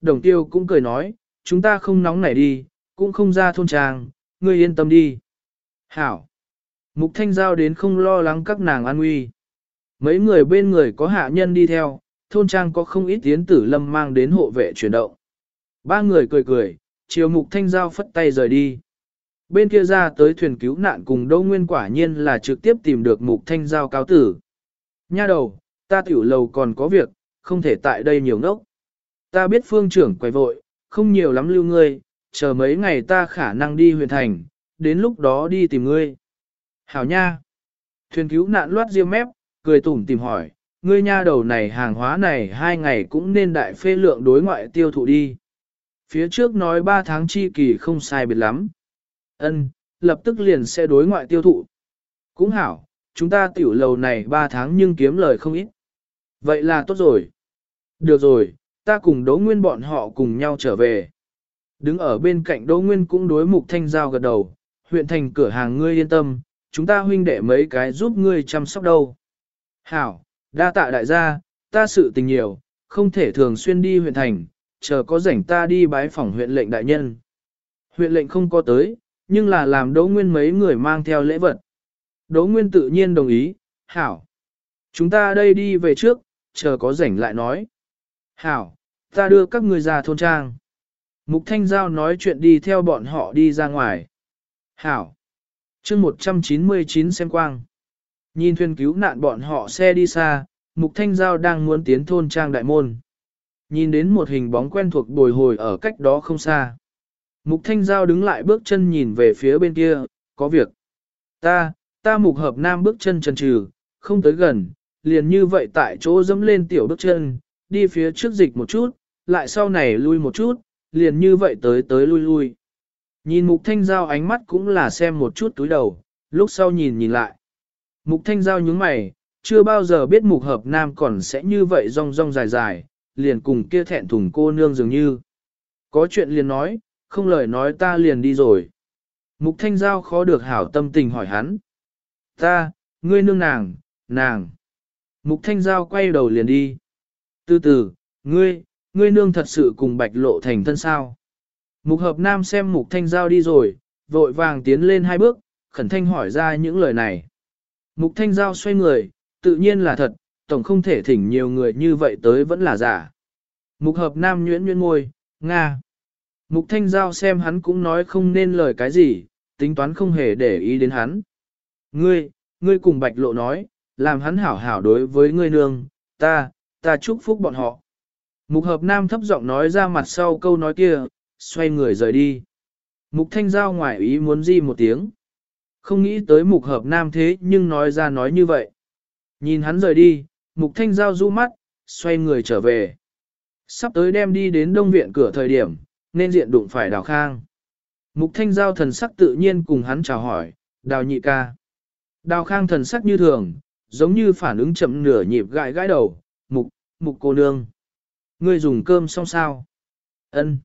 đồng tiêu cũng cười nói, chúng ta không nóng nảy đi, cũng không ra thôn trang, ngươi yên tâm đi. Hảo! Mục thanh giao đến không lo lắng các nàng an nguy. Mấy người bên người có hạ nhân đi theo, thôn trang có không ít tiến tử lâm mang đến hộ vệ chuyển động. Ba người cười cười, chiều mục thanh giao phất tay rời đi. Bên kia ra tới thuyền cứu nạn cùng Đỗ Nguyên quả nhiên là trực tiếp tìm được mục thanh giao cáo tử. Nha đầu, ta tiểu lầu còn có việc, không thể tại đây nhiều ngốc. Ta biết phương trưởng quay vội, không nhiều lắm lưu ngươi, chờ mấy ngày ta khả năng đi huyền thành, đến lúc đó đi tìm ngươi. Hảo nha! Thuyền cứu nạn loát riêng mép, cười tủm tìm hỏi, ngươi nha đầu này hàng hóa này hai ngày cũng nên đại phê lượng đối ngoại tiêu thụ đi. Phía trước nói ba tháng chi kỳ không sai biệt lắm. Ân, lập tức liền sẽ đối ngoại tiêu thụ. Cũng hảo, chúng ta tiểu lầu này ba tháng nhưng kiếm lời không ít. Vậy là tốt rồi. Được rồi, ta cùng Đỗ Nguyên bọn họ cùng nhau trở về. Đứng ở bên cạnh Đỗ Nguyên cũng đối mục thanh giao gật đầu, huyện thành cửa hàng ngươi yên tâm, chúng ta huynh đệ mấy cái giúp ngươi chăm sóc đâu. Hảo, đa tạ đại gia, ta sự tình nhiều, không thể thường xuyên đi huyện thành, chờ có rảnh ta đi bái phỏng huyện lệnh đại nhân. Huyện lệnh không có tới, nhưng là làm Đỗ Nguyên mấy người mang theo lễ vật. Đỗ Nguyên tự nhiên đồng ý, hảo. Chúng ta đây đi về trước, chờ có rảnh lại nói. Hảo, ta đưa các người ra thôn trang. Mục Thanh Giao nói chuyện đi theo bọn họ đi ra ngoài. Hảo. chương 199 xem quang. Nhìn thuyền cứu nạn bọn họ xe đi xa, Mục Thanh Giao đang muốn tiến thôn trang đại môn. Nhìn đến một hình bóng quen thuộc bồi hồi ở cách đó không xa. Mục Thanh Giao đứng lại bước chân nhìn về phía bên kia, có việc. Ta, ta mục hợp nam bước chân chân trừ, không tới gần, liền như vậy tại chỗ dẫm lên tiểu bước chân, đi phía trước dịch một chút, lại sau này lui một chút, liền như vậy tới tới lui lui. Nhìn mục thanh giao ánh mắt cũng là xem một chút túi đầu, lúc sau nhìn nhìn lại. Mục thanh giao nhướng mày, chưa bao giờ biết mục hợp nam còn sẽ như vậy rong rong dài dài, liền cùng kia thẹn thùng cô nương dường như. Có chuyện liền nói, không lời nói ta liền đi rồi. Mục thanh giao khó được hảo tâm tình hỏi hắn. Ta, ngươi nương nàng, nàng. Mục thanh giao quay đầu liền đi. Từ từ, ngươi, ngươi nương thật sự cùng bạch lộ thành thân sao. Mục hợp nam xem mục thanh giao đi rồi, vội vàng tiến lên hai bước, khẩn thanh hỏi ra những lời này. Mục thanh giao xoay người, tự nhiên là thật, tổng không thể thỉnh nhiều người như vậy tới vẫn là giả. Mục hợp nam nhuyễn nhuyễn ngôi, Nga. Mục thanh giao xem hắn cũng nói không nên lời cái gì, tính toán không hề để ý đến hắn. Ngươi, ngươi cùng bạch lộ nói, làm hắn hảo hảo đối với ngươi nương, ta, ta chúc phúc bọn họ. Mục hợp nam thấp giọng nói ra mặt sau câu nói kia, xoay người rời đi. Mục thanh giao ngoài ý muốn gì một tiếng. Không nghĩ tới mục hợp nam thế nhưng nói ra nói như vậy. Nhìn hắn rời đi, mục thanh giao du mắt, xoay người trở về. Sắp tới đem đi đến đông viện cửa thời điểm, nên diện đụng phải đào khang. Mục thanh giao thần sắc tự nhiên cùng hắn chào hỏi, đào nhị ca. Đào khang thần sắc như thường, giống như phản ứng chậm nửa nhịp gãi gãi đầu, mục, mục cô nương. Ngươi dùng cơm xong sao? Ân.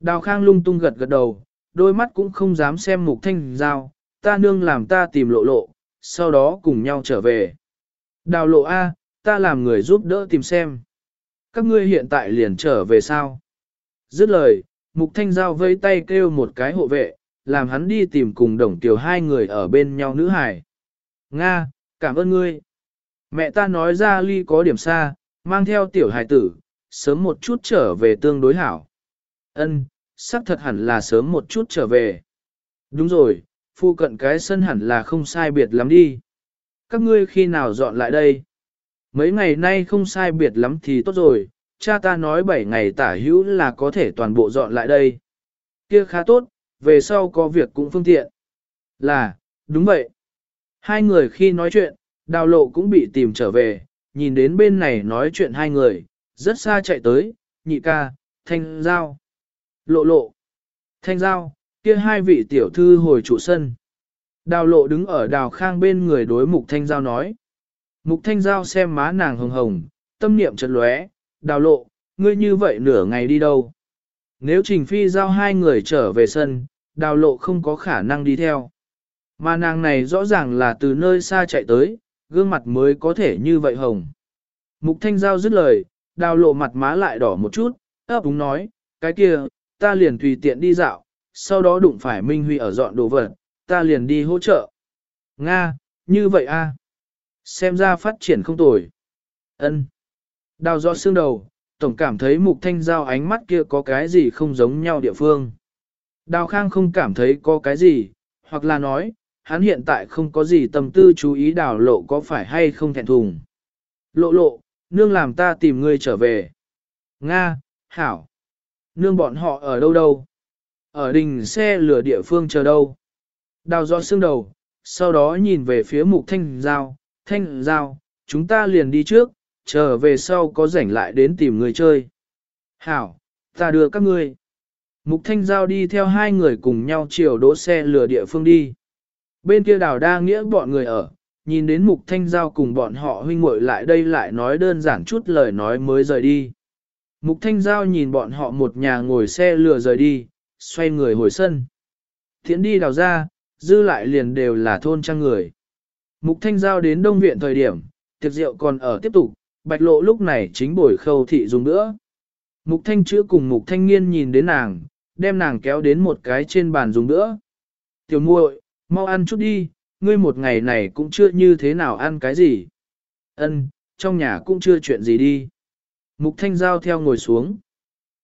Đào khang lung tung gật gật đầu, đôi mắt cũng không dám xem mục thanh giao, ta nương làm ta tìm lộ lộ, sau đó cùng nhau trở về. Đào lộ A, ta làm người giúp đỡ tìm xem. Các ngươi hiện tại liền trở về sao? Dứt lời, mục thanh giao vây tay kêu một cái hộ vệ, làm hắn đi tìm cùng đồng tiểu hai người ở bên nhau nữ hải. Nga, cảm ơn ngươi. Mẹ ta nói ra ly có điểm xa, mang theo tiểu hài tử, sớm một chút trở về tương đối hảo. Ân, xác thật hẳn là sớm một chút trở về. Đúng rồi, phu cận cái sân hẳn là không sai biệt lắm đi. Các ngươi khi nào dọn lại đây? Mấy ngày nay không sai biệt lắm thì tốt rồi, cha ta nói 7 ngày tả hữu là có thể toàn bộ dọn lại đây. Kia khá tốt, về sau có việc cũng phương tiện. Là, đúng vậy. Hai người khi nói chuyện, đào lộ cũng bị tìm trở về, nhìn đến bên này nói chuyện hai người, rất xa chạy tới, nhị ca, thanh giao. Lộ lộ, thanh giao, kia hai vị tiểu thư hồi trụ sân. Đào lộ đứng ở đào khang bên người đối mục thanh giao nói. Mục thanh giao xem má nàng hồng hồng, tâm niệm chợt lóe, đào lộ, ngươi như vậy nửa ngày đi đâu. Nếu trình phi giao hai người trở về sân, đào lộ không có khả năng đi theo. Mà nàng này rõ ràng là từ nơi xa chạy tới, gương mặt mới có thể như vậy hồng. Mục thanh giao dứt lời, đào lộ mặt má lại đỏ một chút, ấp úng nói, cái kia, ta liền tùy tiện đi dạo, sau đó đụng phải Minh Huy ở dọn đồ vật, ta liền đi hỗ trợ. Nga, như vậy a Xem ra phát triển không tồi. ân Đào rõ xương đầu, tổng cảm thấy mục thanh giao ánh mắt kia có cái gì không giống nhau địa phương. Đào khang không cảm thấy có cái gì, hoặc là nói, hắn hiện tại không có gì tâm tư chú ý đào lộ có phải hay không thẹn thùng. Lộ lộ, nương làm ta tìm ngươi trở về. Nga, Hảo. Nương bọn họ ở đâu đâu? Ở đình xe lửa địa phương chờ đâu? Đào do xương đầu, sau đó nhìn về phía mục thanh giao, thanh giao, chúng ta liền đi trước, trở về sau có rảnh lại đến tìm người chơi. Hảo, ta đưa các ngươi. Mục thanh giao đi theo hai người cùng nhau chiều đỗ xe lửa địa phương đi. Bên kia đào đa nghĩa bọn người ở, nhìn đến mục thanh giao cùng bọn họ huynh muội lại đây lại nói đơn giản chút lời nói mới rời đi. Mục thanh giao nhìn bọn họ một nhà ngồi xe lừa rời đi, xoay người hồi sân. Thiện đi đào ra, dư lại liền đều là thôn trang người. Mục thanh giao đến đông viện thời điểm, tiệc rượu còn ở tiếp tục, bạch lộ lúc này chính bồi khâu thị dùng nữa. Mục thanh chữa cùng mục thanh nghiên nhìn đến nàng, đem nàng kéo đến một cái trên bàn dùng nữa. Tiểu muội, mau ăn chút đi, ngươi một ngày này cũng chưa như thế nào ăn cái gì. Ân, trong nhà cũng chưa chuyện gì đi. Mục thanh giao theo ngồi xuống.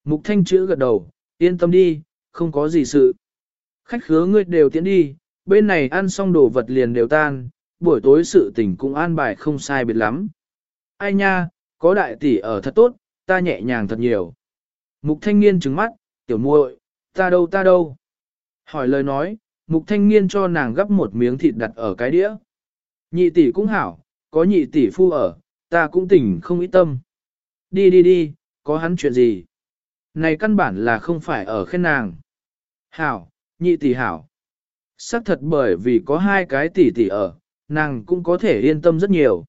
Mục thanh chữ gật đầu, yên tâm đi, không có gì sự. Khách khứa ngươi đều tiến đi, bên này ăn xong đồ vật liền đều tan, buổi tối sự tình cũng an bài không sai biệt lắm. Ai nha, có đại tỷ ở thật tốt, ta nhẹ nhàng thật nhiều. Mục thanh niên trừng mắt, tiểu muội, ta đâu ta đâu. Hỏi lời nói, mục thanh niên cho nàng gấp một miếng thịt đặt ở cái đĩa. Nhị tỷ cũng hảo, có nhị tỷ phu ở, ta cũng tỉnh không ý tâm. Đi đi đi, có hắn chuyện gì? Này căn bản là không phải ở khen nàng. Hảo, nhị tỷ hảo. Sắc thật bởi vì có hai cái tỷ tỷ ở, nàng cũng có thể yên tâm rất nhiều.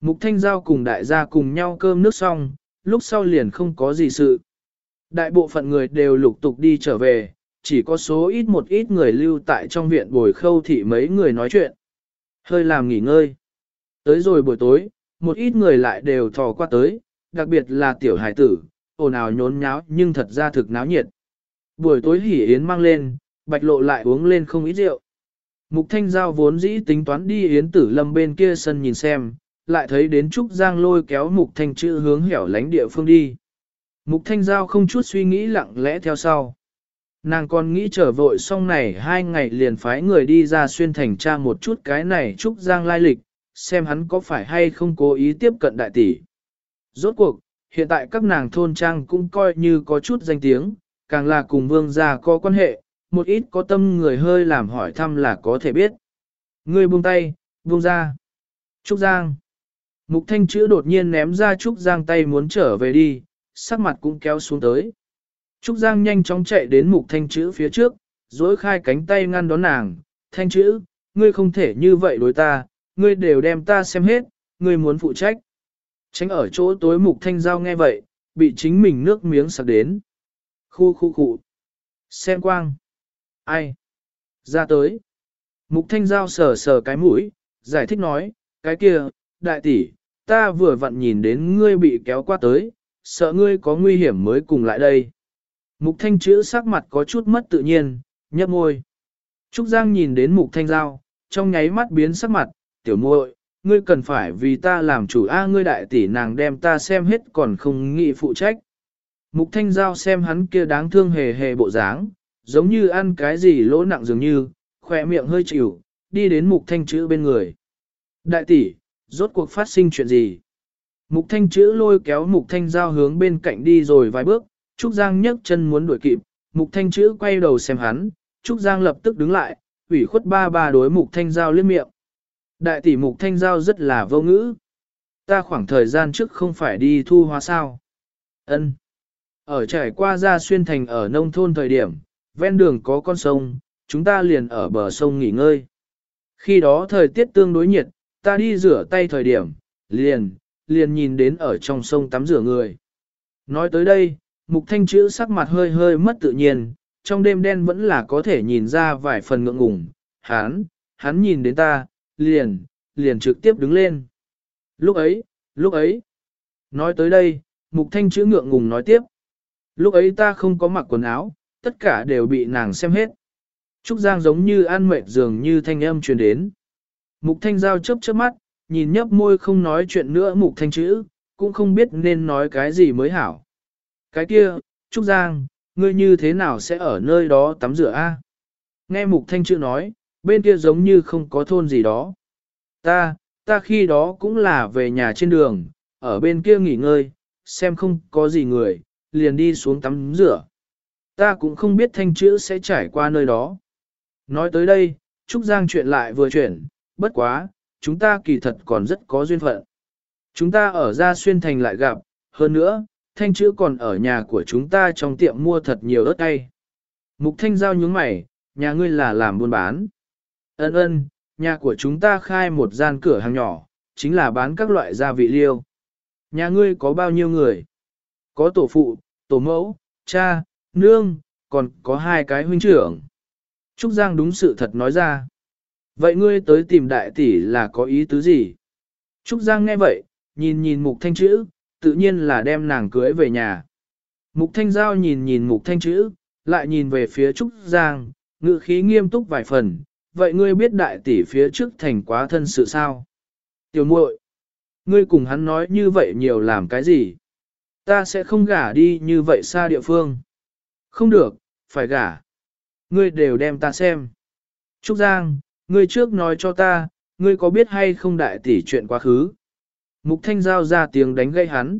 Mục Thanh Giao cùng đại gia cùng nhau cơm nước xong, lúc sau liền không có gì sự. Đại bộ phận người đều lục tục đi trở về, chỉ có số ít một ít người lưu tại trong viện bồi khâu thị mấy người nói chuyện. Hơi làm nghỉ ngơi. Tới rồi buổi tối, một ít người lại đều thò qua tới, đặc biệt là tiểu hải tử, ồn ào nhốn nháo nhưng thật ra thực náo nhiệt. Buổi tối hỉ yến mang lên, bạch lộ lại uống lên không ít rượu. Mục thanh giao vốn dĩ tính toán đi yến tử lâm bên kia sân nhìn xem, lại thấy đến Trúc Giang lôi kéo mục thanh chữ hướng hẻo lánh địa phương đi. Mục thanh giao không chút suy nghĩ lặng lẽ theo sau. Nàng còn nghĩ trở vội xong này hai ngày liền phái người đi ra xuyên thành tra một chút cái này Trúc Giang lai lịch, xem hắn có phải hay không cố ý tiếp cận đại tỷ. Rốt cuộc, hiện tại các nàng thôn trang cũng coi như có chút danh tiếng, càng là cùng vương gia có quan hệ, một ít có tâm người hơi làm hỏi thăm là có thể biết. Ngươi buông tay, buông ra. Trúc Giang. Mục thanh chữ đột nhiên ném ra Trúc Giang tay muốn trở về đi, sắc mặt cũng kéo xuống tới. Trúc Giang nhanh chóng chạy đến mục thanh chữ phía trước, dối khai cánh tay ngăn đón nàng. Thanh chữ, ngươi không thể như vậy đối ta, ngươi đều đem ta xem hết, ngươi muốn phụ trách. Tránh ở chỗ tối mục thanh giao nghe vậy, bị chính mình nước miếng sặc đến. Khu khu khu. Xem quang. Ai? Ra tới. Mục thanh giao sờ sờ cái mũi, giải thích nói, cái kia, đại tỷ, ta vừa vặn nhìn đến ngươi bị kéo qua tới, sợ ngươi có nguy hiểm mới cùng lại đây. Mục thanh chữ sắc mặt có chút mất tự nhiên, nhấp môi. Trúc Giang nhìn đến mục thanh giao, trong nháy mắt biến sắc mặt, tiểu muội, ngươi cần phải vì ta làm chủ a ngươi đại tỷ nàng đem ta xem hết còn không nghĩ phụ trách. Mục thanh giao xem hắn kia đáng thương hề hề bộ dáng, giống như ăn cái gì lỗ nặng dường như, khỏe miệng hơi chịu, đi đến mục thanh chữ bên người. Đại tỷ, rốt cuộc phát sinh chuyện gì? Mục thanh chữ lôi kéo mục thanh giao hướng bên cạnh đi rồi vài bước, Trúc Giang nhấc chân muốn đuổi kịp, mục thanh chữ quay đầu xem hắn, Trúc Giang lập tức đứng lại, ủy khuất ba ba đối mục thanh giao liếc miệng. Đại tỷ mục thanh giao rất là vô ngữ. Ta khoảng thời gian trước không phải đi thu hóa sao. ân Ở trải qua ra xuyên thành ở nông thôn thời điểm, ven đường có con sông, chúng ta liền ở bờ sông nghỉ ngơi. Khi đó thời tiết tương đối nhiệt, ta đi rửa tay thời điểm, liền, liền nhìn đến ở trong sông tắm rửa người. Nói tới đây, mục thanh chữ sắc mặt hơi hơi mất tự nhiên, trong đêm đen vẫn là có thể nhìn ra vài phần ngượng ngùng. Hắn, hắn nhìn đến ta, liền, liền trực tiếp đứng lên. Lúc ấy, lúc ấy. Nói tới đây, mục thanh chữ ngượng ngùng nói tiếp. Lúc ấy ta không có mặc quần áo, tất cả đều bị nàng xem hết. Trúc Giang giống như an mệt dường như thanh âm truyền đến. Mục thanh giao chớp chớp mắt, nhìn nhấp môi không nói chuyện nữa mục thanh chữ, cũng không biết nên nói cái gì mới hảo. Cái kia, Trúc Giang, ngươi như thế nào sẽ ở nơi đó tắm rửa a? Nghe mục thanh chữ nói, bên kia giống như không có thôn gì đó. Ta, ta khi đó cũng là về nhà trên đường, ở bên kia nghỉ ngơi, xem không có gì người, liền đi xuống tắm rửa. Ta cũng không biết thanh chữ sẽ trải qua nơi đó. Nói tới đây, Trúc Giang chuyện lại vừa chuyển, bất quá, chúng ta kỳ thật còn rất có duyên phận. Chúng ta ở ra xuyên thành lại gặp, hơn nữa, thanh chữ còn ở nhà của chúng ta trong tiệm mua thật nhiều ớt cay. Mục thanh giao nhướng mày, nhà ngươi là làm buôn bán. Ân ân, nhà của chúng ta khai một gian cửa hàng nhỏ, chính là bán các loại gia vị liêu. Nhà ngươi có bao nhiêu người? Có tổ phụ, tổ mẫu, cha, nương, còn có hai cái huynh trưởng. Trúc Giang đúng sự thật nói ra. Vậy ngươi tới tìm đại tỷ là có ý tứ gì? Trúc Giang nghe vậy, nhìn nhìn mục thanh chữ, tự nhiên là đem nàng cưới về nhà. Mục thanh giao nhìn nhìn mục thanh chữ, lại nhìn về phía Trúc Giang, ngự khí nghiêm túc vài phần. Vậy ngươi biết đại tỷ phía trước thành quá thân sự sao? Tiểu muội, ngươi cùng hắn nói như vậy nhiều làm cái gì? Ta sẽ không gả đi như vậy xa địa phương. Không được, phải gả. Ngươi đều đem ta xem. Trúc Giang, ngươi trước nói cho ta, ngươi có biết hay không đại tỷ chuyện quá khứ? Mục Thanh Giao ra tiếng đánh gây hắn.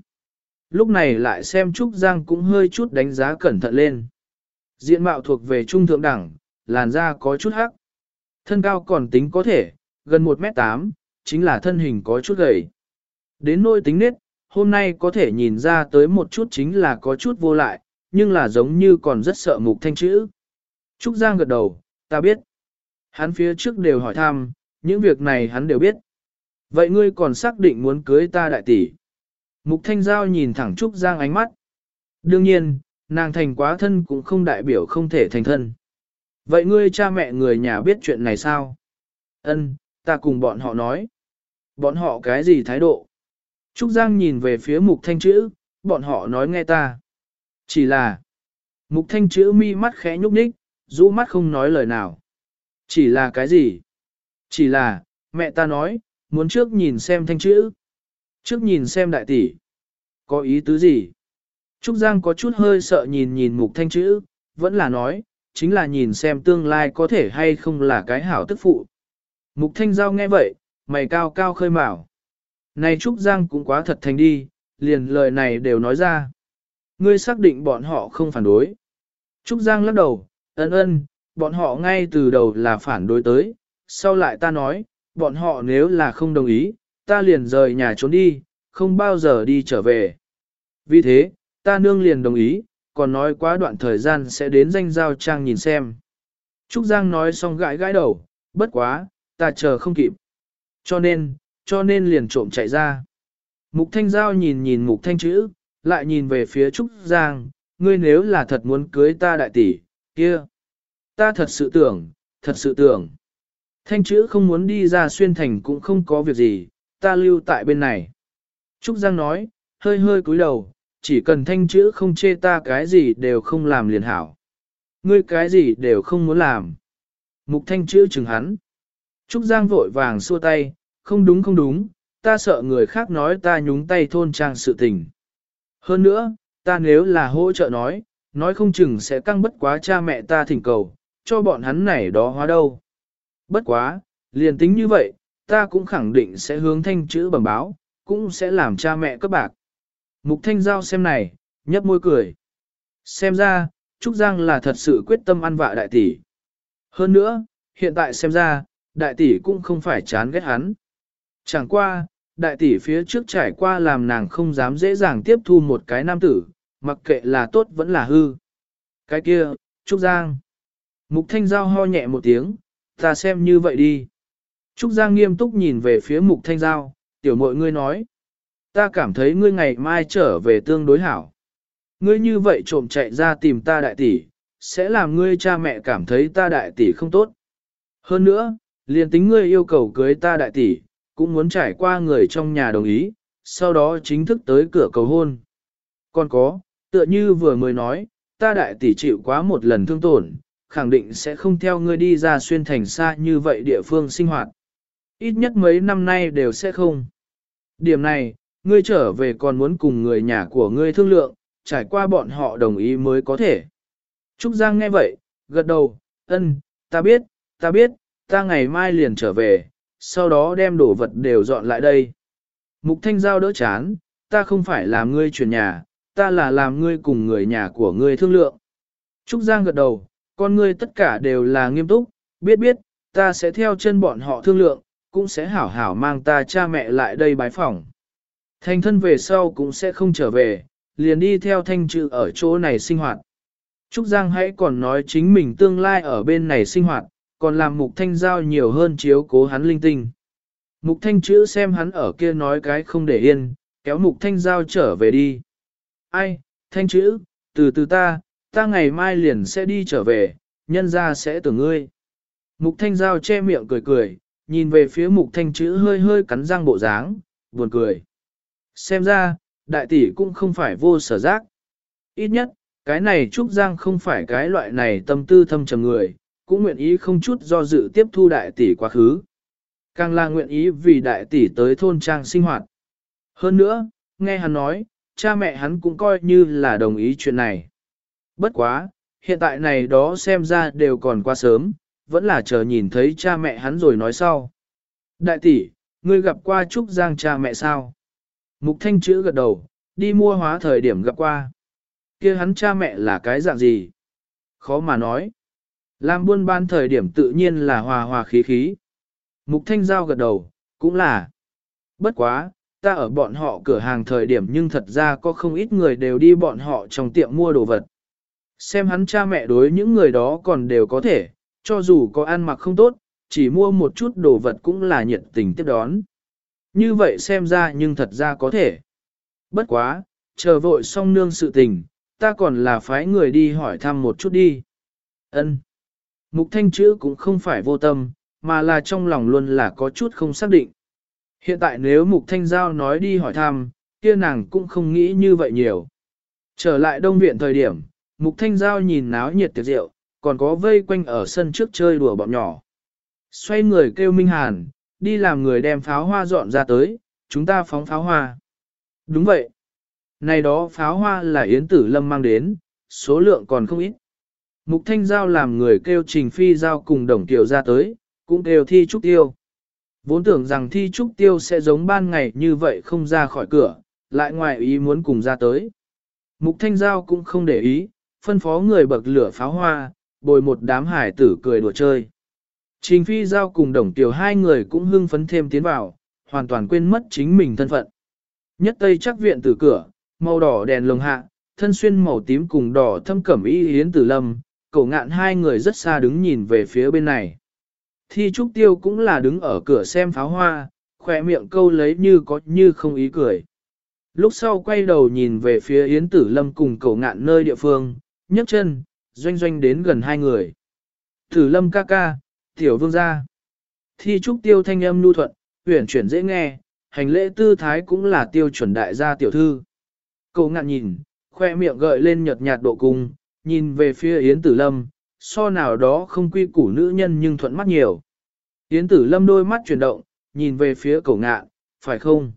Lúc này lại xem Trúc Giang cũng hơi chút đánh giá cẩn thận lên. Diện mạo thuộc về trung thượng đẳng, làn da có chút hắc. Thân cao còn tính có thể, gần 1m8, chính là thân hình có chút gầy. Đến nôi tính nết, hôm nay có thể nhìn ra tới một chút chính là có chút vô lại, nhưng là giống như còn rất sợ mục thanh chữ. Trúc Giang gật đầu, ta biết. Hắn phía trước đều hỏi thăm, những việc này hắn đều biết. Vậy ngươi còn xác định muốn cưới ta đại tỷ. Mục Thanh Giao nhìn thẳng Trúc Giang ánh mắt. Đương nhiên, nàng thành quá thân cũng không đại biểu không thể thành thân. Vậy ngươi cha mẹ người nhà biết chuyện này sao? Ân, ta cùng bọn họ nói. Bọn họ cái gì thái độ? Trúc Giang nhìn về phía Mục Thanh chữ, bọn họ nói nghe ta. Chỉ là, Mục Thanh chữ mi mắt khẽ nhúc nhích, rũ mắt không nói lời nào. Chỉ là cái gì? Chỉ là, mẹ ta nói, muốn trước nhìn xem thanh chữ. Trước nhìn xem đại tỷ. Có ý tứ gì? Trúc Giang có chút hơi sợ nhìn nhìn mục thanh chữ, vẫn là nói, chính là nhìn xem tương lai có thể hay không là cái hảo tức phụ. Mục thanh giao nghe vậy, mày cao cao khơi mào. Này Trúc Giang cũng quá thật thành đi, liền lời này đều nói ra. Ngươi xác định bọn họ không phản đối. Trúc Giang lắc đầu, ân ân, bọn họ ngay từ đầu là phản đối tới, sau lại ta nói, bọn họ nếu là không đồng ý, ta liền rời nhà trốn đi, không bao giờ đi trở về. Vì thế, ta nương liền đồng ý, còn nói quá đoạn thời gian sẽ đến danh giao trang nhìn xem. Trúc Giang nói xong gãi gãi đầu, bất quá, ta chờ không kịp. Cho nên, cho nên liền trộm chạy ra. Mục Thanh Giao nhìn nhìn Mục Thanh chữ, lại nhìn về phía Trúc Giang, ngươi nếu là thật muốn cưới ta đại tỷ, kia. Ta thật sự tưởng, thật sự tưởng. Thanh chữ không muốn đi ra xuyên thành cũng không có việc gì, ta lưu tại bên này. Trúc Giang nói, hơi hơi cúi đầu, chỉ cần thanh chữ không chê ta cái gì đều không làm liền hảo. Ngươi cái gì đều không muốn làm. Mục thanh chữ chừng hắn. Trúc Giang vội vàng xua tay, không đúng không đúng, ta sợ người khác nói ta nhúng tay thôn trang sự tình. Hơn nữa, ta nếu là hỗ trợ nói, nói không chừng sẽ căng bất quá cha mẹ ta thỉnh cầu, cho bọn hắn này đó hóa đâu. Bất quá, liền tính như vậy, ta cũng khẳng định sẽ hướng thanh chữ bẩm báo, cũng sẽ làm cha mẹ các bạc. Mục thanh giao xem này, nhấp môi cười. Xem ra, Trúc Giang là thật sự quyết tâm ăn vạ đại tỷ. Hơn nữa, hiện tại xem ra, đại tỷ cũng không phải chán ghét hắn. Chẳng qua, đại tỷ phía trước trải qua làm nàng không dám dễ dàng tiếp thu một cái nam tử, mặc kệ là tốt vẫn là hư. Cái kia, Trúc Giang. Mục Thanh Giao ho nhẹ một tiếng, ta xem như vậy đi. Trúc Giang nghiêm túc nhìn về phía Mục Thanh Giao, tiểu mội ngươi nói. Ta cảm thấy ngươi ngày mai trở về tương đối hảo. Ngươi như vậy trộm chạy ra tìm ta đại tỷ, sẽ làm ngươi cha mẹ cảm thấy ta đại tỷ không tốt. Hơn nữa, liền tính ngươi yêu cầu cưới ta đại tỷ, cũng muốn trải qua người trong nhà đồng ý, sau đó chính thức tới cửa cầu hôn. Còn có, tựa như vừa mới nói, ta đại tỷ chịu quá một lần thương tổn, khẳng định sẽ không theo ngươi đi ra xuyên thành xa như vậy địa phương sinh hoạt. Ít nhất mấy năm nay đều sẽ không. Điểm này, ngươi trở về còn muốn cùng người nhà của ngươi thương lượng, trải qua bọn họ đồng ý mới có thể. Trúc Giang nghe vậy, gật đầu, ân, ta biết, ta biết, ta ngày mai liền trở về, sau đó đem đồ vật đều dọn lại đây. Mục Thanh Giao đỡ chán, ta không phải làm ngươi chuyển nhà, ta là làm ngươi cùng người nhà của ngươi thương lượng. Trúc Giang gật đầu, con ngươi tất cả đều là nghiêm túc, biết biết, ta sẽ theo chân bọn họ thương lượng, cũng sẽ hảo hảo mang ta cha mẹ lại đây bái phỏng. Thành thân về sau cũng sẽ không trở về, liền đi theo thanh trừ ở chỗ này sinh hoạt. Trúc Giang hãy còn nói chính mình tương lai ở bên này sinh hoạt, còn làm mục thanh giao nhiều hơn chiếu cố hắn linh tinh. Mục thanh chữ xem hắn ở kia nói cái không để yên, kéo mục thanh giao trở về đi. Ai, thanh chữ, từ từ ta, ta ngày mai liền sẽ đi trở về, nhân ra sẽ tưởng ngươi. Mục thanh giao che miệng cười cười, nhìn về phía mục thanh chữ hơi hơi cắn răng bộ dáng, buồn cười. Xem ra, đại tỷ cũng không phải vô sở giác. Ít nhất, cái này Trúc Giang không phải cái loại này tâm tư thâm trầm người, cũng nguyện ý không chút do dự tiếp thu đại tỷ quá khứ. Càng là nguyện ý vì đại tỷ tới thôn trang sinh hoạt. Hơn nữa, nghe hắn nói, cha mẹ hắn cũng coi như là đồng ý chuyện này. Bất quá, hiện tại này đó xem ra đều còn quá sớm, vẫn là chờ nhìn thấy cha mẹ hắn rồi nói sau. Đại tỷ, ngươi gặp qua Trúc Giang cha mẹ sao? Mục Thanh chữ gật đầu, đi mua hóa thời điểm gặp qua. kia hắn cha mẹ là cái dạng gì? Khó mà nói. Làm buôn ban thời điểm tự nhiên là hòa hòa khí khí. Mục Thanh Giao gật đầu, cũng là. Bất quá, ta ở bọn họ cửa hàng thời điểm nhưng thật ra có không ít người đều đi bọn họ trong tiệm mua đồ vật. Xem hắn cha mẹ đối những người đó còn đều có thể, cho dù có ăn mặc không tốt, chỉ mua một chút đồ vật cũng là nhiệt tình tiếp đón. Như vậy xem ra nhưng thật ra có thể. Bất quá, chờ vội xong nương sự tình, ta còn là phái người đi hỏi thăm một chút đi. Ân. Mục thanh chữ cũng không phải vô tâm, mà là trong lòng luôn là có chút không xác định. Hiện tại nếu Mục Thanh Giao nói đi hỏi thăm, kia nàng cũng không nghĩ như vậy nhiều. Trở lại đông viện thời điểm, Mục Thanh Giao nhìn náo nhiệt tiệc rượu, còn có vây quanh ở sân trước chơi đùa bọn nhỏ. Xoay người kêu Minh Hàn, đi làm người đem pháo hoa dọn ra tới, chúng ta phóng pháo hoa. Đúng vậy. Này đó pháo hoa là Yến Tử Lâm mang đến, số lượng còn không ít. Mục Thanh Giao làm người kêu Trình Phi Giao cùng Đồng Tiểu ra tới, cũng kêu thi trúc tiêu. Vốn tưởng rằng thi trúc tiêu sẽ giống ban ngày như vậy không ra khỏi cửa, lại ngoài ý muốn cùng ra tới. Mục Thanh Giao cũng không để ý, phân phó người bậc lửa pháo hoa, bồi một đám hải tử cười đùa chơi. Trình Phi Giao cùng Đồng Tiểu hai người cũng hưng phấn thêm tiến vào, hoàn toàn quên mất chính mình thân phận. Nhất Tây chắc viện từ cửa, màu đỏ đèn lồng hạ, thân xuyên màu tím cùng đỏ thâm cẩm y yến tử lâm, cổ ngạn hai người rất xa đứng nhìn về phía bên này. Thi Trúc Tiêu cũng là đứng ở cửa xem pháo hoa, khỏe miệng câu lấy như có như không ý cười. Lúc sau quay đầu nhìn về phía Yến Tử Lâm cùng cổ ngạn nơi địa phương, nhấc chân, doanh doanh đến gần hai người. Tử Lâm ca ca, tiểu vương gia. Thi Trúc Tiêu thanh âm nu thuận, huyển chuyển dễ nghe, hành lễ tư thái cũng là tiêu chuẩn đại gia tiểu thư. Cậu ngạn nhìn, khoe miệng gợi lên nhợt nhạt độ cung, nhìn về phía Yến Tử Lâm, so nào đó không quy củ nữ nhân nhưng thuận mắt nhiều. Yến Tử Lâm đôi mắt chuyển động, nhìn về phía cậu ngạn, phải không?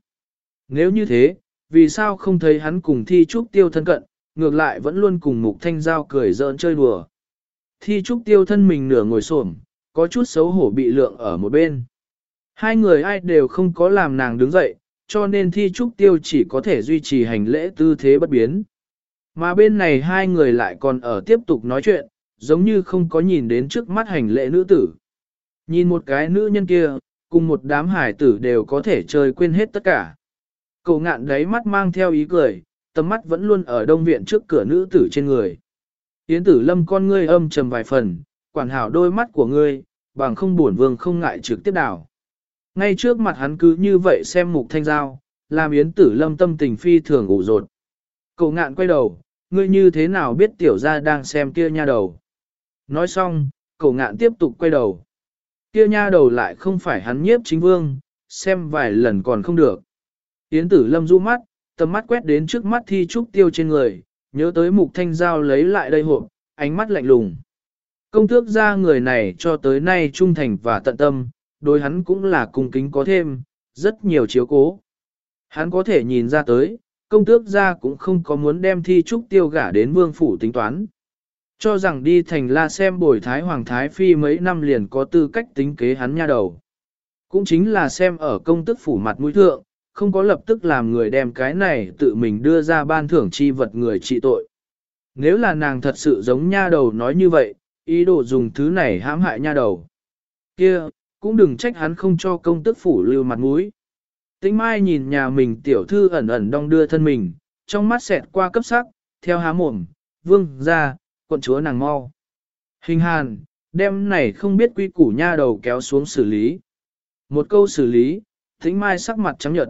Nếu như thế, vì sao không thấy hắn cùng thi trúc tiêu thân cận, ngược lại vẫn luôn cùng mục thanh giao cười giỡn chơi đùa. Thi trúc tiêu thân mình nửa ngồi xổm, có chút xấu hổ bị lượng ở một bên. Hai người ai đều không có làm nàng đứng dậy, cho nên thi trúc tiêu chỉ có thể duy trì hành lễ tư thế bất biến. Mà bên này hai người lại còn ở tiếp tục nói chuyện, giống như không có nhìn đến trước mắt hành lễ nữ tử. Nhìn một cái nữ nhân kia, cùng một đám hải tử đều có thể chơi quên hết tất cả. Cậu ngạn đấy mắt mang theo ý cười, tầm mắt vẫn luôn ở đông viện trước cửa nữ tử trên người. Yến tử lâm con ngươi âm trầm vài phần, quản hảo đôi mắt của ngươi, bằng không buồn vương không ngại trực tiếp đảo. Ngay trước mặt hắn cứ như vậy xem mục thanh giao, làm yến tử lâm tâm tình phi thường ủ rột. Cậu ngạn quay đầu, ngươi như thế nào biết tiểu gia đang xem kia nha đầu. Nói xong, cậu ngạn tiếp tục quay đầu. Kia nha đầu lại không phải hắn nhiếp chính vương, xem vài lần còn không được. Yến tử lâm du mắt, tầm mắt quét đến trước mắt thi trúc tiêu trên người, Nhớ tới mục thanh giao lấy lại đây hộp, ánh mắt lạnh lùng. Công tước ra người này cho tới nay trung thành và tận tâm, đối hắn cũng là cung kính có thêm, rất nhiều chiếu cố. Hắn có thể nhìn ra tới, công tước ra cũng không có muốn đem thi trúc tiêu gả đến vương phủ tính toán. Cho rằng đi thành la xem bồi thái hoàng thái phi mấy năm liền có tư cách tính kế hắn nha đầu. Cũng chính là xem ở công tức phủ mặt mũi thượng, không có lập tức làm người đem cái này tự mình đưa ra ban thưởng chi vật người trị tội. Nếu là nàng thật sự giống nha đầu nói như vậy, ý đồ dùng thứ này hãm hại nha đầu. kia cũng đừng trách hắn không cho công tức phủ lưu mặt mũi. Tĩnh Mai nhìn nhà mình tiểu thư ẩn ẩn đong đưa thân mình, trong mắt xẹt qua cấp sắc, theo há mồm, vương ra, quận chúa nàng mau. Hình hàn, đem này không biết quy củ nha đầu kéo xuống xử lý. Một câu xử lý, Tĩnh Mai sắc mặt trắng nhợt.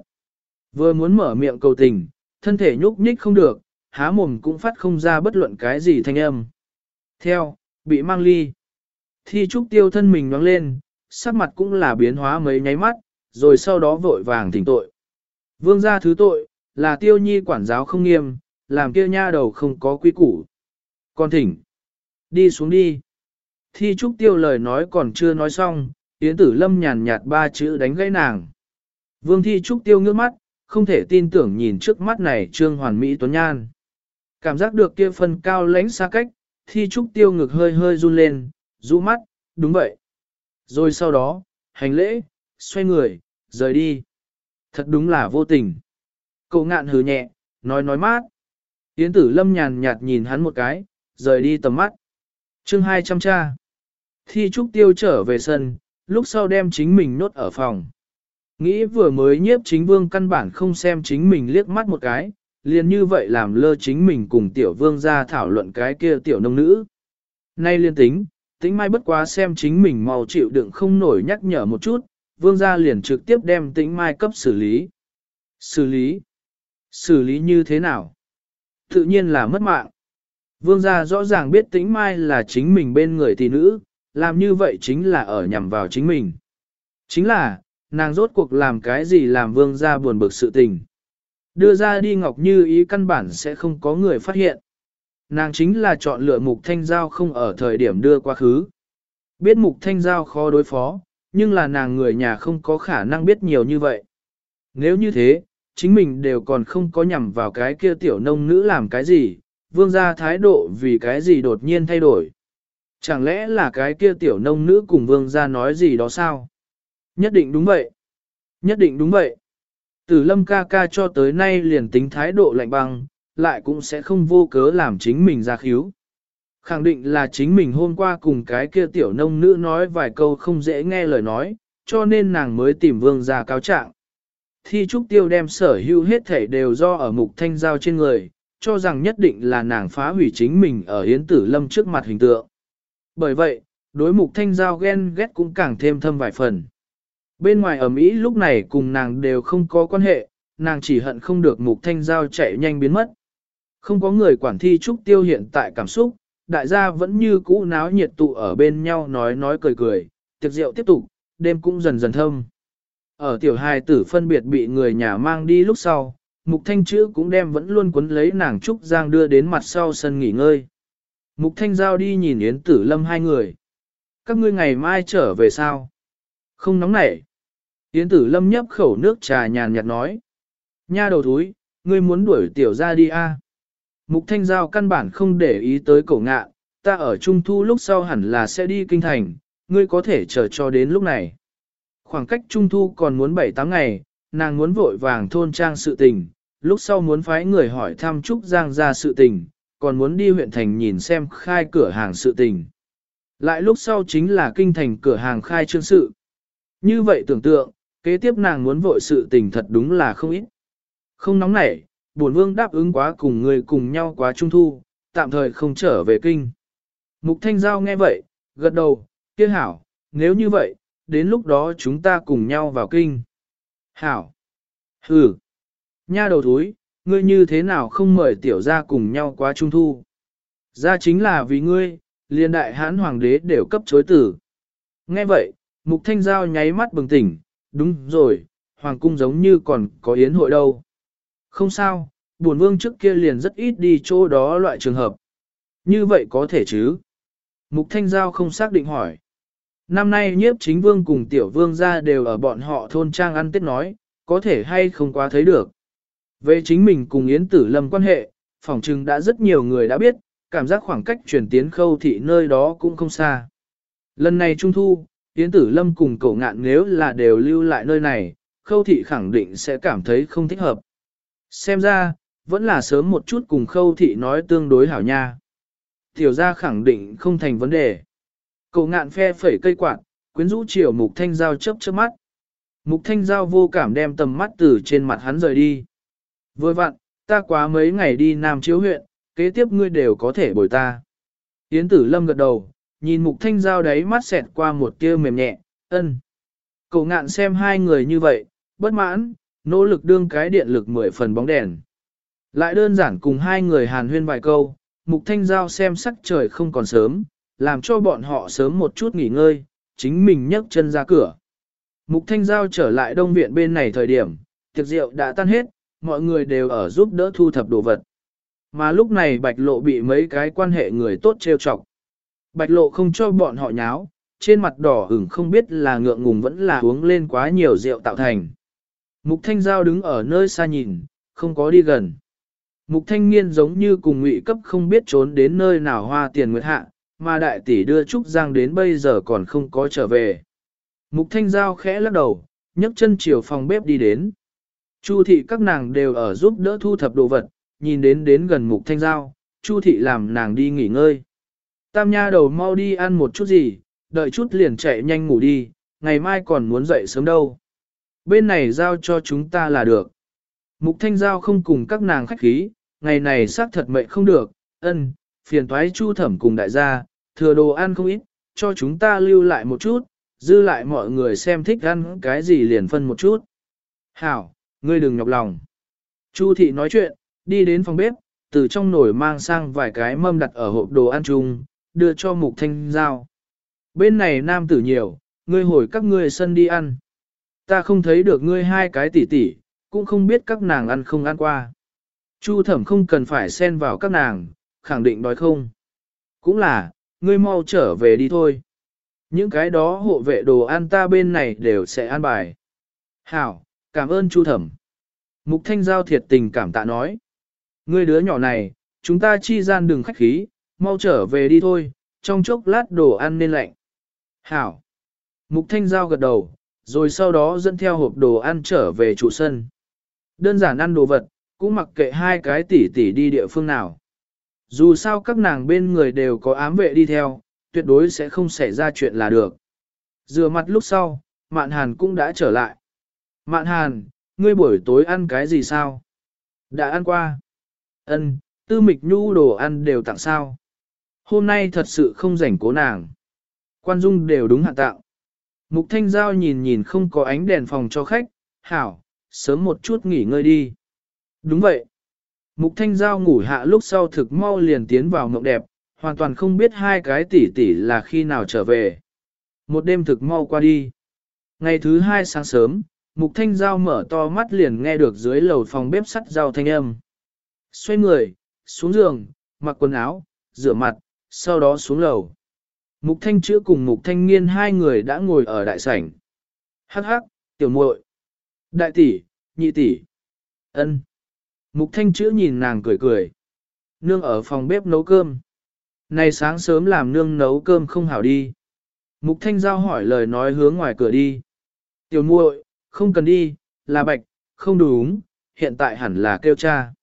Vừa muốn mở miệng cầu tình, thân thể nhúc nhích không được, há mồm cũng phát không ra bất luận cái gì thanh âm. Theo, bị mang ly. Thi trúc tiêu thân mình nhoáng lên, sắc mặt cũng là biến hóa mấy nháy mắt, rồi sau đó vội vàng thỉnh tội. Vương gia thứ tội, là tiêu nhi quản giáo không nghiêm, làm kia nha đầu không có quy củ. Con thỉnh, đi xuống đi. Thi trúc tiêu lời nói còn chưa nói xong, Yến tử lâm nhàn nhạt ba chữ đánh gãy nàng. Vương thi trúc tiêu ngước mắt, không thể tin tưởng nhìn trước mắt này trương hoàn mỹ tuấn nhan. Cảm giác được kia phần cao lãnh xa cách, thi trúc tiêu ngực hơi hơi run lên, rũ mắt, đúng vậy. Rồi sau đó, hành lễ, xoay người, rời đi. Thật đúng là vô tình. Cậu ngạn hừ nhẹ, nói nói mát. Yến tử lâm nhàn nhạt nhìn hắn một cái, rời đi tầm mắt. chương 200 cha. Thi trúc tiêu trở về sân, lúc sau đem chính mình nốt ở phòng. Nghĩ vừa mới nhiếp chính vương căn bản không xem chính mình liếc mắt một cái, liền như vậy làm lơ chính mình cùng tiểu vương ra thảo luận cái kia tiểu nông nữ. Nay liên tính, tính mai bất quá xem chính mình mau chịu đựng không nổi nhắc nhở một chút, vương gia liền trực tiếp đem tĩnh mai cấp xử lý. Xử lý? Xử lý như thế nào? Tự nhiên là mất mạng. Vương gia rõ ràng biết tĩnh mai là chính mình bên người tỷ nữ, làm như vậy chính là ở nhằm vào chính mình. Chính là, nàng rốt cuộc làm cái gì làm vương gia buồn bực sự tình. Đưa ra đi ngọc như ý căn bản sẽ không có người phát hiện. Nàng chính là chọn lựa mục thanh giao không ở thời điểm đưa quá khứ. Biết mục thanh giao khó đối phó, nhưng là nàng người nhà không có khả năng biết nhiều như vậy. Nếu như thế, chính mình đều còn không có nhằm vào cái kia tiểu nông nữ làm cái gì, vương gia thái độ vì cái gì đột nhiên thay đổi. Chẳng lẽ là cái kia tiểu nông nữ cùng vương gia nói gì đó sao? Nhất định đúng vậy. Nhất định đúng vậy. Tử lâm ca ca cho tới nay liền tính thái độ lạnh băng, lại cũng sẽ không vô cớ làm chính mình ra khíu. Khẳng định là chính mình hôm qua cùng cái kia tiểu nông nữ nói vài câu không dễ nghe lời nói, cho nên nàng mới tìm vương ra cáo trạng. Thi trúc tiêu đem sở hữu hết thể đều do ở mục thanh giao trên người, cho rằng nhất định là nàng phá hủy chính mình ở hiến tử lâm trước mặt hình tượng. Bởi vậy, đối mục thanh giao ghen ghét cũng càng thêm thâm vài phần. Bên ngoài ở Mỹ lúc này cùng nàng đều không có quan hệ, nàng chỉ hận không được mục thanh giao chạy nhanh biến mất. Không có người quản thi trúc tiêu hiện tại cảm xúc, đại gia vẫn như cũ náo nhiệt tụ ở bên nhau nói nói cười cười, tiệc rượu tiếp tục, đêm cũng dần dần thâm. Ở tiểu hài tử phân biệt bị người nhà mang đi lúc sau, mục thanh chữ cũng đem vẫn luôn cuốn lấy nàng trúc giang đưa đến mặt sau sân nghỉ ngơi. Mục thanh giao đi nhìn Yến tử lâm hai người. Các ngươi ngày mai trở về sao? Không nóng nảy. Yến tử lâm nhấp khẩu nước trà nhàn nhạt nói. Nha đầu thúi, ngươi muốn đuổi tiểu ra đi a? À? Mục Thanh Giao căn bản không để ý tới cổ ngạ, ta ở Trung Thu lúc sau hẳn là sẽ đi kinh thành, ngươi có thể chờ cho đến lúc này. Khoảng cách Trung Thu còn muốn 7-8 ngày, nàng muốn vội vàng thôn trang sự tình, lúc sau muốn phái người hỏi thăm Trúc Giang ra sự tình, còn muốn đi huyện thành nhìn xem khai cửa hàng sự tình. Lại lúc sau chính là kinh thành cửa hàng khai trương sự. Như vậy tưởng tượng, kế tiếp nàng muốn vội sự tình thật đúng là không ít. Không nóng nảy, bổn vương đáp ứng quá cùng người cùng nhau quá trung thu, tạm thời không trở về kinh. Mục Thanh Giao nghe vậy, gật đầu, kia hảo, nếu như vậy, đến lúc đó chúng ta cùng nhau vào kinh. Hảo. Hừ. Nha đầu thúi, ngươi như thế nào không mời tiểu gia cùng nhau quá trung thu? Ra chính là vì ngươi, liên đại hán hoàng đế đều cấp chối tử. Nghe vậy, Mục Thanh Giao nháy mắt bừng tỉnh, đúng rồi, hoàng cung giống như còn có yến hội đâu. Không sao, buồn vương trước kia liền rất ít đi chỗ đó loại trường hợp. Như vậy có thể chứ? Mục Thanh Giao không xác định hỏi. Năm nay nhiếp chính vương cùng tiểu vương gia đều ở bọn họ thôn trang ăn tết nói, có thể hay không quá thấy được. Về chính mình cùng Yến Tử Lâm quan hệ, phỏng chừng đã rất nhiều người đã biết, cảm giác khoảng cách chuyển tiến khâu thị nơi đó cũng không xa. Lần này Trung Thu, Yến Tử Lâm cùng cậu ngạn nếu là đều lưu lại nơi này, khâu thị khẳng định sẽ cảm thấy không thích hợp. Xem ra, vẫn là sớm một chút cùng khâu thị nói tương đối hảo nha. Tiểu gia khẳng định không thành vấn đề. Cậu ngạn phe phẩy cây quạt, quyến rũ chiều mục thanh giao chớp chớp mắt. Mục thanh giao vô cảm đem tầm mắt từ trên mặt hắn rời đi. Vừa vặn, ta quá mấy ngày đi Nam Chiếu huyện, kế tiếp ngươi đều có thể bồi ta. Yến tử lâm gật đầu, nhìn mục thanh giao đấy mắt xẹt qua một tia mềm nhẹ, ân. Cậu ngạn xem hai người như vậy, bất mãn, nỗ lực đương cái điện lực mười phần bóng đèn. Lại đơn giản cùng hai người hàn huyên vài câu, mục thanh giao xem sắc trời không còn sớm, làm cho bọn họ sớm một chút nghỉ ngơi, chính mình nhấc chân ra cửa. Mục thanh giao trở lại đông viện bên này thời điểm, tiệc rượu đã tan hết, mọi người đều ở giúp đỡ thu thập đồ vật. Mà lúc này bạch lộ bị mấy cái quan hệ người tốt trêu chọc. Bạch lộ không cho bọn họ nháo, trên mặt đỏ ửng không biết là ngượng ngùng vẫn là uống lên quá nhiều rượu tạo thành. Mục thanh giao đứng ở nơi xa nhìn, không có đi gần. Mục thanh niên giống như cùng ngụy cấp không biết trốn đến nơi nào hoa tiền nguyệt hạ, mà đại tỷ đưa Trúc Giang đến bây giờ còn không có trở về. Mục thanh giao khẽ lắc đầu, nhấc chân chiều phòng bếp đi đến. Chu thị các nàng đều ở giúp đỡ thu thập đồ vật, nhìn đến đến gần mục thanh giao, Chu thị làm nàng đi nghỉ ngơi. Tam nha đầu mau đi ăn một chút gì, đợi chút liền chạy nhanh ngủ đi, ngày mai còn muốn dậy sớm đâu. Bên này giao cho chúng ta là được. Mục thanh giao không cùng các nàng khách khí, ngày này xác thật mệnh không được, ân, phiền toái chu thẩm cùng đại gia, thừa đồ ăn không ít, cho chúng ta lưu lại một chút, dư lại mọi người xem thích ăn cái gì liền phân một chút. Hảo, ngươi đừng nhọc lòng. Chu thị nói chuyện, đi đến phòng bếp, từ trong nồi mang sang vài cái mâm đặt ở hộp đồ ăn chung, đưa cho mục thanh giao. Bên này nam tử nhiều, ngươi hồi các ngươi sân đi ăn. Ta không thấy được ngươi hai cái tỉ tỉ, cũng không biết các nàng ăn không ăn qua. Chu thẩm không cần phải xen vào các nàng, khẳng định đói không. Cũng là, ngươi mau trở về đi thôi. Những cái đó hộ vệ đồ ăn ta bên này đều sẽ ăn bài. Hảo, cảm ơn Chu thẩm. Mục thanh giao thiệt tình cảm tạ nói. Ngươi đứa nhỏ này, chúng ta chi gian đừng khách khí, mau trở về đi thôi, trong chốc lát đồ ăn nên lạnh. Hảo. Mục thanh giao gật đầu, rồi sau đó dẫn theo hộp đồ ăn trở về trụ sân. Đơn giản ăn đồ vật, cũng mặc kệ hai cái tỷ tỷ đi địa phương nào. Dù sao các nàng bên người đều có ám vệ đi theo, tuyệt đối sẽ không xảy ra chuyện là được. Rửa mặt lúc sau, Mạn Hàn cũng đã trở lại. Mạn Hàn, ngươi buổi tối ăn cái gì sao? Đã ăn qua. Ân, tư mịch nhu đồ ăn đều tặng sao. Hôm nay thật sự không rảnh cố nàng. Quan dung đều đúng hạn tạo. Mục Thanh Giao nhìn nhìn không có ánh đèn phòng cho khách, hảo, sớm một chút nghỉ ngơi đi. Đúng vậy. Mục Thanh Giao ngủ hạ lúc sau thực mau liền tiến vào mộng đẹp, hoàn toàn không biết hai cái tỷ tỷ là khi nào trở về. Một đêm thực mau qua đi. Ngày thứ hai sáng sớm, Mục Thanh Giao mở to mắt liền nghe được dưới lầu phòng bếp sắt giao thanh âm. Xoay người, xuống giường, mặc quần áo, rửa mặt, sau đó xuống lầu. Mục Thanh chữa cùng Mục Thanh Nghiên hai người đã ngồi ở đại sảnh. Hắc hắc, tiểu muội, đại tỷ, nhị tỷ, ân. Mục Thanh chữa nhìn nàng cười cười. Nương ở phòng bếp nấu cơm. Này sáng sớm làm nương nấu cơm không hảo đi. Mục Thanh Giao hỏi lời nói hướng ngoài cửa đi. Tiểu muội, không cần đi, là bạch, không đúng, hiện tại hẳn là kêu cha.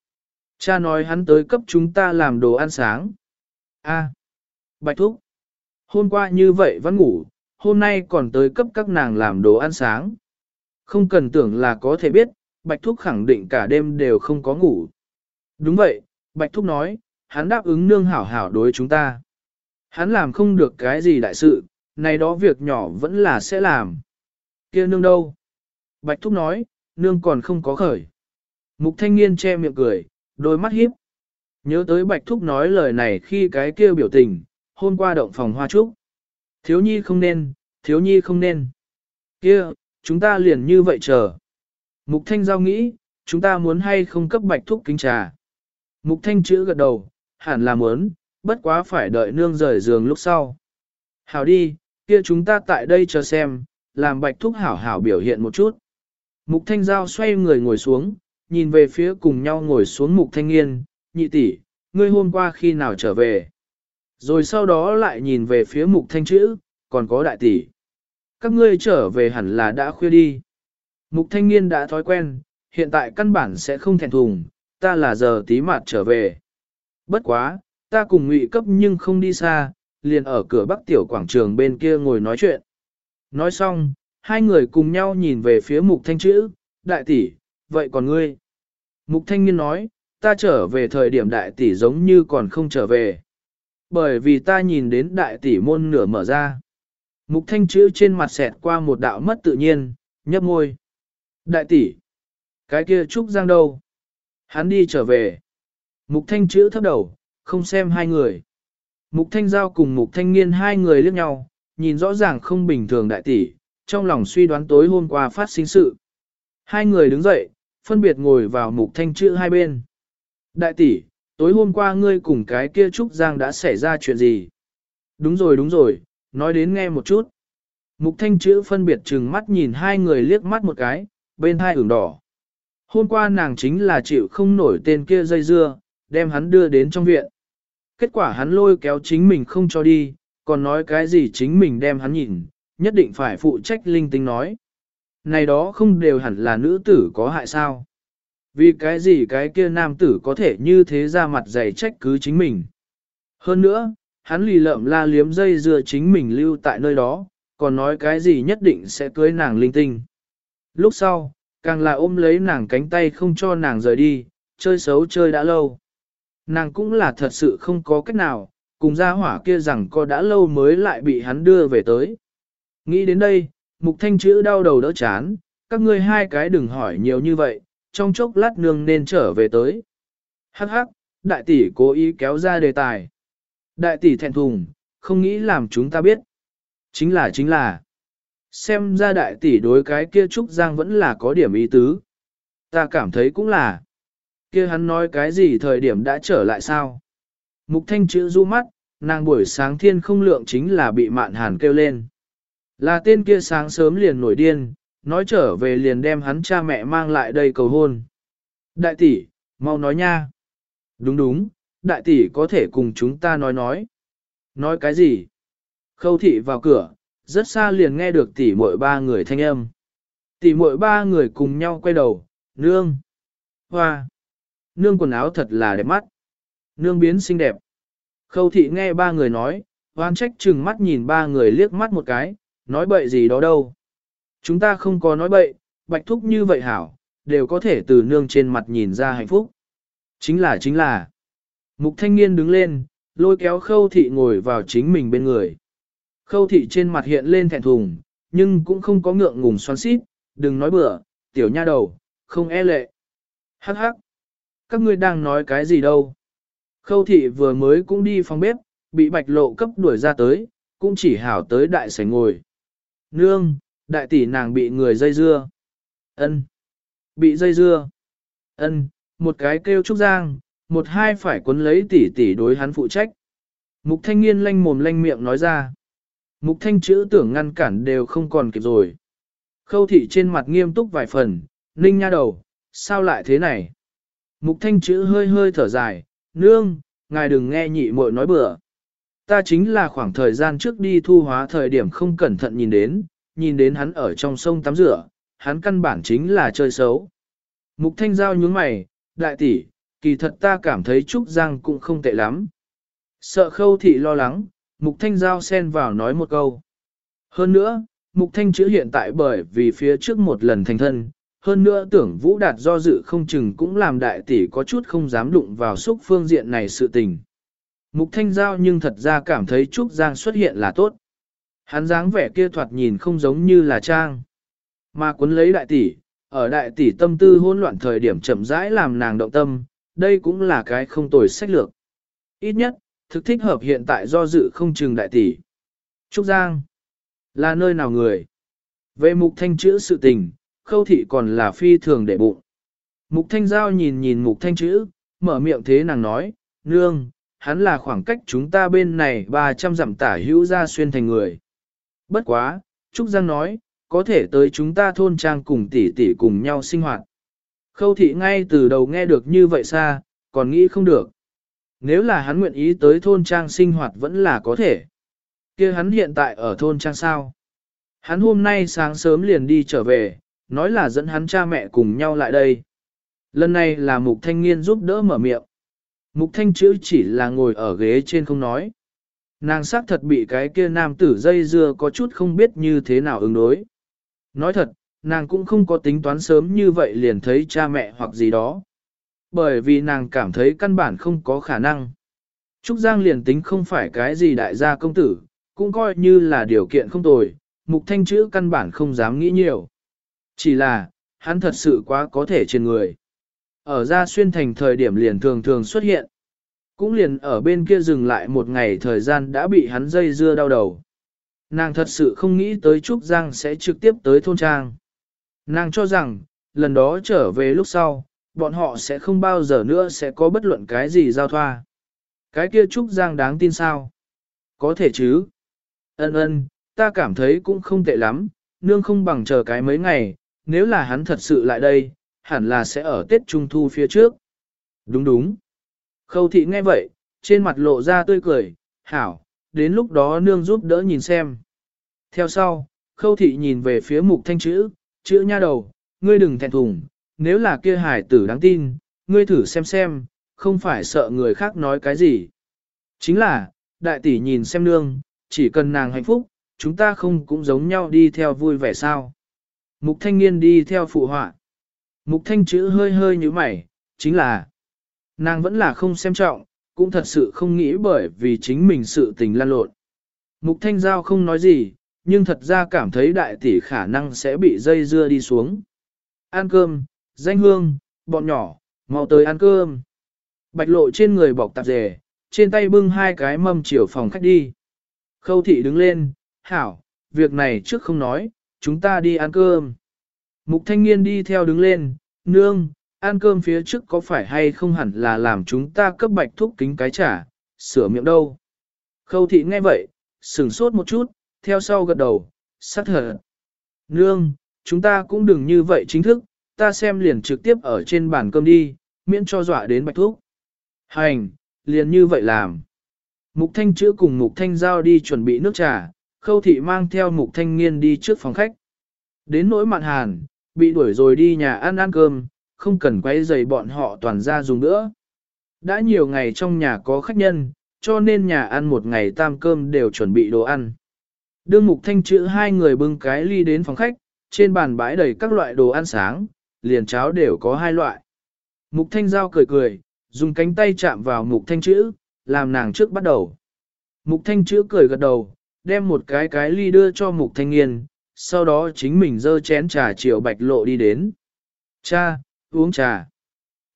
Cha nói hắn tới cấp chúng ta làm đồ ăn sáng. A, bạch thúc. Hôm qua như vậy vẫn ngủ, hôm nay còn tới cấp các nàng làm đồ ăn sáng. Không cần tưởng là có thể biết, Bạch Thúc khẳng định cả đêm đều không có ngủ. Đúng vậy, Bạch Thúc nói, hắn đáp ứng nương hảo hảo đối chúng ta. Hắn làm không được cái gì đại sự, này đó việc nhỏ vẫn là sẽ làm. kia nương đâu? Bạch Thúc nói, nương còn không có khởi. Mục thanh niên che miệng cười, đôi mắt hiếp. Nhớ tới Bạch Thúc nói lời này khi cái kia biểu tình, hôm qua động phòng hoa trúc. Thiếu nhi không nên, thiếu nhi không nên. kia chúng ta liền như vậy chờ. Mục Thanh Giao nghĩ, chúng ta muốn hay không cấp bạch thúc kính trà. Mục thanh chữ gật đầu, hẳn là muốn, bất quá phải đợi nương rời giường lúc sau. Hảo đi, kia chúng ta tại đây chờ xem, làm bạch thúc hảo hảo biểu hiện một chút. Mục thanh giao xoay người ngồi xuống, nhìn về phía cùng nhau ngồi xuống mục thanh nghiên, nhị tỷ, ngươi hôm qua khi nào trở về. Rồi sau đó lại nhìn về phía mục thanh chữ, còn có đại tỷ. Các ngươi trở về hẳn là đã khuya đi. Mục thanh niên đã thói quen, hiện tại căn bản sẽ không thèn thùng, ta là giờ tí mạt trở về. Bất quá, ta cùng ngụy cấp nhưng không đi xa, liền ở cửa bắc tiểu quảng trường bên kia ngồi nói chuyện. Nói xong, hai người cùng nhau nhìn về phía mục thanh chữ, đại tỷ, vậy còn ngươi? Mục thanh niên nói, ta trở về thời điểm đại tỷ giống như còn không trở về. Bởi vì ta nhìn đến đại tỷ môn nửa mở ra. Mục thanh chữ trên mặt xẹt qua một đạo mất tự nhiên, nhấp môi. Đại tỷ, cái kia Trúc Giang đâu? Hắn đi trở về. Mục thanh chữ thấp đầu, không xem hai người. Mục thanh giao cùng mục thanh niên hai người liếc nhau, nhìn rõ ràng không bình thường đại tỷ, trong lòng suy đoán tối hôm qua phát sinh sự. Hai người đứng dậy, phân biệt ngồi vào mục thanh chữ hai bên. Đại tỷ, tối hôm qua ngươi cùng cái kia Trúc Giang đã xảy ra chuyện gì? Đúng rồi đúng rồi, nói đến nghe một chút. Mục thanh chữ phân biệt trừng mắt nhìn hai người liếc mắt một cái, bên hai ửng đỏ. Hôm qua nàng chính là chịu không nổi tên kia dây dưa, đem hắn đưa đến trong viện. Kết quả hắn lôi kéo chính mình không cho đi, còn nói cái gì chính mình đem hắn nhìn, nhất định phải phụ trách linh tinh nói. Này đó không đều hẳn là nữ tử có hại sao? Vì cái gì cái kia nam tử có thể như thế ra mặt dày trách cứ chính mình. Hơn nữa, hắn lì lợm la liếm dây dưa chính mình lưu tại nơi đó, còn nói cái gì nhất định sẽ cưới nàng linh tinh. Lúc sau, càng là ôm lấy nàng cánh tay không cho nàng rời đi, chơi xấu chơi đã lâu. Nàng cũng là thật sự không có cách nào, cùng gia hỏa kia rằng có đã lâu mới lại bị hắn đưa về tới. Nghĩ đến đây, mục thanh chữ đau đầu đỡ chán, các ngươi hai cái đừng hỏi nhiều như vậy, trong chốc lát nương nên trở về tới. Hắc hắc, đại tỷ cố ý kéo ra đề tài. Đại tỷ thẹn thùng, không nghĩ làm chúng ta biết. Chính là chính là. Xem ra đại tỷ đối cái kia Trúc Giang vẫn là có điểm ý tứ. Ta cảm thấy cũng là. Kia hắn nói cái gì thời điểm đã trở lại sao? Mục thanh chữ du mắt, nàng buổi sáng thiên không lượng chính là bị mạn hàn kêu lên. Là tên kia sáng sớm liền nổi điên, nói trở về liền đem hắn cha mẹ mang lại đây cầu hôn. Đại tỷ, mau nói nha. Đúng đúng, đại tỷ có thể cùng chúng ta nói nói. Nói cái gì? Khâu thị vào cửa, rất xa liền nghe được tỷ muội ba người thanh âm. Tỷ muội ba người cùng nhau quay đầu, nương. Hoa. Nương quần áo thật là đẹp mắt. Nương biến xinh đẹp. Khâu thị nghe ba người nói, hoan trách chừng mắt nhìn ba người liếc mắt một cái, nói bậy gì đó đâu. Chúng ta không có nói bậy, bạch thúc như vậy hảo, đều có thể từ nương trên mặt nhìn ra hạnh phúc. Chính là chính là. Mục thanh niên đứng lên, lôi kéo khâu thị ngồi vào chính mình bên người. Khâu thị trên mặt hiện lên thẹn thùng, nhưng cũng không có ngượng ngùng xoắn xít, đừng nói bừa, tiểu nha đầu, không e lệ. Hắc hắc, các ngươi đang nói cái gì đâu. Khâu thị vừa mới cũng đi phòng bếp, bị bạch lộ cấp đuổi ra tới, cũng chỉ hảo tới đại sảnh ngồi. Nương, đại tỷ nàng bị người dây dưa. Ân, Bị dây dưa. Ân, một cái kêu trúc giang, một hai phải cuốn lấy tỷ tỷ đối hắn phụ trách. Mục thanh niên lanh mồm lanh miệng nói ra. Mục thanh chữ tưởng ngăn cản đều không còn kịp rồi. Khâu thị trên mặt nghiêm túc vài phần, ninh nha đầu, sao lại thế này? Mục thanh chữ hơi hơi thở dài, nương, ngài đừng nghe nhị muội nói bừa. Ta chính là khoảng thời gian trước đi thu hóa thời điểm không cẩn thận nhìn đến, nhìn đến hắn ở trong sông tắm rửa, hắn căn bản chính là chơi xấu. Mục thanh giao nhướng mày, đại tỷ, kỳ thật ta cảm thấy Trúc Giang cũng không tệ lắm. Sợ khâu thị lo lắng, Mục Thanh Giao xen vào nói một câu. Hơn nữa, Mục Thanh chữ hiện tại bởi vì phía trước một lần thành thân, hơn nữa tưởng Vũ Đạt do dự không chừng cũng làm đại tỷ có chút không dám đụng vào xúc phương diện này sự tình. Mục Thanh Giao nhưng thật ra cảm thấy Trúc Giang xuất hiện là tốt. Hắn dáng vẻ kia thoạt nhìn không giống như là trang. Mà cuốn lấy đại tỷ, ở đại tỷ tâm tư hỗn loạn thời điểm chậm rãi làm nàng động tâm, đây cũng là cái không tồi sách lược. Ít nhất, thực thích hợp hiện tại do dự không chừng đại tỷ. Trúc Giang, là nơi nào người? Về mục thanh chữ sự tình, khâu thị còn là phi thường để bụng. Mục Thanh Giao nhìn nhìn Mục Thanh chữ, mở miệng thế nàng nói, nương, hắn là khoảng cách chúng ta bên này 300 dặm tả hữu ra xuyên thành người. Bất quá, Trúc Giang nói, có thể tới chúng ta thôn trang cùng tỷ tỷ cùng nhau sinh hoạt. Khâu thị ngay từ đầu nghe được như vậy xa, còn nghĩ không được. Nếu là hắn nguyện ý tới thôn trang sinh hoạt vẫn là có thể. kia hắn hiện tại ở thôn trang sao? Hắn hôm nay sáng sớm liền đi trở về, nói là dẫn hắn cha mẹ cùng nhau lại đây. Lần này là mục thanh niên giúp đỡ mở miệng. Mục thanh chữ chỉ là ngồi ở ghế trên không nói. Nàng xác thật bị cái kia nam tử dây dưa có chút không biết như thế nào ứng đối. Nói thật, nàng cũng không có tính toán sớm như vậy liền thấy cha mẹ hoặc gì đó. Bởi vì nàng cảm thấy căn bản không có khả năng. Trúc Giang liền tính không phải cái gì đại gia công tử, cũng coi như là điều kiện không tồi, mục thanh chữ căn bản không dám nghĩ nhiều. Chỉ là, hắn thật sự quá có thể trên người. Ở ra xuyên thành thời điểm liền thường thường xuất hiện. Cũng liền ở bên kia dừng lại một ngày thời gian đã bị hắn dây dưa đau đầu. Nàng thật sự không nghĩ tới Trúc Giang sẽ trực tiếp tới thôn trang. Nàng cho rằng, lần đó trở về lúc sau, bọn họ sẽ không bao giờ nữa sẽ có bất luận cái gì giao thoa. Cái kia Trúc Giang đáng tin sao? Có thể chứ. Ân ân, ta cảm thấy cũng không tệ lắm, nương không bằng chờ cái mấy ngày, nếu là hắn thật sự lại đây, hẳn là sẽ ở Tết Trung Thu phía trước. Đúng đúng. Khâu thị nghe vậy, trên mặt lộ ra tươi cười, hảo, đến lúc đó nương giúp đỡ nhìn xem. Theo sau, khâu thị nhìn về phía mục thanh chữ, chữ nha đầu, ngươi đừng thẹn thùng, nếu là kia hải tử đáng tin, ngươi thử xem xem, không phải sợ người khác nói cái gì. Chính là, đại tỷ nhìn xem nương, chỉ cần nàng hạnh phúc, chúng ta không cũng giống nhau đi theo vui vẻ sao. Mục thanh niên đi theo phụ họa. Mục thanh chữ hơi hơi như mày, chính là, nàng vẫn là không xem trọng, cũng thật sự không nghĩ bởi vì chính mình sự tình lan lộn. Mục thanh giao không nói gì, nhưng thật ra cảm thấy đại tỷ khả năng sẽ bị dây dưa đi xuống. Ăn cơm, danh hương, bọn nhỏ, mau tới ăn cơm. Bạch lộ trên người bọc tạp dề, trên tay bưng hai cái mâm chiều phòng khách đi. Khâu thị đứng lên, hảo, việc này trước không nói, chúng ta đi ăn cơm. Mục thanh niên đi theo đứng lên, nương, ăn cơm phía trước có phải hay không hẳn là làm chúng ta cấp bạch thúc kính cái trả, sửa miệng đâu. Khâu thị nghe vậy, sửng sốt một chút, theo sau gật đầu, sát hở. Nương, chúng ta cũng đừng như vậy chính thức, ta xem liền trực tiếp ở trên bàn cơm đi, miễn cho dọa đến bạch thúc. Hành, liền như vậy làm. Mục thanh chữa cùng mục thanh giao đi chuẩn bị nước trà, khâu thị mang theo mục thanh nghiên đi trước phòng khách. Đến nỗi mạn hàn, bị đuổi rồi đi nhà ăn ăn cơm, không cần quay dày bọn họ toàn ra dùng nữa. Đã nhiều ngày trong nhà có khách nhân, cho nên nhà ăn một ngày tam cơm đều chuẩn bị đồ ăn. Đương mục thanh chữ hai người bưng cái ly đến phòng khách, trên bàn bãi đầy các loại đồ ăn sáng, liền cháo đều có hai loại. Mục thanh giao cười cười, dùng cánh tay chạm vào mục thanh chữ, làm nàng trước bắt đầu. Mục thanh chữ cười gật đầu, đem một cái cái ly đưa cho mục thanh niên, sau đó chính mình dơ chén trà chiều bạch lộ đi đến. Cha, uống trà.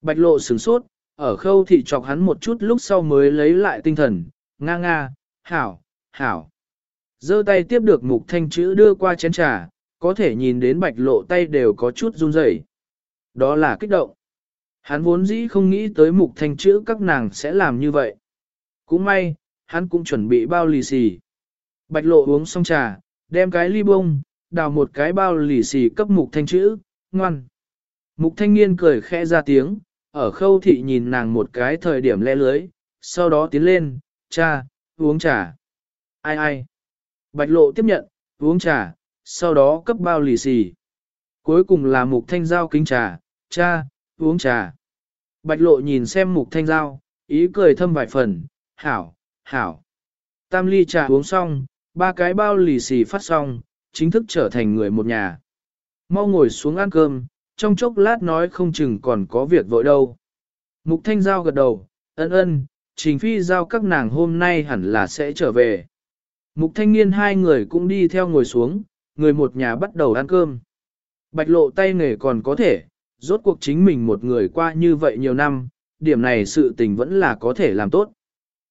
Bạch lộ sửng sốt, ở khâu thị chọc hắn một chút lúc sau mới lấy lại tinh thần, nga nga, hảo, hảo. Dơ tay tiếp được mục thanh chữ đưa qua chén trà, có thể nhìn đến bạch lộ tay đều có chút run rẩy. Đó là kích động. Hắn vốn dĩ không nghĩ tới mục thanh chữ các nàng sẽ làm như vậy. Cũng may, hắn cũng chuẩn bị bao lì xì. Bạch lộ uống xong trà, đem cái ly bông, đào một cái bao lì xì cấp mục thanh chữ, ngoan. Mục thanh niên cười khẽ ra tiếng, ở khâu thị nhìn nàng một cái thời điểm lẽ lưới, sau đó tiến lên, cha, uống trà. Ai ai? Bạch lộ tiếp nhận, uống trà, sau đó cấp bao lì xì. Cuối cùng là mục thanh giao kính trà, cha, uống trà. Bạch lộ nhìn xem mục thanh giao, ý cười thâm vài phần, hảo, hảo. Tam ly trà uống xong, ba cái bao lì xì phát xong, chính thức trở thành người một nhà. Mau ngồi xuống ăn cơm, trong chốc lát nói không chừng còn có việc vội đâu. Mục thanh giao gật đầu, ân ân, trình phi giao các nàng hôm nay hẳn là sẽ trở về. Mục thanh niên hai người cũng đi theo ngồi xuống, người một nhà bắt đầu ăn cơm. Bạch lộ tay nghề còn có thể, rốt cuộc chính mình một người qua như vậy nhiều năm, điểm này sự tình vẫn là có thể làm tốt.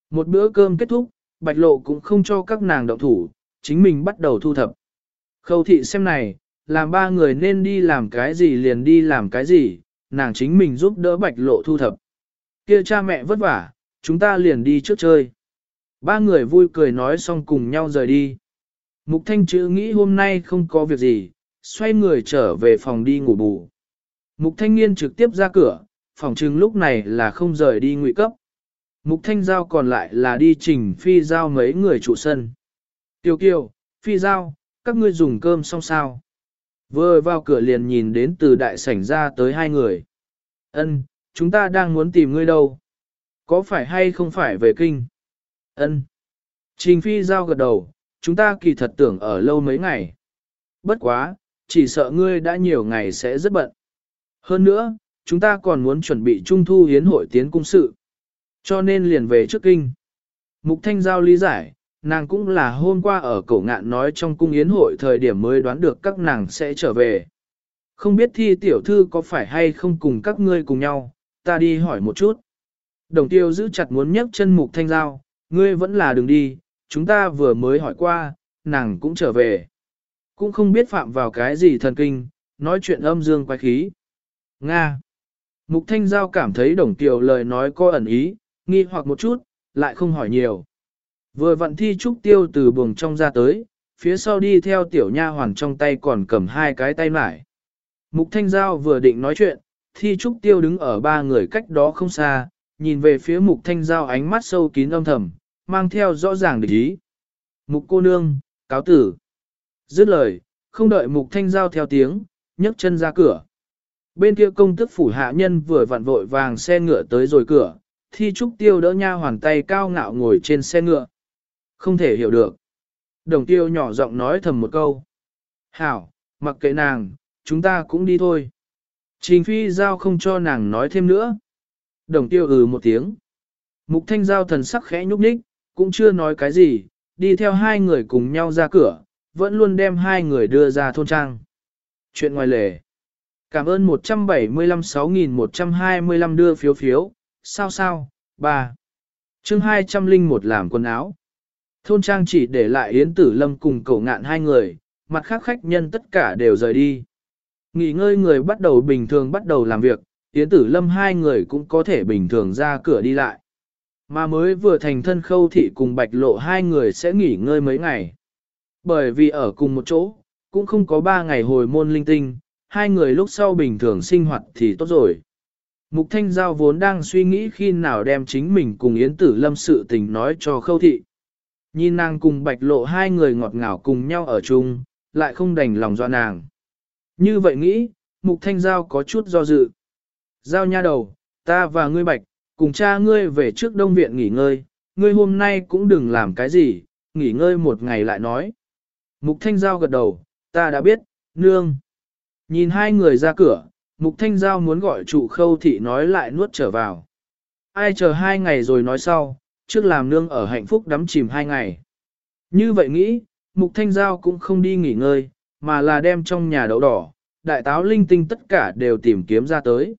Một bữa cơm kết thúc, bạch lộ cũng không cho các nàng động thủ, chính mình bắt đầu thu thập. Khâu thị xem này, làm ba người nên đi làm cái gì liền đi làm cái gì, nàng chính mình giúp đỡ bạch lộ thu thập. Kia cha mẹ vất vả, chúng ta liền đi trước chơi. Ba người vui cười nói xong cùng nhau rời đi. Mục thanh chữ nghĩ hôm nay không có việc gì, xoay người trở về phòng đi ngủ bù. Mục thanh niên trực tiếp ra cửa, phòng trừng lúc này là không rời đi ngụy cấp. Mục thanh giao còn lại là đi trình phi giao mấy người trụ sân. Tiêu kiều, phi giao, các ngươi dùng cơm xong sao. Vừa vào cửa liền nhìn đến từ đại sảnh ra tới hai người. Ân, chúng ta đang muốn tìm ngươi đâu. Có phải hay không phải về kinh? Ân. Trình phi giao gật đầu, chúng ta kỳ thật tưởng ở lâu mấy ngày. Bất quá, chỉ sợ ngươi đã nhiều ngày sẽ rất bận. Hơn nữa, chúng ta còn muốn chuẩn bị trung thu hiến hội tiến cung sự. Cho nên liền về trước kinh. Mục Thanh Giao lý giải, nàng cũng là hôm qua ở cổ ngạn nói trong cung yến hội thời điểm mới đoán được các nàng sẽ trở về. Không biết thi tiểu thư có phải hay không cùng các ngươi cùng nhau, ta đi hỏi một chút. Đồng tiêu giữ chặt muốn nhấc chân Mục Thanh Giao, ngươi vẫn là đừng đi, chúng ta vừa mới hỏi qua, nàng cũng trở về. Cũng không biết phạm vào cái gì thần kinh, nói chuyện âm dương quái khí. Nga. Mục Thanh Giao cảm thấy đồng tiểu lời nói có ẩn ý, nghi hoặc một chút, lại không hỏi nhiều. Vừa vận thi trúc tiêu từ buồng trong ra tới, phía sau đi theo tiểu nha hoàn trong tay còn cầm hai cái tay mải. Mục Thanh Giao vừa định nói chuyện, thi trúc tiêu đứng ở ba người cách đó không xa, nhìn về phía mục Thanh Giao ánh mắt sâu kín âm thầm, mang theo rõ ràng địch ý. Mục cô nương, cáo tử. Dứt lời, không đợi mục Thanh Giao theo tiếng, nhấc chân ra cửa. Bên kia công tức phủ hạ nhân vừa vặn vội vàng xe ngựa tới rồi cửa, thi trúc tiêu đỡ nha hoàn tay cao ngạo ngồi trên xe ngựa. Không thể hiểu được. Đồng tiêu nhỏ giọng nói thầm một câu. Hảo, mặc kệ nàng, chúng ta cũng đi thôi. Trình phi giao không cho nàng nói thêm nữa. Đồng tiêu ừ một tiếng. Mục thanh giao thần sắc khẽ nhúc nhích, cũng chưa nói cái gì, đi theo hai người cùng nhau ra cửa, vẫn luôn đem hai người đưa ra thôn trang. Chuyện ngoài lề. Cảm ơn 175-6125 đưa phiếu phiếu, sao sao, 3. chương 201 làm quần áo. Thôn trang chỉ để lại Yến Tử Lâm cùng cậu ngạn hai người, mặt khác khách nhân tất cả đều rời đi. Nghỉ ngơi người bắt đầu bình thường bắt đầu làm việc, Yến Tử Lâm hai người cũng có thể bình thường ra cửa đi lại. Mà mới vừa thành thân khâu thị cùng bạch lộ hai người sẽ nghỉ ngơi mấy ngày. Bởi vì ở cùng một chỗ, cũng không có ba ngày hồi môn linh tinh, hai người lúc sau bình thường sinh hoạt thì tốt rồi. Mục Thanh Giao vốn đang suy nghĩ khi nào đem chính mình cùng Yến Tử Lâm sự tình nói cho khâu thị. Nhìn nàng cùng bạch lộ hai người ngọt ngào cùng nhau ở chung, lại không đành lòng dọa nàng. Như vậy nghĩ, Mục Thanh Giao có chút do dự. Giao nha đầu, ta và ngươi bạch, cùng cha ngươi về trước đông viện nghỉ ngơi, ngươi hôm nay cũng đừng làm cái gì, nghỉ ngơi một ngày lại nói. Mục Thanh Giao gật đầu, ta đã biết, nương. Nhìn hai người ra cửa, Mục Thanh Giao muốn gọi trụ khâu thị nói lại nuốt trở vào. Ai chờ hai ngày rồi nói sau, trước làm nương ở hạnh phúc đắm chìm hai ngày. Như vậy nghĩ, Mục Thanh Giao cũng không đi nghỉ ngơi, mà là đem trong nhà đậu đỏ, đại táo linh tinh tất cả đều tìm kiếm ra tới.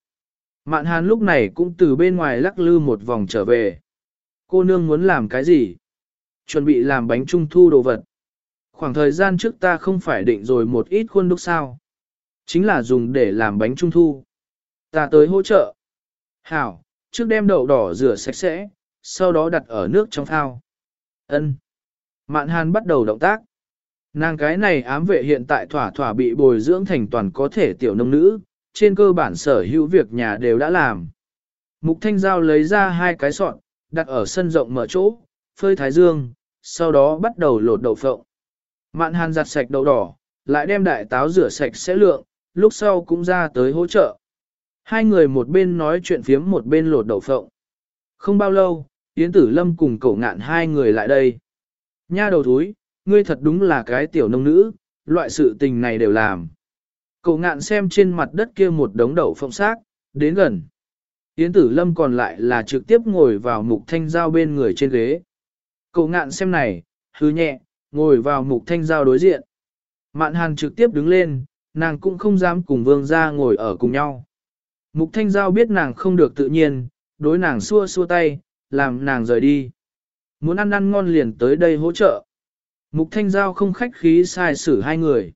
Mạn hàn lúc này cũng từ bên ngoài lắc lư một vòng trở về. Cô nương muốn làm cái gì? Chuẩn bị làm bánh trung thu đồ vật. Khoảng thời gian trước ta không phải định rồi một ít khuôn đúc sao. Chính là dùng để làm bánh trung thu. Ta tới hỗ trợ. Hảo, trước đem đậu đỏ rửa sạch sẽ, sau đó đặt ở nước trong phao. Ân. Mạn hàn bắt đầu động tác. Nàng cái này ám vệ hiện tại thỏa thỏa bị bồi dưỡng thành toàn có thể tiểu nông nữ, trên cơ bản sở hữu việc nhà đều đã làm. Mục Thanh Giao lấy ra hai cái sọn, đặt ở sân rộng mở chỗ, phơi thái dương, sau đó bắt đầu lột đậu phộng. Mạn hàn giặt sạch đậu đỏ, lại đem đại táo rửa sạch sẽ lượng, lúc sau cũng ra tới hỗ trợ. Hai người một bên nói chuyện phiếm một bên lột đậu phộng. Không bao lâu, Yến Tử Lâm cùng cậu ngạn hai người lại đây. Nha đầu thúi, ngươi thật đúng là cái tiểu nông nữ, loại sự tình này đều làm. Cậu ngạn xem trên mặt đất kia một đống đậu phộng xác, đến gần. Yến Tử Lâm còn lại là trực tiếp ngồi vào mục thanh giao bên người trên ghế. Cậu ngạn xem này, hứ nhẹ, ngồi vào mục thanh giao đối diện. Mạn hàn trực tiếp đứng lên, nàng cũng không dám cùng vương gia ngồi ở cùng nhau. Mục thanh giao biết nàng không được tự nhiên, đối nàng xua xua tay, làm nàng rời đi. Muốn ăn ăn ngon liền tới đây hỗ trợ. Mục thanh giao không khách khí sai xử hai người.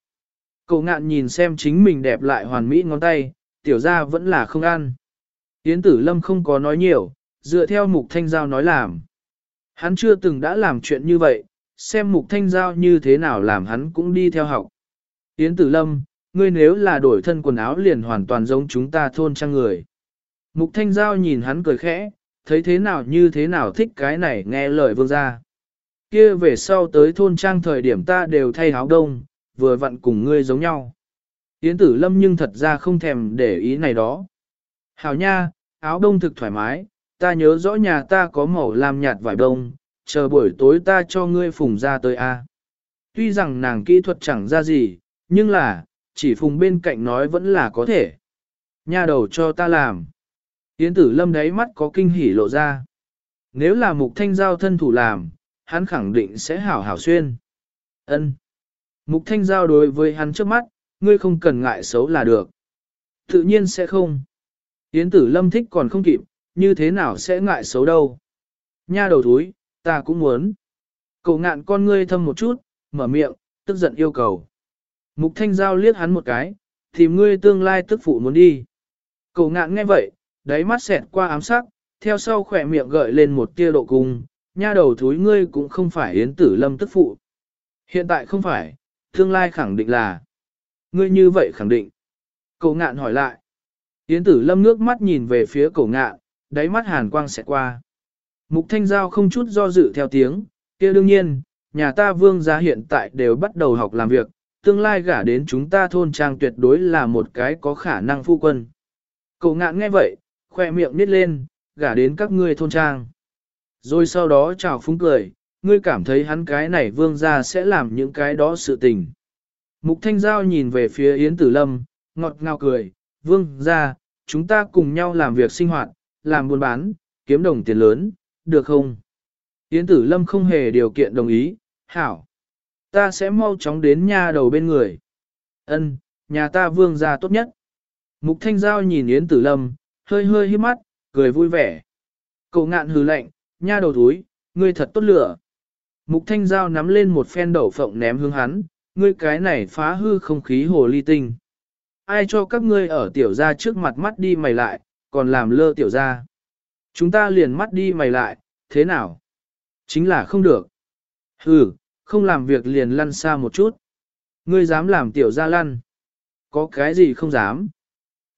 Cậu ngạn nhìn xem chính mình đẹp lại hoàn mỹ ngón tay, tiểu gia vẫn là không ăn. Yến tử lâm không có nói nhiều, dựa theo mục thanh giao nói làm. Hắn chưa từng đã làm chuyện như vậy, xem mục thanh giao như thế nào làm hắn cũng đi theo học. Yến tử lâm, ngươi nếu là đổi thân quần áo liền hoàn toàn giống chúng ta thôn trang người. Mục thanh giao nhìn hắn cười khẽ, thấy thế nào như thế nào thích cái này nghe lời vương gia. Kia về sau tới thôn trang thời điểm ta đều thay áo đông, vừa vặn cùng ngươi giống nhau. Yến tử lâm nhưng thật ra không thèm để ý này đó. Hảo nha, áo đông thực thoải mái, ta nhớ rõ nhà ta có màu làm nhạt vải đông, chờ buổi tối ta cho ngươi phùng ra tới a. Tuy rằng nàng kỹ thuật chẳng ra gì, nhưng là, chỉ phùng bên cạnh nói vẫn là có thể. Nha đầu cho ta làm. Yến tử lâm đáy mắt có kinh hỉ lộ ra. Nếu là mục thanh giao thân thủ làm, hắn khẳng định sẽ hảo hảo xuyên. Ân. Mục thanh giao đối với hắn trước mắt, ngươi không cần ngại xấu là được. Tự nhiên sẽ không. Yến tử lâm thích còn không kịp, như thế nào sẽ ngại xấu đâu. Nha đầu thúi, ta cũng muốn. Cậu ngạn con ngươi thâm một chút, mở miệng, tức giận yêu cầu. Mục thanh giao liếc hắn một cái, tìm ngươi tương lai tức phụ muốn đi. Cậu ngạn nghe vậy, đáy mắt xẹt qua ám sắc, theo sau khỏe miệng gợi lên một tia độ cung, nha đầu thúi ngươi cũng không phải yến tử lâm tức phụ. Hiện tại không phải, tương lai khẳng định là. Ngươi như vậy khẳng định. Cậu ngạn hỏi lại. Yến tử lâm nước mắt nhìn về phía cổ ngạn, đáy mắt hàn quang xẹt qua. Mục thanh giao không chút do dự theo tiếng, kia đương nhiên, nhà ta vương gia hiện tại đều bắt đầu học làm việc, tương lai gả đến chúng ta thôn trang tuyệt đối là một cái có khả năng phu quân. Cậu ngạn nghe vậy, khoe miệng nít lên, gả đến các ngươi thôn trang. Rồi sau đó chào phúng cười, ngươi cảm thấy hắn cái này vương gia sẽ làm những cái đó sự tình. Mục Thanh Giao nhìn về phía Yến Tử Lâm, ngọt ngào cười, vương gia, chúng ta cùng nhau làm việc sinh hoạt, làm buôn bán, kiếm đồng tiền lớn, được không? Yến Tử Lâm không hề điều kiện đồng ý, hảo. Ta sẽ mau chóng đến nhà đầu bên người. Ân, nhà ta vương gia tốt nhất. Mục Thanh Giao nhìn Yến Tử Lâm, hơi hơi hiếp mắt, cười vui vẻ. Cậu ngạn hừ lạnh, nha đầu túi, ngươi thật tốt lửa. Mục Thanh Giao nắm lên một phen đậu phộng ném hướng hắn, ngươi cái này phá hư không khí hồ ly tinh. Ai cho các ngươi ở tiểu gia trước mặt mắt đi mày lại, còn làm lơ tiểu gia. Chúng ta liền mắt đi mày lại, thế nào? Chính là không được. Hừ, không làm việc liền lăn xa một chút. Ngươi dám làm tiểu gia lăn. Có cái gì không dám?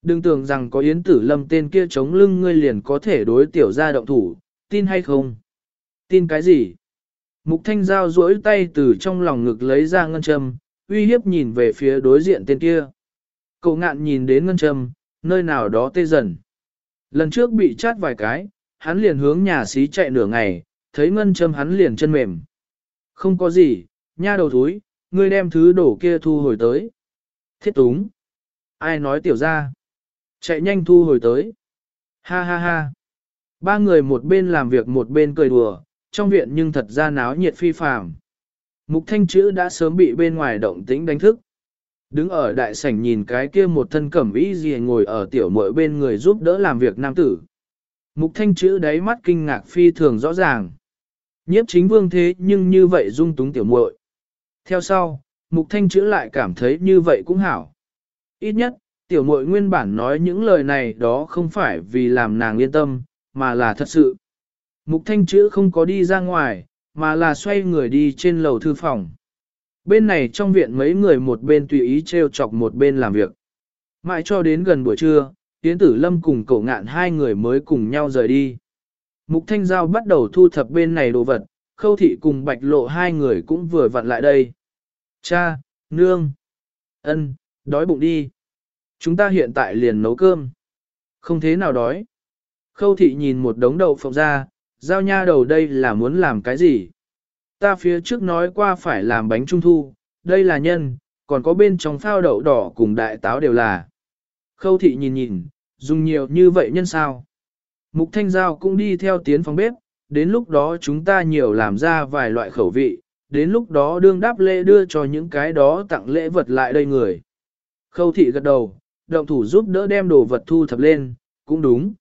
Đừng tưởng rằng có yến tử lâm tên kia chống lưng ngươi liền có thể đối tiểu gia động thủ, tin hay không? Tin cái gì? Mục thanh giao duỗi tay từ trong lòng ngực lấy ra ngân châm, uy hiếp nhìn về phía đối diện tên kia. Cậu ngạn nhìn đến ngân châm, nơi nào đó tê dần. Lần trước bị chát vài cái, hắn liền hướng nhà xí chạy nửa ngày, thấy ngân châm hắn liền chân mềm. Không có gì, nha đầu thúi, ngươi đem thứ đổ kia thu hồi tới. Thiết túng. Ai nói tiểu ra? Chạy nhanh thu hồi tới. Ha ha ha. Ba người một bên làm việc một bên cười đùa, trong viện nhưng thật ra náo nhiệt phi phàm. Mục thanh chữ đã sớm bị bên ngoài động tĩnh đánh thức. Đứng ở đại sảnh nhìn cái kia một thân cẩm y gì ngồi ở tiểu muội bên người giúp đỡ làm việc nam tử. Mục thanh chữ đáy mắt kinh ngạc phi thường rõ ràng. Nhiếp chính vương thế nhưng như vậy dung túng tiểu muội. Theo sau, mục thanh chữ lại cảm thấy như vậy cũng hảo. Ít nhất, tiểu muội nguyên bản nói những lời này đó không phải vì làm nàng yên tâm, mà là thật sự. Mục thanh chữ không có đi ra ngoài, mà là xoay người đi trên lầu thư phòng. Bên này trong viện mấy người một bên tùy ý treo chọc một bên làm việc. Mãi cho đến gần buổi trưa, Tiến tử lâm cùng cậu ngạn hai người mới cùng nhau rời đi. Mục thanh giao bắt đầu thu thập bên này đồ vật, khâu thị cùng bạch lộ hai người cũng vừa vặn lại đây. Cha, nương, ân, đói bụng đi. Chúng ta hiện tại liền nấu cơm. Không thế nào đói. Khâu thị nhìn một đống đậu phộng ra, giao nha đầu đây là muốn làm cái gì? Ta phía trước nói qua phải làm bánh trung thu, đây là nhân, còn có bên trong phao đậu đỏ cùng đại táo đều là. Khâu thị nhìn nhìn, dùng nhiều như vậy nhân sao? Mục Thanh Giao cũng đi theo tiến phòng bếp, đến lúc đó chúng ta nhiều làm ra vài loại khẩu vị, đến lúc đó đương đáp lễ đưa cho những cái đó tặng lễ vật lại đây người. Khâu thị gật đầu, động thủ giúp đỡ đem đồ vật thu thập lên, cũng đúng.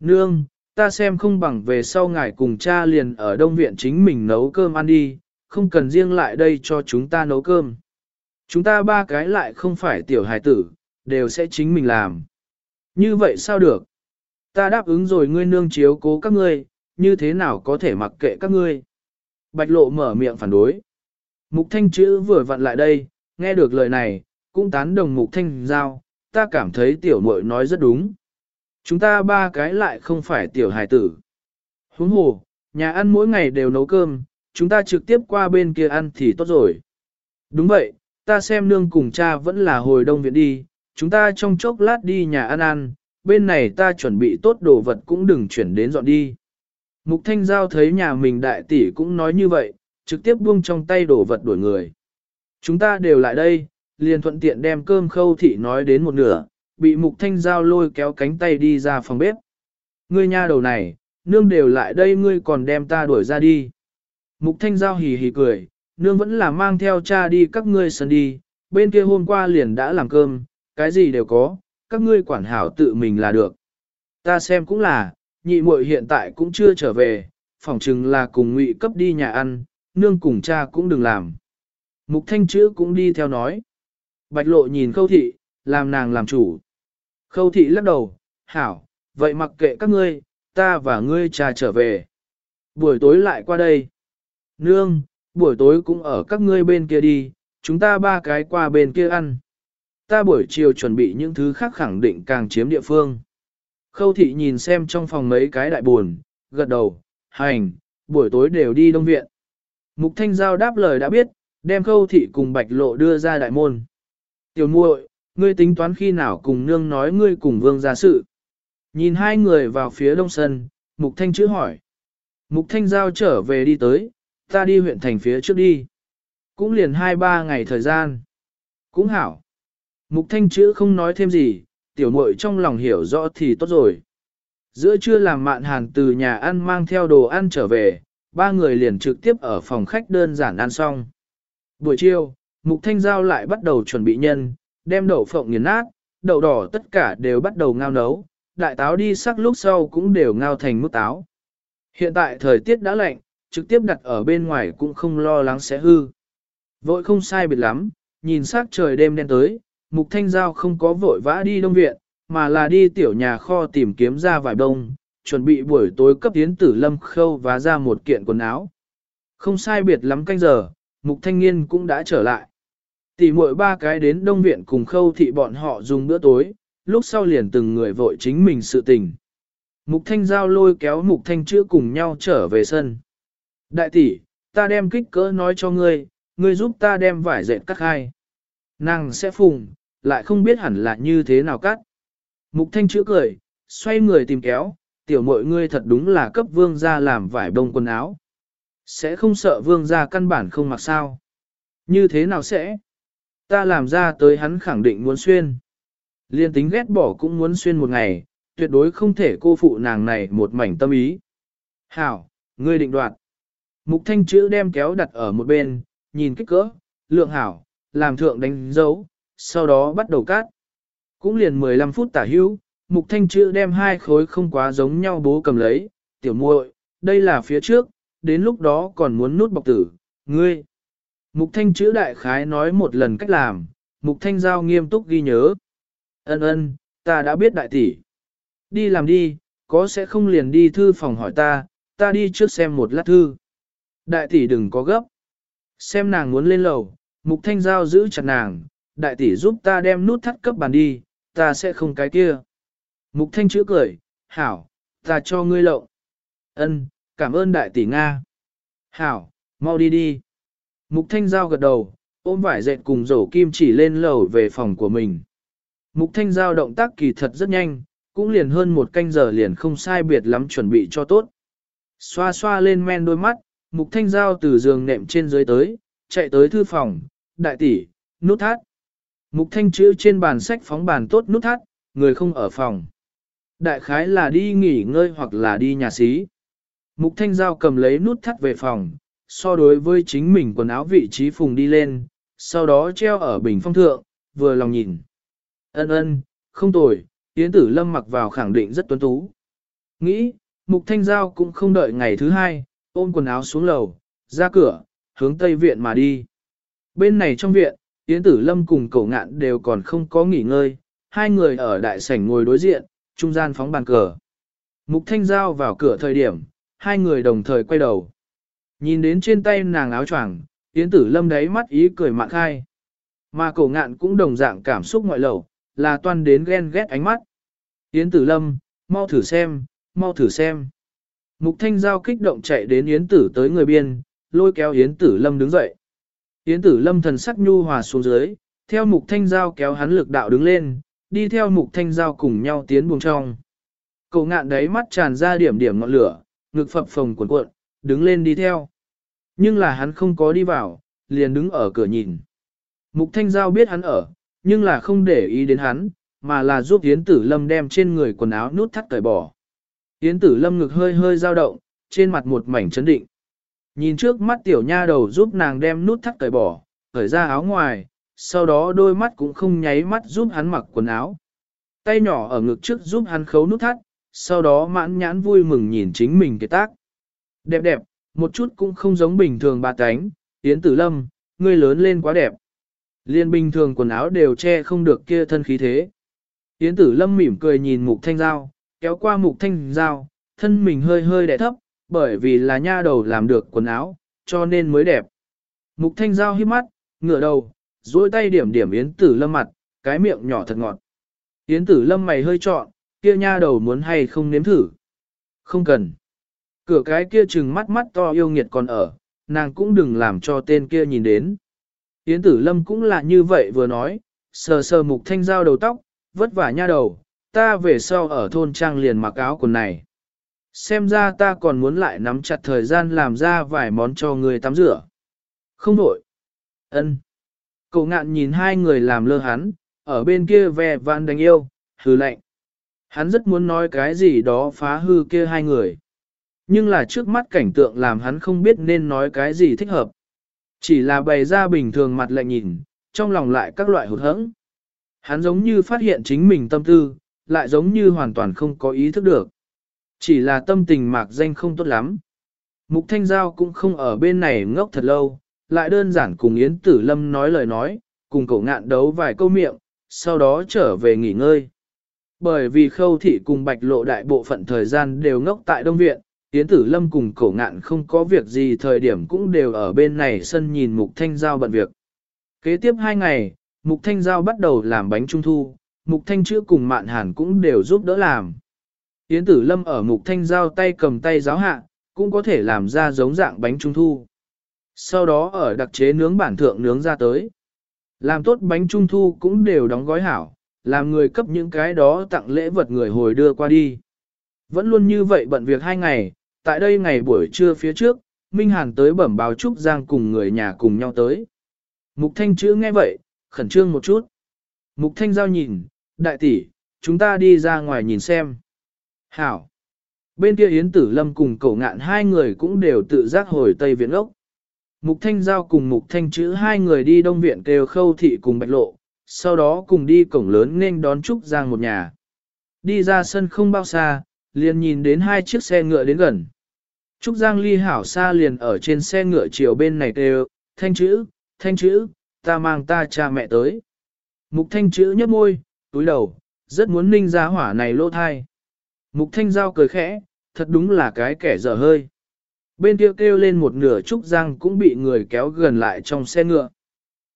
Nương, ta xem không bằng về sau ngài cùng cha liền ở đông viện chính mình nấu cơm ăn đi, không cần riêng lại đây cho chúng ta nấu cơm. Chúng ta ba cái lại không phải tiểu hài tử, đều sẽ chính mình làm. Như vậy sao được? Ta đáp ứng rồi ngươi nương chiếu cố các ngươi, như thế nào có thể mặc kệ các ngươi? Bạch lộ mở miệng phản đối. Mục thanh chữ vừa vặn lại đây, nghe được lời này, cũng tán đồng mục thanh giao, ta cảm thấy tiểu muội nói rất đúng. Chúng ta ba cái lại không phải tiểu hài tử. Huống hồ, nhà ăn mỗi ngày đều nấu cơm, chúng ta trực tiếp qua bên kia ăn thì tốt rồi. Đúng vậy, ta xem nương cùng cha vẫn là hồi đông viện đi, chúng ta trong chốc lát đi nhà ăn ăn, bên này ta chuẩn bị tốt đồ vật cũng đừng chuyển đến dọn đi. Mục Thanh Giao thấy nhà mình đại tỷ cũng nói như vậy, trực tiếp buông trong tay đồ vật đuổi người. Chúng ta đều lại đây, liền thuận tiện đem cơm khâu thị nói đến một nửa, bị Mục Thanh Giao lôi kéo cánh tay đi ra phòng bếp. Ngươi nha đầu này, nương đều lại đây ngươi còn đem ta đuổi ra đi. Mục Thanh Giao hì hì cười, nương vẫn là mang theo cha đi các ngươi sân đi, bên kia hôm qua liền đã làm cơm, cái gì đều có, các ngươi quản hảo tự mình là được. Ta xem cũng là, nhị muội hiện tại cũng chưa trở về, phỏng chừng là cùng ngụy cấp đi nhà ăn, nương cùng cha cũng đừng làm. Mục thanh chữ cũng đi theo nói. Bạch lộ nhìn khâu thị, làm nàng làm chủ. Khâu thị lắc đầu, hảo, vậy mặc kệ các ngươi, ta và ngươi cha trở về. Buổi tối lại qua đây. Nương, buổi tối cũng ở các ngươi bên kia đi, chúng ta ba cái qua bên kia ăn. Ta buổi chiều chuẩn bị những thứ khác khẳng định càng chiếm địa phương. Khâu thị nhìn xem trong phòng mấy cái đại buồn, gật đầu, hành, buổi tối đều đi đông viện. Mục Thanh Giao đáp lời đã biết, đem khâu thị cùng bạch lộ đưa ra đại môn. Tiểu muội, ngươi tính toán khi nào cùng nương nói ngươi cùng vương gia sự. Nhìn hai người vào phía đông sân, Mục Thanh chữ hỏi. Mục Thanh Giao trở về đi tới, ta đi huyện thành phía trước đi. Cũng liền hai ba ngày thời gian. Cũng hảo. Mục Thanh chữ không nói thêm gì, tiểu muội trong lòng hiểu rõ thì tốt rồi. Giữa trưa làm mạn hàn từ nhà ăn mang theo đồ ăn trở về, ba người liền trực tiếp ở phòng khách đơn giản ăn xong. Buổi chiều, Mục Thanh Giao lại bắt đầu chuẩn bị nhân, đem đậu phộng nghiền nát, đậu đỏ tất cả đều bắt đầu ngao nấu, đại táo đi sắc lúc sau cũng đều ngao thành mức táo. Hiện tại thời tiết đã lạnh, trực tiếp đặt ở bên ngoài cũng không lo lắng sẽ hư. Vội không sai biệt lắm, nhìn sắc trời đêm đen tới, Mục Thanh Giao không có vội vã đi đông viện, mà là đi tiểu nhà kho tìm kiếm ra vài đông, chuẩn bị buổi tối cấp tiến tử lâm khâu và ra một kiện quần áo. Không sai biệt lắm canh giờ, Mục Thanh Niên cũng đã trở lại. Tỷ muội ba cái đến đông viện cùng khâu thị bọn họ dùng bữa tối, lúc sau liền từng người vội chính mình sự tình. Mục Thanh Giao lôi kéo Mục Thanh chữa cùng nhau trở về sân. Đại tỷ, ta đem kích cỡ nói cho ngươi, ngươi giúp ta đem vải dệt cắt hai. Nàng sẽ phùng, lại không biết hẳn là như thế nào cắt. Mục thanh Chữa cười, xoay người tìm kéo, tiểu mội ngươi thật đúng là cấp vương gia làm vải bông quần áo. Sẽ không sợ vương gia căn bản không mặc sao. Như thế nào sẽ? Ta làm ra tới hắn khẳng định muốn xuyên. Liên tính ghét bỏ cũng muốn xuyên một ngày, tuyệt đối không thể cô phụ nàng này một mảnh tâm ý. Hảo, ngươi định đoạt. Mục thanh chữ đem kéo đặt ở một bên, nhìn kích cỡ, lượng hảo, làm thượng đánh dấu, sau đó bắt đầu cắt. Cũng liền 15 phút tả hữu, mục thanh chữ đem hai khối không quá giống nhau bố cầm lấy, tiểu muội, đây là phía trước, đến lúc đó còn muốn nút bọc tử, ngươi. Mục thanh chữ đại khái nói một lần cách làm, mục thanh giao nghiêm túc ghi nhớ. Ân ân, ta đã biết đại tỷ. Đi làm đi, có sẽ không liền đi thư phòng hỏi ta, ta đi trước xem một lát thư. Đại tỷ đừng có gấp. Xem nàng muốn lên lầu, mục thanh giao giữ chặt nàng, đại tỷ giúp ta đem nút thắt cấp bàn đi, ta sẽ không cái kia. Mục thanh chữ cười, hảo, ta cho ngươi lộng. Ân, cảm ơn đại tỷ Nga. Hảo, mau đi đi. Mục thanh giao gật đầu, ôm vải dệt cùng rổ kim chỉ lên lầu về phòng của mình. Mục thanh giao động tác kỳ thật rất nhanh, cũng liền hơn một canh giờ liền không sai biệt lắm chuẩn bị cho tốt. Xoa xoa lên men đôi mắt, mục thanh giao từ giường nệm trên dưới tới, chạy tới thư phòng, đại tỷ, nút thắt. Mục thanh chữ trên bàn sách phóng bàn tốt nút thắt, người không ở phòng. Đại khái là đi nghỉ ngơi hoặc là đi nhà xí. Mục thanh giao cầm lấy nút thắt về phòng, so đối với chính mình quần áo vị trí phùng đi lên, sau đó treo ở bình phong thượng, vừa lòng nhìn. Ân ân, không tồi, Yến tử lâm mặc vào khẳng định rất tuấn tú. Nghĩ, mục thanh giao cũng không đợi ngày thứ hai, ôm quần áo xuống lầu, ra cửa, hướng tây viện mà đi. Bên này trong viện, Yến Tử Lâm cùng cậu ngạn đều còn không có nghỉ ngơi, hai người ở đại sảnh ngồi đối diện, trung gian phóng bàn cờ. Mục Thanh Giao vào cửa thời điểm, hai người đồng thời quay đầu. Nhìn đến trên tay nàng áo choàng, Yến Tử Lâm đáy mắt ý cười mạn khai. Mà cổ ngạn cũng đồng dạng cảm xúc ngoại lẩu, là toan đến ghen ghét ánh mắt. Yến Tử Lâm, mau thử xem, mau thử xem. Mục Thanh Giao kích động chạy đến Yến Tử tới người biên, lôi kéo Yến Tử Lâm đứng dậy. Yến Tử Lâm thần sắc nhu hòa xuống dưới, theo Mục Thanh Giao kéo hắn lực đạo đứng lên, đi theo Mục Thanh Giao cùng nhau tiến buồng trong. Cậu ngạn đấy mắt tràn ra điểm điểm ngọn lửa, ngực phập phồng cuộn cuộn, đứng lên đi theo. Nhưng là hắn không có đi vào, liền đứng ở cửa nhìn. Mục Thanh Giao biết hắn ở, nhưng là không để ý đến hắn, mà là giúp Yến Tử Lâm đem trên người quần áo nút thắt cởi bỏ. Yến Tử Lâm ngực hơi hơi dao động, trên mặt một mảnh chấn định. Nhìn trước mắt tiểu nha đầu giúp nàng đem nút thắt cởi bỏ, cởi ra áo ngoài, sau đó đôi mắt cũng không nháy mắt giúp hắn mặc quần áo. Tay nhỏ ở ngực trước giúp hắn khấu nút thắt, sau đó mãn nhãn vui mừng nhìn chính mình cái tác. Đẹp đẹp, một chút cũng không giống bình thường bà cánh, Yến Tử Lâm, ngươi lớn lên quá đẹp. Liên bình thường quần áo đều che không được kia thân khí thế. Yến Tử Lâm mỉm cười nhìn Mục Thanh Giao, kéo qua Mục Thanh Giao, thân mình hơi hơi đẻ thấp, bởi vì là nha đầu làm được quần áo, cho nên mới đẹp. Mục Thanh Giao hít mắt, ngửa đầu, duỗi tay điểm điểm Yến Tử Lâm mặt, cái miệng nhỏ thật ngọt. Yến Tử Lâm mày hơi trọn, kia nha đầu muốn hay không nếm thử. Không cần. Cửa cái kia trừng mắt mắt to yêu nghiệt còn ở, nàng cũng đừng làm cho tên kia nhìn đến. Yến tử lâm cũng là như vậy vừa nói, sờ sờ mục thanh dao đầu tóc, vất vả nha đầu, ta về sau ở thôn trang liền mặc áo quần này. Xem ra ta còn muốn lại nắm chặt thời gian làm ra vài món cho người tắm rửa. Không đổi. ân. Cậu ngạn nhìn hai người làm lơ hắn, ở bên kia ve vạn đánh yêu, hừ lạnh. Hắn rất muốn nói cái gì đó phá hư kia hai người. Nhưng là trước mắt cảnh tượng làm hắn không biết nên nói cái gì thích hợp. Chỉ là bày ra bình thường mặt lại nhìn, trong lòng lại các loại hụt hẫng. Hắn giống như phát hiện chính mình tâm tư, lại giống như hoàn toàn không có ý thức được. Chỉ là tâm tình mạc danh không tốt lắm. Mục Thanh Giao cũng không ở bên này ngốc thật lâu, lại đơn giản cùng Yến Tử Lâm nói lời nói, cùng cậu ngạn đấu vài câu miệng, sau đó trở về nghỉ ngơi. Bởi vì khâu thị cùng bạch lộ đại bộ phận thời gian đều ngốc tại Đông Viện, Yến Tử Lâm cùng cổ ngạn không có việc gì thời điểm cũng đều ở bên này sân nhìn Mục Thanh Giao bận việc. Kế tiếp hai ngày, Mục Thanh Giao bắt đầu làm bánh trung thu, Mục Thanh chữa cùng Mạn Hàn cũng đều giúp đỡ làm. Yến Tử Lâm ở Mục Thanh Giao tay cầm tay giáo hạ, cũng có thể làm ra giống dạng bánh trung thu. Sau đó ở đặc chế nướng bản thượng nướng ra tới. Làm tốt bánh trung thu cũng đều đóng gói hảo, làm người cấp những cái đó tặng lễ vật người hồi đưa qua đi. Vẫn luôn như vậy bận việc hai ngày, tại đây ngày buổi trưa phía trước, Minh Hàn tới bẩm báo Trúc Giang cùng người nhà cùng nhau tới. Mục Thanh chữ nghe vậy, khẩn trương một chút. Mục Thanh giao nhìn, đại tỷ, chúng ta đi ra ngoài nhìn xem. Hảo. Bên kia Yến Tử Lâm cùng cậu ngạn hai người cũng đều tự giác hồi Tây Viện ốc. Mục Thanh Giao cùng Mục Thanh Chữ hai người đi Đông Viện kêu khâu thị cùng Bạch Lộ, sau đó cùng đi cổng lớn nên đón Trúc Giang một nhà. Đi ra sân không bao xa, liền nhìn đến hai chiếc xe ngựa đến gần. Trúc Giang ly hảo xa liền ở trên xe ngựa chiều bên này kêu, thanh chữ, thanh chữ, ta mang ta cha mẹ tới. Mục thanh chữ nhấp môi, túi đầu, rất muốn ninh ra hỏa này lô thai. Mục thanh giao cười khẽ, thật đúng là cái kẻ dở hơi. Bên kia kêu lên một nửa Trúc Giang cũng bị người kéo gần lại trong xe ngựa.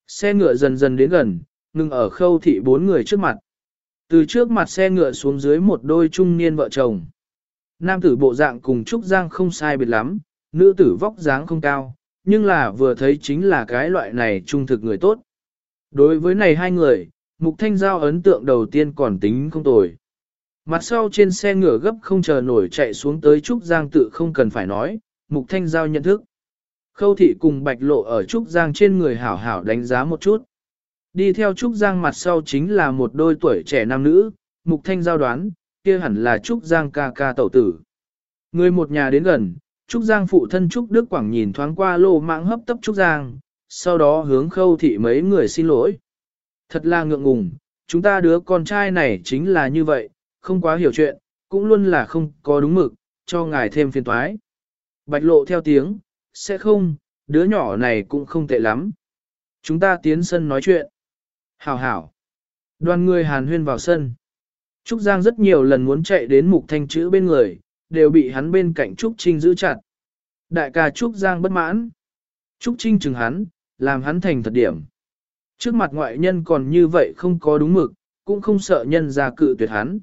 Xe ngựa dần dần đến gần, ngừng ở khâu thị bốn người trước mặt. Từ trước mặt xe ngựa xuống dưới một đôi trung niên vợ chồng. Nam tử bộ dạng cùng Trúc Giang không sai biệt lắm, nữ tử vóc dáng không cao, nhưng là vừa thấy chính là cái loại này trung thực người tốt. Đối với này hai người, Mục Thanh Giao ấn tượng đầu tiên còn tính không tồi. Mặt sau trên xe ngựa gấp không chờ nổi chạy xuống tới Trúc Giang tự không cần phải nói, Mục Thanh Giao nhận thức. Khâu thị cùng bạch lộ ở Trúc Giang trên người hảo hảo đánh giá một chút. Đi theo Trúc Giang mặt sau chính là một đôi tuổi trẻ nam nữ, Mục Thanh giao đoán, kia hẳn là Trúc Giang ca ca tẩu tử. Người một nhà đến gần, Trúc Giang phụ thân Trúc Đức Quảng nhìn thoáng qua lô mạng hấp tấp Trúc Giang, sau đó hướng khâu thị mấy người xin lỗi. Thật là ngượng ngùng, chúng ta đứa con trai này chính là như vậy, không quá hiểu chuyện, cũng luôn là không có đúng mực, cho ngài thêm phiền toái. Bạch lộ theo tiếng, sẽ không, đứa nhỏ này cũng không tệ lắm. Chúng ta tiến sân nói chuyện. Hảo hảo. Đoàn người hàn huyên vào sân. Trúc Giang rất nhiều lần muốn chạy đến mục thanh chữ bên người, đều bị hắn bên cạnh Trúc Trinh giữ chặt. Đại ca Trúc Giang bất mãn. Trúc Trinh chừng hắn, làm hắn thành thật điểm. Trước mặt ngoại nhân còn như vậy không có đúng mực, cũng không sợ nhân ra cự tuyệt hắn.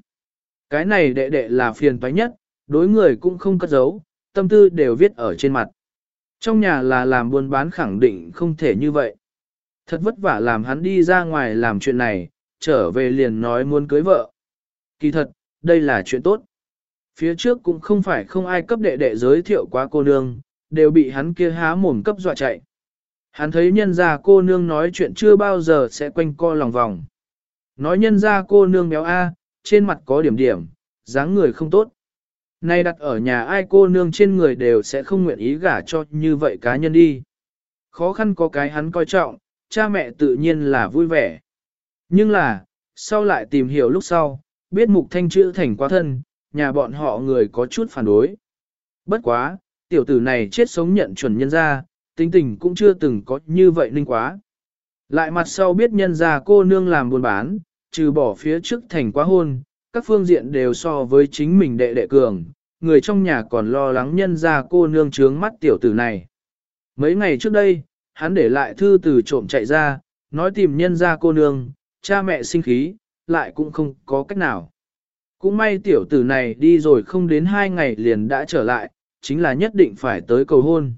Cái này đệ đệ là phiền toái nhất, đối người cũng không cất giấu, tâm tư đều viết ở trên mặt. Trong nhà là làm buôn bán khẳng định không thể như vậy. Thật vất vả làm hắn đi ra ngoài làm chuyện này, trở về liền nói muốn cưới vợ. Kỳ thật, đây là chuyện tốt. Phía trước cũng không phải không ai cấp đệ đệ giới thiệu quá cô nương, đều bị hắn kia há mồm cấp dọa chạy. Hắn thấy nhân gia cô nương nói chuyện chưa bao giờ sẽ quanh co lòng vòng. Nói nhân gia cô nương béo A, trên mặt có điểm điểm, dáng người không tốt. Nay đặt ở nhà ai cô nương trên người đều sẽ không nguyện ý gả cho như vậy cá nhân đi. Khó khăn có cái hắn coi trọng, cha mẹ tự nhiên là vui vẻ. Nhưng là, sau lại tìm hiểu lúc sau, biết mục thanh chữ thành quá thân, nhà bọn họ người có chút phản đối. Bất quá, tiểu tử này chết sống nhận chuẩn nhân ra, tính tình cũng chưa từng có như vậy linh quá. Lại mặt sau biết nhân ra cô nương làm buôn bán, trừ bỏ phía trước thành quá hôn, các phương diện đều so với chính mình đệ đệ cường, người trong nhà còn lo lắng nhân ra cô nương trướng mắt tiểu tử này. Mấy ngày trước đây, hắn để lại thư từ trộm chạy ra, nói tìm nhân ra cô nương, cha mẹ sinh khí, lại cũng không có cách nào. Cũng may tiểu tử này đi rồi không đến hai ngày liền đã trở lại, chính là nhất định phải tới cầu hôn.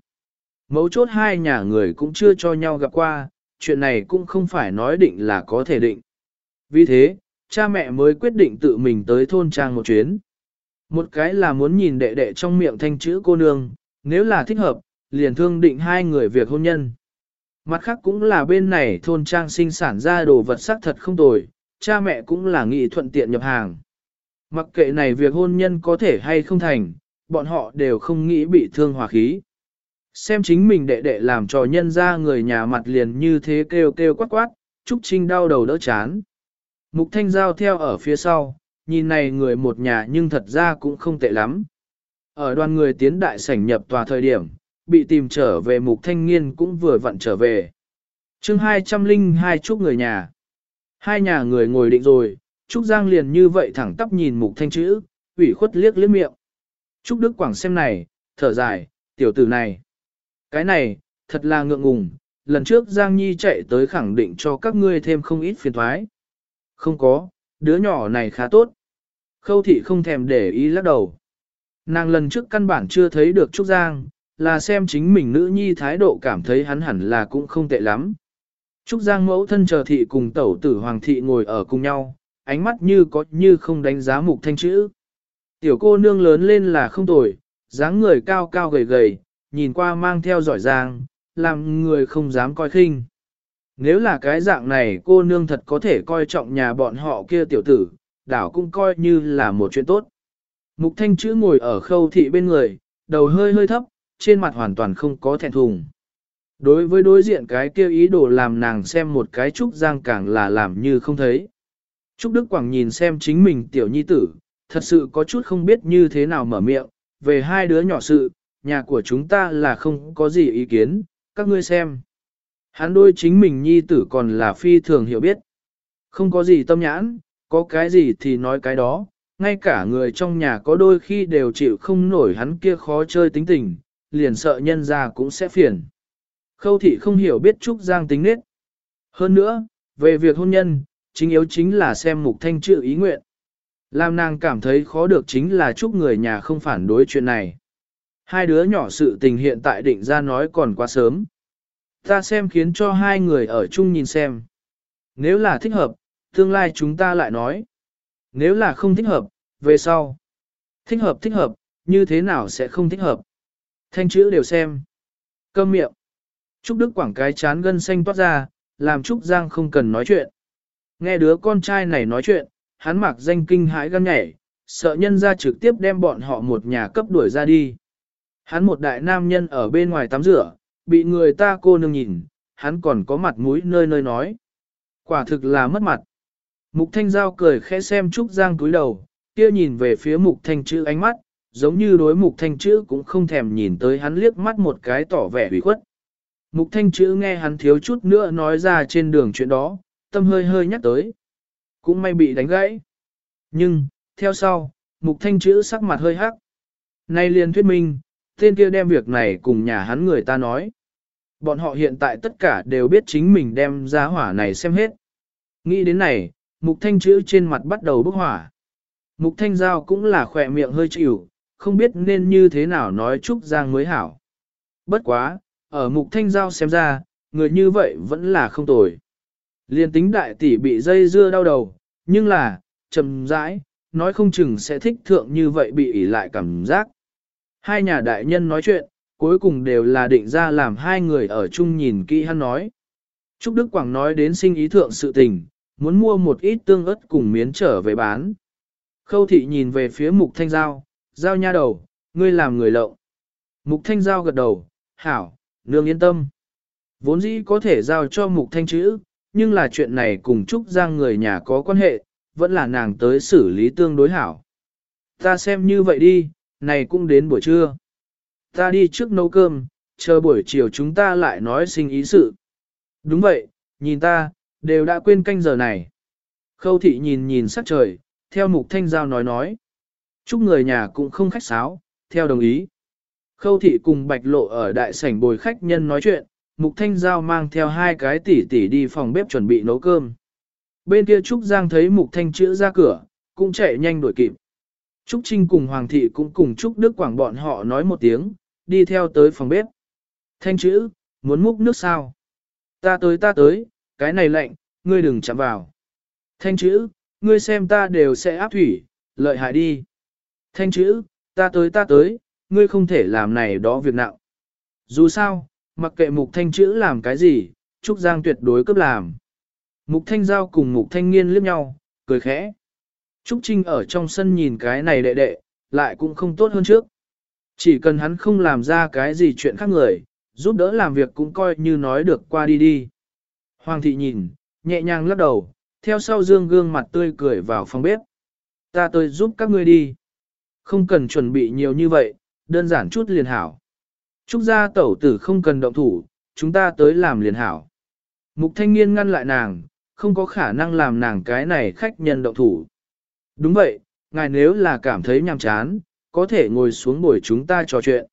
Mấu chốt hai nhà người cũng chưa cho nhau gặp qua, chuyện này cũng không phải nói định là có thể định. Vì thế, cha mẹ mới quyết định tự mình tới thôn trang một chuyến. Một cái là muốn nhìn đệ đệ trong miệng thanh chữ cô nương, nếu là thích hợp, liền thương định hai người việc hôn nhân. Mặt khác cũng là bên này thôn trang sinh sản ra đồ vật sắc thật không tồi, cha mẹ cũng là nghị thuận tiện nhập hàng. Mặc kệ này việc hôn nhân có thể hay không thành, bọn họ đều không nghĩ bị thương hòa khí. Xem chính mình đệ đệ làm trò nhân ra người nhà mặt liền như thế kêu kêu quát quát, Trúc Trinh đau đầu đỡ chán. Mục Thanh Giao theo ở phía sau, nhìn này người một nhà nhưng thật ra cũng không tệ lắm. Ở đoàn người tiến đại sảnh nhập tòa thời điểm, bị tìm trở về Mục Thanh Nghiên cũng vừa vặn trở về. chương 202 Trúc người nhà. Hai nhà người ngồi định rồi, Trúc Giang liền như vậy thẳng tắp nhìn Mục Thanh chữ, ủy khuất liếc liếc miệng. Trúc Đức Quảng xem này, thở dài, tiểu tử này. Cái này, thật là ngượng ngùng, lần trước Giang Nhi chạy tới khẳng định cho các ngươi thêm không ít phiền thoái. Không có, đứa nhỏ này khá tốt. Khâu thị không thèm để ý lắc đầu. Nàng lần trước căn bản chưa thấy được Trúc Giang, là xem chính mình nữ nhi thái độ cảm thấy hắn hẳn là cũng không tệ lắm. Trúc Giang mẫu thân chờ thị cùng tẩu tử hoàng thị ngồi ở cùng nhau, ánh mắt như có như không đánh giá mục thanh chữ. Tiểu cô nương lớn lên là không tồi, dáng người cao cao gầy gầy, nhìn qua mang theo giỏi giang, làm người không dám coi khinh. Nếu là cái dạng này cô nương thật có thể coi trọng nhà bọn họ kia tiểu tử, đảo cũng coi như là một chuyện tốt. Mục thanh chữ ngồi ở khâu thị bên người, đầu hơi hơi thấp, trên mặt hoàn toàn không có thẹn thùng. Đối với đối diện cái kia ý đồ làm nàng xem một cái Trúc Giang càng là làm như không thấy. Trúc Đức Quảng nhìn xem chính mình tiểu nhi tử, thật sự có chút không biết như thế nào mở miệng, về hai đứa nhỏ sự, nhà của chúng ta là không có gì ý kiến, các ngươi xem. Hắn đôi chính mình nhi tử còn là phi thường hiểu biết. Không có gì tâm nhãn, có cái gì thì nói cái đó, ngay cả người trong nhà có đôi khi đều chịu không nổi hắn kia khó chơi tính tình, liền sợ nhân ra cũng sẽ phiền. Khâu thị không hiểu biết Trúc Giang tính nết. Hơn nữa, về việc hôn nhân, chính yếu chính là xem mục thanh chữ ý nguyện. Làm nàng cảm thấy khó được chính là Trúc người nhà không phản đối chuyện này. Hai đứa nhỏ sự tình hiện tại định ra nói còn quá sớm. Ta xem khiến cho hai người ở chung nhìn xem. Nếu là thích hợp, tương lai chúng ta lại nói. Nếu là không thích hợp, về sau. Thích hợp thích hợp, như thế nào sẽ không thích hợp. Thanh chữ đều xem. Câm miệng. Trúc Đức Quảng cái chán gân xanh toát ra, làm Trúc Giang không cần nói chuyện. Nghe đứa con trai này nói chuyện, hắn mặc danh kinh hãi gan nhảy, sợ nhân ra trực tiếp đem bọn họ một nhà cấp đuổi ra đi. Hắn một đại nam nhân ở bên ngoài tắm rửa, bị người ta cô nương nhìn, hắn còn có mặt mũi nơi nơi nói. Quả thực là mất mặt. Mục Thanh Giao cười khẽ xem Trúc Giang cúi đầu, kia nhìn về phía Mục Thanh chữ ánh mắt, giống như đối Mục Thanh chữ cũng không thèm nhìn tới hắn liếc mắt một cái tỏ vẻ ủy khuất. Mục Thanh chữ nghe hắn thiếu chút nữa nói ra trên đường chuyện đó, tâm hơi hơi nhắc tới. Cũng may bị đánh gãy. Nhưng, theo sau, mục thanh chữ sắc mặt hơi hắc. Nay liền thuyết minh, tên kia đem việc này cùng nhà hắn người ta nói. Bọn họ hiện tại tất cả đều biết chính mình đem ra hỏa này xem hết. Nghĩ đến này, mục thanh chữ trên mặt bắt đầu bốc hỏa. Mục thanh giao cũng là khỏe miệng hơi chịu, không biết nên như thế nào nói Trúc Giang mới hảo. Bất quá, ở mục thanh giao xem ra, người như vậy vẫn là không tồi. Liên tính đại tỷ bị dây dưa đau đầu, nhưng là, chậm rãi, nói không chừng sẽ thích thượng như vậy bị ỉ lại cảm giác. Hai nhà đại nhân nói chuyện, cuối cùng đều là định ra làm hai người ở chung nhìn kỹ hắn nói. Trúc Đức Quảng nói đến sinh ý thượng sự tình, muốn mua một ít tương ớt cùng miến trở về bán. Khâu thị nhìn về phía mục thanh giao, giao nha đầu, ngươi làm người lậu. Mục thanh giao gật đầu, hảo, nương yên tâm. Vốn dĩ có thể giao cho mục thanh chữ, nhưng là chuyện này cùng Trúc Giang người nhà có quan hệ, vẫn là nàng tới xử lý tương đối hảo. Ta xem như vậy đi, này cũng đến buổi trưa. Ta đi trước nấu cơm, chờ buổi chiều chúng ta lại nói sinh ý sự. Đúng vậy, nhìn ta, đều đã quên canh giờ này. Khâu thị nhìn nhìn sắc trời, theo mục thanh giao nói nói. Chúc người nhà cũng không khách sáo, theo đồng ý. Khâu thị cùng bạch lộ ở đại sảnh bồi khách nhân nói chuyện, mục thanh giao mang theo hai cái tỷ tỷ đi phòng bếp chuẩn bị nấu cơm. Bên kia Trúc Giang thấy mục thanh chữa ra cửa, cũng chạy nhanh đuổi kịp. Trúc Trinh cùng Hoàng thị cũng cùng Trúc Đức Quảng bọn họ nói một tiếng, đi theo tới phòng bếp. Thanh chữ, muốn múc nước sao? Ta tới ta tới, cái này lạnh, ngươi đừng chạm vào. Thanh chữ, ngươi xem ta đều sẽ áp thủy, lợi hại đi. Thanh chữ, ta tới ta tới, ngươi không thể làm này đó việc nặng. Dù sao, mặc kệ mục thanh chữ làm cái gì, Trúc Giang tuyệt đối cấp làm. Mục thanh giao cùng mục thanh nghiên liếc nhau, cười khẽ. Trúc Trinh ở trong sân nhìn cái này đệ đệ, lại cũng không tốt hơn trước. Chỉ cần hắn không làm ra cái gì chuyện khác người, giúp đỡ làm việc cũng coi như nói được qua đi đi. Hoàng thị nhìn, nhẹ nhàng lắc đầu, theo sau dương gương mặt tươi cười vào phòng bếp. Ta tới giúp các ngươi đi. Không cần chuẩn bị nhiều như vậy, đơn giản chút liền hảo. Trúc gia tẩu tử không cần động thủ, chúng ta tới làm liền hảo. Mục thanh niên ngăn lại nàng, không có khả năng làm nàng cái này khách nhân động thủ. Đúng vậy, ngài nếu là cảm thấy nhàm chán, có thể ngồi xuống bồi chúng ta trò chuyện.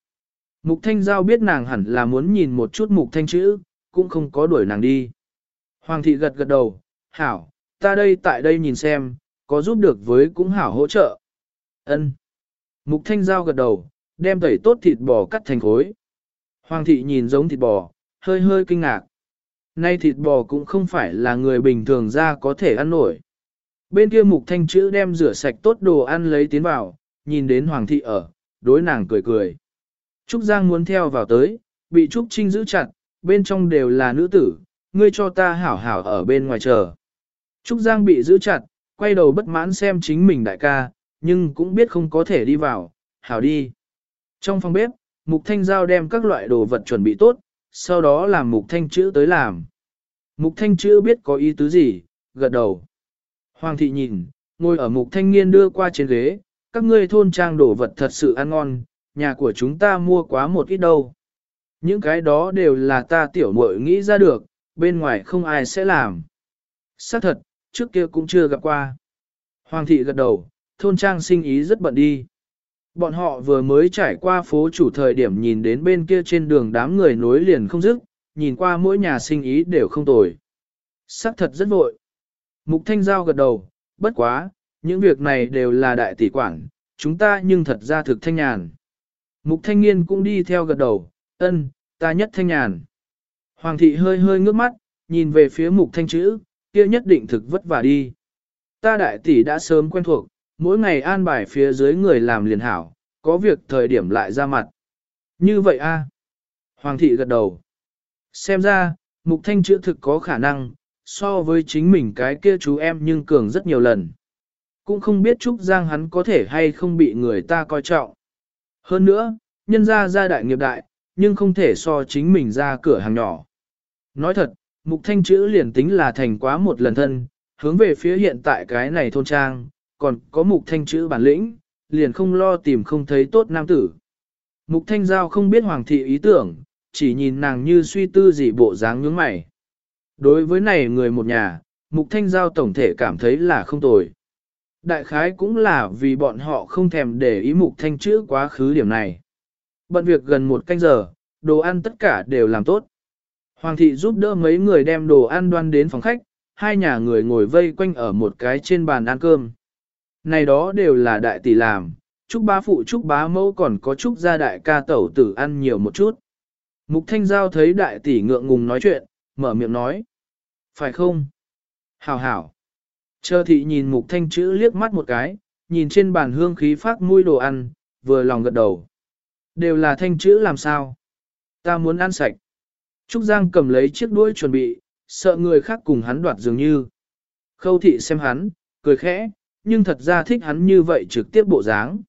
Mục Thanh Giao biết nàng hẳn là muốn nhìn một chút Mục Thanh chữ, cũng không có đuổi nàng đi. Hoàng thị gật gật đầu, hảo, ta đây tại đây nhìn xem, có giúp được với cũng hảo hỗ trợ. Ân. Mục Thanh Giao gật đầu, đem tẩy tốt thịt bò cắt thành khối. Hoàng thị nhìn giống thịt bò, hơi hơi kinh ngạc. Nay thịt bò cũng không phải là người bình thường ra có thể ăn nổi. Bên kia mục thanh chữ đem rửa sạch tốt đồ ăn lấy tiến vào, nhìn đến hoàng thị ở, đối nàng cười cười. Trúc Giang muốn theo vào tới, bị Trúc Trinh giữ chặt, bên trong đều là nữ tử, ngươi cho ta hảo hảo ở bên ngoài chờ. Trúc Giang bị giữ chặt, quay đầu bất mãn xem chính mình đại ca, nhưng cũng biết không có thể đi vào, hảo đi. Trong phòng bếp, Mục Thanh Giao đem các loại đồ vật chuẩn bị tốt, sau đó làm Mục Thanh chữ tới làm. Mục Thanh chữ biết có ý tứ gì, gật đầu. Hoàng thị nhìn, ngồi ở Mục Thanh Niên đưa qua trên ghế, các ngươi thôn trang đồ vật thật sự ăn ngon, nhà của chúng ta mua quá một ít đâu. Những cái đó đều là ta tiểu muội nghĩ ra được, bên ngoài không ai sẽ làm. Xác thật, trước kia cũng chưa gặp qua. Hoàng thị gật đầu, thôn trang sinh ý rất bận đi. Bọn họ vừa mới trải qua phố chủ thời điểm nhìn đến bên kia trên đường đám người nối liền không dứt, nhìn qua mỗi nhà sinh ý đều không tồi. Sắc thật rất vội. Mục Thanh Giao gật đầu, bất quá, những việc này đều là đại tỷ quản, chúng ta nhưng thật ra thực thanh nhàn. Mục Thanh Niên cũng đi theo gật đầu, ân, ta nhất thanh nhàn. Hoàng thị hơi hơi ngước mắt, nhìn về phía mục thanh chữ, kia nhất định thực vất vả đi. Ta đại tỷ đã sớm quen thuộc, mỗi ngày an bài phía dưới người làm liền hảo, có việc thời điểm lại ra mặt. Như vậy a Hoàng thị gật đầu. Xem ra, mục thanh chữa thực có khả năng, so với chính mình cái kia chú em nhưng cường rất nhiều lần. Cũng không biết Trúc Giang hắn có thể hay không bị người ta coi trọng. Hơn nữa, nhân ra gia đại nghiệp đại, nhưng không thể so chính mình ra cửa hàng nhỏ. Nói thật, mục thanh chữ liền tính là thành quá một lần thân, hướng về phía hiện tại cái này thôn trang, còn có mục thanh chữ bản lĩnh, liền không lo tìm không thấy tốt nam tử. Mục thanh giao không biết hoàng thị ý tưởng, chỉ nhìn nàng như suy tư gì bộ dáng nhướng mày. Đối với này người một nhà, Mục Thanh Giao tổng thể cảm thấy là không tồi. Đại khái cũng là vì bọn họ không thèm để ý Mục Thanh chữ quá khứ điểm này. Bận việc gần một canh giờ, đồ ăn tất cả đều làm tốt. Hoàng thị giúp đỡ mấy người đem đồ ăn đoan đến phòng khách, hai nhà người ngồi vây quanh ở một cái trên bàn ăn cơm. Này đó đều là đại tỷ làm, chúc bá phụ chúc bá mẫu còn có chúc gia đại ca tẩu tử ăn nhiều một chút. Mục Thanh Giao thấy đại tỷ ngượng ngùng nói chuyện, mở miệng nói. Phải không? Hảo hảo. Chờ thị nhìn Mục Thanh chữ liếc mắt một cái, nhìn trên bàn hương khí phát mùi đồ ăn, vừa lòng gật đầu. Đều là thanh chữ làm sao? Ta muốn ăn sạch. Trúc Giang cầm lấy chiếc đuôi chuẩn bị, sợ người khác cùng hắn đoạt dường như. Khâu thị xem hắn, cười khẽ, nhưng thật ra thích hắn như vậy trực tiếp bộ dáng.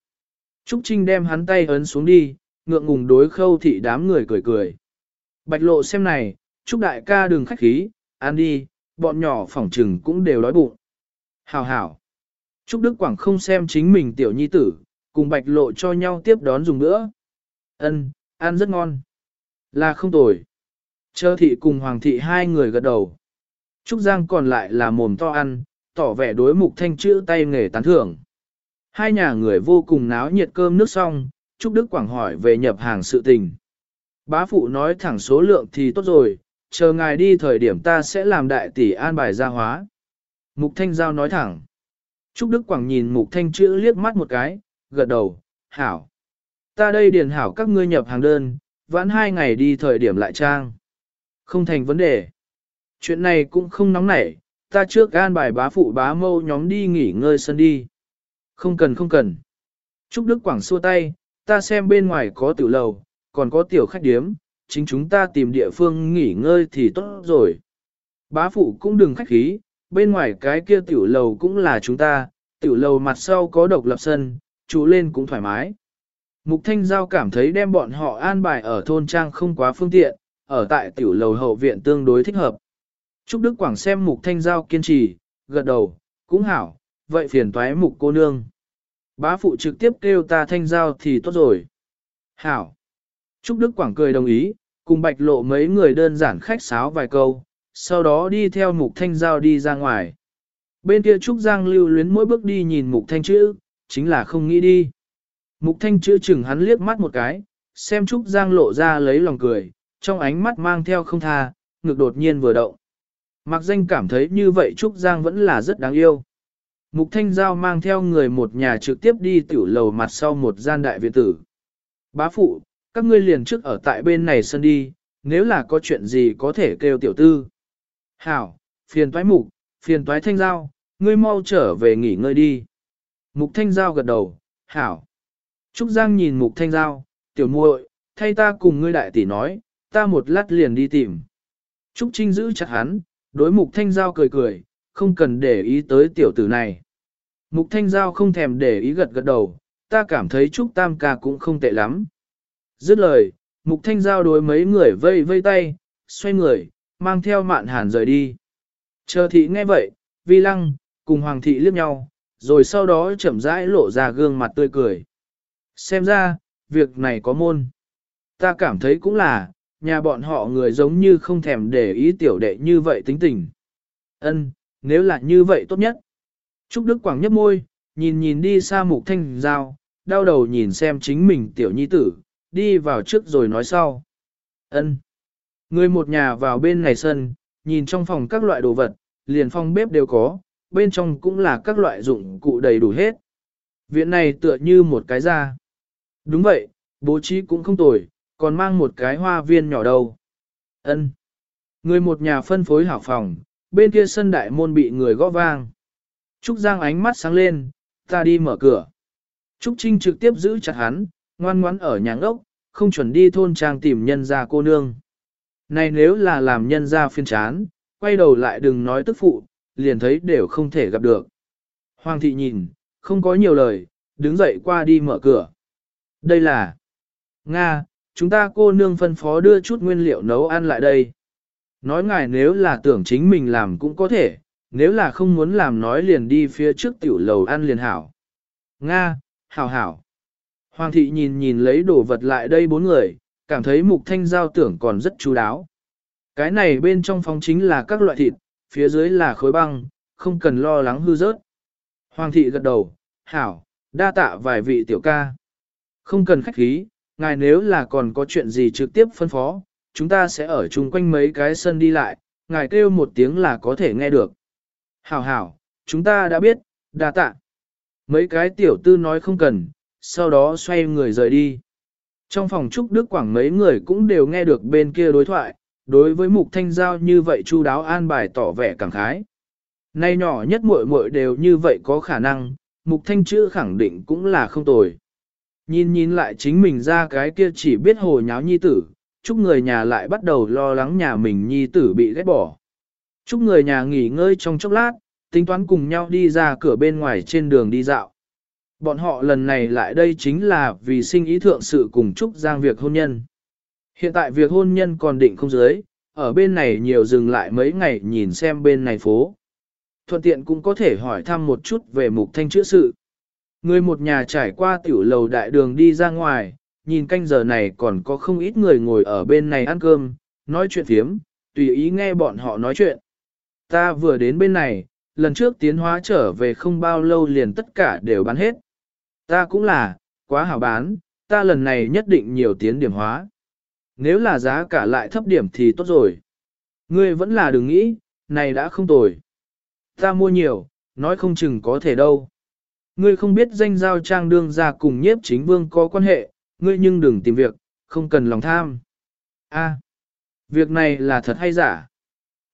Trúc Trinh đem hắn tay ấn xuống đi, ngượng ngùng đối khâu thị đám người cười cười. Bạch lộ xem này, Trúc đại ca đừng khách khí, ăn đi, bọn nhỏ phỏng trừng cũng đều đói bụng. hào hảo. Trúc Đức Quảng không xem chính mình tiểu nhi tử, cùng bạch lộ cho nhau tiếp đón dùng nữa. Ân, ăn rất ngon. Là không tồi. Chơ thị cùng hoàng thị hai người gật đầu. Trúc Giang còn lại là mồm to ăn, tỏ vẻ đối mục thanh chữ tay nghề tán thưởng. Hai nhà người vô cùng náo nhiệt cơm nước xong, Trúc Đức Quảng hỏi về nhập hàng sự tình. Bá phụ nói thẳng số lượng thì tốt rồi, chờ ngài đi thời điểm ta sẽ làm đại tỷ an bài gia hóa. Mục Thanh Giao nói thẳng. Trúc Đức Quảng nhìn Mục Thanh chữ liếc mắt một cái, gật đầu, hảo. Ta đây điền hảo các ngươi nhập hàng đơn, vãn hai ngày đi thời điểm lại trang. Không thành vấn đề. Chuyện này cũng không nóng nảy, ta trước an bài bá phụ bá mâu nhóm đi nghỉ ngơi sân đi. Không cần không cần. Trúc Đức Quảng xua tay, ta xem bên ngoài có tiểu lầu, còn có tiểu khách điếm, chính chúng ta tìm địa phương nghỉ ngơi thì tốt rồi. Bá phụ cũng đừng khách khí, bên ngoài cái kia tiểu lầu cũng là chúng ta, tiểu lầu mặt sau có độc lập sân, chú lên cũng thoải mái. Mục Thanh Giao cảm thấy đem bọn họ an bài ở thôn trang không quá phương tiện, ở tại tiểu lầu hậu viện tương đối thích hợp. Trúc Đức Quảng xem Mục Thanh Giao kiên trì, gật đầu, cũng hảo, vậy phiền toái Mục cô nương. Bá phụ trực tiếp kêu ta Thanh Giao thì tốt rồi. Hảo. Trúc Đức Quảng cười đồng ý, cùng bạch lộ mấy người đơn giản khách sáo vài câu, sau đó đi theo Mục Thanh Giao đi ra ngoài. Bên kia Trúc Giang lưu luyến mỗi bước đi nhìn Mục Thanh chữ, chính là không nghĩ đi. Mục Thanh chữ chừng hắn liếc mắt một cái, xem Trúc Giang lộ ra lấy lòng cười, trong ánh mắt mang theo không tha, ngực đột nhiên vừa động. Mạc danh cảm thấy như vậy Trúc Giang vẫn là rất đáng yêu. Mục Thanh Giao mang theo người một nhà trực tiếp đi tiểu lầu mặt sau một gian đại viện tử. Bá phụ, các ngươi liền trước ở tại bên này sân đi, nếu là có chuyện gì có thể kêu tiểu tư. Hảo, phiền toái mục, phiền toái Thanh Giao, ngươi mau trở về nghỉ ngơi đi. Mục Thanh Giao gật đầu, hảo. Trúc Giang nhìn Mục Thanh Giao, tiểu muội, thay ta cùng ngươi đại tỷ nói, ta một lát liền đi tìm. Trúc Trinh giữ chặt hắn, đối Mục Thanh Giao cười cười, không cần để ý tới tiểu tử này. Mục Thanh Giao không thèm để ý gật gật đầu, ta cảm thấy Trúc Tam ca cũng không tệ lắm. Dứt lời, Mục Thanh Giao đối mấy người vây vây tay, xoay người, mang theo mạn hàn rời đi. Chờ thị nghe vậy, vi lăng, cùng hoàng thị liếc nhau, rồi sau đó chậm rãi lộ ra gương mặt tươi cười. Xem ra, việc này có môn. Ta cảm thấy cũng là, nhà bọn họ người giống như không thèm để ý tiểu đệ như vậy tính tình. Ân, nếu là như vậy tốt nhất. Trúc Đức Quảng nhấp môi, nhìn nhìn đi xa mục thanh giao, đau đầu nhìn xem chính mình tiểu nhi tử, đi vào trước rồi nói sau. Ân. Người một nhà vào bên này sân, nhìn trong phòng các loại đồ vật, liền phòng bếp đều có, bên trong cũng là các loại dụng cụ đầy đủ hết. Viện này tựa như một cái ra. Đúng vậy, bố trí cũng không tồi, còn mang một cái hoa viên nhỏ đâu. Ân. Người một nhà phân phối hảo phòng, bên kia sân đại môn bị người gõ vang. Trúc Giang ánh mắt sáng lên, ta đi mở cửa. Trúc Trinh trực tiếp giữ chặt hắn, ngoan ngoãn ở nhà ngốc không chuẩn đi thôn trang tìm nhân gia cô nương. Này nếu là làm nhân gia phiên chán, quay đầu lại đừng nói tức phụ, liền thấy đều không thể gặp được. Hoàng thị nhìn, không có nhiều lời, đứng dậy qua đi mở cửa. Đây là Nga, chúng ta cô nương phân phó đưa chút nguyên liệu nấu ăn lại đây. Nói ngài nếu là tưởng chính mình làm cũng có thể, nếu là không muốn làm nói liền đi phía trước tiểu lầu ăn liền hảo. Nga, hảo hảo. Hoàng thị nhìn nhìn lấy đồ vật lại đây bốn người, cảm thấy mục thanh giao tưởng còn rất chú đáo. Cái này bên trong phòng chính là các loại thịt, phía dưới là khối băng, không cần lo lắng hư rớt. Hoàng thị gật đầu, hảo, đa tạ vài vị tiểu ca. Không cần khách khí, ngài nếu là còn có chuyện gì trực tiếp phân phó, chúng ta sẽ ở chung quanh mấy cái sân đi lại, ngài kêu một tiếng là có thể nghe được. Hảo hảo, chúng ta đã biết, đa tạ. Mấy cái tiểu tư nói không cần, sau đó xoay người rời đi. Trong phòng Trúc Đức Quảng mấy người cũng đều nghe được bên kia đối thoại, đối với mục thanh giao như vậy chu đáo an bài tỏ vẻ cảm khái. Nay nhỏ nhất muội muội đều như vậy có khả năng, mục thanh chữ khẳng định cũng là không tồi. Nhìn nhìn lại chính mình ra cái kia chỉ biết hồ nháo nhi tử, chúc người nhà lại bắt đầu lo lắng nhà mình nhi tử bị ghét bỏ. Chúc người nhà nghỉ ngơi trong chốc lát, tính toán cùng nhau đi ra cửa bên ngoài trên đường đi dạo. Bọn họ lần này lại đây chính là vì sinh ý thượng sự cùng chúc giang việc hôn nhân. Hiện tại việc hôn nhân còn định không dưới, ở bên này nhiều dừng lại mấy ngày nhìn xem bên này phố. Thuận tiện cũng có thể hỏi thăm một chút về mục thanh chữa sự. Người một nhà trải qua tiểu lầu đại đường đi ra ngoài, nhìn canh giờ này còn có không ít người ngồi ở bên này ăn cơm, nói chuyện phiếm, tùy ý nghe bọn họ nói chuyện. Ta vừa đến bên này, lần trước tiến hóa trở về không bao lâu liền tất cả đều bán hết. Ta cũng là, quá hảo bán, ta lần này nhất định nhiều tiến điểm hóa. Nếu là giá cả lại thấp điểm thì tốt rồi. Ngươi vẫn là đừng nghĩ, này đã không tồi. Ta mua nhiều, nói không chừng có thể đâu. Ngươi không biết danh giao trang đương ra cùng nhiếp chính vương có quan hệ, ngươi nhưng đừng tìm việc, không cần lòng tham. A, việc này là thật hay giả?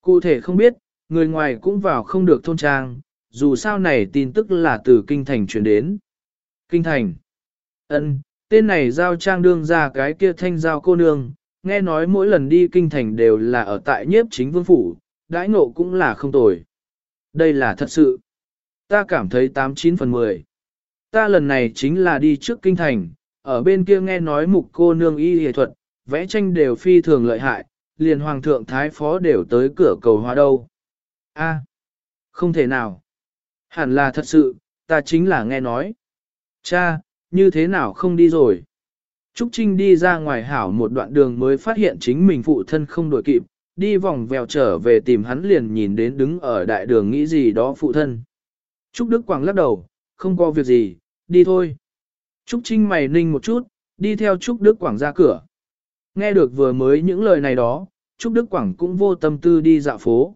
Cụ thể không biết, người ngoài cũng vào không được thôn trang, dù sao này tin tức là từ kinh thành truyền đến. Kinh thành. ân tên này giao trang đương ra cái kia thanh giao cô nương, nghe nói mỗi lần đi kinh thành đều là ở tại nhiếp chính vương phủ, đãi ngộ cũng là không tồi. Đây là thật sự. Ta cảm thấy 89 phần 10. Ta lần này chính là đi trước kinh thành, ở bên kia nghe nói mục cô nương y hề thuật, vẽ tranh đều phi thường lợi hại, liền hoàng thượng thái phó đều tới cửa cầu hoa đâu. A, không thể nào. Hẳn là thật sự, ta chính là nghe nói. Cha, như thế nào không đi rồi? Trúc Trinh đi ra ngoài hảo một đoạn đường mới phát hiện chính mình phụ thân không đổi kịp, đi vòng vèo trở về tìm hắn liền nhìn đến đứng ở đại đường nghĩ gì đó phụ thân. Trúc Đức Quảng lắc đầu, không có việc gì, đi thôi. Trúc Trinh mày ninh một chút, đi theo Trúc Đức Quảng ra cửa. Nghe được vừa mới những lời này đó, Trúc Đức Quảng cũng vô tâm tư đi dạo phố.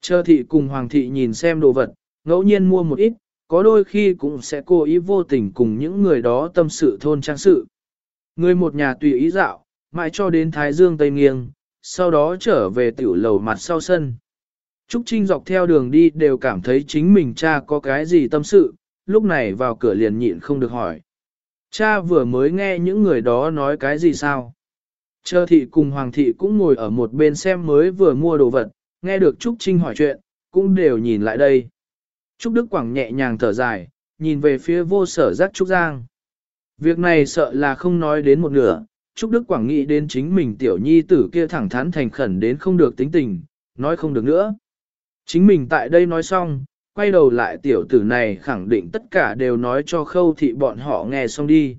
Chờ thị cùng Hoàng thị nhìn xem đồ vật, ngẫu nhiên mua một ít, có đôi khi cũng sẽ cố ý vô tình cùng những người đó tâm sự thôn trang sự. Người một nhà tùy ý dạo, mãi cho đến Thái Dương Tây Nghiêng, sau đó trở về tiểu lầu mặt sau sân. Trúc Trinh dọc theo đường đi đều cảm thấy chính mình cha có cái gì tâm sự, lúc này vào cửa liền nhịn không được hỏi. Cha vừa mới nghe những người đó nói cái gì sao? Chờ thị cùng Hoàng thị cũng ngồi ở một bên xem mới vừa mua đồ vật, nghe được Trúc Trinh hỏi chuyện, cũng đều nhìn lại đây. Trúc Đức Quảng nhẹ nhàng thở dài, nhìn về phía vô sở giác Trúc Giang. Việc này sợ là không nói đến một nửa, Trúc Đức Quảng nghĩ đến chính mình tiểu nhi tử kia thẳng thắn thành khẩn đến không được tính tình, nói không được nữa. Chính mình tại đây nói xong, quay đầu lại tiểu tử này khẳng định tất cả đều nói cho khâu thị bọn họ nghe xong đi.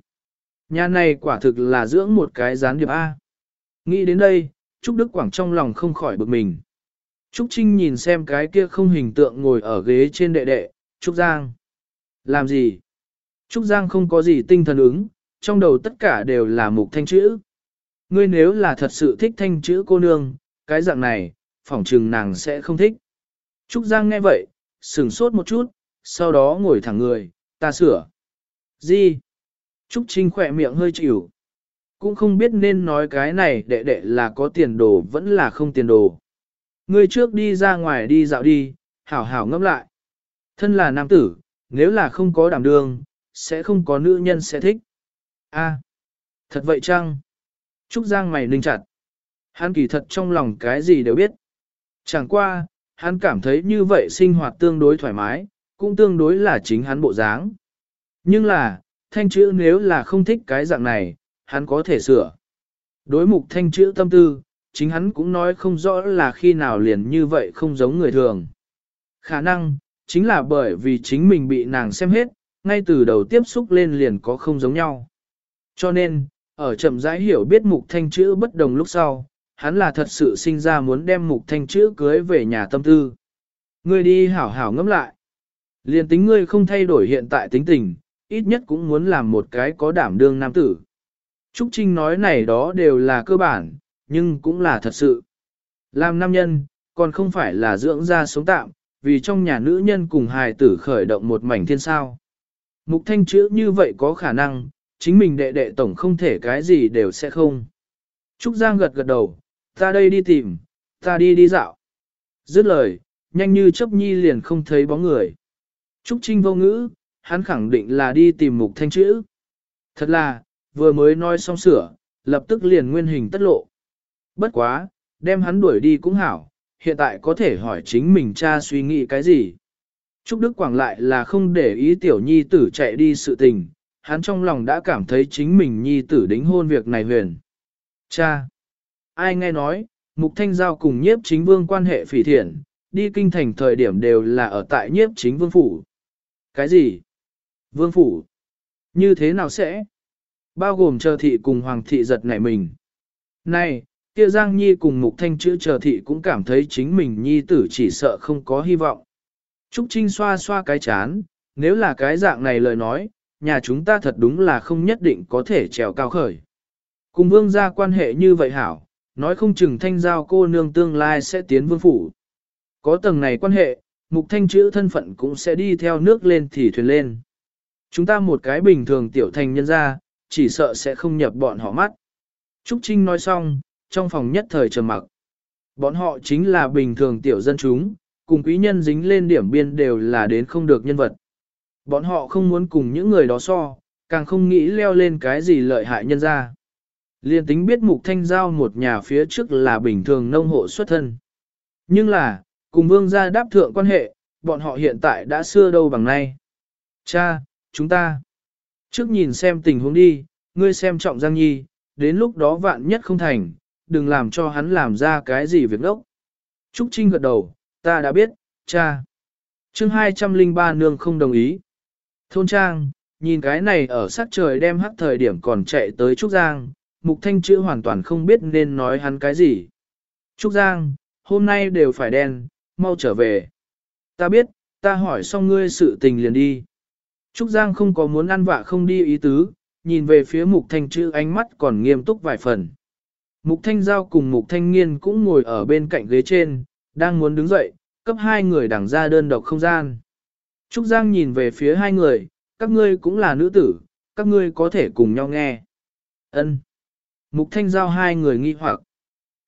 Nhà này quả thực là dưỡng một cái gián điệp A. Nghĩ đến đây, Trúc Đức Quảng trong lòng không khỏi bực mình. Trúc Trinh nhìn xem cái kia không hình tượng ngồi ở ghế trên đệ đệ, Trúc Giang. Làm gì? Trúc Giang không có gì tinh thần ứng, trong đầu tất cả đều là mục thanh chữ. Ngươi nếu là thật sự thích thanh chữ cô nương, cái dạng này, phỏng trừng nàng sẽ không thích. Trúc Giang nghe vậy, sừng sốt một chút, sau đó ngồi thẳng người, ta sửa. Gì? Trúc Trinh khỏe miệng hơi chịu. Cũng không biết nên nói cái này đệ đệ là có tiền đồ vẫn là không tiền đồ. Ngươi trước đi ra ngoài đi dạo đi, hảo hảo ngâm lại. Thân là nam tử, nếu là không có đảm đương, sẽ không có nữ nhân sẽ thích. A, thật vậy chăng? Trúc Giang mày ninh chặt. Hắn kỳ thật trong lòng cái gì đều biết. Chẳng qua, hắn cảm thấy như vậy sinh hoạt tương đối thoải mái, cũng tương đối là chính hắn bộ dáng. Nhưng là, thanh chữ nếu là không thích cái dạng này, hắn có thể sửa. Đối mục thanh chữ tâm tư, chính hắn cũng nói không rõ là khi nào liền như vậy không giống người thường. Khả năng, chính là bởi vì chính mình bị nàng xem hết, ngay từ đầu tiếp xúc lên liền có không giống nhau. Cho nên, ở chậm rãi hiểu biết mục thanh chữ bất đồng lúc sau, hắn là thật sự sinh ra muốn đem mục thanh chữ cưới về nhà tâm tư. Ngươi đi hảo hảo ngẫm lại. Liên tính ngươi không thay đổi hiện tại tính tình, ít nhất cũng muốn làm một cái có đảm đương nam tử. Trúc Trinh nói này đó đều là cơ bản, nhưng cũng là thật sự. Làm nam nhân, còn không phải là dưỡng ra sống tạm, vì trong nhà nữ nhân cùng hài tử khởi động một mảnh thiên sao. Mục thanh chữ như vậy có khả năng, chính mình đệ đệ tổng không thể cái gì đều sẽ không. Trúc Giang gật gật đầu, ta đây đi tìm, ta đi đi dạo. Dứt lời, nhanh như chấp nhi liền không thấy bóng người. Trúc Trinh vô ngữ, hắn khẳng định là đi tìm mục thanh chữ. Thật là, vừa mới nói xong sửa, lập tức liền nguyên hình tất lộ. Bất quá, đem hắn đuổi đi cũng hảo, hiện tại có thể hỏi chính mình cha suy nghĩ cái gì. Trúc Đức Quảng lại là không để ý tiểu nhi tử chạy đi sự tình, hắn trong lòng đã cảm thấy chính mình nhi tử đính hôn việc này huyền. Cha! Ai nghe nói, Mục Thanh Giao cùng nhiếp chính vương quan hệ phỉ thiện, đi kinh thành thời điểm đều là ở tại nhiếp chính vương phủ. Cái gì? Vương phủ? Như thế nào sẽ? Bao gồm chờ thị cùng hoàng thị giật nảy mình. Này, kia Giang Nhi cùng Mục Thanh chữ chờ thị cũng cảm thấy chính mình Nhi tử chỉ sợ không có hy vọng. Trúc Trinh xoa xoa cái chán, nếu là cái dạng này lời nói, nhà chúng ta thật đúng là không nhất định có thể trèo cao khởi. Cùng vương gia quan hệ như vậy hảo, nói không chừng thanh giao cô nương tương lai sẽ tiến vương phủ. Có tầng này quan hệ, mục thanh chữ thân phận cũng sẽ đi theo nước lên thì thuyền lên. Chúng ta một cái bình thường tiểu thành nhân ra, chỉ sợ sẽ không nhập bọn họ mắt. Trúc Trinh nói xong, trong phòng nhất thời trầm mặc. Bọn họ chính là bình thường tiểu dân chúng, cùng quý nhân dính lên điểm biên đều là đến không được nhân vật. Bọn họ không muốn cùng những người đó so, càng không nghĩ leo lên cái gì lợi hại nhân ra. Liên tính biết mục thanh giao một nhà phía trước là bình thường nông hộ xuất thân. Nhưng là, cùng vương gia đáp thượng quan hệ, bọn họ hiện tại đã xưa đâu bằng nay. Cha, chúng ta. Trước nhìn xem tình huống đi, ngươi xem trọng Giang Nhi, đến lúc đó vạn nhất không thành, đừng làm cho hắn làm ra cái gì việc đốc. Trúc Trinh gật đầu, ta đã biết, cha. chương 203 nương không đồng ý. Thôn Trang, nhìn cái này ở sắc trời đem hắc thời điểm còn chạy tới Trúc Giang, Mục Thanh chữ hoàn toàn không biết nên nói hắn cái gì. Trúc Giang, hôm nay đều phải đen, mau trở về. Ta biết, ta hỏi xong ngươi sự tình liền đi. Trúc Giang không có muốn ăn vạ không đi ý tứ, nhìn về phía Mục Thanh chữ ánh mắt còn nghiêm túc vài phần. Mục Thanh Giao cùng Mục Thanh Nghiên cũng ngồi ở bên cạnh ghế trên, đang muốn đứng dậy, cấp hai người đằng ra đơn độc không gian. Trúc Giang nhìn về phía hai người, các ngươi cũng là nữ tử, các ngươi có thể cùng nhau nghe. Ân. Mục Thanh Giao hai người nghi hoặc.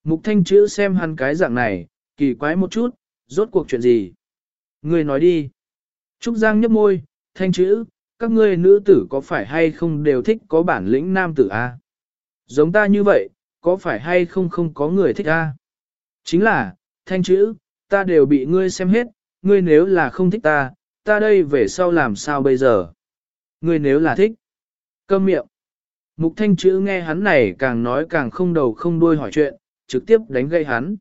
Mục Thanh chữ xem hắn cái dạng này, kỳ quái một chút, rốt cuộc chuyện gì? Ngươi nói đi. Trúc Giang nhấp môi, Thanh chữ, các ngươi nữ tử có phải hay không đều thích có bản lĩnh nam tử a? À? Giống ta như vậy, có phải hay không không có người thích a? Chính là, thanh chữ, ta đều bị ngươi xem hết, ngươi nếu là không thích ta, ta đây về sau làm sao bây giờ? Ngươi nếu là thích, câm miệng. Mục thanh chữ nghe hắn này càng nói càng không đầu không đuôi hỏi chuyện, trực tiếp đánh gây hắn.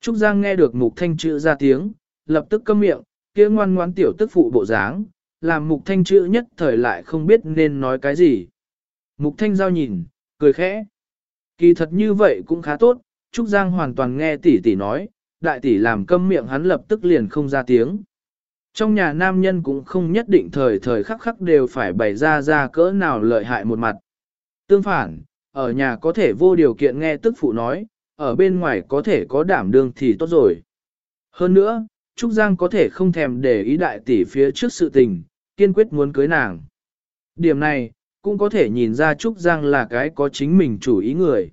Trúc Giang nghe được mục thanh chữ ra tiếng, lập tức câm miệng, kia ngoan ngoan tiểu tức phụ bộ dáng, làm mục thanh chữ nhất thời lại không biết nên nói cái gì. Mục thanh giao nhìn, cười khẽ. Kỳ thật như vậy cũng khá tốt, Trúc Giang hoàn toàn nghe tỷ tỷ nói, đại tỷ làm câm miệng hắn lập tức liền không ra tiếng. Trong nhà nam nhân cũng không nhất định thời thời khắc khắc đều phải bày ra ra cỡ nào lợi hại một mặt. Tương phản, ở nhà có thể vô điều kiện nghe tức phụ nói, ở bên ngoài có thể có đảm đương thì tốt rồi. Hơn nữa, Trúc Giang có thể không thèm để ý đại tỷ phía trước sự tình, kiên quyết muốn cưới nàng. Điểm này, cũng có thể nhìn ra Trúc Giang là cái có chính mình chủ ý người.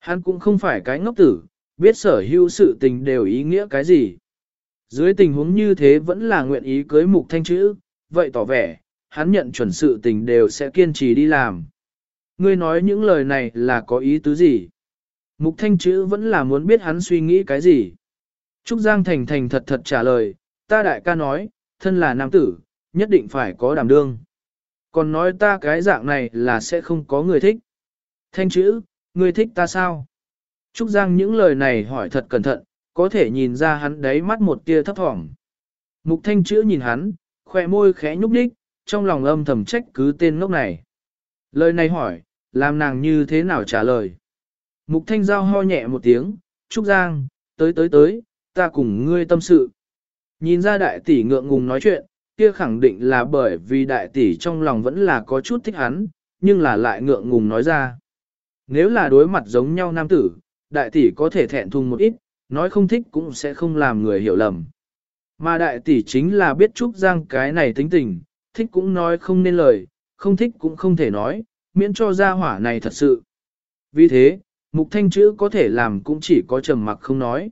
Hắn cũng không phải cái ngốc tử, biết sở hữu sự tình đều ý nghĩa cái gì. Dưới tình huống như thế vẫn là nguyện ý cưới mục thanh chữ, vậy tỏ vẻ, hắn nhận chuẩn sự tình đều sẽ kiên trì đi làm. Ngươi nói những lời này là có ý tứ gì? Mục thanh chữ vẫn là muốn biết hắn suy nghĩ cái gì. Trúc Giang thành thành thật thật trả lời, ta đại ca nói, thân là nam tử, nhất định phải có đảm đương. Còn nói ta cái dạng này là sẽ không có người thích. Thanh chữ, ngươi thích ta sao? Trúc Giang những lời này hỏi thật cẩn thận, có thể nhìn ra hắn đáy mắt một tia thấp thỏm. Mục thanh chữ nhìn hắn, khoe môi khẽ nhúc đích, trong lòng âm thầm trách cứ tên ngốc này. Lời này hỏi, làm nàng như thế nào trả lời? Mục thanh giao ho nhẹ một tiếng, Trúc Giang, tới tới tới, ta cùng ngươi tâm sự. Nhìn ra đại tỷ ngượng ngùng nói chuyện, kia khẳng định là bởi vì đại tỷ trong lòng vẫn là có chút thích hắn, nhưng là lại ngượng ngùng nói ra. Nếu là đối mặt giống nhau nam tử, đại tỷ có thể thẹn thùng một ít, nói không thích cũng sẽ không làm người hiểu lầm. Mà đại tỷ chính là biết Trúc Giang cái này tính tình, thích cũng nói không nên lời, không thích cũng không thể nói, miễn cho ra hỏa này thật sự. Vì thế, Mục Thanh chữ có thể làm cũng chỉ có trầm mặc không nói.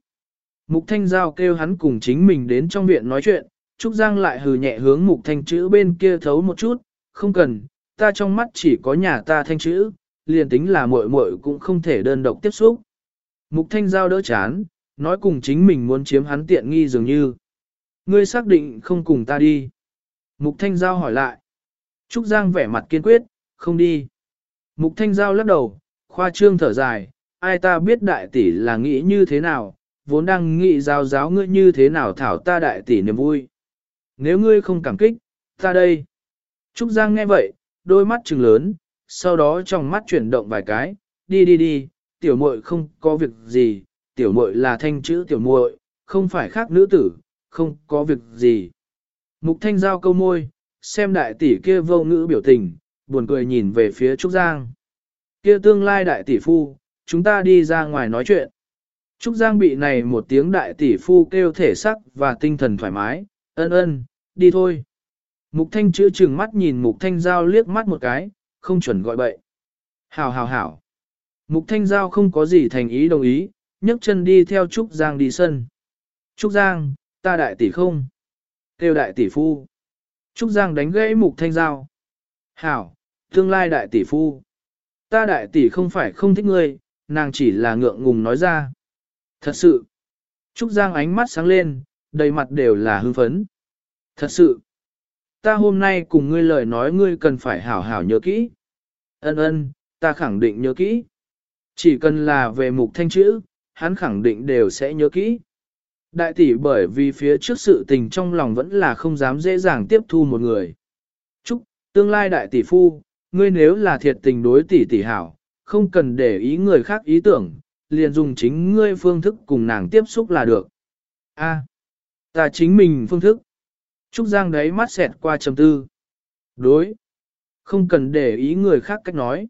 Mục Thanh Giao kêu hắn cùng chính mình đến trong viện nói chuyện, Trúc Giang lại hừ nhẹ hướng Mục Thanh chữ bên kia thấu một chút, không cần, ta trong mắt chỉ có nhà ta thanh chữ, liền tính là muội muội cũng không thể đơn độc tiếp xúc. Mục Thanh Giao đỡ chán, nói cùng chính mình muốn chiếm hắn tiện nghi dường như. Ngươi xác định không cùng ta đi. Mục Thanh Giao hỏi lại. Trúc Giang vẻ mặt kiên quyết, không đi. Mục Thanh Giao lắc đầu, khoa trương thở dài, ai ta biết đại tỷ là nghĩ như thế nào, vốn đang nghĩ giao giáo ngươi như thế nào thảo ta đại tỷ niềm vui. Nếu ngươi không cảm kích, ta đây. Trúc Giang nghe vậy, đôi mắt trừng lớn, sau đó trong mắt chuyển động vài cái, đi đi đi, tiểu muội không có việc gì, tiểu muội là thanh chữ tiểu muội, không phải khác nữ tử, không có việc gì. Mục thanh giao câu môi, xem đại tỷ kia vô ngữ biểu tình, buồn cười nhìn về phía Trúc Giang. Kia tương lai đại tỷ phu, chúng ta đi ra ngoài nói chuyện. Trúc Giang bị này một tiếng đại tỷ phu kêu thể sắc và tinh thần thoải mái, ân ân, đi thôi. Mục thanh Chữa chừng mắt nhìn mục thanh giao liếc mắt một cái, không chuẩn gọi bậy. Hảo hảo hảo. Mục thanh giao không có gì thành ý đồng ý, nhấc chân đi theo Trúc Giang đi sân. Trúc Giang, ta đại tỷ không? Kêu đại tỷ phu. Trúc Giang đánh gãy mục thanh giao. Hảo, tương lai đại tỷ phu. Ta đại tỷ không phải không thích ngươi, nàng chỉ là ngượng ngùng nói ra. Thật sự. Trúc Giang ánh mắt sáng lên, đầy mặt đều là hưng phấn. Thật sự. Ta hôm nay cùng ngươi lời nói ngươi cần phải hảo hảo nhớ kỹ. Ân ân, ta khẳng định nhớ kỹ. Chỉ cần là về mục thanh chữ, hắn khẳng định đều sẽ nhớ kỹ. Đại tỷ bởi vì phía trước sự tình trong lòng vẫn là không dám dễ dàng tiếp thu một người. Chúc, tương lai đại tỷ phu, ngươi nếu là thiệt tình đối tỷ tỷ hảo, không cần để ý người khác ý tưởng, liền dùng chính ngươi phương thức cùng nàng tiếp xúc là được. A, ta chính mình phương thức. Trúc Giang đấy mắt xẹt qua trầm tư. Đối. Không cần để ý người khác cách nói.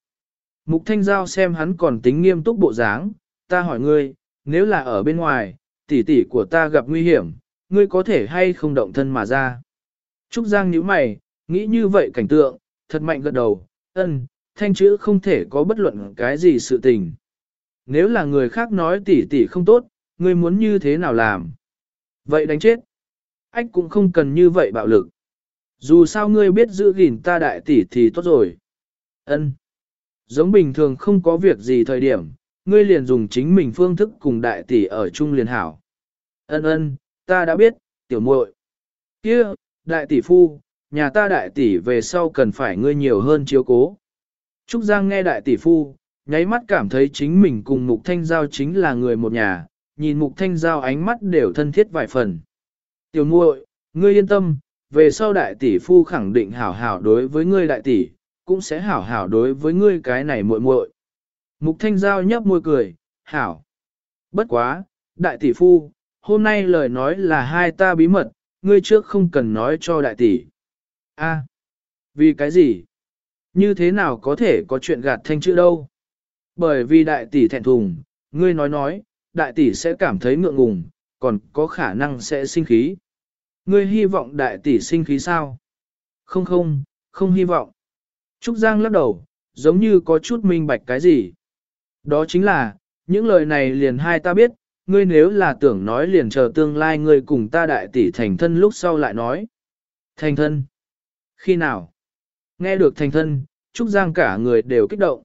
Mục Thanh Giao xem hắn còn tính nghiêm túc bộ dáng, ta hỏi ngươi, nếu là ở bên ngoài, tỷ tỷ của ta gặp nguy hiểm, ngươi có thể hay không động thân mà ra. Trúc Giang nhíu mày, nghĩ như vậy cảnh tượng, thật mạnh gật đầu, ân, thanh chữ không thể có bất luận cái gì sự tình. Nếu là người khác nói tỷ tỷ không tốt, ngươi muốn như thế nào làm? Vậy đánh chết. Anh cũng không cần như vậy bạo lực. Dù sao ngươi biết giữ gìn ta đại tỷ thì tốt rồi. Ân. Giống bình thường không có việc gì thời điểm, ngươi liền dùng chính mình phương thức cùng đại tỷ ở chung liền hảo. Ân ân, ta đã biết, tiểu muội. Kia, đại tỷ phu, nhà ta đại tỷ về sau cần phải ngươi nhiều hơn chiếu cố. Trúc Giang nghe đại tỷ phu, nháy mắt cảm thấy chính mình cùng Mục Thanh Giao chính là người một nhà, nhìn Mục Thanh Giao ánh mắt đều thân thiết vài phần. Tiểu muội, ngươi yên tâm, về sau đại tỷ phu khẳng định hảo hảo đối với ngươi đại tỷ, cũng sẽ hảo hảo đối với ngươi cái này muội muội. Mục Thanh Giao nhấp môi cười, hảo. Bất quá, đại tỷ phu, hôm nay lời nói là hai ta bí mật, ngươi trước không cần nói cho đại tỷ. A, vì cái gì? Như thế nào có thể có chuyện gạt thanh chữ đâu? Bởi vì đại tỷ thẹn thùng, ngươi nói nói, đại tỷ sẽ cảm thấy ngượng ngùng, còn có khả năng sẽ sinh khí. Ngươi hy vọng đại tỷ sinh khí sao? Không không, không hy vọng. Trúc Giang lắc đầu, giống như có chút minh bạch cái gì. Đó chính là, những lời này liền hai ta biết, ngươi nếu là tưởng nói liền chờ tương lai ngươi cùng ta đại tỷ thành thân lúc sau lại nói. Thành thân? Khi nào? Nghe được thành thân, Trúc Giang cả người đều kích động.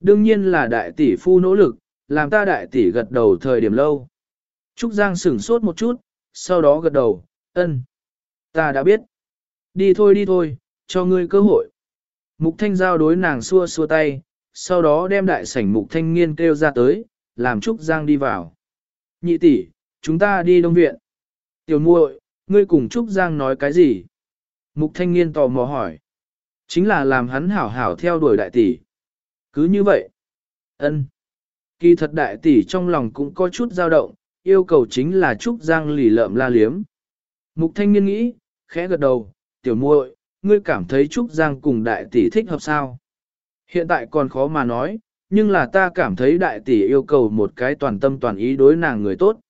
Đương nhiên là đại tỷ phu nỗ lực, làm ta đại tỷ gật đầu thời điểm lâu. Trúc Giang sửng sốt một chút, sau đó gật đầu, ân. Ta đã biết. Đi thôi đi thôi, cho ngươi cơ hội. Mục thanh giao đối nàng xua xua tay, sau đó đem đại sảnh mục thanh niên kêu ra tới, làm Trúc Giang đi vào. Nhị tỷ, chúng ta đi đông viện. Tiểu muội, ngươi cùng Trúc Giang nói cái gì? Mục thanh niên tò mò hỏi. Chính là làm hắn hảo hảo theo đuổi đại tỷ. Cứ như vậy. ân. Kỳ thật đại tỷ trong lòng cũng có chút dao động, yêu cầu chính là Trúc Giang lì lợm la liếm. Mục thanh niên nghĩ, khẽ gật đầu, tiểu muội, ngươi cảm thấy Trúc Giang cùng đại tỷ thích hợp sao? Hiện tại còn khó mà nói, nhưng là ta cảm thấy đại tỷ yêu cầu một cái toàn tâm toàn ý đối nàng người tốt.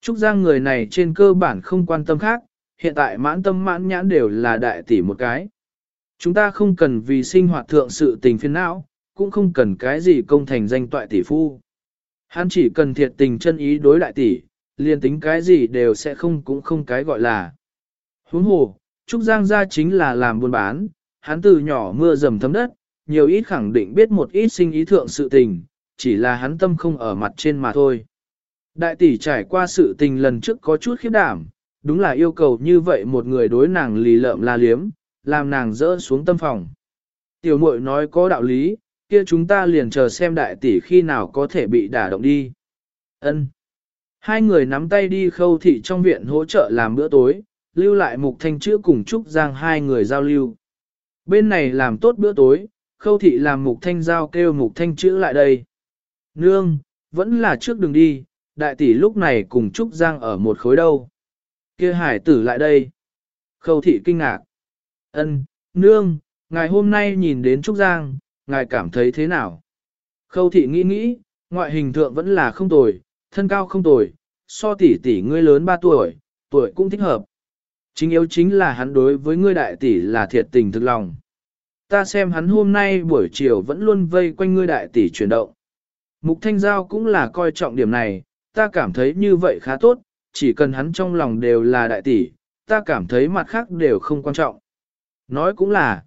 Trúc Giang người này trên cơ bản không quan tâm khác, hiện tại mãn tâm mãn nhãn đều là đại tỷ một cái. Chúng ta không cần vì sinh hoạt thượng sự tình phiền não, cũng không cần cái gì công thành danh toại tỷ phu. Hắn chỉ cần thiệt tình chân ý đối đại tỷ, liền tính cái gì đều sẽ không cũng không cái gọi là. Huống hồ, Trúc Giang gia chính là làm buôn bán, hắn từ nhỏ mưa dầm thấm đất, nhiều ít khẳng định biết một ít sinh ý thượng sự tình, chỉ là hắn tâm không ở mặt trên mà thôi. Đại tỷ trải qua sự tình lần trước có chút khiếp đảm, đúng là yêu cầu như vậy một người đối nàng lì lợm la liếm, làm nàng rỡ xuống tâm phòng. Tiểu muội nói có đạo lý, kia chúng ta liền chờ xem đại tỷ khi nào có thể bị đả động đi. Ân. Hai người nắm tay đi khâu thị trong viện hỗ trợ làm bữa tối, lưu lại mục thanh chữa cùng Trúc Giang hai người giao lưu. Bên này làm tốt bữa tối, khâu thị làm mục thanh giao kêu mục thanh chữa lại đây. Nương, vẫn là trước đường đi, đại tỷ lúc này cùng Trúc Giang ở một khối đâu kia hải tử lại đây. Khâu thị kinh ngạc. ân nương, ngày hôm nay nhìn đến Trúc Giang, ngài cảm thấy thế nào? Khâu thị nghĩ nghĩ, ngoại hình thượng vẫn là không tồi, thân cao không tồi, so tỷ tỷ ngươi lớn 3 tuổi, tuổi cũng thích hợp. Chính yếu chính là hắn đối với ngươi đại tỷ là thiệt tình thực lòng. Ta xem hắn hôm nay buổi chiều vẫn luôn vây quanh ngươi đại tỷ chuyển động. Mục Thanh Giao cũng là coi trọng điểm này, ta cảm thấy như vậy khá tốt, chỉ cần hắn trong lòng đều là đại tỷ, ta cảm thấy mặt khác đều không quan trọng. Nói cũng là,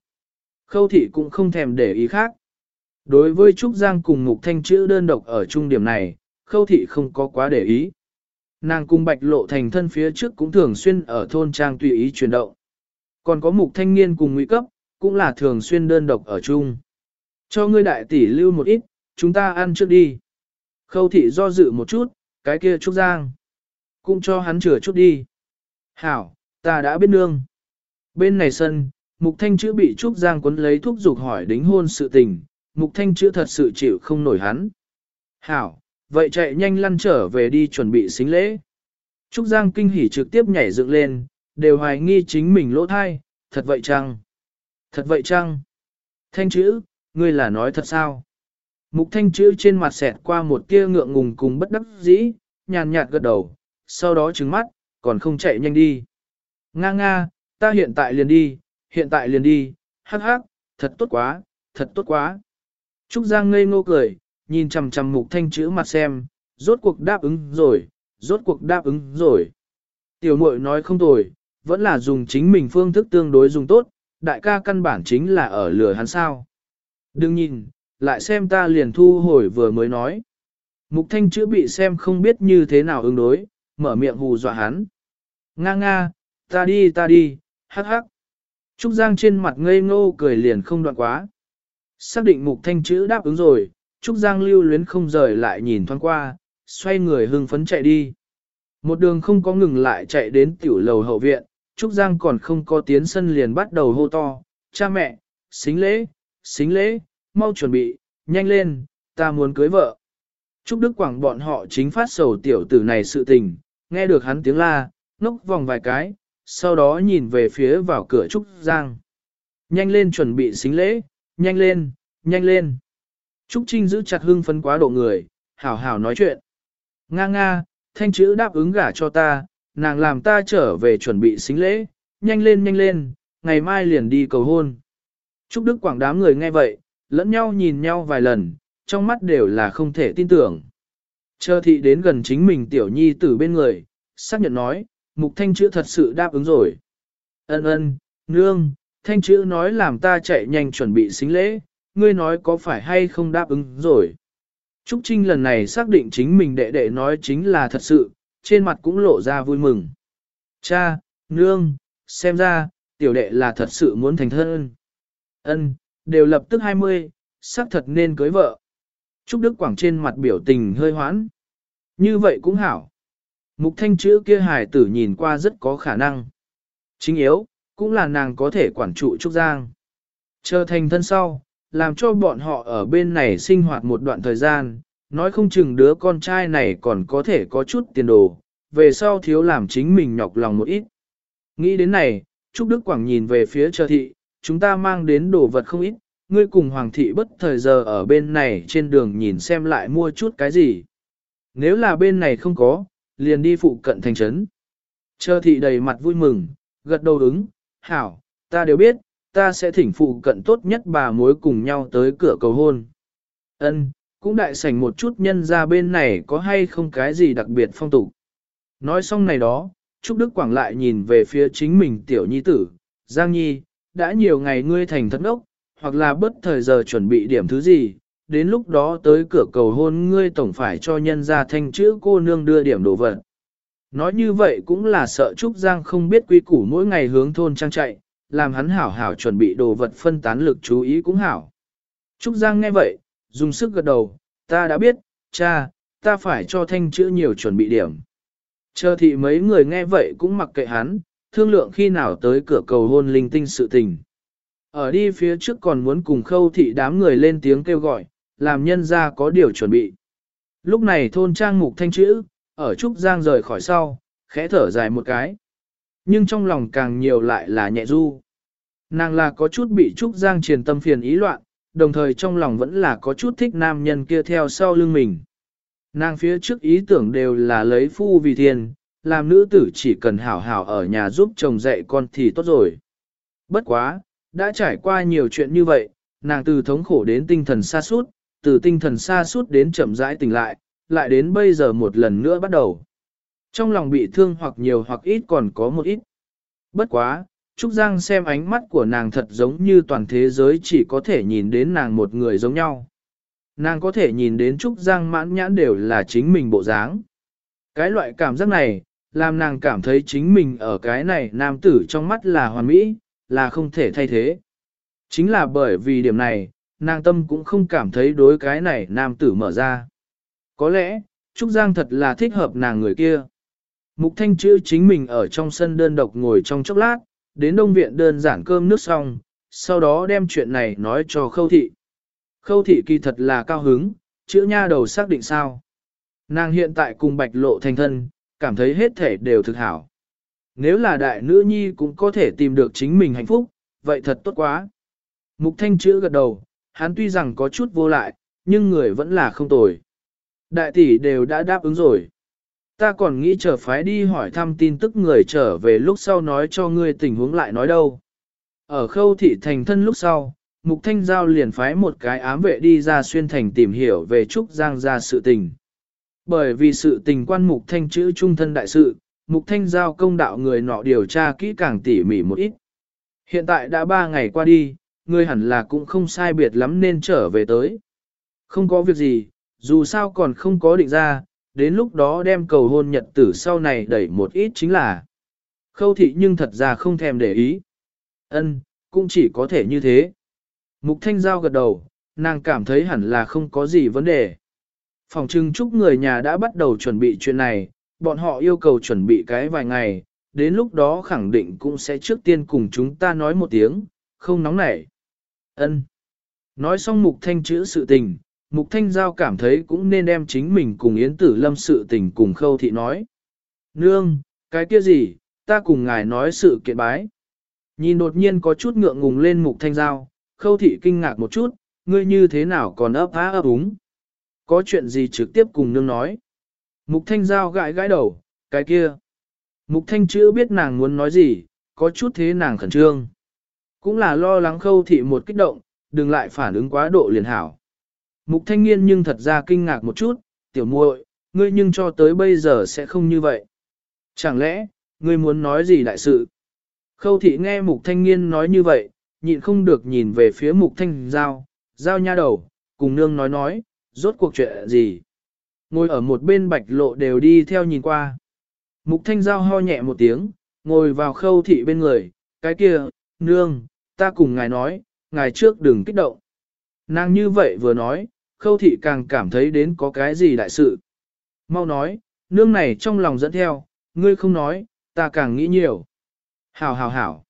khâu thị cũng không thèm để ý khác. Đối với Trúc Giang cùng Mục Thanh chữ đơn độc ở trung điểm này, khâu thị không có quá để ý. Nàng cùng bạch lộ thành thân phía trước cũng thường xuyên ở thôn trang tùy ý chuyển động. Còn có mục thanh niên cùng nguy cấp, cũng là thường xuyên đơn độc ở chung. Cho ngươi đại tỷ lưu một ít, chúng ta ăn trước đi. Khâu thị do dự một chút, cái kia Trúc Giang. Cũng cho hắn chừa chút đi. Hảo, ta đã biết nương. Bên này sân, Mục Thanh chữ bị Trúc Giang quấn lấy thuốc dục hỏi đính hôn sự tình, Mục Thanh chữ thật sự chịu không nổi hắn. Hảo, vậy chạy nhanh lăn trở về đi chuẩn bị xính lễ. Trúc Giang kinh hỉ trực tiếp nhảy dựng lên, đều hoài nghi chính mình lỗ thai, thật vậy chăng? Thật vậy chăng? Thanh chữ, ngươi là nói thật sao? Mục thanh chữ trên mặt xẹt qua một tia ngượng ngùng cùng bất đắc dĩ, nhàn nhạt gật đầu, sau đó trừng mắt, còn không chạy nhanh đi. Nga nga, ta hiện tại liền đi, hiện tại liền đi, hắc hắc, thật tốt quá, thật tốt quá. Trúc Giang ngây ngô cười, nhìn chằm chằm mục thanh chữ mặt xem, rốt cuộc đáp ứng rồi, rốt cuộc đáp ứng rồi. Tiểu muội nói không tồi, vẫn là dùng chính mình phương thức tương đối dùng tốt, đại ca căn bản chính là ở lừa hắn sao. Đừng nhìn, lại xem ta liền thu hồi vừa mới nói. Mục thanh chữ bị xem không biết như thế nào ứng đối, mở miệng hù dọa hắn. Nga nga, ta đi ta đi, hắc hắc. Trúc Giang trên mặt ngây ngô cười liền không đoạn quá. Xác định mục thanh chữ đáp ứng rồi, Trúc Giang lưu luyến không rời lại nhìn thoáng qua, xoay người hưng phấn chạy đi. Một đường không có ngừng lại chạy đến tiểu lầu hậu viện, Trúc Giang còn không có tiến sân liền bắt đầu hô to, cha mẹ, xính lễ, xính lễ, mau chuẩn bị, nhanh lên, ta muốn cưới vợ. Trúc Đức Quảng bọn họ chính phát sầu tiểu tử này sự tình, nghe được hắn tiếng la, ngốc vòng vài cái, sau đó nhìn về phía vào cửa Trúc Giang. Nhanh lên chuẩn bị xính lễ, nhanh lên, nhanh lên. Trúc Trinh giữ chặt hưng phấn quá độ người, hảo hảo nói chuyện. Nga nga, thanh chữ đáp ứng gả cho ta, nàng làm ta trở về chuẩn bị xính lễ, nhanh lên nhanh lên, ngày mai liền đi cầu hôn. Trúc Đức Quảng đám người nghe vậy, lẫn nhau nhìn nhau vài lần, trong mắt đều là không thể tin tưởng. Chờ thị đến gần chính mình tiểu nhi tử bên người, xác nhận nói, mục thanh chữ thật sự đáp ứng rồi. Ân ân, nương, thanh chữ nói làm ta chạy nhanh chuẩn bị xính lễ, ngươi nói có phải hay không đáp ứng rồi. Trúc Trinh lần này xác định chính mình đệ đệ nói chính là thật sự, trên mặt cũng lộ ra vui mừng. Cha, nương, xem ra, tiểu đệ là thật sự muốn thành thân. Ân, đều lập tức 20, xác thật nên cưới vợ. Trúc Đức Quảng trên mặt biểu tình hơi hoãn. Như vậy cũng hảo. Mục thanh chữ kia hài tử nhìn qua rất có khả năng. Chính yếu, cũng là nàng có thể quản trụ Trúc Giang. Chờ thành thân sau, làm cho bọn họ ở bên này sinh hoạt một đoạn thời gian, nói không chừng đứa con trai này còn có thể có chút tiền đồ, về sau thiếu làm chính mình nhọc lòng một ít. Nghĩ đến này, Trúc Đức Quảng nhìn về phía chờ thị, chúng ta mang đến đồ vật không ít, ngươi cùng Hoàng thị bất thời giờ ở bên này trên đường nhìn xem lại mua chút cái gì. Nếu là bên này không có, liền đi phụ cận thành trấn. Chờ thị đầy mặt vui mừng, gật đầu ứng, hảo, ta đều biết, ta sẽ thỉnh phụ cận tốt nhất bà mối cùng nhau tới cửa cầu hôn. Ân, cũng đại sảnh một chút nhân ra bên này có hay không cái gì đặc biệt phong tục. Nói xong này đó, Trúc Đức Quảng lại nhìn về phía chính mình tiểu nhi tử, Giang Nhi, đã nhiều ngày ngươi thành thất ốc, hoặc là bất thời giờ chuẩn bị điểm thứ gì, đến lúc đó tới cửa cầu hôn ngươi tổng phải cho nhân ra thanh chữ cô nương đưa điểm đồ vật. Nói như vậy cũng là sợ Trúc Giang không biết quy củ mỗi ngày hướng thôn trang chạy, làm hắn hảo hảo chuẩn bị đồ vật phân tán lực chú ý cũng hảo. Trúc Giang nghe vậy, dùng sức gật đầu, ta đã biết, cha, ta phải cho thanh chữ nhiều chuẩn bị điểm. Chờ thị mấy người nghe vậy cũng mặc kệ hắn, thương lượng khi nào tới cửa cầu hôn linh tinh sự tình. Ở đi phía trước còn muốn cùng khâu thị đám người lên tiếng kêu gọi, làm nhân ra có điều chuẩn bị. Lúc này thôn trang mục thanh chữ, ở Trúc Giang rời khỏi sau, khẽ thở dài một cái. Nhưng trong lòng càng nhiều lại là nhẹ du. Nàng là có chút bị Trúc Giang triền tâm phiền ý loạn, đồng thời trong lòng vẫn là có chút thích nam nhân kia theo sau lưng mình. Nàng phía trước ý tưởng đều là lấy phu vì thiên, làm nữ tử chỉ cần hảo hảo ở nhà giúp chồng dạy con thì tốt rồi. Bất quá, đã trải qua nhiều chuyện như vậy, nàng từ thống khổ đến tinh thần xa suốt, từ tinh thần xa suốt đến chậm rãi tỉnh lại, lại đến bây giờ một lần nữa bắt đầu. Trong lòng bị thương hoặc nhiều hoặc ít còn có một ít. Bất quá, Trúc Giang xem ánh mắt của nàng thật giống như toàn thế giới chỉ có thể nhìn đến nàng một người giống nhau. Nàng có thể nhìn đến Trúc Giang mãn nhãn đều là chính mình bộ dáng. Cái loại cảm giác này, làm nàng cảm thấy chính mình ở cái này nam tử trong mắt là hoàn mỹ, là không thể thay thế. Chính là bởi vì điểm này, nàng tâm cũng không cảm thấy đối cái này nam tử mở ra. Có lẽ, Trúc Giang thật là thích hợp nàng người kia. Mục thanh chữ chính mình ở trong sân đơn độc ngồi trong chốc lát, đến đông viện đơn giản cơm nước xong, sau đó đem chuyện này nói cho khâu thị. Khâu thị kỳ thật là cao hứng, chữ nha đầu xác định sao. Nàng hiện tại cùng bạch lộ thành thân, cảm thấy hết thể đều thực hảo. Nếu là đại nữ nhi cũng có thể tìm được chính mình hạnh phúc, vậy thật tốt quá. Mục thanh chữ gật đầu, hắn tuy rằng có chút vô lại, nhưng người vẫn là không tồi. Đại tỷ đều đã đáp ứng rồi. Ta còn nghĩ chờ phái đi hỏi thăm tin tức người trở về lúc sau nói cho ngươi tình huống lại nói đâu. Ở khâu thị thành thân lúc sau, Mục Thanh Giao liền phái một cái ám vệ đi ra xuyên thành tìm hiểu về Trúc Giang gia sự tình. Bởi vì sự tình quan Mục Thanh chữ trung thân đại sự, Mục Thanh Giao công đạo người nọ điều tra kỹ càng tỉ mỉ một ít. Hiện tại đã ba ngày qua đi, người hẳn là cũng không sai biệt lắm nên trở về tới. Không có việc gì, dù sao còn không có định ra, đến lúc đó đem cầu hôn nhật tử sau này đẩy một ít chính là. Khâu thị nhưng thật ra không thèm để ý. Ân, cũng chỉ có thể như thế. Mục Thanh Giao gật đầu, nàng cảm thấy hẳn là không có gì vấn đề. Phòng trưng chúc người nhà đã bắt đầu chuẩn bị chuyện này, bọn họ yêu cầu chuẩn bị cái vài ngày, đến lúc đó khẳng định cũng sẽ trước tiên cùng chúng ta nói một tiếng, không nóng nảy. Ân. Nói xong Mục Thanh chữ sự tình, Mục Thanh Giao cảm thấy cũng nên đem chính mình cùng Yến Tử Lâm sự tình cùng Khâu Thị nói. Nương, cái kia gì, ta cùng ngài nói sự kiện bái. Nhìn đột nhiên có chút ngượng ngùng lên Mục Thanh Giao, Khâu Thị kinh ngạc một chút, ngươi như thế nào còn ấp há ấp úng. Có chuyện gì trực tiếp cùng nương nói. Mục Thanh Giao gãi gãi đầu, cái kia. Mục Thanh chữ biết nàng muốn nói gì, có chút thế nàng khẩn trương. Cũng là lo lắng Khâu Thị một kích động, đừng lại phản ứng quá độ liền hảo. Mục thanh niên nhưng thật ra kinh ngạc một chút, tiểu muội, ngươi nhưng cho tới bây giờ sẽ không như vậy. Chẳng lẽ, ngươi muốn nói gì đại sự? Khâu thị nghe mục thanh niên nói như vậy, nhịn không được nhìn về phía mục thanh giao, giao nha đầu, cùng nương nói nói, rốt cuộc chuyện gì? Ngồi ở một bên bạch lộ đều đi theo nhìn qua. Mục thanh giao ho nhẹ một tiếng, ngồi vào khâu thị bên người, cái kia, nương, ta cùng ngài nói, ngài trước đừng kích động. Nàng như vậy vừa nói, khâu thị càng cảm thấy đến có cái gì đại sự. Mau nói, nương này trong lòng dẫn theo, ngươi không nói, ta càng nghĩ nhiều. Hảo hảo hảo.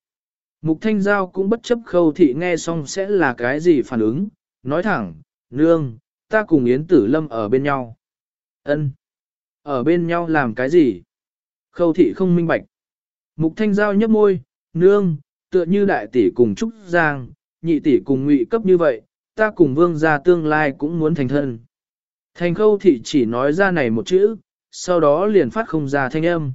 Mục Thanh Giao cũng bất chấp khâu thị nghe xong sẽ là cái gì phản ứng, nói thẳng, nương, ta cùng Yến Tử Lâm ở bên nhau. Ân, Ở bên nhau làm cái gì? Khâu thị không minh bạch. Mục thanh giao nhấp môi, nương, tựa như đại tỷ cùng Trúc Giang, nhị tỷ cùng ngụy cấp như vậy, ta cùng vương gia tương lai cũng muốn thành thân. Thành khâu thị chỉ nói ra này một chữ, sau đó liền phát không ra thanh âm.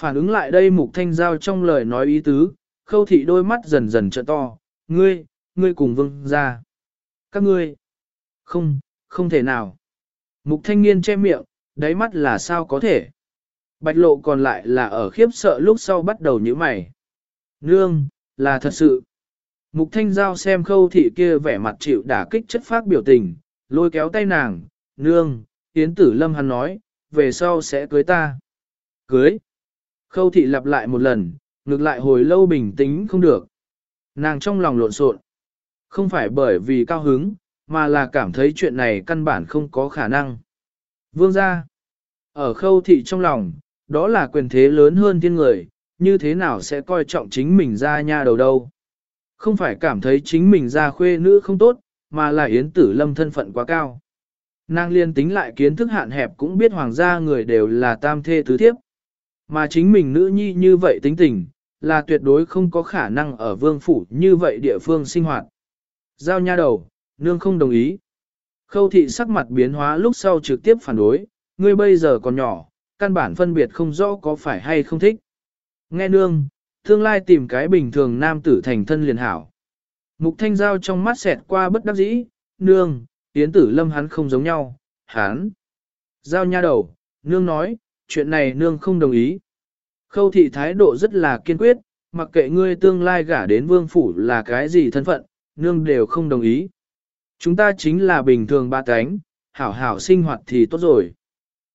Phản ứng lại đây mục thanh giao trong lời nói ý tứ, khâu thị đôi mắt dần dần trợ to, ngươi, ngươi cùng vương gia. Các ngươi, không, không thể nào. Mục thanh niên che miệng, đáy mắt là sao có thể. Bạch lộ còn lại là ở khiếp sợ lúc sau bắt đầu như mày. Nương, là thật sự. Mục thanh giao xem khâu thị kia vẻ mặt chịu đả kích chất phát biểu tình, lôi kéo tay nàng, nương, Yến tử lâm hắn nói, về sau sẽ cưới ta. Cưới. Khâu thị lặp lại một lần, ngược lại hồi lâu bình tĩnh không được. Nàng trong lòng lộn xộn, không phải bởi vì cao hứng, mà là cảm thấy chuyện này căn bản không có khả năng. Vương gia, ở khâu thị trong lòng, đó là quyền thế lớn hơn thiên người, như thế nào sẽ coi trọng chính mình ra nha đầu đâu. Không phải cảm thấy chính mình ra khuê nữ không tốt, mà là Yến Tử Lâm thân phận quá cao. Nàng liên tính lại kiến thức hạn hẹp cũng biết hoàng gia người đều là tam thê tứ thiếp. Mà chính mình nữ nhi như vậy tính tình, là tuyệt đối không có khả năng ở vương phủ như vậy địa phương sinh hoạt. Giao nha đầu, nương không đồng ý. Khâu thị sắc mặt biến hóa lúc sau trực tiếp phản đối, ngươi bây giờ còn nhỏ, căn bản phân biệt không rõ có phải hay không thích. Nghe nương, tương lai tìm cái bình thường nam tử thành thân liền hảo. Mục thanh giao trong mắt xẹt qua bất đắc dĩ, nương, yến tử lâm hắn không giống nhau, hắn. Giao nha đầu, nương nói, chuyện này nương không đồng ý. Khâu thị thái độ rất là kiên quyết, mặc kệ ngươi tương lai gả đến vương phủ là cái gì thân phận, nương đều không đồng ý. Chúng ta chính là bình thường ba cánh, hảo hảo sinh hoạt thì tốt rồi.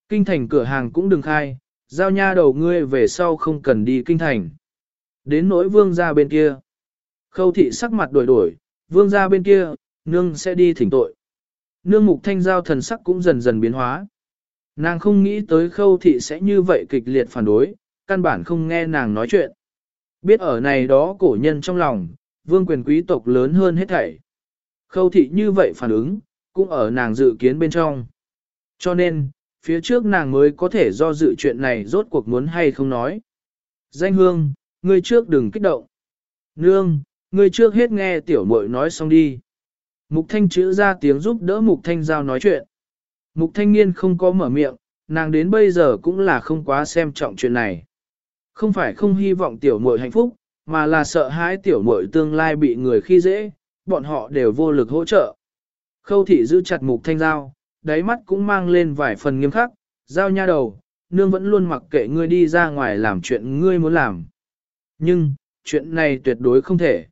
Kinh thành cửa hàng cũng đừng khai, giao nha đầu ngươi về sau không cần đi kinh thành. Đến nỗi vương gia bên kia. Khâu thị sắc mặt đổi đổi, vương gia bên kia, nương sẽ đi thỉnh tội. Nương mục thanh giao thần sắc cũng dần dần biến hóa. Nàng không nghĩ tới khâu thị sẽ như vậy kịch liệt phản đối, căn bản không nghe nàng nói chuyện. Biết ở này đó cổ nhân trong lòng, vương quyền quý tộc lớn hơn hết thảy. Khâu thị như vậy phản ứng, cũng ở nàng dự kiến bên trong. Cho nên, phía trước nàng mới có thể do dự chuyện này rốt cuộc muốn hay không nói. Danh hương, ngươi trước đừng kích động. Nương, ngươi trước hết nghe tiểu muội nói xong đi. Mục thanh chữ ra tiếng giúp đỡ mục thanh giao nói chuyện. Mục thanh niên không có mở miệng, nàng đến bây giờ cũng là không quá xem trọng chuyện này. Không phải không hy vọng tiểu muội hạnh phúc, mà là sợ hãi tiểu muội tương lai bị người khi dễ, bọn họ đều vô lực hỗ trợ. Khâu thị giữ chặt mục thanh giao, đáy mắt cũng mang lên vài phần nghiêm khắc, giao nha đầu, nương vẫn luôn mặc kệ ngươi đi ra ngoài làm chuyện ngươi muốn làm. Nhưng, chuyện này tuyệt đối không thể.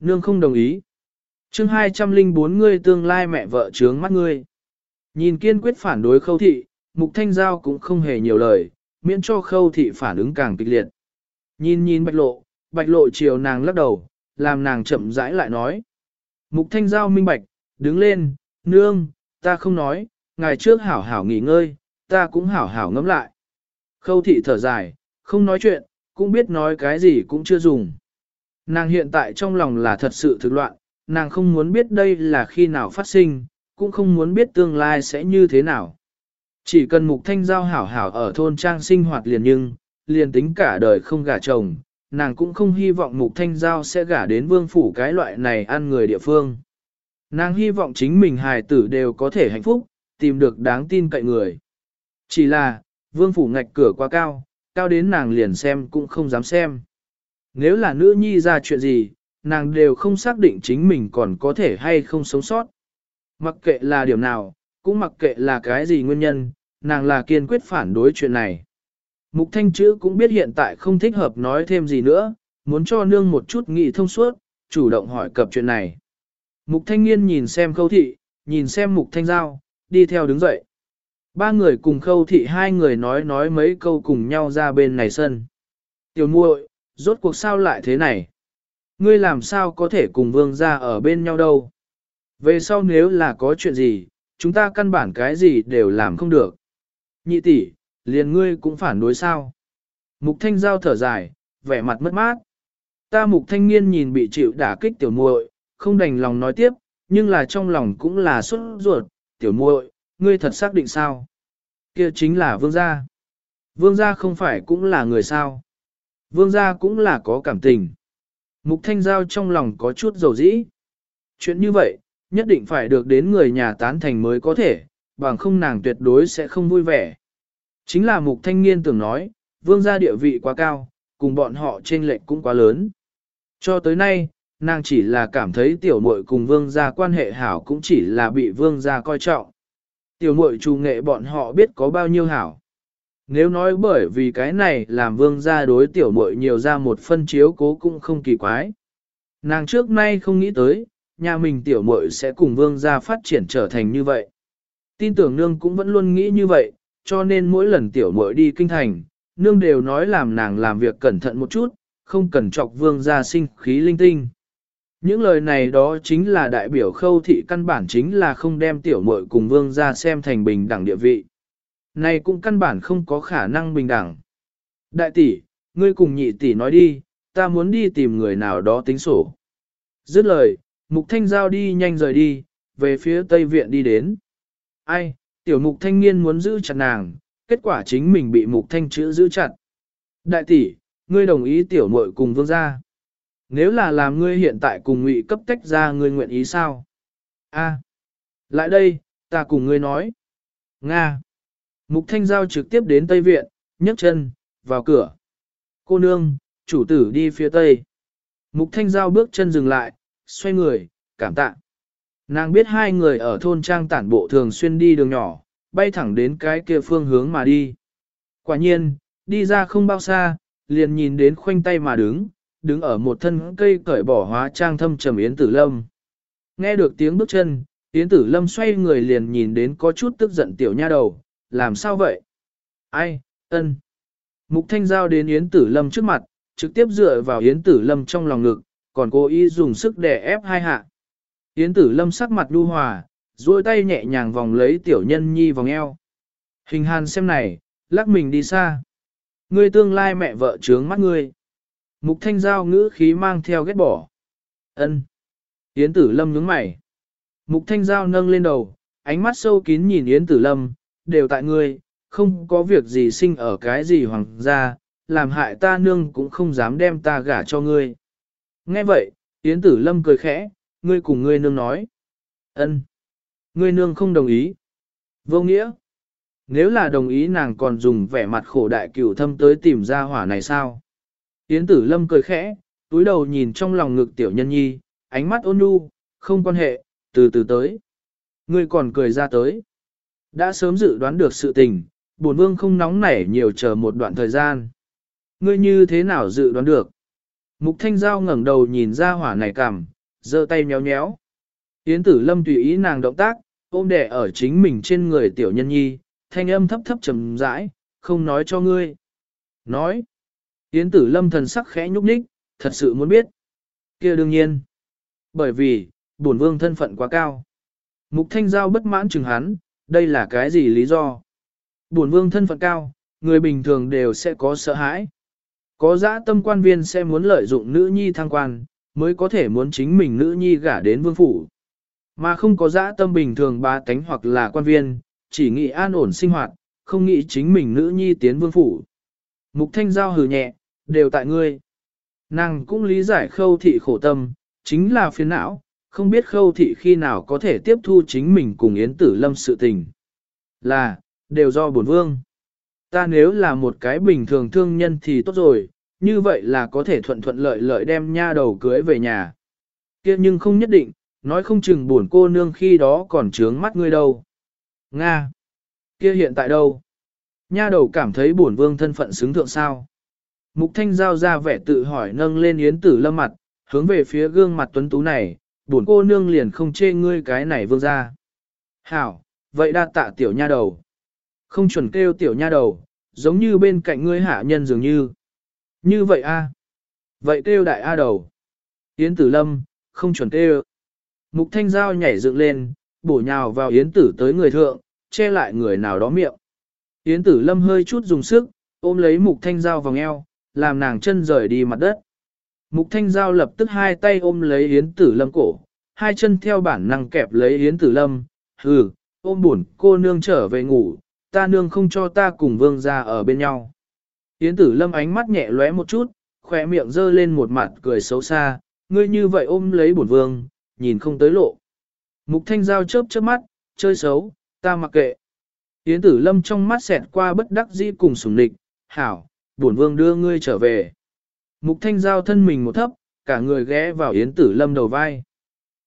Nương không đồng ý. chương 204 ngươi tương lai mẹ vợ trướng mắt ngươi. Nhìn kiên quyết phản đối khâu thị, mục thanh giao cũng không hề nhiều lời, miễn cho khâu thị phản ứng càng kịch liệt. Nhìn nhìn bạch lộ, bạch lộ chiều nàng lắc đầu, làm nàng chậm rãi lại nói. Mục thanh giao minh bạch, đứng lên, nương, ta không nói, ngày trước hảo hảo nghỉ ngơi, ta cũng hảo hảo ngẫm lại. Khâu thị thở dài, không nói chuyện, cũng biết nói cái gì cũng chưa dùng. Nàng hiện tại trong lòng là thật sự thực loạn, nàng không muốn biết đây là khi nào phát sinh, cũng không muốn biết tương lai sẽ như thế nào. Chỉ cần mục thanh giao hảo hảo ở thôn trang sinh hoạt liền nhưng, liền tính cả đời không gả chồng, nàng cũng không hy vọng mục thanh giao sẽ gả đến vương phủ cái loại này ăn người địa phương. Nàng hy vọng chính mình hài tử đều có thể hạnh phúc, tìm được đáng tin cậy người. Chỉ là, vương phủ ngạch cửa quá cao, cao đến nàng liền xem cũng không dám xem. Nếu là nữ nhi ra chuyện gì, nàng đều không xác định chính mình còn có thể hay không sống sót. Mặc kệ là điểm nào, cũng mặc kệ là cái gì nguyên nhân, nàng là kiên quyết phản đối chuyện này. Mục thanh chữ cũng biết hiện tại không thích hợp nói thêm gì nữa, muốn cho nương một chút nghị thông suốt, chủ động hỏi cập chuyện này. Mục thanh nghiên nhìn xem khâu thị, nhìn xem mục thanh giao, đi theo đứng dậy. Ba người cùng khâu thị hai người nói nói mấy câu cùng nhau ra bên này sân. Tiểu muội, rốt cuộc sao lại thế này? Ngươi làm sao có thể cùng vương ra ở bên nhau đâu? Về sau nếu là có chuyện gì, chúng ta căn bản cái gì đều làm không được. Nhị tỷ, liền ngươi cũng phản đối sao? Mục thanh giao thở dài, vẻ mặt mất mát. Ta mục thanh niên nhìn bị chịu đả kích tiểu muội, không đành lòng nói tiếp, nhưng là trong lòng cũng là xuất ruột, tiểu muội, ngươi thật xác định sao? Kia chính là vương gia. Vương gia không phải cũng là người sao? Vương gia cũng là có cảm tình. Mục Thanh Giao trong lòng có chút dầu dĩ. Chuyện như vậy, nhất định phải được đến người nhà tán thành mới có thể, bằng không nàng tuyệt đối sẽ không vui vẻ. Chính là Mục Thanh niên tưởng nói, vương gia địa vị quá cao, cùng bọn họ trên lệnh cũng quá lớn. Cho tới nay, nàng chỉ là cảm thấy tiểu muội cùng vương gia quan hệ hảo cũng chỉ là bị vương gia coi trọng. Tiểu muội trù nghệ bọn họ biết có bao nhiêu hảo. Nếu nói bởi vì cái này làm vương gia đối tiểu muội nhiều ra một phân chiếu cố cũng không kỳ quái. Nàng trước nay không nghĩ tới, nhà mình tiểu muội sẽ cùng vương gia phát triển trở thành như vậy. Tin tưởng nương cũng vẫn luôn nghĩ như vậy, cho nên mỗi lần tiểu muội đi kinh thành, nương đều nói làm nàng làm việc cẩn thận một chút, không cần chọc vương gia sinh khí linh tinh. Những lời này đó chính là đại biểu khâu thị căn bản chính là không đem tiểu muội cùng vương gia xem thành bình đẳng địa vị. Này cũng căn bản không có khả năng bình đẳng. Đại tỷ, ngươi cùng nhị tỷ nói đi, ta muốn đi tìm người nào đó tính sổ. Dứt lời, mục thanh giao đi nhanh rời đi, về phía tây viện đi đến. Ai, tiểu mục thanh niên muốn giữ chặt nàng, kết quả chính mình bị mục thanh chữ giữ chặt. Đại tỷ, ngươi đồng ý tiểu muội cùng vương gia. Nếu là làm ngươi hiện tại cùng ngụy cấp tách ra ngươi nguyện ý sao? A, lại đây, ta cùng ngươi nói. Nga. Mục Thanh Giao trực tiếp đến Tây Viện, nhấc chân, vào cửa. Cô nương, chủ tử đi phía Tây. Mục Thanh Giao bước chân dừng lại, xoay người, cảm tạ. Nàng biết hai người ở thôn trang tản bộ thường xuyên đi đường nhỏ, bay thẳng đến cái kia phương hướng mà đi. Quả nhiên, đi ra không bao xa, liền nhìn đến khoanh tay mà đứng, đứng ở một thân cây cởi bỏ hóa trang thâm trầm Yến Tử Lâm. Nghe được tiếng bước chân, Yến Tử Lâm xoay người liền nhìn đến có chút tức giận tiểu nha đầu, làm sao vậy? Ai, ân. Mục Thanh Giao đến Yến Tử Lâm trước mặt, trực tiếp dựa vào Yến Tử Lâm trong lòng ngực, còn cố ý dùng sức để ép hai hạ. Yến Tử Lâm sắc mặt lưu hòa, duỗi tay nhẹ nhàng vòng lấy tiểu nhân nhi vòng eo. Hình hàn xem này, lắc mình đi xa. Ngươi tương lai mẹ vợ trướng mắt ngươi. Mục Thanh Giao ngữ khí mang theo ghét bỏ. Ân. Yến Tử Lâm nhướng mày. Mục Thanh Giao nâng lên đầu, ánh mắt sâu kín nhìn Yến Tử Lâm, đều tại ngươi, không có việc gì sinh ở cái gì hoàng gia, làm hại ta nương cũng không dám đem ta gả cho ngươi. Nghe vậy, Yến Tử Lâm cười khẽ, ngươi cùng ngươi nương nói. ân, Ngươi nương không đồng ý. Vô nghĩa. Nếu là đồng ý nàng còn dùng vẻ mặt khổ đại cửu thâm tới tìm ra hỏa này sao? Yến Tử Lâm cười khẽ, túi đầu nhìn trong lòng ngực tiểu nhân nhi, ánh mắt ôn nhu, không quan hệ, từ từ tới. Ngươi còn cười ra tới. Đã sớm dự đoán được sự tình, bổn vương không nóng nảy nhiều chờ một đoạn thời gian. Ngươi như thế nào dự đoán được? Mục Thanh Giao ngẩng đầu nhìn ra hỏa này cảm, giơ tay nhéo nhéo. Yến tử lâm tùy ý nàng động tác, ôm đẻ ở chính mình trên người tiểu nhân nhi, thanh âm thấp thấp trầm rãi, không nói cho ngươi. Nói. Yến tử lâm thần sắc khẽ nhúc nhích, thật sự muốn biết. kia đương nhiên. Bởi vì, bổn vương thân phận quá cao. Mục thanh giao bất mãn chừng hắn, đây là cái gì lý do? Bổn vương thân phận cao, người bình thường đều sẽ có sợ hãi. Có dã tâm quan viên sẽ muốn lợi dụng nữ nhi thăng quan, mới có thể muốn chính mình nữ nhi gả đến vương phủ. Mà không có dã tâm bình thường ba tánh hoặc là quan viên, chỉ nghĩ an ổn sinh hoạt, không nghĩ chính mình nữ nhi tiến vương phủ. Mục thanh giao hừ nhẹ, đều tại ngươi. Nàng cũng lý giải khâu thị khổ tâm, chính là phiền não, không biết khâu thị khi nào có thể tiếp thu chính mình cùng Yến Tử Lâm sự tình. Là, đều do bổn vương. Ta nếu là một cái bình thường thương nhân thì tốt rồi, như vậy là có thể thuận thuận lợi lợi đem nha đầu cưới về nhà. kia nhưng không nhất định, nói không chừng buồn cô nương khi đó còn trướng mắt ngươi đâu. Nga! kia hiện tại đâu? Nha đầu cảm thấy buồn vương thân phận xứng thượng sao? Mục thanh giao ra vẻ tự hỏi nâng lên yến tử lâm mặt, hướng về phía gương mặt tuấn tú này, buồn cô nương liền không chê ngươi cái này vương ra. Hảo, vậy đa tạ tiểu nha đầu. Không chuẩn kêu tiểu nha đầu, giống như bên cạnh ngươi hạ nhân dường như. Như vậy a Vậy kêu đại a đầu. Yến tử lâm, không chuẩn kêu. Mục thanh giao nhảy dựng lên, bổ nhào vào yến tử tới người thượng, che lại người nào đó miệng. Yến tử lâm hơi chút dùng sức, ôm lấy mục thanh giao vòng eo, làm nàng chân rời đi mặt đất. Mục thanh giao lập tức hai tay ôm lấy yến tử lâm cổ, hai chân theo bản năng kẹp lấy yến tử lâm, hừ, ôm buồn cô nương trở về ngủ, ta nương không cho ta cùng vương ra ở bên nhau. Yến tử lâm ánh mắt nhẹ lóe một chút, khỏe miệng dơ lên một mặt cười xấu xa, ngươi như vậy ôm lấy bổn vương, nhìn không tới lộ. Mục thanh giao chớp chớp mắt, chơi xấu, ta mặc kệ. Yến tử lâm trong mắt xẹt qua bất đắc dĩ cùng sùng địch, hảo, bổn vương đưa ngươi trở về. Mục thanh giao thân mình một thấp, cả người ghé vào Yến tử lâm đầu vai.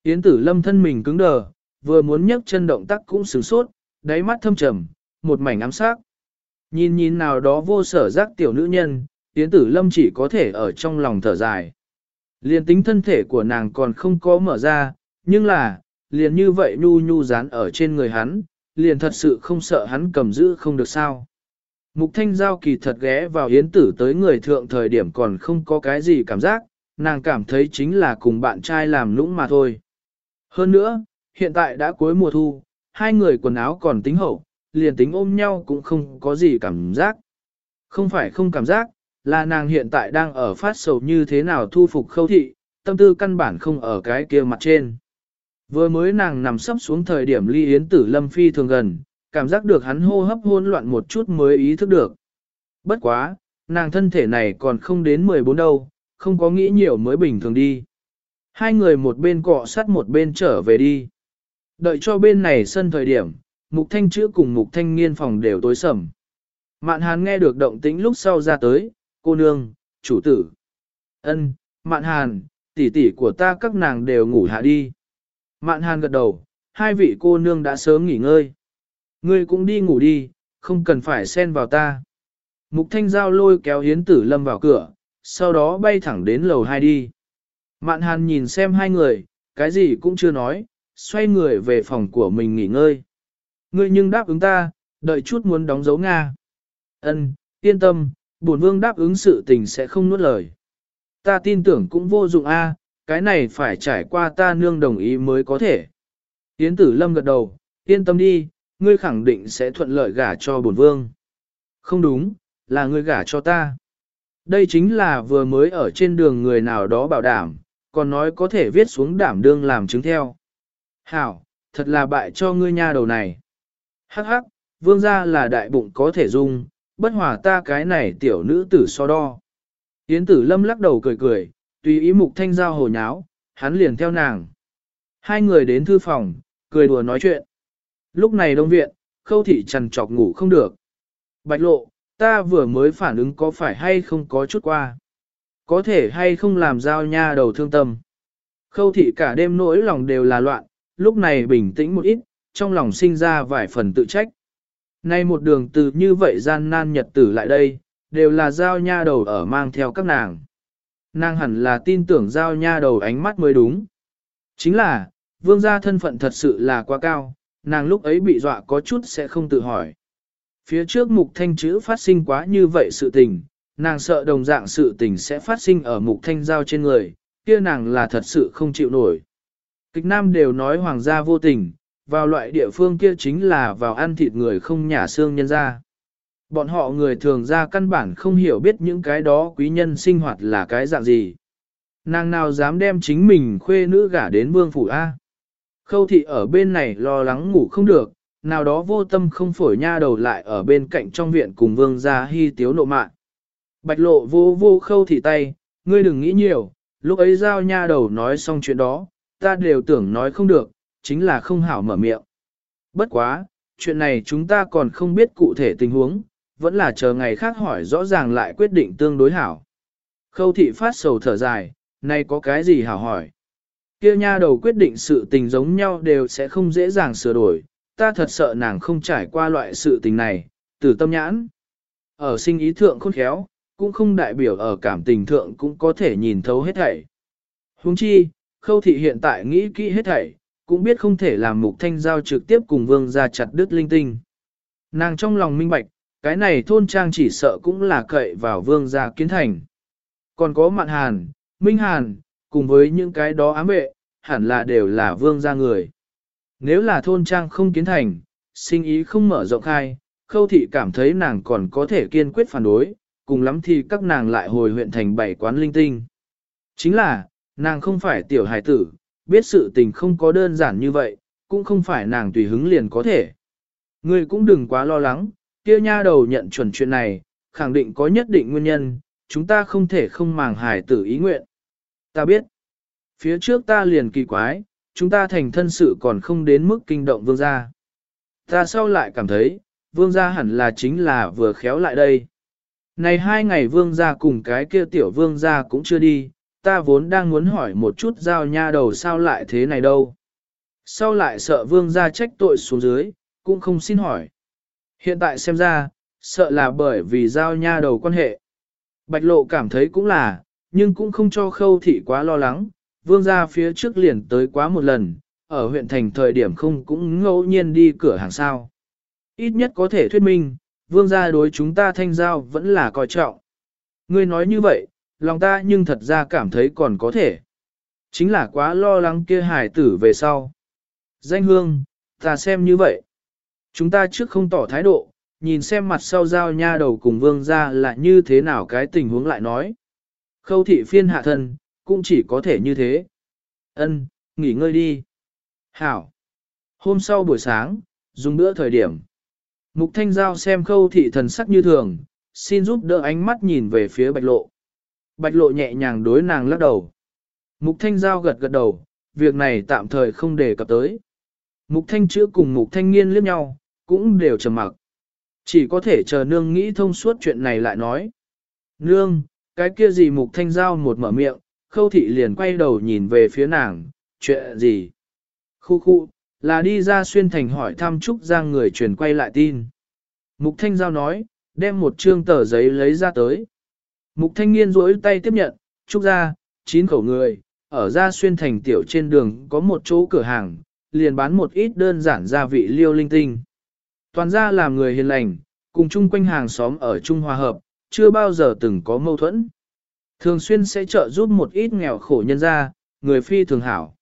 Yến tử lâm thân mình cứng đờ, vừa muốn nhấc chân động tác cũng sửng sốt, đáy mắt thâm trầm, một mảnh ám sát. Nhìn nhìn nào đó vô sở giác tiểu nữ nhân, Yến tử lâm chỉ có thể ở trong lòng thở dài. Liền tính thân thể của nàng còn không có mở ra, nhưng là, liền như vậy nhu nhu dán ở trên người hắn, liền thật sự không sợ hắn cầm giữ không được sao. Mục thanh giao kỳ thật ghé vào yến tử tới người thượng thời điểm còn không có cái gì cảm giác, nàng cảm thấy chính là cùng bạn trai làm lũng mà thôi. Hơn nữa, hiện tại đã cuối mùa thu, hai người quần áo còn tính hậu, liền tính ôm nhau cũng không có gì cảm giác. Không phải không cảm giác, là nàng hiện tại đang ở phát sầu như thế nào thu phục khâu thị, tâm tư căn bản không ở cái kia mặt trên. Vừa mới nàng nằm sấp xuống thời điểm ly yến tử lâm phi thường gần, cảm giác được hắn hô hấp hôn loạn một chút mới ý thức được. Bất quá, nàng thân thể này còn không đến 14 đâu, không có nghĩ nhiều mới bình thường đi. Hai người một bên cọ sát một bên trở về đi. Đợi cho bên này sân thời điểm, mục thanh chữa cùng mục thanh nghiên phòng đều tối sầm. Mạn hàn nghe được động tĩnh lúc sau ra tới, cô nương, chủ tử. ân, mạn hàn, tỷ tỷ của ta các nàng đều ngủ hạ đi. Mạn hàn gật đầu, hai vị cô nương đã sớm nghỉ ngơi. Ngươi cũng đi ngủ đi, không cần phải xen vào ta. Mục thanh giao lôi kéo hiến tử lâm vào cửa, sau đó bay thẳng đến lầu hai đi. Mạn hàn nhìn xem hai người, cái gì cũng chưa nói, xoay người về phòng của mình nghỉ ngơi. Ngươi nhưng đáp ứng ta, đợi chút muốn đóng dấu Nga. Ân, yên tâm, bổn vương đáp ứng sự tình sẽ không nuốt lời. Ta tin tưởng cũng vô dụng a, cái này phải trải qua ta nương đồng ý mới có thể. Yến tử lâm gật đầu, yên tâm đi, ngươi khẳng định sẽ thuận lợi gả cho bổn vương. Không đúng, là ngươi gả cho ta. Đây chính là vừa mới ở trên đường người nào đó bảo đảm, còn nói có thể viết xuống đảm đương làm chứng theo. Hảo, thật là bại cho ngươi nha đầu này. Hắc hắc, vương gia là đại bụng có thể dung, bất hòa ta cái này tiểu nữ tử so đo. Yến tử lâm lắc đầu cười cười, tùy ý mục thanh giao hồ nháo, hắn liền theo nàng. Hai người đến thư phòng, cười đùa nói chuyện. Lúc này đông viện, khâu thị trằn trọc ngủ không được. Bạch lộ, ta vừa mới phản ứng có phải hay không có chút qua. Có thể hay không làm giao nha đầu thương tâm. Khâu thị cả đêm nỗi lòng đều là loạn, lúc này bình tĩnh một ít, trong lòng sinh ra vài phần tự trách. Nay một đường từ như vậy gian nan nhật tử lại đây, đều là giao nha đầu ở mang theo các nàng. Nàng hẳn là tin tưởng giao nha đầu ánh mắt mới đúng. Chính là, vương gia thân phận thật sự là quá cao, nàng lúc ấy bị dọa có chút sẽ không tự hỏi. Phía trước mục thanh chữ phát sinh quá như vậy sự tình, nàng sợ đồng dạng sự tình sẽ phát sinh ở mục thanh giao trên người, kia nàng là thật sự không chịu nổi. Kịch nam đều nói hoàng gia vô tình, vào loại địa phương kia chính là vào ăn thịt người không nhả xương nhân ra. Bọn họ người thường ra căn bản không hiểu biết những cái đó quý nhân sinh hoạt là cái dạng gì. Nàng nào dám đem chính mình khuê nữ gả đến vương phủ A. Khâu thị ở bên này lo lắng ngủ không được, nào đó vô tâm không phổi nha đầu lại ở bên cạnh trong viện cùng vương gia hy tiếu nộ mạng. Bạch lộ vô vô khâu thị tay, ngươi đừng nghĩ nhiều, lúc ấy giao nha đầu nói xong chuyện đó, ta đều tưởng nói không được, chính là không hảo mở miệng. Bất quá, chuyện này chúng ta còn không biết cụ thể tình huống, vẫn là chờ ngày khác hỏi rõ ràng lại quyết định tương đối hảo. Khâu thị phát sầu thở dài, nay có cái gì hảo hỏi. Kia nha đầu quyết định sự tình giống nhau đều sẽ không dễ dàng sửa đổi, ta thật sợ nàng không trải qua loại sự tình này, từ tâm nhãn. Ở sinh ý thượng khôn khéo, cũng không đại biểu ở cảm tình thượng cũng có thể nhìn thấu hết thảy. Huống chi, khâu thị hiện tại nghĩ kỹ hết thảy, cũng biết không thể làm mục thanh giao trực tiếp cùng vương ra chặt đứt linh tinh. Nàng trong lòng minh bạch, cái này thôn trang chỉ sợ cũng là cậy vào vương gia kiến thành. Còn có mạn hàn, minh hàn, cùng với những cái đó ám vệ, hẳn là đều là vương gia người. Nếu là thôn trang không kiến thành, sinh ý không mở rộng khai, khâu thị cảm thấy nàng còn có thể kiên quyết phản đối, cùng lắm thì các nàng lại hồi huyện thành bảy quán linh tinh. Chính là, nàng không phải tiểu hài tử, biết sự tình không có đơn giản như vậy, cũng không phải nàng tùy hứng liền có thể. Ngươi cũng đừng quá lo lắng, kia nha đầu nhận chuẩn chuyện này, khẳng định có nhất định nguyên nhân, chúng ta không thể không màng hài tử ý nguyện. Ta biết, phía trước ta liền kỳ quái, chúng ta thành thân sự còn không đến mức kinh động vương gia. Ta sau lại cảm thấy, vương gia hẳn là chính là vừa khéo lại đây. Này hai ngày vương gia cùng cái kia tiểu vương gia cũng chưa đi, ta vốn đang muốn hỏi một chút giao nha đầu sao lại thế này đâu. Sau lại sợ vương gia trách tội xuống dưới, cũng không xin hỏi. Hiện tại xem ra, sợ là bởi vì giao nha đầu quan hệ. Bạch lộ cảm thấy cũng là, nhưng cũng không cho khâu thị quá lo lắng, vương gia phía trước liền tới quá một lần, ở huyện thành thời điểm không cũng ngẫu nhiên đi cửa hàng sao. Ít nhất có thể thuyết minh, vương gia đối chúng ta thanh giao vẫn là coi trọng. Ngươi nói như vậy, lòng ta nhưng thật ra cảm thấy còn có thể. Chính là quá lo lắng kia hải tử về sau. Danh hương, ta xem như vậy. Chúng ta trước không tỏ thái độ, nhìn xem mặt sau giao nha đầu cùng vương gia là như thế nào cái tình huống lại nói. Khâu thị phiên hạ thân, cũng chỉ có thể như thế. Ân, nghỉ ngơi đi. Hảo. Hôm sau buổi sáng, dùng bữa thời điểm. Mục Thanh Giao xem khâu thị thần sắc như thường, xin giúp đỡ ánh mắt nhìn về phía bạch lộ. Bạch lộ nhẹ nhàng đối nàng lắc đầu. Mục Thanh Giao gật gật đầu, việc này tạm thời không đề cập tới. Mục Thanh chữa cùng Mục Thanh nghiên liếc nhau, cũng đều trầm mặc. Chỉ có thể chờ nương nghĩ thông suốt chuyện này lại nói. Nương, cái kia gì Mục Thanh Giao một mở miệng, khâu thị liền quay đầu nhìn về phía nàng, chuyện gì? Khu khu, là đi ra xuyên thành hỏi thăm Trúc Giang người truyền quay lại tin. Mục Thanh Giao nói, đem một trương tờ giấy lấy ra tới. Mục Thanh niên duỗi tay tiếp nhận, Trúc ra, chín khẩu người, ở ra xuyên thành tiểu trên đường có một chỗ cửa hàng, liền bán một ít đơn giản gia vị liêu linh tinh. Toàn ra làm người hiền lành, cùng chung quanh hàng xóm ở Trung Hòa Hợp, chưa bao giờ từng có mâu thuẫn. Thường xuyên sẽ trợ giúp một ít nghèo khổ nhân gia, người phi thường hảo.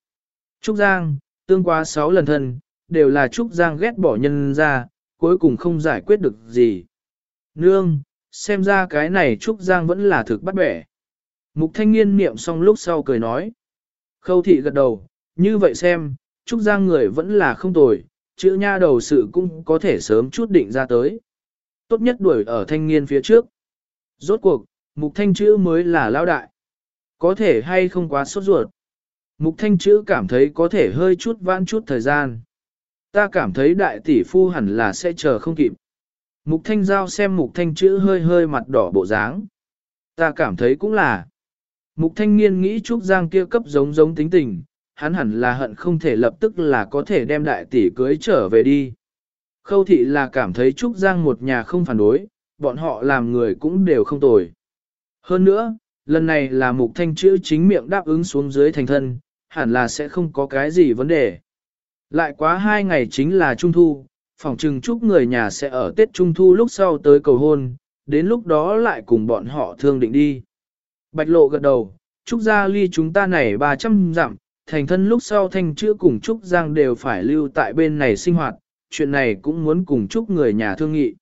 Trúc Giang, tương quá 6 lần thân, đều là Trúc Giang ghét bỏ nhân ra, cuối cùng không giải quyết được gì. Nương, xem ra cái này Trúc Giang vẫn là thực bắt bẻ. Mục thanh niên niệm xong lúc sau cười nói. Khâu thị gật đầu, như vậy xem, Trúc Giang người vẫn là không tồi, chữ nha đầu sự cũng có thể sớm chút định ra tới. Tốt nhất đuổi ở thanh niên phía trước. Rốt cuộc, mục thanh chữ mới là lao đại. Có thể hay không quá sốt ruột. Mục thanh chữ cảm thấy có thể hơi chút vãn chút thời gian. Ta cảm thấy đại tỷ phu hẳn là sẽ chờ không kịp. Mục thanh giao xem mục thanh chữ hơi hơi mặt đỏ bộ dáng. Ta cảm thấy cũng là. Mục thanh niên nghĩ Trúc Giang kia cấp giống giống tính tình, hắn hẳn là hận không thể lập tức là có thể đem đại tỷ cưới trở về đi. Khâu thị là cảm thấy Trúc Giang một nhà không phản đối, bọn họ làm người cũng đều không tồi. Hơn nữa, lần này là mục thanh chữ chính miệng đáp ứng xuống dưới thành thân, hẳn là sẽ không có cái gì vấn đề. Lại quá hai ngày chính là Trung Thu, phòng trừng chúc người nhà sẽ ở Tết Trung Thu lúc sau tới cầu hôn, đến lúc đó lại cùng bọn họ thương định đi. Bạch lộ gật đầu, Trúc Gia ly chúng ta này 300 dặm, thành thân lúc sau thanh chữa cùng Trúc Giang đều phải lưu tại bên này sinh hoạt, chuyện này cũng muốn cùng Trúc người nhà thương nghị.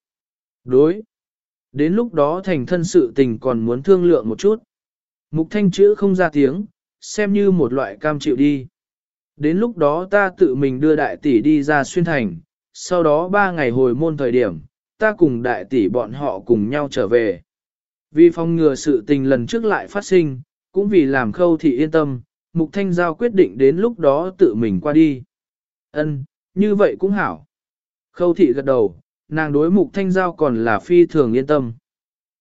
Đối. Đến lúc đó thành thân sự tình còn muốn thương lượng một chút. Mục thanh chữa không ra tiếng, xem như một loại cam chịu đi. Đến lúc đó ta tự mình đưa đại tỷ đi ra xuyên thành, sau đó ba ngày hồi môn thời điểm, ta cùng đại tỷ bọn họ cùng nhau trở về. Vì phòng ngừa sự tình lần trước lại phát sinh, cũng vì làm khâu thị yên tâm, Mục Thanh Giao quyết định đến lúc đó tự mình qua đi. Ân, như vậy cũng hảo. Khâu thị gật đầu, nàng đối Mục Thanh Giao còn là phi thường yên tâm.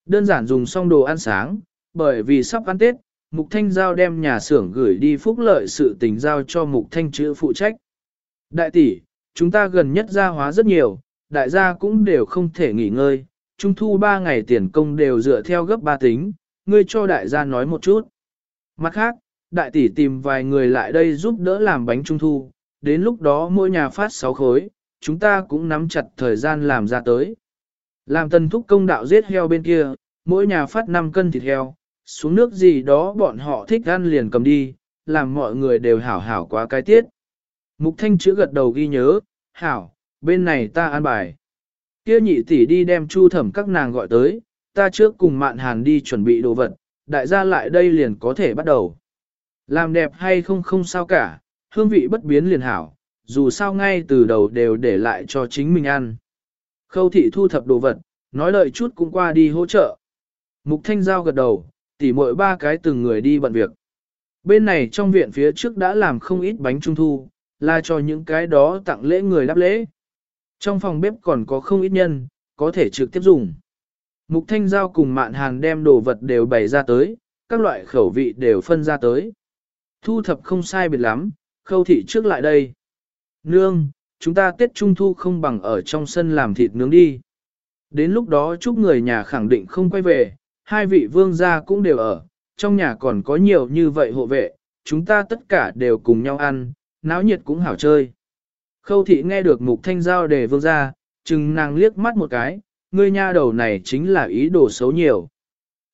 Đơn giản dùng xong đồ ăn sáng, bởi vì sắp ăn Tết, Mục Thanh Giao đem nhà xưởng gửi đi phúc lợi sự tình giao cho Mục Thanh chữ phụ trách. Đại tỷ, chúng ta gần nhất gia hóa rất nhiều, đại gia cũng đều không thể nghỉ ngơi, trung thu 3 ngày tiền công đều dựa theo gấp 3 tính, ngươi cho đại gia nói một chút. Mặt khác, đại tỷ tìm vài người lại đây giúp đỡ làm bánh trung thu, đến lúc đó mỗi nhà phát 6 khối, chúng ta cũng nắm chặt thời gian làm ra tới. Làm tần thúc công đạo giết heo bên kia, mỗi nhà phát 5 cân thịt heo, xuống nước gì đó bọn họ thích ăn liền cầm đi, làm mọi người đều hảo hảo quá cái tiết. Mục thanh chữ gật đầu ghi nhớ, hảo, bên này ta an bài. Kia nhị tỷ đi đem chu thẩm các nàng gọi tới, ta trước cùng mạn hàn đi chuẩn bị đồ vật, đại gia lại đây liền có thể bắt đầu. Làm đẹp hay không không sao cả, hương vị bất biến liền hảo, dù sao ngay từ đầu đều để lại cho chính mình ăn. Khâu thị thu thập đồ vật, nói lời chút cũng qua đi hỗ trợ. Mục Thanh Giao gật đầu, tỉ mỗi ba cái từng người đi bận việc. Bên này trong viện phía trước đã làm không ít bánh trung thu, là cho những cái đó tặng lễ người đáp lễ. Trong phòng bếp còn có không ít nhân, có thể trực tiếp dùng. Mục Thanh Giao cùng Mạn Hàn đem đồ vật đều bày ra tới, các loại khẩu vị đều phân ra tới. Thu thập không sai biệt lắm, khâu thị trước lại đây. Nương, chúng ta Tết Trung Thu không bằng ở trong sân làm thịt nướng đi. Đến lúc đó chúc người nhà khẳng định không quay về, hai vị vương gia cũng đều ở, trong nhà còn có nhiều như vậy hộ vệ, chúng ta tất cả đều cùng nhau ăn, náo nhiệt cũng hảo chơi. Khâu thị nghe được mục thanh giao đề vương gia, chừng nàng liếc mắt một cái, ngươi nha đầu này chính là ý đồ xấu nhiều.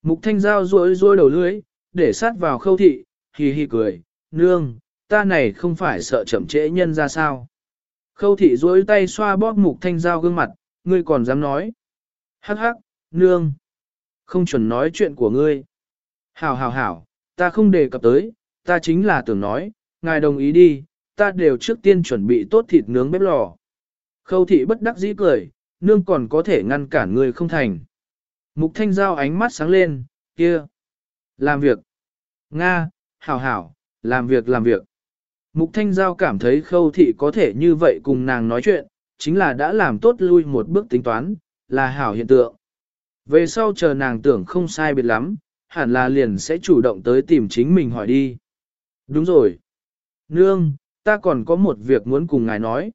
Mục thanh giao rối rối đầu lưỡi, để sát vào khâu thị, hì hì cười, nương, ta này không phải sợ chậm trễ nhân ra sao. Khâu thị rối tay xoa bóp mục thanh giao gương mặt, ngươi còn dám nói. Hắc hắc, nương. Không chuẩn nói chuyện của ngươi. Hảo hảo hảo, ta không đề cập tới, ta chính là tưởng nói, ngài đồng ý đi, ta đều trước tiên chuẩn bị tốt thịt nướng bếp lò. Khâu thị bất đắc dĩ cười, nương còn có thể ngăn cản người không thành. Mục thanh giao ánh mắt sáng lên, kia. Làm việc. Nga, hảo hảo, làm việc làm việc. Mục thanh giao cảm thấy khâu thị có thể như vậy cùng nàng nói chuyện, chính là đã làm tốt lui một bước tính toán, là hảo hiện tượng. Về sau chờ nàng tưởng không sai biệt lắm, hẳn là liền sẽ chủ động tới tìm chính mình hỏi đi. Đúng rồi. Nương, ta còn có một việc muốn cùng ngài nói.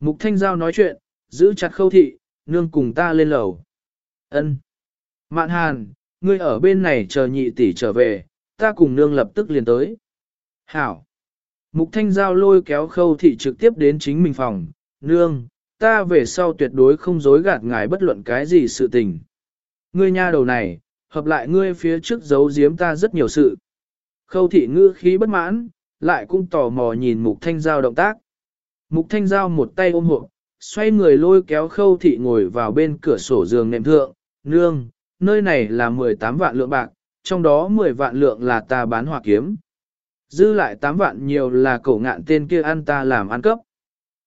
Mục Thanh Giao nói chuyện, giữ chặt khâu thị, nương cùng ta lên lầu. Ân. Mạn Hàn, ngươi ở bên này chờ nhị tỷ trở về, ta cùng nương lập tức liền tới. Hảo. Mục Thanh Giao lôi kéo khâu thị trực tiếp đến chính mình phòng, nương, ta về sau tuyệt đối không dối gạt ngài bất luận cái gì sự tình. Ngươi nha đầu này, hợp lại ngươi phía trước giấu giếm ta rất nhiều sự. Khâu thị ngư khí bất mãn, lại cũng tò mò nhìn mục thanh giao động tác. Mục thanh giao một tay ôm hộp, xoay người lôi kéo khâu thị ngồi vào bên cửa sổ giường nệm thượng, nương, nơi này là 18 vạn lượng bạc, trong đó 10 vạn lượng là ta bán hỏa kiếm. Dư lại 8 vạn nhiều là cổ ngạn tên kia ăn ta làm ăn cấp.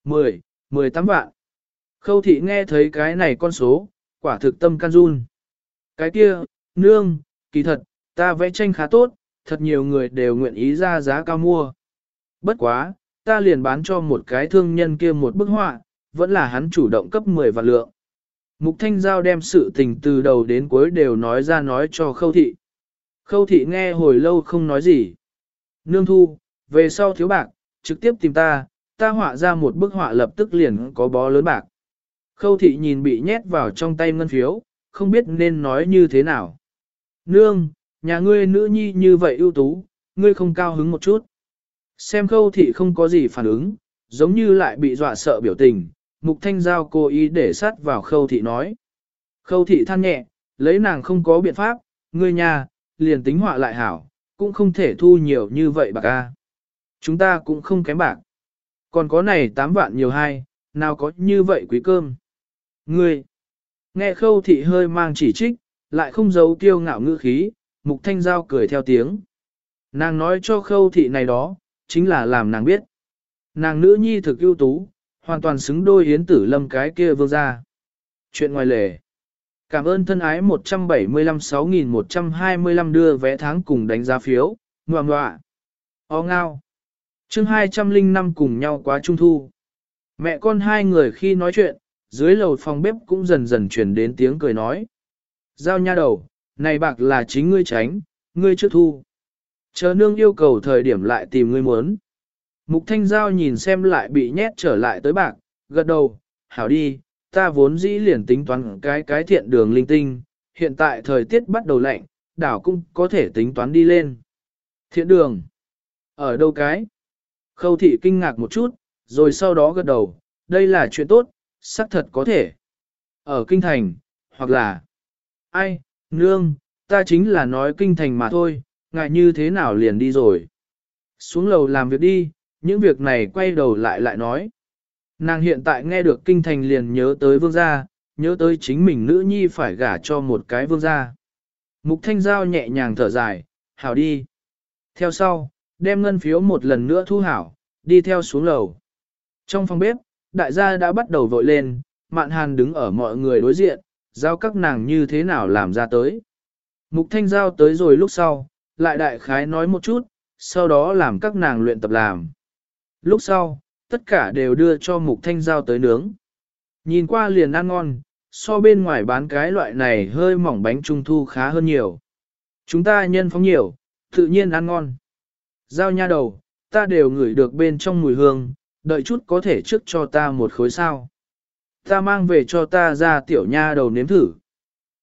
10, 18 vạn. Khâu thị nghe thấy cái này con số, quả thực tâm can run. Cái kia, nương, kỳ thật, ta vẽ tranh khá tốt, thật nhiều người đều nguyện ý ra giá cao mua. Bất quá, ta liền bán cho một cái thương nhân kia một bức họa, vẫn là hắn chủ động cấp 10 vạn lượng. Mục Thanh Giao đem sự tình từ đầu đến cuối đều nói ra nói cho khâu thị. Khâu thị nghe hồi lâu không nói gì. Nương thu, về sau thiếu bạc, trực tiếp tìm ta, ta họa ra một bức họa lập tức liền có bó lớn bạc. Khâu thị nhìn bị nhét vào trong tay ngân phiếu, không biết nên nói như thế nào. Nương, nhà ngươi nữ nhi như vậy ưu tú, ngươi không cao hứng một chút. Xem khâu thị không có gì phản ứng, giống như lại bị dọa sợ biểu tình, mục thanh giao cố ý để sát vào khâu thị nói. Khâu thị than nhẹ, lấy nàng không có biện pháp, ngươi nhà, liền tính họa lại hảo, cũng không thể thu nhiều như vậy bạc a. Chúng ta cũng không kém bạc. Còn có này 8 vạn nhiều hai, nào có như vậy quý cơm. Ngươi, nghe khâu thị hơi mang chỉ trích, lại không giấu tiêu ngạo ngữ khí, mục thanh giao cười theo tiếng. Nàng nói cho khâu thị này đó, chính là làm nàng biết. Nàng nữ nhi thực ưu tú, hoàn toàn xứng đôi hiến tử lâm cái kia vương ra. Chuyện ngoài lề. Cảm ơn thân ái 175-6125 đưa vé tháng cùng đánh giá phiếu, ngoà ngoạ. O ngao. chương 205 cùng nhau quá trung thu. Mẹ con hai người khi nói chuyện, dưới lầu phòng bếp cũng dần dần chuyển đến tiếng cười nói. Giao nha đầu, này bạc là chính ngươi tránh, ngươi trước thu. Chờ nương yêu cầu thời điểm lại tìm ngươi muốn. Mục thanh giao nhìn xem lại bị nhét trở lại tới bạc, gật đầu, hảo đi, ta vốn dĩ liền tính toán cái cái thiện đường linh tinh, hiện tại thời tiết bắt đầu lạnh, đảo cũng có thể tính toán đi lên. Thiện đường? Ở đâu cái? Khâu thị kinh ngạc một chút, rồi sau đó gật đầu, đây là chuyện tốt, xác thật có thể. Ở kinh thành, hoặc là... Ai, nương, ta chính là nói kinh thành mà thôi, ngại như thế nào liền đi rồi. Xuống lầu làm việc đi, những việc này quay đầu lại lại nói. Nàng hiện tại nghe được kinh thành liền nhớ tới vương gia, nhớ tới chính mình nữ nhi phải gả cho một cái vương gia. Mục thanh giao nhẹ nhàng thở dài, hảo đi. Theo sau, đem ngân phiếu một lần nữa thu hảo, đi theo xuống lầu. Trong phòng bếp, đại gia đã bắt đầu vội lên, mạn hàn đứng ở mọi người đối diện, giao các nàng như thế nào làm ra tới. Mục Thanh Giao tới rồi lúc sau, lại đại khái nói một chút, sau đó làm các nàng luyện tập làm. Lúc sau, tất cả đều đưa cho Mục Thanh Giao tới nướng. Nhìn qua liền ăn ngon, so bên ngoài bán cái loại này hơi mỏng bánh trung thu khá hơn nhiều. Chúng ta nhân phóng nhiều, tự nhiên ăn ngon. Giao nha đầu, ta đều ngửi được bên trong mùi hương, đợi chút có thể trước cho ta một khối sao. Ta mang về cho ta ra tiểu nha đầu nếm thử.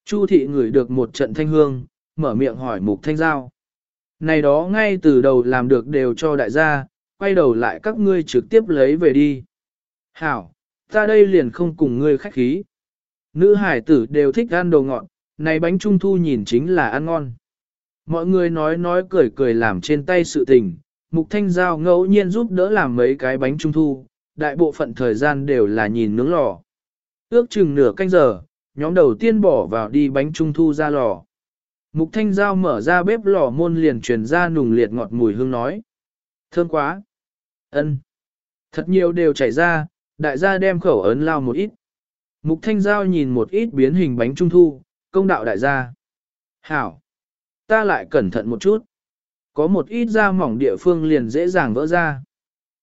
Chu thị ngửi được một trận thanh hương, mở miệng hỏi mục thanh giao. Này đó ngay từ đầu làm được đều cho đại gia, quay đầu lại các ngươi trực tiếp lấy về đi. Hảo, ta đây liền không cùng ngươi khách khí. Nữ hải tử đều thích ăn đồ ngọt, này bánh trung thu nhìn chính là ăn ngon. Mọi người nói nói cười cười làm trên tay sự tình, Mục Thanh Giao ngẫu nhiên giúp đỡ làm mấy cái bánh trung thu, đại bộ phận thời gian đều là nhìn nướng lò. Ước chừng nửa canh giờ, nhóm đầu tiên bỏ vào đi bánh trung thu ra lò. Mục Thanh Giao mở ra bếp lò môn liền truyền ra nùng liệt ngọt mùi hương nói. Thơm quá! ân, Thật nhiều đều chảy ra, đại gia đem khẩu ấn lao một ít. Mục Thanh Giao nhìn một ít biến hình bánh trung thu, công đạo đại gia. Hảo! Ta lại cẩn thận một chút. Có một ít da mỏng địa phương liền dễ dàng vỡ ra.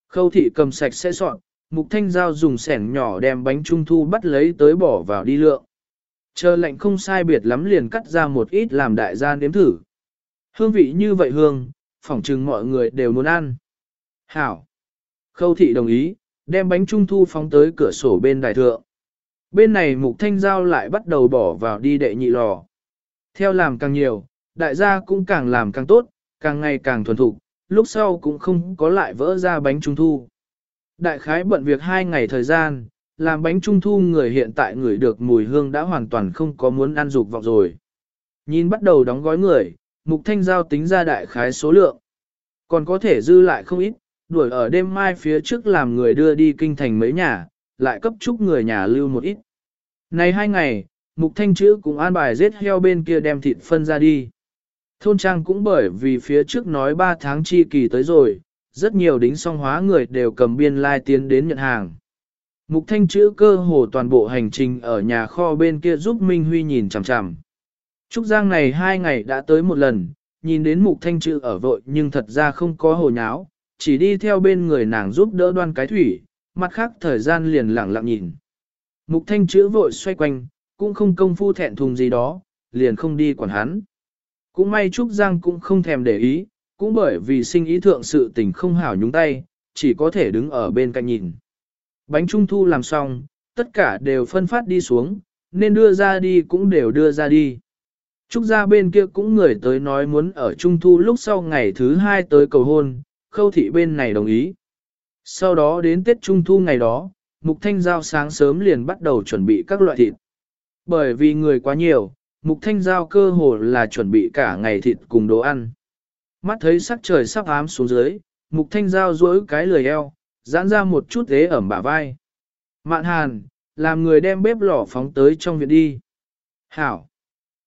Khâu thị cầm sạch sẽ soạn, Mục Thanh Giao dùng sẻng nhỏ đem bánh trung thu bắt lấy tới bỏ vào đi lượng. Chờ lạnh không sai biệt lắm liền cắt ra một ít làm đại gia nếm thử. Hương vị như vậy hương, phỏng chừng mọi người đều muốn ăn. Hảo! Khâu thị đồng ý, đem bánh trung thu phóng tới cửa sổ bên đài thượng. Bên này mục thanh giao lại bắt đầu bỏ vào đi đệ nhị lò. Theo làm càng nhiều, đại gia cũng càng làm càng tốt, càng ngày càng thuần thục, lúc sau cũng không có lại vỡ ra bánh trung thu. Đại khái bận việc hai ngày thời gian, làm bánh trung thu người hiện tại người được mùi hương đã hoàn toàn không có muốn ăn dục vọng rồi. Nhìn bắt đầu đóng gói người, mục thanh giao tính ra đại khái số lượng. Còn có thể dư lại không ít, đuổi ở đêm mai phía trước làm người đưa đi kinh thành mấy nhà, lại cấp chúc người nhà lưu một ít. Này hai ngày, mục thanh chữ cũng an bài giết heo bên kia đem thịt phân ra đi. Thôn trang cũng bởi vì phía trước nói 3 tháng chi kỳ tới rồi, rất nhiều đính song hóa người đều cầm biên lai tiến đến nhận hàng. Mục thanh chữ cơ hồ toàn bộ hành trình ở nhà kho bên kia giúp Minh Huy nhìn chằm chằm. Trúc Giang này hai ngày đã tới một lần, nhìn đến mục thanh chữ ở vội nhưng thật ra không có hồ nháo, chỉ đi theo bên người nàng giúp đỡ đoan cái thủy, mặt khác thời gian liền lặng lặng nhìn. Mục thanh chữ vội xoay quanh, cũng không công phu thẹn thùng gì đó, liền không đi quản hắn. Cũng may Trúc Giang cũng không thèm để ý, cũng bởi vì sinh ý thượng sự tình không hảo nhúng tay, chỉ có thể đứng ở bên cạnh nhìn. Bánh trung thu làm xong, tất cả đều phân phát đi xuống, nên đưa ra đi cũng đều đưa ra đi. Trúc gia bên kia cũng người tới nói muốn ở trung thu lúc sau ngày thứ hai tới cầu hôn, khâu thị bên này đồng ý. Sau đó đến Tết Trung Thu ngày đó, Mục Thanh Giao sáng sớm liền bắt đầu chuẩn bị các loại thịt. Bởi vì người quá nhiều, Mục Thanh Giao cơ hồ là chuẩn bị cả ngày thịt cùng đồ ăn. Mắt thấy sắc trời sắp ám xuống dưới, Mục Thanh Giao duỗi cái lười eo, giãn ra một chút thế ẩm bả vai. Mạn Hàn, làm người đem bếp lò phóng tới trong viện đi. Hảo.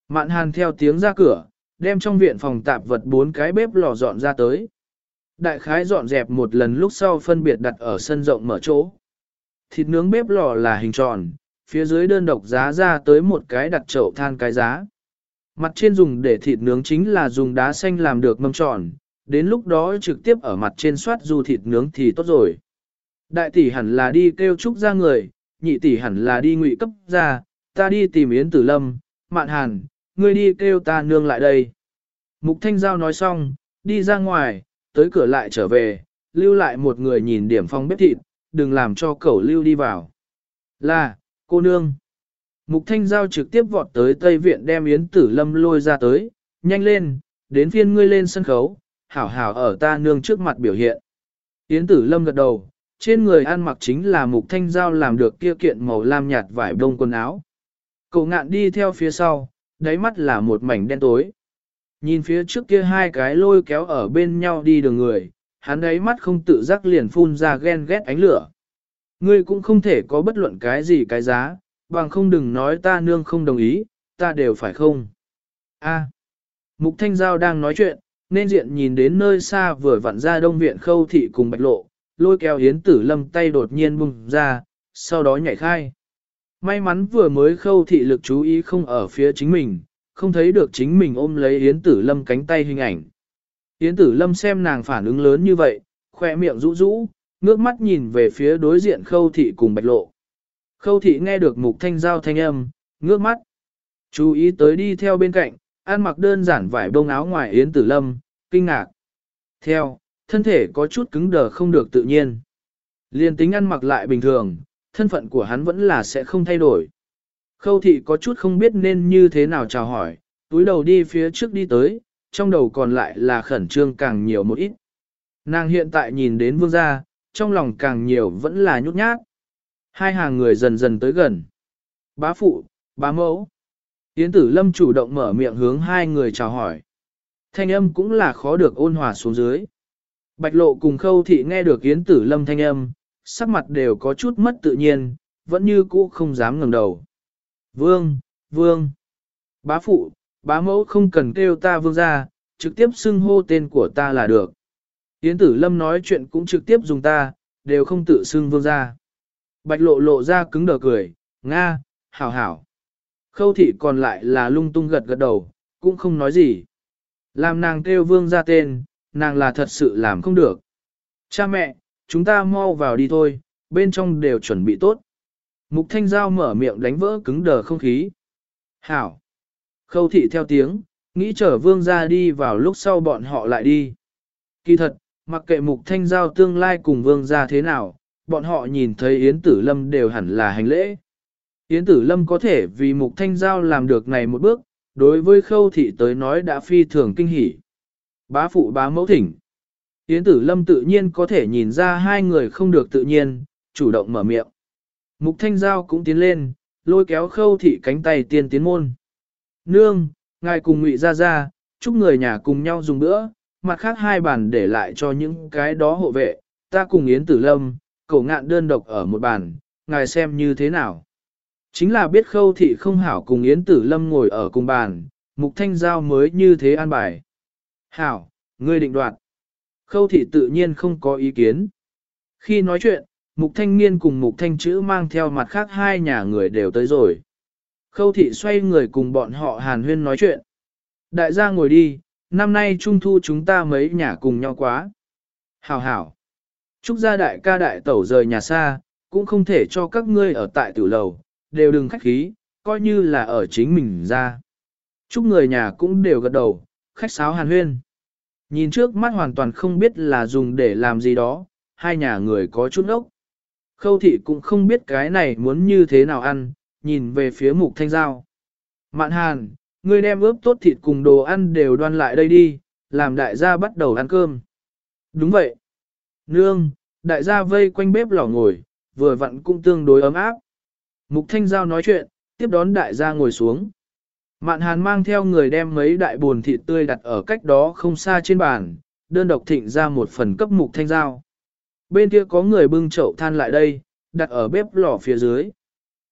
Mạn Hàn theo tiếng ra cửa, đem trong viện phòng tạp vật bốn cái bếp lò dọn ra tới. Đại khái dọn dẹp một lần lúc sau phân biệt đặt ở sân rộng mở chỗ. Thịt nướng bếp lò là hình tròn, phía dưới đơn độc giá ra tới một cái đặt chậu than cái giá. Mặt trên dùng để thịt nướng chính là dùng đá xanh làm được mâm tròn, đến lúc đó trực tiếp ở mặt trên soát dù thịt nướng thì tốt rồi. Đại tỷ hẳn là đi kêu trúc ra người, nhị tỷ hẳn là đi ngụy cấp ra, ta đi tìm Yến Tử Lâm, mạn hàn, ngươi đi kêu ta nương lại đây. Mục Thanh Giao nói xong, đi ra ngoài, tới cửa lại trở về, lưu lại một người nhìn điểm phong bếp thịt, đừng làm cho cẩu lưu đi vào. Là, cô nương. Mục Thanh Giao trực tiếp vọt tới Tây Viện đem Yến Tử Lâm lôi ra tới, nhanh lên, đến phiên ngươi lên sân khấu, hảo hảo ở ta nương trước mặt biểu hiện. Yến Tử Lâm gật đầu, trên người ăn mặc chính là Mục Thanh Giao làm được kia kiện màu lam nhạt vải đông quần áo. Cậu ngạn đi theo phía sau, đáy mắt là một mảnh đen tối. Nhìn phía trước kia hai cái lôi kéo ở bên nhau đi đường người, hắn đáy mắt không tự giác liền phun ra ghen ghét ánh lửa. Ngươi cũng không thể có bất luận cái gì cái giá, bằng không đừng nói ta nương không đồng ý, ta đều phải không. A. Mục Thanh Giao đang nói chuyện, nên diện nhìn đến nơi xa vừa vặn ra đông viện khâu thị cùng bạch lộ, lôi kéo yến tử lâm tay đột nhiên bùng ra, sau đó nhảy khai. May mắn vừa mới khâu thị lực chú ý không ở phía chính mình, không thấy được chính mình ôm lấy Yến Tử Lâm cánh tay hình ảnh. Yến Tử Lâm xem nàng phản ứng lớn như vậy, khoe miệng rũ rũ, ngước mắt nhìn về phía đối diện khâu thị cùng bạch lộ. Khâu thị nghe được mục thanh giao thanh âm, ngước mắt. Chú ý tới đi theo bên cạnh, ăn mặc đơn giản vải bông áo ngoài Yến Tử Lâm, kinh ngạc. Theo, thân thể có chút cứng đờ không được tự nhiên. Liên tính ăn mặc lại bình thường, thân phận của hắn vẫn là sẽ không thay đổi. Khâu thị có chút không biết nên như thế nào chào hỏi, túi đầu đi phía trước đi tới, trong đầu còn lại là khẩn trương càng nhiều một ít. Nàng hiện tại nhìn đến vương gia, trong lòng càng nhiều vẫn là nhút nhát. Hai hàng người dần dần tới gần. Bá phụ, bá mẫu. Yến tử lâm chủ động mở miệng hướng hai người chào hỏi. Thanh âm cũng là khó được ôn hòa xuống dưới. Bạch lộ cùng khâu thị nghe được Yến tử lâm thanh âm, sắc mặt đều có chút mất tự nhiên, vẫn như cũ không dám ngẩng đầu. Vương, vương, bá phụ, bá mẫu không cần kêu ta vương ra, trực tiếp xưng hô tên của ta là được. Yến tử lâm nói chuyện cũng trực tiếp dùng ta, đều không tự xưng vương ra. Bạch lộ lộ ra cứng đờ cười, Nga, hảo hảo. Khâu thị còn lại là lung tung gật gật đầu, cũng không nói gì. Làm nàng kêu vương ra tên, nàng là thật sự làm không được. Cha mẹ, chúng ta mau vào đi thôi, bên trong đều chuẩn bị tốt. Mục thanh giao mở miệng đánh vỡ cứng đờ không khí. Hảo. Khâu thị theo tiếng, nghĩ chở vương ra đi vào lúc sau bọn họ lại đi. Kỳ thật, mặc kệ mục thanh giao tương lai cùng vương ra thế nào, bọn họ nhìn thấy Yến Tử Lâm đều hẳn là hành lễ. Yến Tử Lâm có thể vì mục thanh giao làm được này một bước, đối với khâu thị tới nói đã phi thường kinh hỉ. Bá phụ bá mẫu thỉnh. Yến Tử Lâm tự nhiên có thể nhìn ra hai người không được tự nhiên, chủ động mở miệng. Mục thanh giao cũng tiến lên, lôi kéo khâu thị cánh tay tiên tiến môn. Nương, ngài cùng ngụy ra ra, chúc người nhà cùng nhau dùng bữa, mặt khác hai bàn để lại cho những cái đó hộ vệ, ta cùng Yến Tử Lâm, cổ ngạn đơn độc ở một bàn, ngài xem như thế nào. Chính là biết khâu thị không hảo cùng Yến Tử Lâm ngồi ở cùng bàn, mục thanh giao mới như thế an bài. Hảo, ngươi định đoạt. Khâu thị tự nhiên không có ý kiến. Khi nói chuyện, mục thanh niên cùng mục thanh chữ mang theo mặt khác hai nhà người đều tới rồi. Khâu thị xoay người cùng bọn họ hàn huyên nói chuyện. Đại gia ngồi đi, năm nay trung thu chúng ta mấy nhà cùng nhau quá. Hảo hảo. Trúc gia đại ca đại tẩu rời nhà xa, cũng không thể cho các ngươi ở tại tử lầu, đều đừng khách khí, coi như là ở chính mình ra. Chúc người nhà cũng đều gật đầu, khách sáo hàn huyên. Nhìn trước mắt hoàn toàn không biết là dùng để làm gì đó, hai nhà người có chút ốc. Khâu thị cũng không biết cái này muốn như thế nào ăn, nhìn về phía mục thanh giao. Mạn hàn, ngươi đem ướp tốt thịt cùng đồ ăn đều đoan lại đây đi, làm đại gia bắt đầu ăn cơm. Đúng vậy. Nương, đại gia vây quanh bếp lò ngồi, vừa vặn cũng tương đối ấm áp. Mục thanh giao nói chuyện, tiếp đón đại gia ngồi xuống. Mạn hàn mang theo người đem mấy đại buồn thịt tươi đặt ở cách đó không xa trên bàn, đơn độc thịnh ra một phần cấp mục thanh giao. Bên kia có người bưng chậu than lại đây, đặt ở bếp lò phía dưới.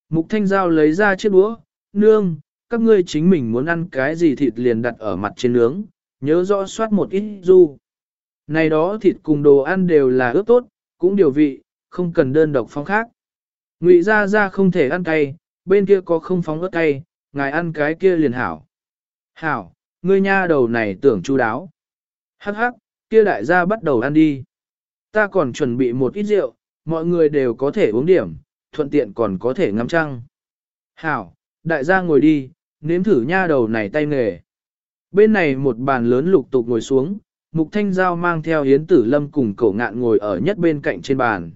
Mục thanh giao lấy ra chiếc đũa, nương, các ngươi chính mình muốn ăn cái gì thịt liền đặt ở mặt trên nướng, nhớ rõ soát một ít du. Này đó thịt cùng đồ ăn đều là ướp tốt, cũng điều vị, không cần đơn độc phong khác. Ngụy ra ra không thể ăn cay, bên kia có không phóng ớt cay, ngài ăn cái kia liền hảo. Hảo, ngươi nha đầu này tưởng chu đáo. Hắc hắc, kia đại gia bắt đầu ăn đi. Ta còn chuẩn bị một ít rượu, mọi người đều có thể uống điểm, thuận tiện còn có thể ngắm trăng. Hảo, đại gia ngồi đi, nếm thử nha đầu này tay nghề. Bên này một bàn lớn lục tục ngồi xuống, Mục Thanh Giao mang theo Hiến Tử Lâm cùng cổ ngạn ngồi ở nhất bên cạnh trên bàn.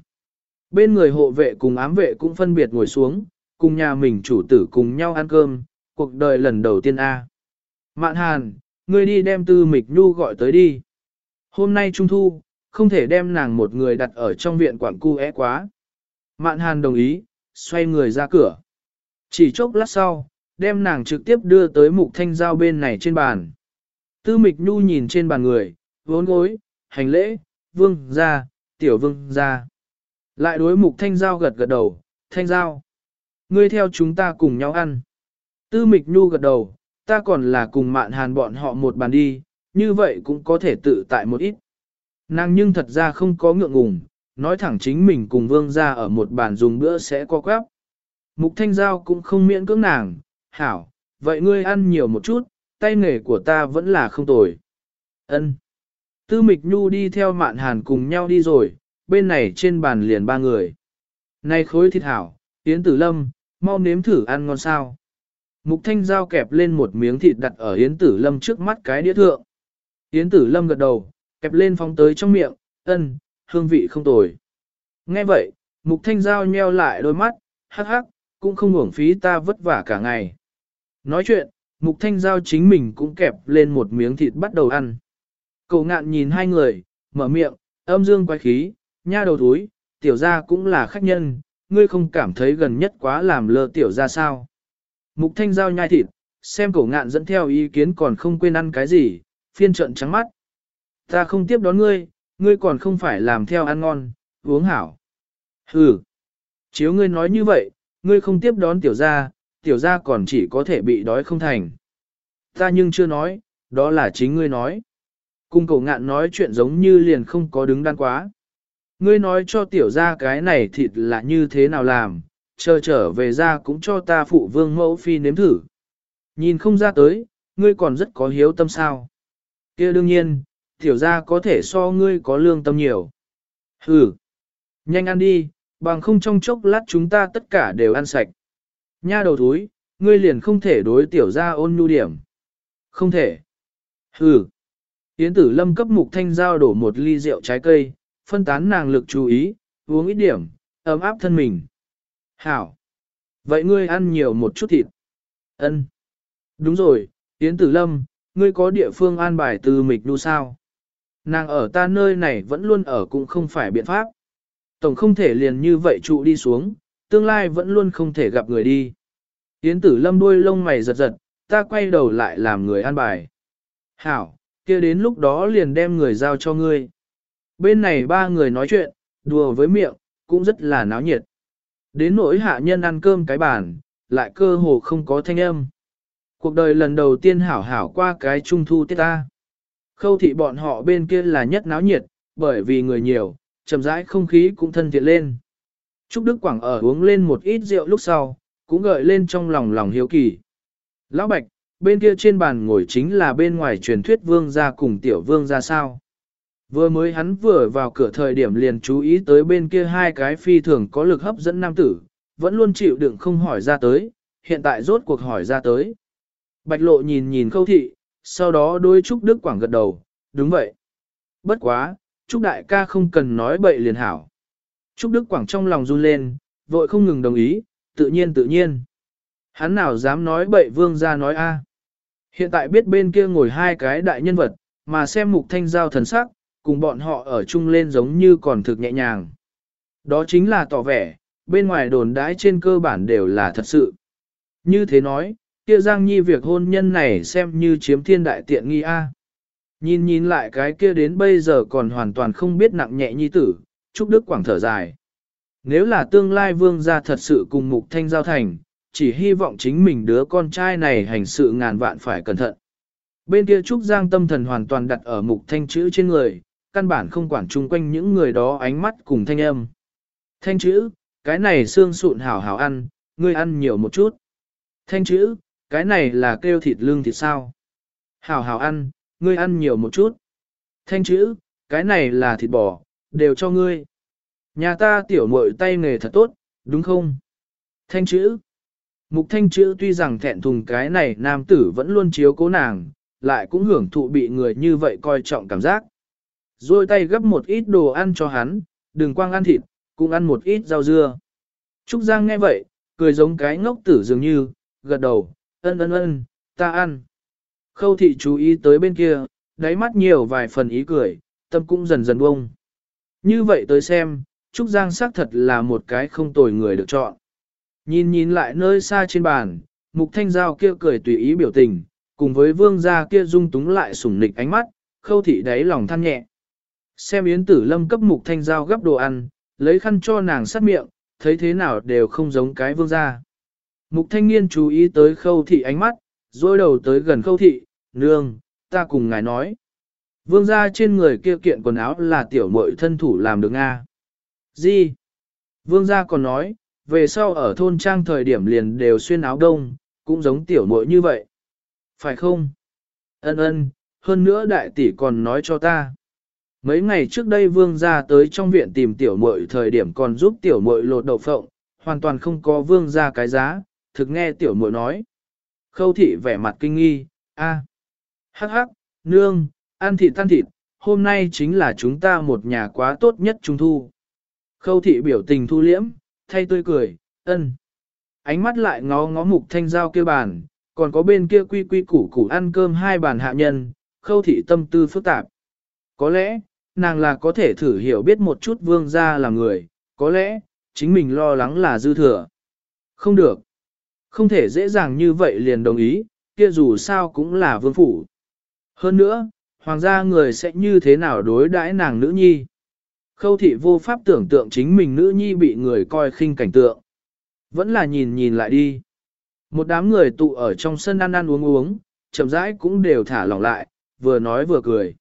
Bên người hộ vệ cùng ám vệ cũng phân biệt ngồi xuống, cùng nhà mình chủ tử cùng nhau ăn cơm, cuộc đời lần đầu tiên A. Mạn Hàn, ngươi đi đem Tư Mịch Nhu gọi tới đi. Hôm nay Trung Thu, không thể đem nàng một người đặt ở trong viện quản cu é quá. Mạn Hàn đồng ý, xoay người ra cửa. Chỉ chốc lát sau, đem nàng trực tiếp đưa tới mục thanh giao bên này trên bàn. Tư Mịch Nhu nhìn trên bàn người, vốn gối, hành lễ, vương ra, tiểu vương ra. Lại đối mục thanh giao gật gật đầu, thanh giao. Ngươi theo chúng ta cùng nhau ăn. Tư mịch nhu gật đầu, ta còn là cùng mạn hàn bọn họ một bàn đi, như vậy cũng có thể tự tại một ít. Nàng nhưng thật ra không có ngượng ngùng, nói thẳng chính mình cùng vương ra ở một bàn dùng bữa sẽ có quáp. Mục thanh giao cũng không miễn cưỡng nàng, hảo, vậy ngươi ăn nhiều một chút, tay nghề của ta vẫn là không tồi. Ân. Tư Mịch Nhu đi theo mạn hàn cùng nhau đi rồi, bên này trên bàn liền ba người. Này khối thịt hảo, Yến Tử Lâm, mau nếm thử ăn ngon sao. Mục Thanh Giao kẹp lên một miếng thịt đặt ở Yến Tử Lâm trước mắt cái đĩa thượng. Yến Tử Lâm gật đầu, kẹp lên phóng tới trong miệng, ân, hương vị không tồi. Nghe vậy, Mục Thanh Giao nheo lại đôi mắt, hắc hắc, cũng không uổng phí ta vất vả cả ngày. Nói chuyện, Mục Thanh Giao chính mình cũng kẹp lên một miếng thịt bắt đầu ăn. Cậu ngạn nhìn hai người, mở miệng, âm dương quái khí, nha đầu túi, tiểu gia cũng là khách nhân, ngươi không cảm thấy gần nhất quá làm lơ tiểu gia sao. Mục Thanh Giao nhai thịt, xem cậu ngạn dẫn theo ý kiến còn không quên ăn cái gì, phiên trận trắng mắt. Ta không tiếp đón ngươi, ngươi còn không phải làm theo ăn ngon, uống hảo. Hừ, chiếu ngươi nói như vậy, ngươi không tiếp đón tiểu gia, tiểu gia còn chỉ có thể bị đói không thành. Ta nhưng chưa nói, đó là chính ngươi nói. Cung cầu ngạn nói chuyện giống như liền không có đứng đắn quá. Ngươi nói cho tiểu gia cái này thịt là như thế nào làm, chờ trở về ra cũng cho ta phụ vương mẫu phi nếm thử. Nhìn không ra tới, ngươi còn rất có hiếu tâm sao. kia đương nhiên, tiểu gia có thể so ngươi có lương tâm nhiều. Hừ, nhanh ăn đi, bằng không trong chốc lát chúng ta tất cả đều ăn sạch. Nha đầu thúi, ngươi liền không thể đối tiểu gia ôn nhu điểm. Không thể. Hừ. Yến tử lâm cấp mục thanh giao đổ một ly rượu trái cây, phân tán nàng lực chú ý, uống ít điểm, ấm áp thân mình. Hảo. Vậy ngươi ăn nhiều một chút thịt. Ân. Đúng rồi, Yến tử lâm, ngươi có địa phương an bài từ mịch đu sao? Nàng ở ta nơi này vẫn luôn ở cũng không phải biện pháp. Tổng không thể liền như vậy trụ đi xuống, tương lai vẫn luôn không thể gặp người đi. Yến tử lâm đuôi lông mày giật giật, ta quay đầu lại làm người an bài. Hảo, kia đến lúc đó liền đem người giao cho ngươi. Bên này ba người nói chuyện, đùa với miệng, cũng rất là náo nhiệt. Đến nỗi hạ nhân ăn cơm cái bàn, lại cơ hồ không có thanh âm. Cuộc đời lần đầu tiên hảo hảo qua cái trung thu tiết ta. Khâu thị bọn họ bên kia là nhất náo nhiệt, bởi vì người nhiều, chậm rãi không khí cũng thân thiện lên. Trúc Đức Quảng ở uống lên một ít rượu lúc sau, cũng gợi lên trong lòng lòng hiếu kỳ. Lão Bạch, bên kia trên bàn ngồi chính là bên ngoài truyền thuyết vương gia cùng tiểu vương gia sao. Vừa mới hắn vừa vào cửa thời điểm liền chú ý tới bên kia hai cái phi thường có lực hấp dẫn nam tử, vẫn luôn chịu đựng không hỏi ra tới, hiện tại rốt cuộc hỏi ra tới. Bạch lộ nhìn nhìn khâu thị, sau đó đôi Trúc Đức Quảng gật đầu, đúng vậy. Bất quá, Trúc Đại ca không cần nói bậy liền hảo. Trúc Đức Quảng trong lòng run lên, vội không ngừng đồng ý, tự nhiên tự nhiên. Hắn nào dám nói bậy vương ra nói a? Hiện tại biết bên kia ngồi hai cái đại nhân vật, mà xem mục thanh giao thần sắc, cùng bọn họ ở chung lên giống như còn thực nhẹ nhàng. Đó chính là tỏ vẻ, bên ngoài đồn đãi trên cơ bản đều là thật sự. Như thế nói, kia Giang Nhi việc hôn nhân này xem như chiếm thiên đại tiện nghi a. Nhìn nhìn lại cái kia đến bây giờ còn hoàn toàn không biết nặng nhẹ nhi tử, Trúc Đức Quảng thở dài. Nếu là tương lai vương gia thật sự cùng mục thanh giao thành, chỉ hy vọng chính mình đứa con trai này hành sự ngàn vạn phải cẩn thận. Bên kia Trúc Giang tâm thần hoàn toàn đặt ở mục thanh chữ trên người, căn bản không quản chung quanh những người đó ánh mắt cùng thanh âm. Thanh chữ, cái này xương sụn hảo hảo ăn, ngươi ăn nhiều một chút. Thanh chữ, cái này là kêu thịt lương thịt sao. Hảo hảo ăn, ngươi ăn nhiều một chút. Thanh chữ, cái này là thịt bò, đều cho ngươi. Nhà ta tiểu muội tay nghề thật tốt, đúng không? Thanh chữ. Mục thanh chữ tuy rằng thẹn thùng cái này nam tử vẫn luôn chiếu cố nàng, lại cũng hưởng thụ bị người như vậy coi trọng cảm giác. Rồi tay gấp một ít đồ ăn cho hắn, đừng quang ăn thịt, cũng ăn một ít rau dưa. Trúc Giang nghe vậy, cười giống cái ngốc tử dường như, gật đầu, ân ân ân, ta ăn. Khâu thị chú ý tới bên kia, đáy mắt nhiều vài phần ý cười, tâm cũng dần dần bông. Như vậy tới xem, Trúc Giang xác thật là một cái không tồi người được chọn. Nhìn nhìn lại nơi xa trên bàn, mục thanh giao kia cười tùy ý biểu tình, cùng với vương gia kia dung túng lại sủng nịch ánh mắt, khâu thị đáy lòng than nhẹ. Xem yến tử lâm cấp mục thanh giao gấp đồ ăn, lấy khăn cho nàng sát miệng, thấy thế nào đều không giống cái vương gia. Mục thanh niên chú ý tới khâu thị ánh mắt, rồi đầu tới gần khâu thị, nương, ta cùng ngài nói. Vương gia trên người kia kiện quần áo là tiểu muội thân thủ làm được à? Gì? Vương gia còn nói, về sau ở thôn trang thời điểm liền đều xuyên áo đông, cũng giống tiểu muội như vậy. Phải không? Ân ân, hơn nữa đại tỷ còn nói cho ta. Mấy ngày trước đây vương gia tới trong viện tìm tiểu muội thời điểm còn giúp tiểu muội lột đậu phộng, hoàn toàn không có vương gia cái giá, thực nghe tiểu muội nói. Khâu thị vẻ mặt kinh nghi, a, hắc hắc, nương, ăn thịt tan thịt, hôm nay chính là chúng ta một nhà quá tốt nhất trung thu. Khâu thị biểu tình thu liễm, thay tươi cười, ân. Ánh mắt lại ngó ngó mục thanh giao kia bàn, còn có bên kia quy quy củ củ ăn cơm hai bàn hạ nhân, khâu thị tâm tư phức tạp. Có lẽ, nàng là có thể thử hiểu biết một chút vương gia là người, có lẽ, chính mình lo lắng là dư thừa. Không được. Không thể dễ dàng như vậy liền đồng ý, kia dù sao cũng là vương phủ. Hơn nữa, hoàng gia người sẽ như thế nào đối đãi nàng nữ nhi. Khâu thị vô pháp tưởng tượng chính mình nữ nhi bị người coi khinh cảnh tượng. Vẫn là nhìn nhìn lại đi. Một đám người tụ ở trong sân ăn ăn uống uống, chậm rãi cũng đều thả lỏng lại, vừa nói vừa cười.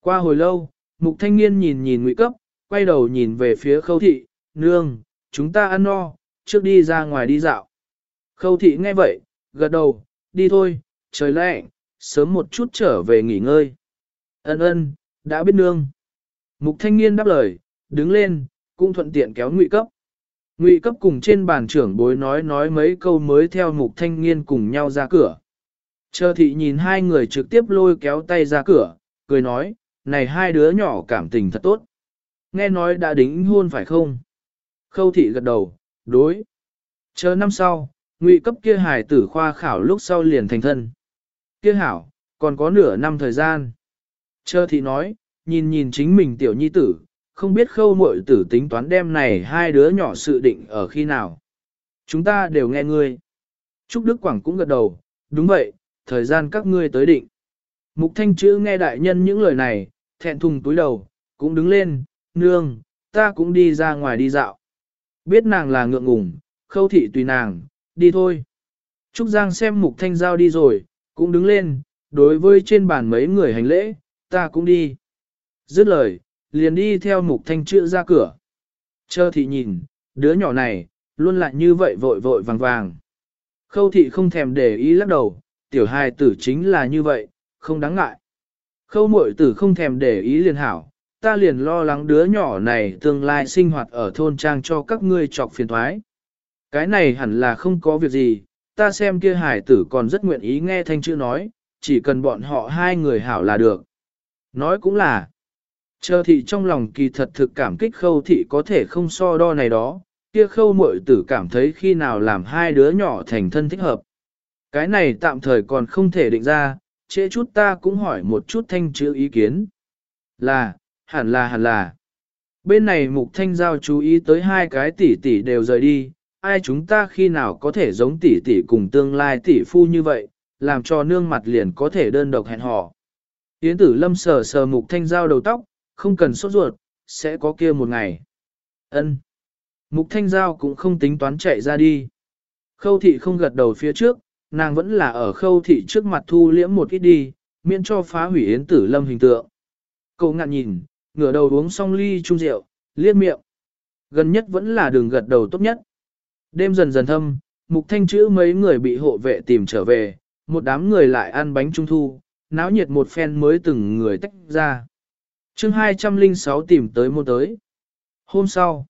Qua hồi lâu, mục thanh niên nhìn nhìn ngụy cấp, quay đầu nhìn về phía khâu thị, nương, chúng ta ăn no, trước đi ra ngoài đi dạo. Khâu thị nghe vậy, gật đầu, đi thôi, trời lạnh, sớm một chút trở về nghỉ ngơi. Ân ân, đã biết nương. Mục thanh niên đáp lời, đứng lên, cũng thuận tiện kéo ngụy cấp. Ngụy cấp cùng trên bàn trưởng bối nói nói mấy câu mới theo mục thanh niên cùng nhau ra cửa. Chờ thị nhìn hai người trực tiếp lôi kéo tay ra cửa, cười nói, này hai đứa nhỏ cảm tình thật tốt. Nghe nói đã đính hôn phải không? Khâu thị gật đầu, đối. Chờ năm sau, ngụy cấp kia hài tử khoa khảo lúc sau liền thành thân. Kia hảo, còn có nửa năm thời gian. Chờ thị nói, nhìn nhìn chính mình tiểu nhi tử, không biết khâu muội tử tính toán đem này hai đứa nhỏ sự định ở khi nào. Chúng ta đều nghe ngươi. Trúc Đức Quảng cũng gật đầu, đúng vậy, thời gian các ngươi tới định. Mục thanh chữ nghe đại nhân những lời này, thẹn thùng túi đầu, cũng đứng lên, nương, ta cũng đi ra ngoài đi dạo. Biết nàng là ngượng ngùng, khâu thị tùy nàng, đi thôi. Trúc Giang xem mục thanh giao đi rồi, cũng đứng lên, đối với trên bàn mấy người hành lễ, ta cũng đi. Dứt lời, liền đi theo mục thanh chữ ra cửa. Chờ thị nhìn, đứa nhỏ này, luôn lại như vậy vội vội vàng vàng. Khâu thị không thèm để ý lắc đầu, tiểu hài tử chính là như vậy, không đáng ngại. Khâu muội tử không thèm để ý liền hảo, ta liền lo lắng đứa nhỏ này tương lai sinh hoạt ở thôn trang cho các ngươi trọc phiền thoái. Cái này hẳn là không có việc gì, ta xem kia hải tử còn rất nguyện ý nghe thanh chữ nói, chỉ cần bọn họ hai người hảo là được. Nói cũng là, chờ thị trong lòng kỳ thật thực cảm kích khâu thị có thể không so đo này đó, kia khâu muội tử cảm thấy khi nào làm hai đứa nhỏ thành thân thích hợp. Cái này tạm thời còn không thể định ra, trễ chút ta cũng hỏi một chút thanh chữ ý kiến. Là, hẳn là hẳn là. Bên này mục thanh giao chú ý tới hai cái tỷ tỷ đều rời đi, ai chúng ta khi nào có thể giống tỷ tỷ cùng tương lai tỷ phu như vậy, làm cho nương mặt liền có thể đơn độc hẹn hò. Yến tử lâm sờ sờ mục thanh giao đầu tóc, không cần sốt ruột, sẽ có kia một ngày. ân Mục thanh giao cũng không tính toán chạy ra đi. Khâu thị không gật đầu phía trước, nàng vẫn là ở khâu thị trước mặt thu liễm một ít đi, miễn cho phá hủy yến tử lâm hình tượng. Cậu ngạn nhìn, ngửa đầu uống xong ly chung rượu, liếc miệng. Gần nhất vẫn là đường gật đầu tốt nhất. Đêm dần dần thâm, mục thanh chữ mấy người bị hộ vệ tìm trở về, một đám người lại ăn bánh trung thu, náo nhiệt một phen mới từng người tách ra chương 206 tìm tới mua tới. Hôm sau,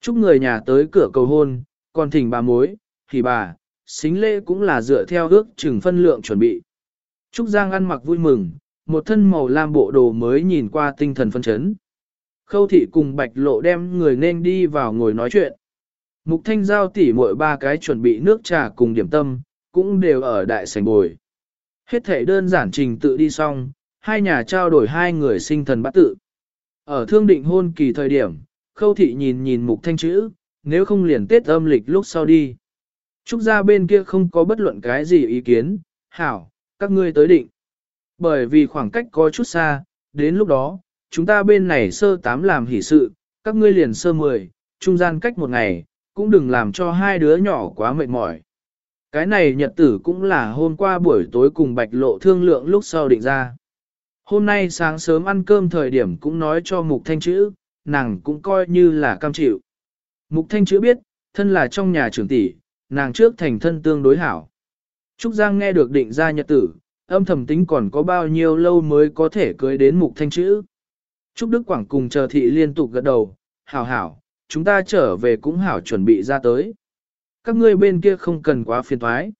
chúc người nhà tới cửa cầu hôn, còn thỉnh bà mối, thì bà, xính lễ cũng là dựa theo ước chừng phân lượng chuẩn bị. Trúc Giang ăn mặc vui mừng, một thân màu lam bộ đồ mới nhìn qua tinh thần phân chấn. Khâu thị cùng bạch lộ đem người nên đi vào ngồi nói chuyện. Mục thanh giao tỉ muội ba cái chuẩn bị nước trà cùng điểm tâm, cũng đều ở đại sảnh bồi. Hết thể đơn giản trình tự đi xong, hai nhà trao đổi hai người sinh thần bát tự. Ở thương định hôn kỳ thời điểm, khâu thị nhìn nhìn mục thanh chữ, nếu không liền tết âm lịch lúc sau đi. Trúc gia bên kia không có bất luận cái gì ý kiến, hảo, các ngươi tới định. Bởi vì khoảng cách có chút xa, đến lúc đó, chúng ta bên này sơ tám làm hỷ sự, các ngươi liền sơ mười, trung gian cách một ngày, cũng đừng làm cho hai đứa nhỏ quá mệt mỏi. Cái này nhật tử cũng là hôm qua buổi tối cùng bạch lộ thương lượng lúc sau định ra. Hôm nay sáng sớm ăn cơm thời điểm cũng nói cho mục thanh chữ, nàng cũng coi như là cam chịu. Mục thanh chữ biết, thân là trong nhà trưởng tỷ, nàng trước thành thân tương đối hảo. Trúc Giang nghe được định ra nhật tử, âm thầm tính còn có bao nhiêu lâu mới có thể cưới đến mục thanh chữ. Trúc Đức Quảng cùng chờ thị liên tục gật đầu, hảo hảo, chúng ta trở về cũng hảo chuẩn bị ra tới. Các ngươi bên kia không cần quá phiền thoái.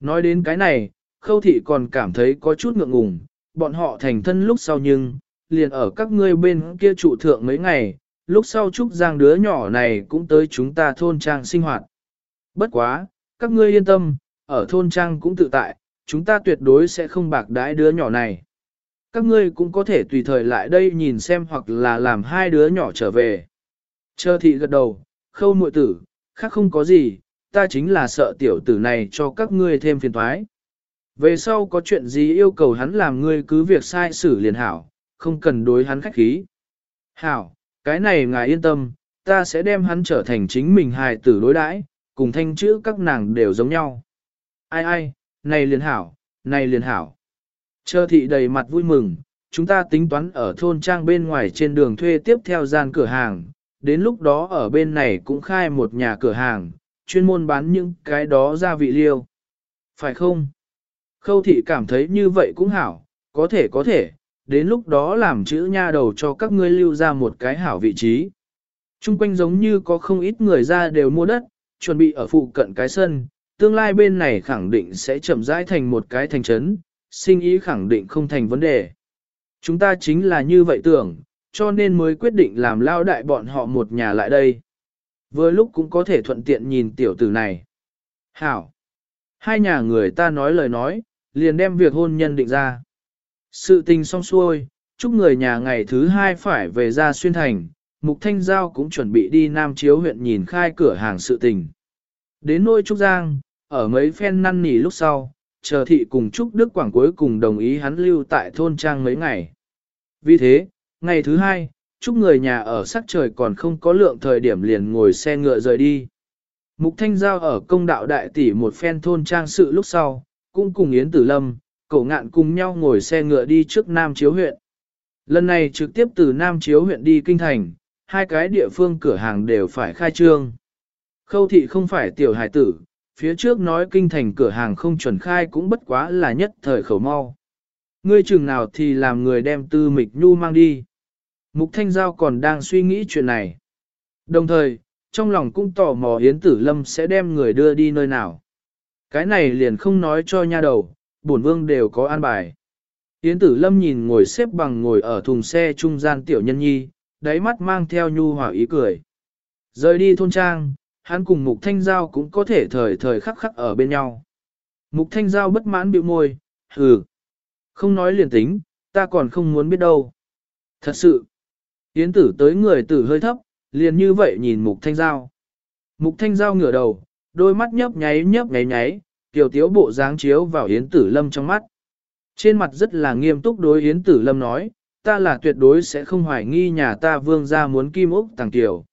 Nói đến cái này, khâu thị còn cảm thấy có chút ngượng ngùng, bọn họ thành thân lúc sau nhưng, liền ở các ngươi bên kia trụ thượng mấy ngày, lúc sau Trúc Giang đứa nhỏ này cũng tới chúng ta thôn trang sinh hoạt. Bất quá, các ngươi yên tâm, ở thôn trang cũng tự tại, chúng ta tuyệt đối sẽ không bạc đái đứa nhỏ này. Các ngươi cũng có thể tùy thời lại đây nhìn xem hoặc là làm hai đứa nhỏ trở về. Chờ thị gật đầu, khâu muội tử, khác không có gì, ta chính là sợ tiểu tử này cho các ngươi thêm phiền toái. Về sau có chuyện gì yêu cầu hắn làm ngươi cứ việc sai xử liền hảo, không cần đối hắn khách khí. Hảo, cái này ngài yên tâm, ta sẽ đem hắn trở thành chính mình hài tử đối đãi, cùng thanh chữ các nàng đều giống nhau. Ai ai, này liền hảo, này liền hảo. Chờ thị đầy mặt vui mừng, chúng ta tính toán ở thôn trang bên ngoài trên đường thuê tiếp theo gian cửa hàng, đến lúc đó ở bên này cũng khai một nhà cửa hàng, chuyên môn bán những cái đó gia vị liêu. Phải không? Khâu thị cảm thấy như vậy cũng hảo, có thể có thể, đến lúc đó làm chữ nha đầu cho các ngươi lưu ra một cái hảo vị trí. Trung quanh giống như có không ít người ra đều mua đất, chuẩn bị ở phụ cận cái sân, tương lai bên này khẳng định sẽ chậm rãi thành một cái thành trấn, sinh ý khẳng định không thành vấn đề. Chúng ta chính là như vậy tưởng, cho nên mới quyết định làm lao đại bọn họ một nhà lại đây. Vừa lúc cũng có thể thuận tiện nhìn tiểu tử này. Hảo! Hai nhà người ta nói lời nói, liền đem việc hôn nhân định ra. Sự tình xong xuôi, chúc người nhà ngày thứ hai phải về ra xuyên thành, Mục Thanh Giao cũng chuẩn bị đi Nam Chiếu huyện nhìn khai cửa hàng sự tình. Đến nôi Trúc Giang, ở mấy phen năn nỉ lúc sau, chờ thị cùng Trúc Đức Quảng cuối cùng đồng ý hắn lưu tại thôn trang mấy ngày. Vì thế, ngày thứ hai, Trúc người nhà ở sắc trời còn không có lượng thời điểm liền ngồi xe ngựa rời đi. Mục Thanh Giao ở công đạo đại tỷ một phen thôn trang sự lúc sau, cũng cùng Yến Tử Lâm, cậu ngạn cùng nhau ngồi xe ngựa đi trước Nam Chiếu huyện. Lần này trực tiếp từ Nam Chiếu huyện đi Kinh Thành, hai cái địa phương cửa hàng đều phải khai trương. Khâu thị không phải tiểu hải tử, phía trước nói Kinh Thành cửa hàng không chuẩn khai cũng bất quá là nhất thời khẩu mau. Ngươi chừng nào thì làm người đem tư mịch nhu mang đi. Mục Thanh Giao còn đang suy nghĩ chuyện này. Đồng thời, trong lòng cũng tò mò Yến Tử Lâm sẽ đem người đưa đi nơi nào. Cái này liền không nói cho nha đầu, bổn vương đều có an bài. Yến Tử Lâm nhìn ngồi xếp bằng ngồi ở thùng xe trung gian tiểu nhân nhi, đáy mắt mang theo nhu hòa ý cười. Rời đi thôn trang, hắn cùng Mục Thanh Giao cũng có thể thời thời khắc khắc ở bên nhau. Mục Thanh Giao bất mãn bĩu môi, hừ. Không nói liền tính, ta còn không muốn biết đâu. Thật sự, Yến tử tới người tử hơi thấp, liền như vậy nhìn Mục Thanh Giao. Mục Thanh Giao ngửa đầu, đôi mắt nhấp nháy nhấp nháy nháy, tiểu tiếu bộ dáng chiếu vào Yến tử lâm trong mắt. Trên mặt rất là nghiêm túc đối Yến tử lâm nói, ta là tuyệt đối sẽ không hoài nghi nhà ta vương ra muốn kim ốc tàng tiểu.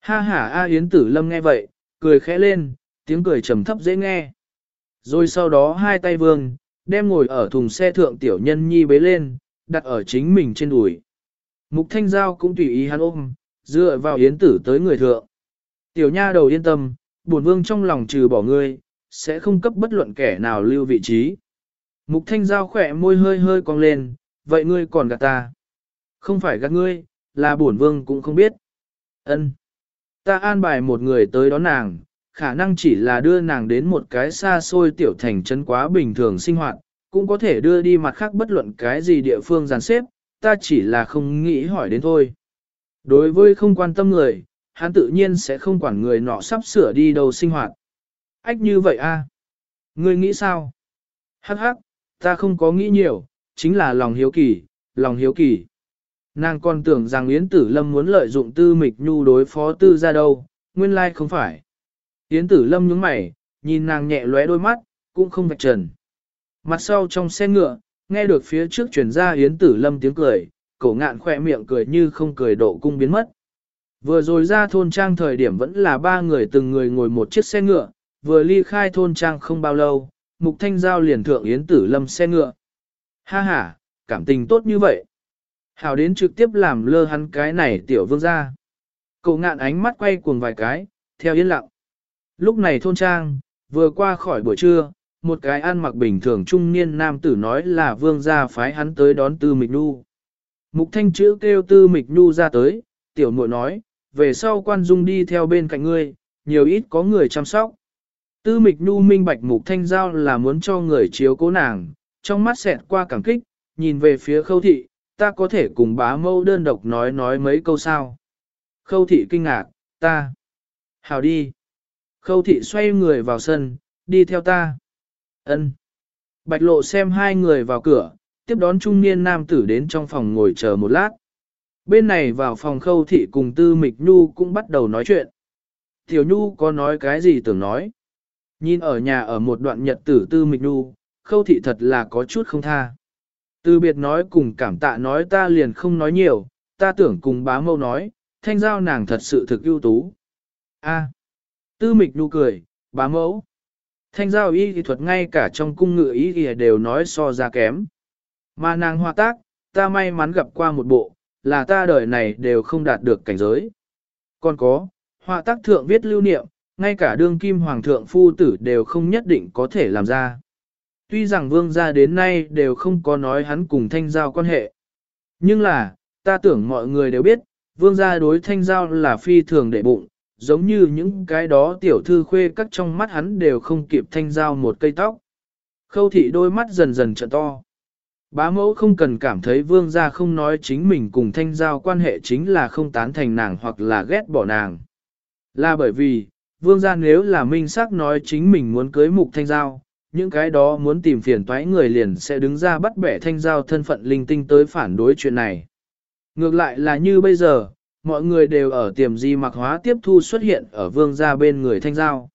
Ha ha A Yến tử lâm nghe vậy, cười khẽ lên, tiếng cười trầm thấp dễ nghe. Rồi sau đó hai tay vương, đem ngồi ở thùng xe thượng tiểu nhân nhi bế lên, đặt ở chính mình trên đùi. Mục thanh giao cũng tùy ý hắn ôm, dựa vào yến tử tới người thượng. Tiểu nha đầu yên tâm, bổn vương trong lòng trừ bỏ ngươi, sẽ không cấp bất luận kẻ nào lưu vị trí. Mục thanh giao khỏe môi hơi hơi cong lên, vậy ngươi còn gạt ta. Không phải gạt ngươi, là bổn vương cũng không biết. Ân, Ta an bài một người tới đón nàng, khả năng chỉ là đưa nàng đến một cái xa xôi tiểu thành trấn quá bình thường sinh hoạt, cũng có thể đưa đi mặt khác bất luận cái gì địa phương dàn xếp, ta chỉ là không nghĩ hỏi đến thôi. Đối với không quan tâm người, hắn tự nhiên sẽ không quản người nọ sắp sửa đi đâu sinh hoạt. Ách như vậy a? Ngươi nghĩ sao? Hắc hắc, ta không có nghĩ nhiều, chính là lòng hiếu kỳ, lòng hiếu kỳ. Nàng còn tưởng rằng Yến Tử Lâm muốn lợi dụng tư mịch nhu đối phó tư ra đâu, nguyên lai không phải. Yến Tử Lâm nhướng mày, nhìn nàng nhẹ lóe đôi mắt, cũng không vạch trần. Mặt sau trong xe ngựa, nghe được phía trước chuyển ra Yến Tử Lâm tiếng cười, cổ ngạn khỏe miệng cười như không cười độ cung biến mất. Vừa rồi ra thôn trang thời điểm vẫn là ba người từng người ngồi một chiếc xe ngựa, vừa ly khai thôn trang không bao lâu, Mục Thanh Giao liền thượng Yến Tử Lâm xe ngựa. Ha ha, cảm tình tốt như vậy. Hảo đến trực tiếp làm lơ hắn cái này tiểu vương ra. Cậu ngạn ánh mắt quay cuồng vài cái, theo yên lặng. Lúc này thôn trang, vừa qua khỏi buổi trưa, một cái ăn mặc bình thường trung niên nam tử nói là vương gia phái hắn tới đón Tư Mịch nu. Mục thanh chữ kêu Tư Mịch Nhu ra tới, tiểu muội nói, về sau quan dung đi theo bên cạnh ngươi, nhiều ít có người chăm sóc. Tư Mịch Nhu minh bạch Mục Thanh Giao là muốn cho người chiếu cố nàng, trong mắt xẹt qua cảm kích, nhìn về phía khâu thị, ta có thể cùng bá mâu đơn độc nói nói mấy câu sao. Khâu thị kinh ngạc, ta. Hào đi. Khâu thị xoay người vào sân, đi theo ta. Ân. Bạch lộ xem hai người vào cửa, tiếp đón trung niên nam tử đến trong phòng ngồi chờ một lát. Bên này vào phòng khâu thị cùng tư mịch nhu cũng bắt đầu nói chuyện. Tiểu nhu có nói cái gì tưởng nói. Nhìn ở nhà ở một đoạn nhật tử tư mịch nhu, khâu thị thật là có chút không tha. Từ biệt nói cùng cảm tạ nói ta liền không nói nhiều, ta tưởng cùng bá mâu nói, thanh giao nàng thật sự thực ưu tú. A. tư mịch nhu cười, bá mẫu. Thanh giao y thì thuật ngay cả trong cung ngự y thì đều nói so ra kém. Mà nàng hoa tác, ta may mắn gặp qua một bộ, là ta đời này đều không đạt được cảnh giới. Còn có, họa tác thượng viết lưu niệm, ngay cả đương kim hoàng thượng phu tử đều không nhất định có thể làm ra. Tuy rằng vương gia đến nay đều không có nói hắn cùng thanh giao quan hệ. Nhưng là, ta tưởng mọi người đều biết, vương gia đối thanh giao là phi thường để bụng, giống như những cái đó tiểu thư khuê các trong mắt hắn đều không kịp thanh giao một cây tóc. Khâu thị đôi mắt dần dần trợ to. Bá mẫu không cần cảm thấy vương gia không nói chính mình cùng thanh giao quan hệ chính là không tán thành nàng hoặc là ghét bỏ nàng. Là bởi vì, vương gia nếu là minh xác nói chính mình muốn cưới mục thanh giao, những cái đó muốn tìm phiền toái người liền sẽ đứng ra bắt bẻ thanh giao thân phận linh tinh tới phản đối chuyện này. Ngược lại là như bây giờ, mọi người đều ở tiềm di mặc hóa tiếp thu xuất hiện ở vương gia bên người thanh giao.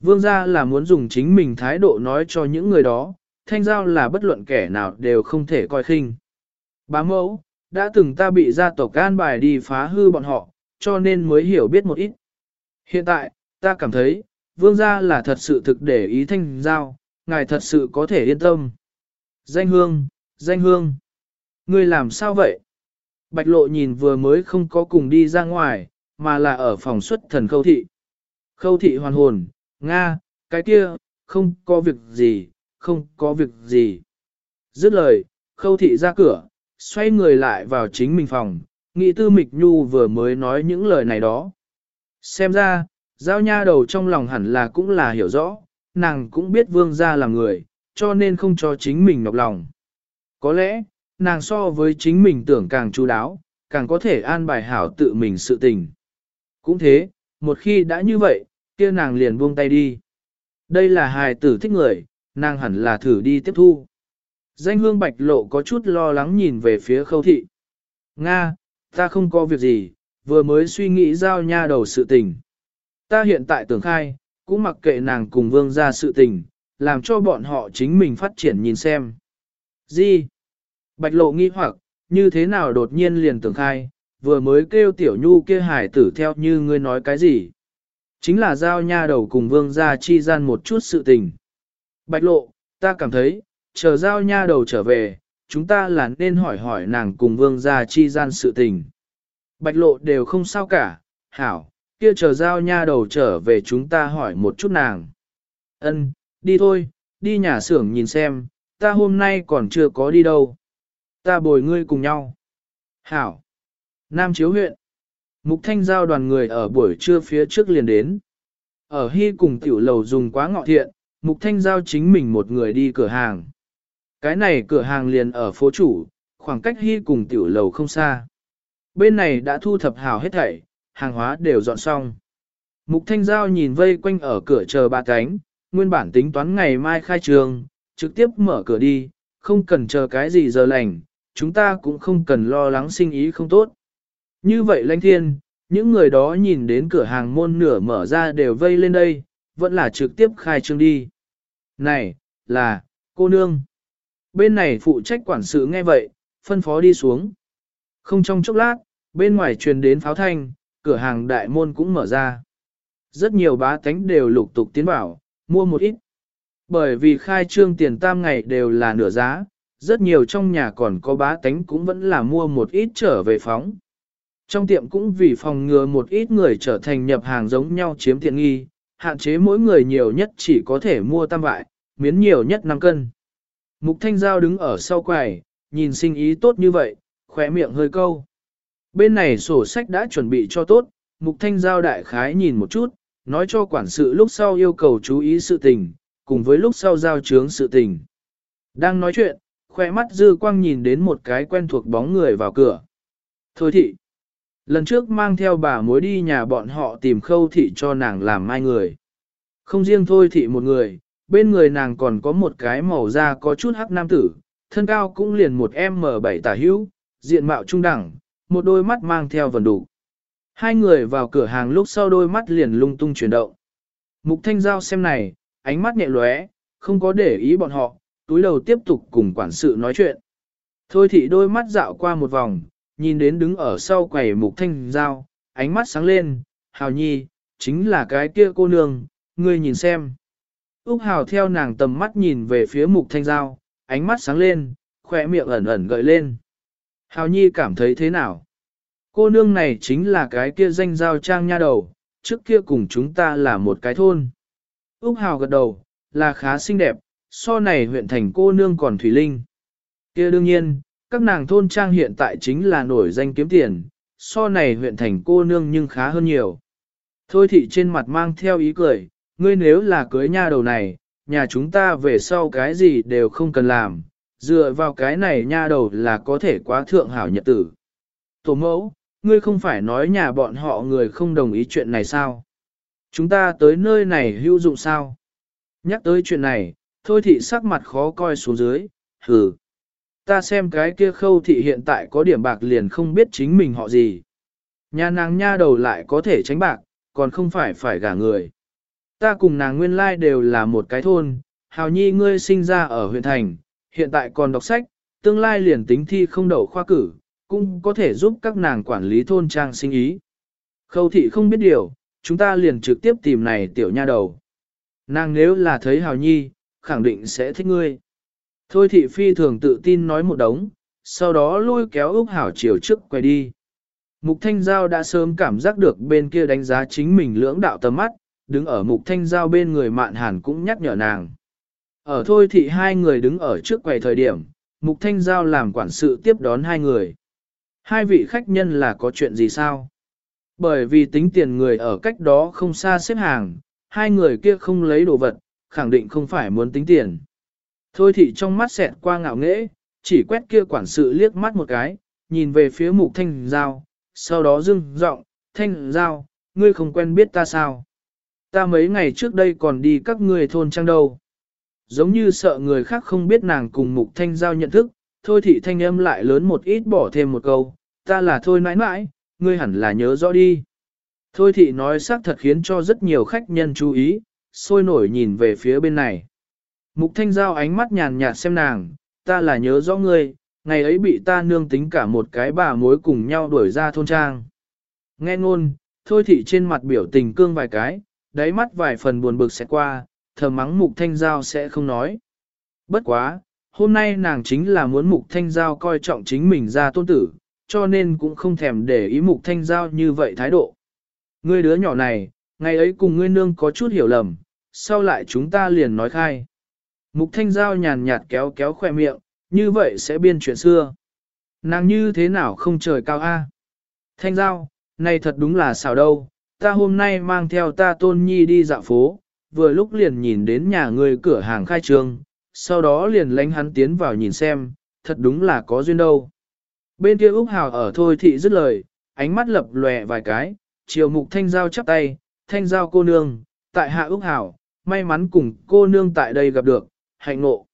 Vương gia là muốn dùng chính mình thái độ nói cho những người đó, thanh giao là bất luận kẻ nào đều không thể coi khinh. Bá mẫu, đã từng ta bị gia tộc can bài đi phá hư bọn họ, cho nên mới hiểu biết một ít. Hiện tại, ta cảm thấy, vương gia là thật sự thực để ý thanh giao, ngài thật sự có thể yên tâm. Danh hương, danh hương. Ngươi làm sao vậy? Bạch lộ nhìn vừa mới không có cùng đi ra ngoài, mà là ở phòng xuất thần khâu thị. Khâu thị hoàn hồn, Nga, cái kia, không có việc gì, không có việc gì. Dứt lời, khâu thị ra cửa, xoay người lại vào chính mình phòng, nghĩ tư mịch nhu vừa mới nói những lời này đó. Xem ra, giao nha đầu trong lòng hẳn là cũng là hiểu rõ, nàng cũng biết vương gia là người, cho nên không cho chính mình nọc lòng. Có lẽ, nàng so với chính mình tưởng càng chú đáo, càng có thể an bài hảo tự mình sự tình. Cũng thế, một khi đã như vậy, kia nàng liền buông tay đi. Đây là hài tử thích người, nàng hẳn là thử đi tiếp thu. Danh hương bạch lộ có chút lo lắng nhìn về phía khâu thị. Nga, ta không có việc gì, vừa mới suy nghĩ giao nha đầu sự tình. Ta hiện tại tưởng khai, cũng mặc kệ nàng cùng vương ra sự tình, làm cho bọn họ chính mình phát triển nhìn xem. Gì? Bạch lộ nghi hoặc, như thế nào đột nhiên liền tưởng khai, vừa mới kêu tiểu nhu kia hải tử theo như ngươi nói cái gì? Chính là giao nha đầu cùng vương gia chi gian một chút sự tình. Bạch lộ, ta cảm thấy, chờ giao nha đầu trở về, chúng ta là nên hỏi hỏi nàng cùng vương gia chi gian sự tình. Bạch lộ đều không sao cả, hảo, kia chờ giao nha đầu trở về chúng ta hỏi một chút nàng. Ân, đi thôi, đi nhà xưởng nhìn xem, ta hôm nay còn chưa có đi đâu. Ta bồi ngươi cùng nhau. Hảo. Nam Chiếu huyện. Mục Thanh Giao đoàn người ở buổi trưa phía trước liền đến. Ở Hy cùng tiểu lầu dùng quá ngọ thiện, Mục Thanh Giao chính mình một người đi cửa hàng. Cái này cửa hàng liền ở phố chủ, khoảng cách Hy cùng tiểu lầu không xa. Bên này đã thu thập hào hết thảy, hàng hóa đều dọn xong. Mục Thanh Giao nhìn vây quanh ở cửa chờ ba cánh, nguyên bản tính toán ngày mai khai trường, trực tiếp mở cửa đi, không cần chờ cái gì giờ lành, chúng ta cũng không cần lo lắng sinh ý không tốt. Như vậy lãnh thiên, những người đó nhìn đến cửa hàng môn nửa mở ra đều vây lên đây, vẫn là trực tiếp khai trương đi. Này, là, cô nương. Bên này phụ trách quản sự nghe vậy, phân phó đi xuống. Không trong chốc lát, bên ngoài truyền đến pháo thanh, cửa hàng đại môn cũng mở ra. Rất nhiều bá tánh đều lục tục tiến vào, mua một ít. Bởi vì khai trương tiền tam ngày đều là nửa giá, rất nhiều trong nhà còn có bá tánh cũng vẫn là mua một ít trở về phóng. Trong tiệm cũng vì phòng ngừa một ít người trở thành nhập hàng giống nhau chiếm tiện nghi, hạn chế mỗi người nhiều nhất chỉ có thể mua tam vại, miến nhiều nhất 5 cân. Mục Thanh Giao đứng ở sau quầy, nhìn sinh ý tốt như vậy, khỏe miệng hơi câu. Bên này sổ sách đã chuẩn bị cho tốt, Mục Thanh Giao đại khái nhìn một chút, nói cho quản sự lúc sau yêu cầu chú ý sự tình, cùng với lúc sau giao chướng sự tình. Đang nói chuyện, khoe mắt dư quang nhìn đến một cái quen thuộc bóng người vào cửa. Thôi thị. Lần trước mang theo bà mối đi nhà bọn họ tìm khâu thị cho nàng làm mai người. Không riêng thôi thị một người, bên người nàng còn có một cái màu da có chút hắc nam tử, thân cao cũng liền một M7 tả hữu, diện mạo trung đẳng, một đôi mắt mang theo vần đủ. Hai người vào cửa hàng lúc sau đôi mắt liền lung tung chuyển động. Mục thanh giao xem này, ánh mắt nhẹ lóe, không có để ý bọn họ, túi đầu tiếp tục cùng quản sự nói chuyện. Thôi thị đôi mắt dạo qua một vòng, nhìn đến đứng ở sau quầy mục thanh giao, ánh mắt sáng lên, hào nhi, chính là cái kia cô nương, ngươi nhìn xem. Úc hào theo nàng tầm mắt nhìn về phía mục thanh giao, ánh mắt sáng lên, khỏe miệng ẩn ẩn gợi lên. Hào nhi cảm thấy thế nào? Cô nương này chính là cái kia danh giao trang nha đầu, trước kia cùng chúng ta là một cái thôn. Úc hào gật đầu, là khá xinh đẹp, so này huyện thành cô nương còn thủy linh. kia đương nhiên, các nàng thôn trang hiện tại chính là nổi danh kiếm tiền, so này huyện thành cô nương nhưng khá hơn nhiều. Thôi thị trên mặt mang theo ý cười, ngươi nếu là cưới nha đầu này, nhà chúng ta về sau cái gì đều không cần làm, dựa vào cái này nha đầu là có thể quá thượng hảo nhật tử. Tổ mẫu, ngươi không phải nói nhà bọn họ người không đồng ý chuyện này sao? Chúng ta tới nơi này hữu dụng sao? Nhắc tới chuyện này, thôi thị sắc mặt khó coi xuống dưới, hừ. Ta xem cái kia khâu thị hiện tại có điểm bạc liền không biết chính mình họ gì. Nhà nàng nha đầu lại có thể tránh bạc, còn không phải phải gả người. Ta cùng nàng nguyên lai đều là một cái thôn, hào nhi ngươi sinh ra ở huyện thành, hiện tại còn đọc sách, tương lai liền tính thi không đậu khoa cử, cũng có thể giúp các nàng quản lý thôn trang sinh ý. Khâu thị không biết điều, chúng ta liền trực tiếp tìm này tiểu nha đầu. Nàng nếu là thấy hào nhi, khẳng định sẽ thích ngươi. Thôi thị phi thường tự tin nói một đống, sau đó lôi kéo Úc Hảo chiều trước quay đi. Mục Thanh Giao đã sớm cảm giác được bên kia đánh giá chính mình lưỡng đạo tầm mắt, đứng ở Mục Thanh Giao bên người Mạn Hàn cũng nhắc nhở nàng. Ở thôi thị hai người đứng ở trước quầy thời điểm, Mục Thanh Giao làm quản sự tiếp đón hai người. Hai vị khách nhân là có chuyện gì sao? Bởi vì tính tiền người ở cách đó không xa xếp hàng, hai người kia không lấy đồ vật, khẳng định không phải muốn tính tiền. Thôi thị trong mắt xẹt qua ngạo nghễ, chỉ quét kia quản sự liếc mắt một cái, nhìn về phía mục thanh giao, sau đó dưng giọng thanh giao, ngươi không quen biết ta sao? Ta mấy ngày trước đây còn đi các ngươi thôn trang đâu. Giống như sợ người khác không biết nàng cùng mục thanh giao nhận thức, thôi thị thanh âm lại lớn một ít bỏ thêm một câu, ta là thôi nãi nãi, ngươi hẳn là nhớ rõ đi. Thôi thị nói xác thật khiến cho rất nhiều khách nhân chú ý, sôi nổi nhìn về phía bên này. Mục thanh giao ánh mắt nhàn nhạt xem nàng, ta là nhớ rõ ngươi, ngày ấy bị ta nương tính cả một cái bà mối cùng nhau đuổi ra thôn trang. Nghe ngôn, thôi thị trên mặt biểu tình cương vài cái, đáy mắt vài phần buồn bực sẽ qua, thầm mắng mục thanh giao sẽ không nói. Bất quá, hôm nay nàng chính là muốn mục thanh giao coi trọng chính mình ra tôn tử, cho nên cũng không thèm để ý mục thanh giao như vậy thái độ. Ngươi đứa nhỏ này, ngày ấy cùng ngươi nương có chút hiểu lầm, sau lại chúng ta liền nói khai. Mục thanh giao nhàn nhạt kéo kéo khoe miệng, như vậy sẽ biên chuyện xưa. Nàng như thế nào không trời cao a? Thanh giao, này thật đúng là xảo đâu, ta hôm nay mang theo ta tôn nhi đi dạo phố, vừa lúc liền nhìn đến nhà người cửa hàng khai trương, sau đó liền lánh hắn tiến vào nhìn xem, thật đúng là có duyên đâu. Bên kia Úc Hào ở thôi thị dứt lời, ánh mắt lập lòe vài cái, chiều mục thanh giao chắp tay, thanh giao cô nương, tại hạ Úc Hào, may mắn cùng cô nương tại đây gặp được, hạnh ngộ.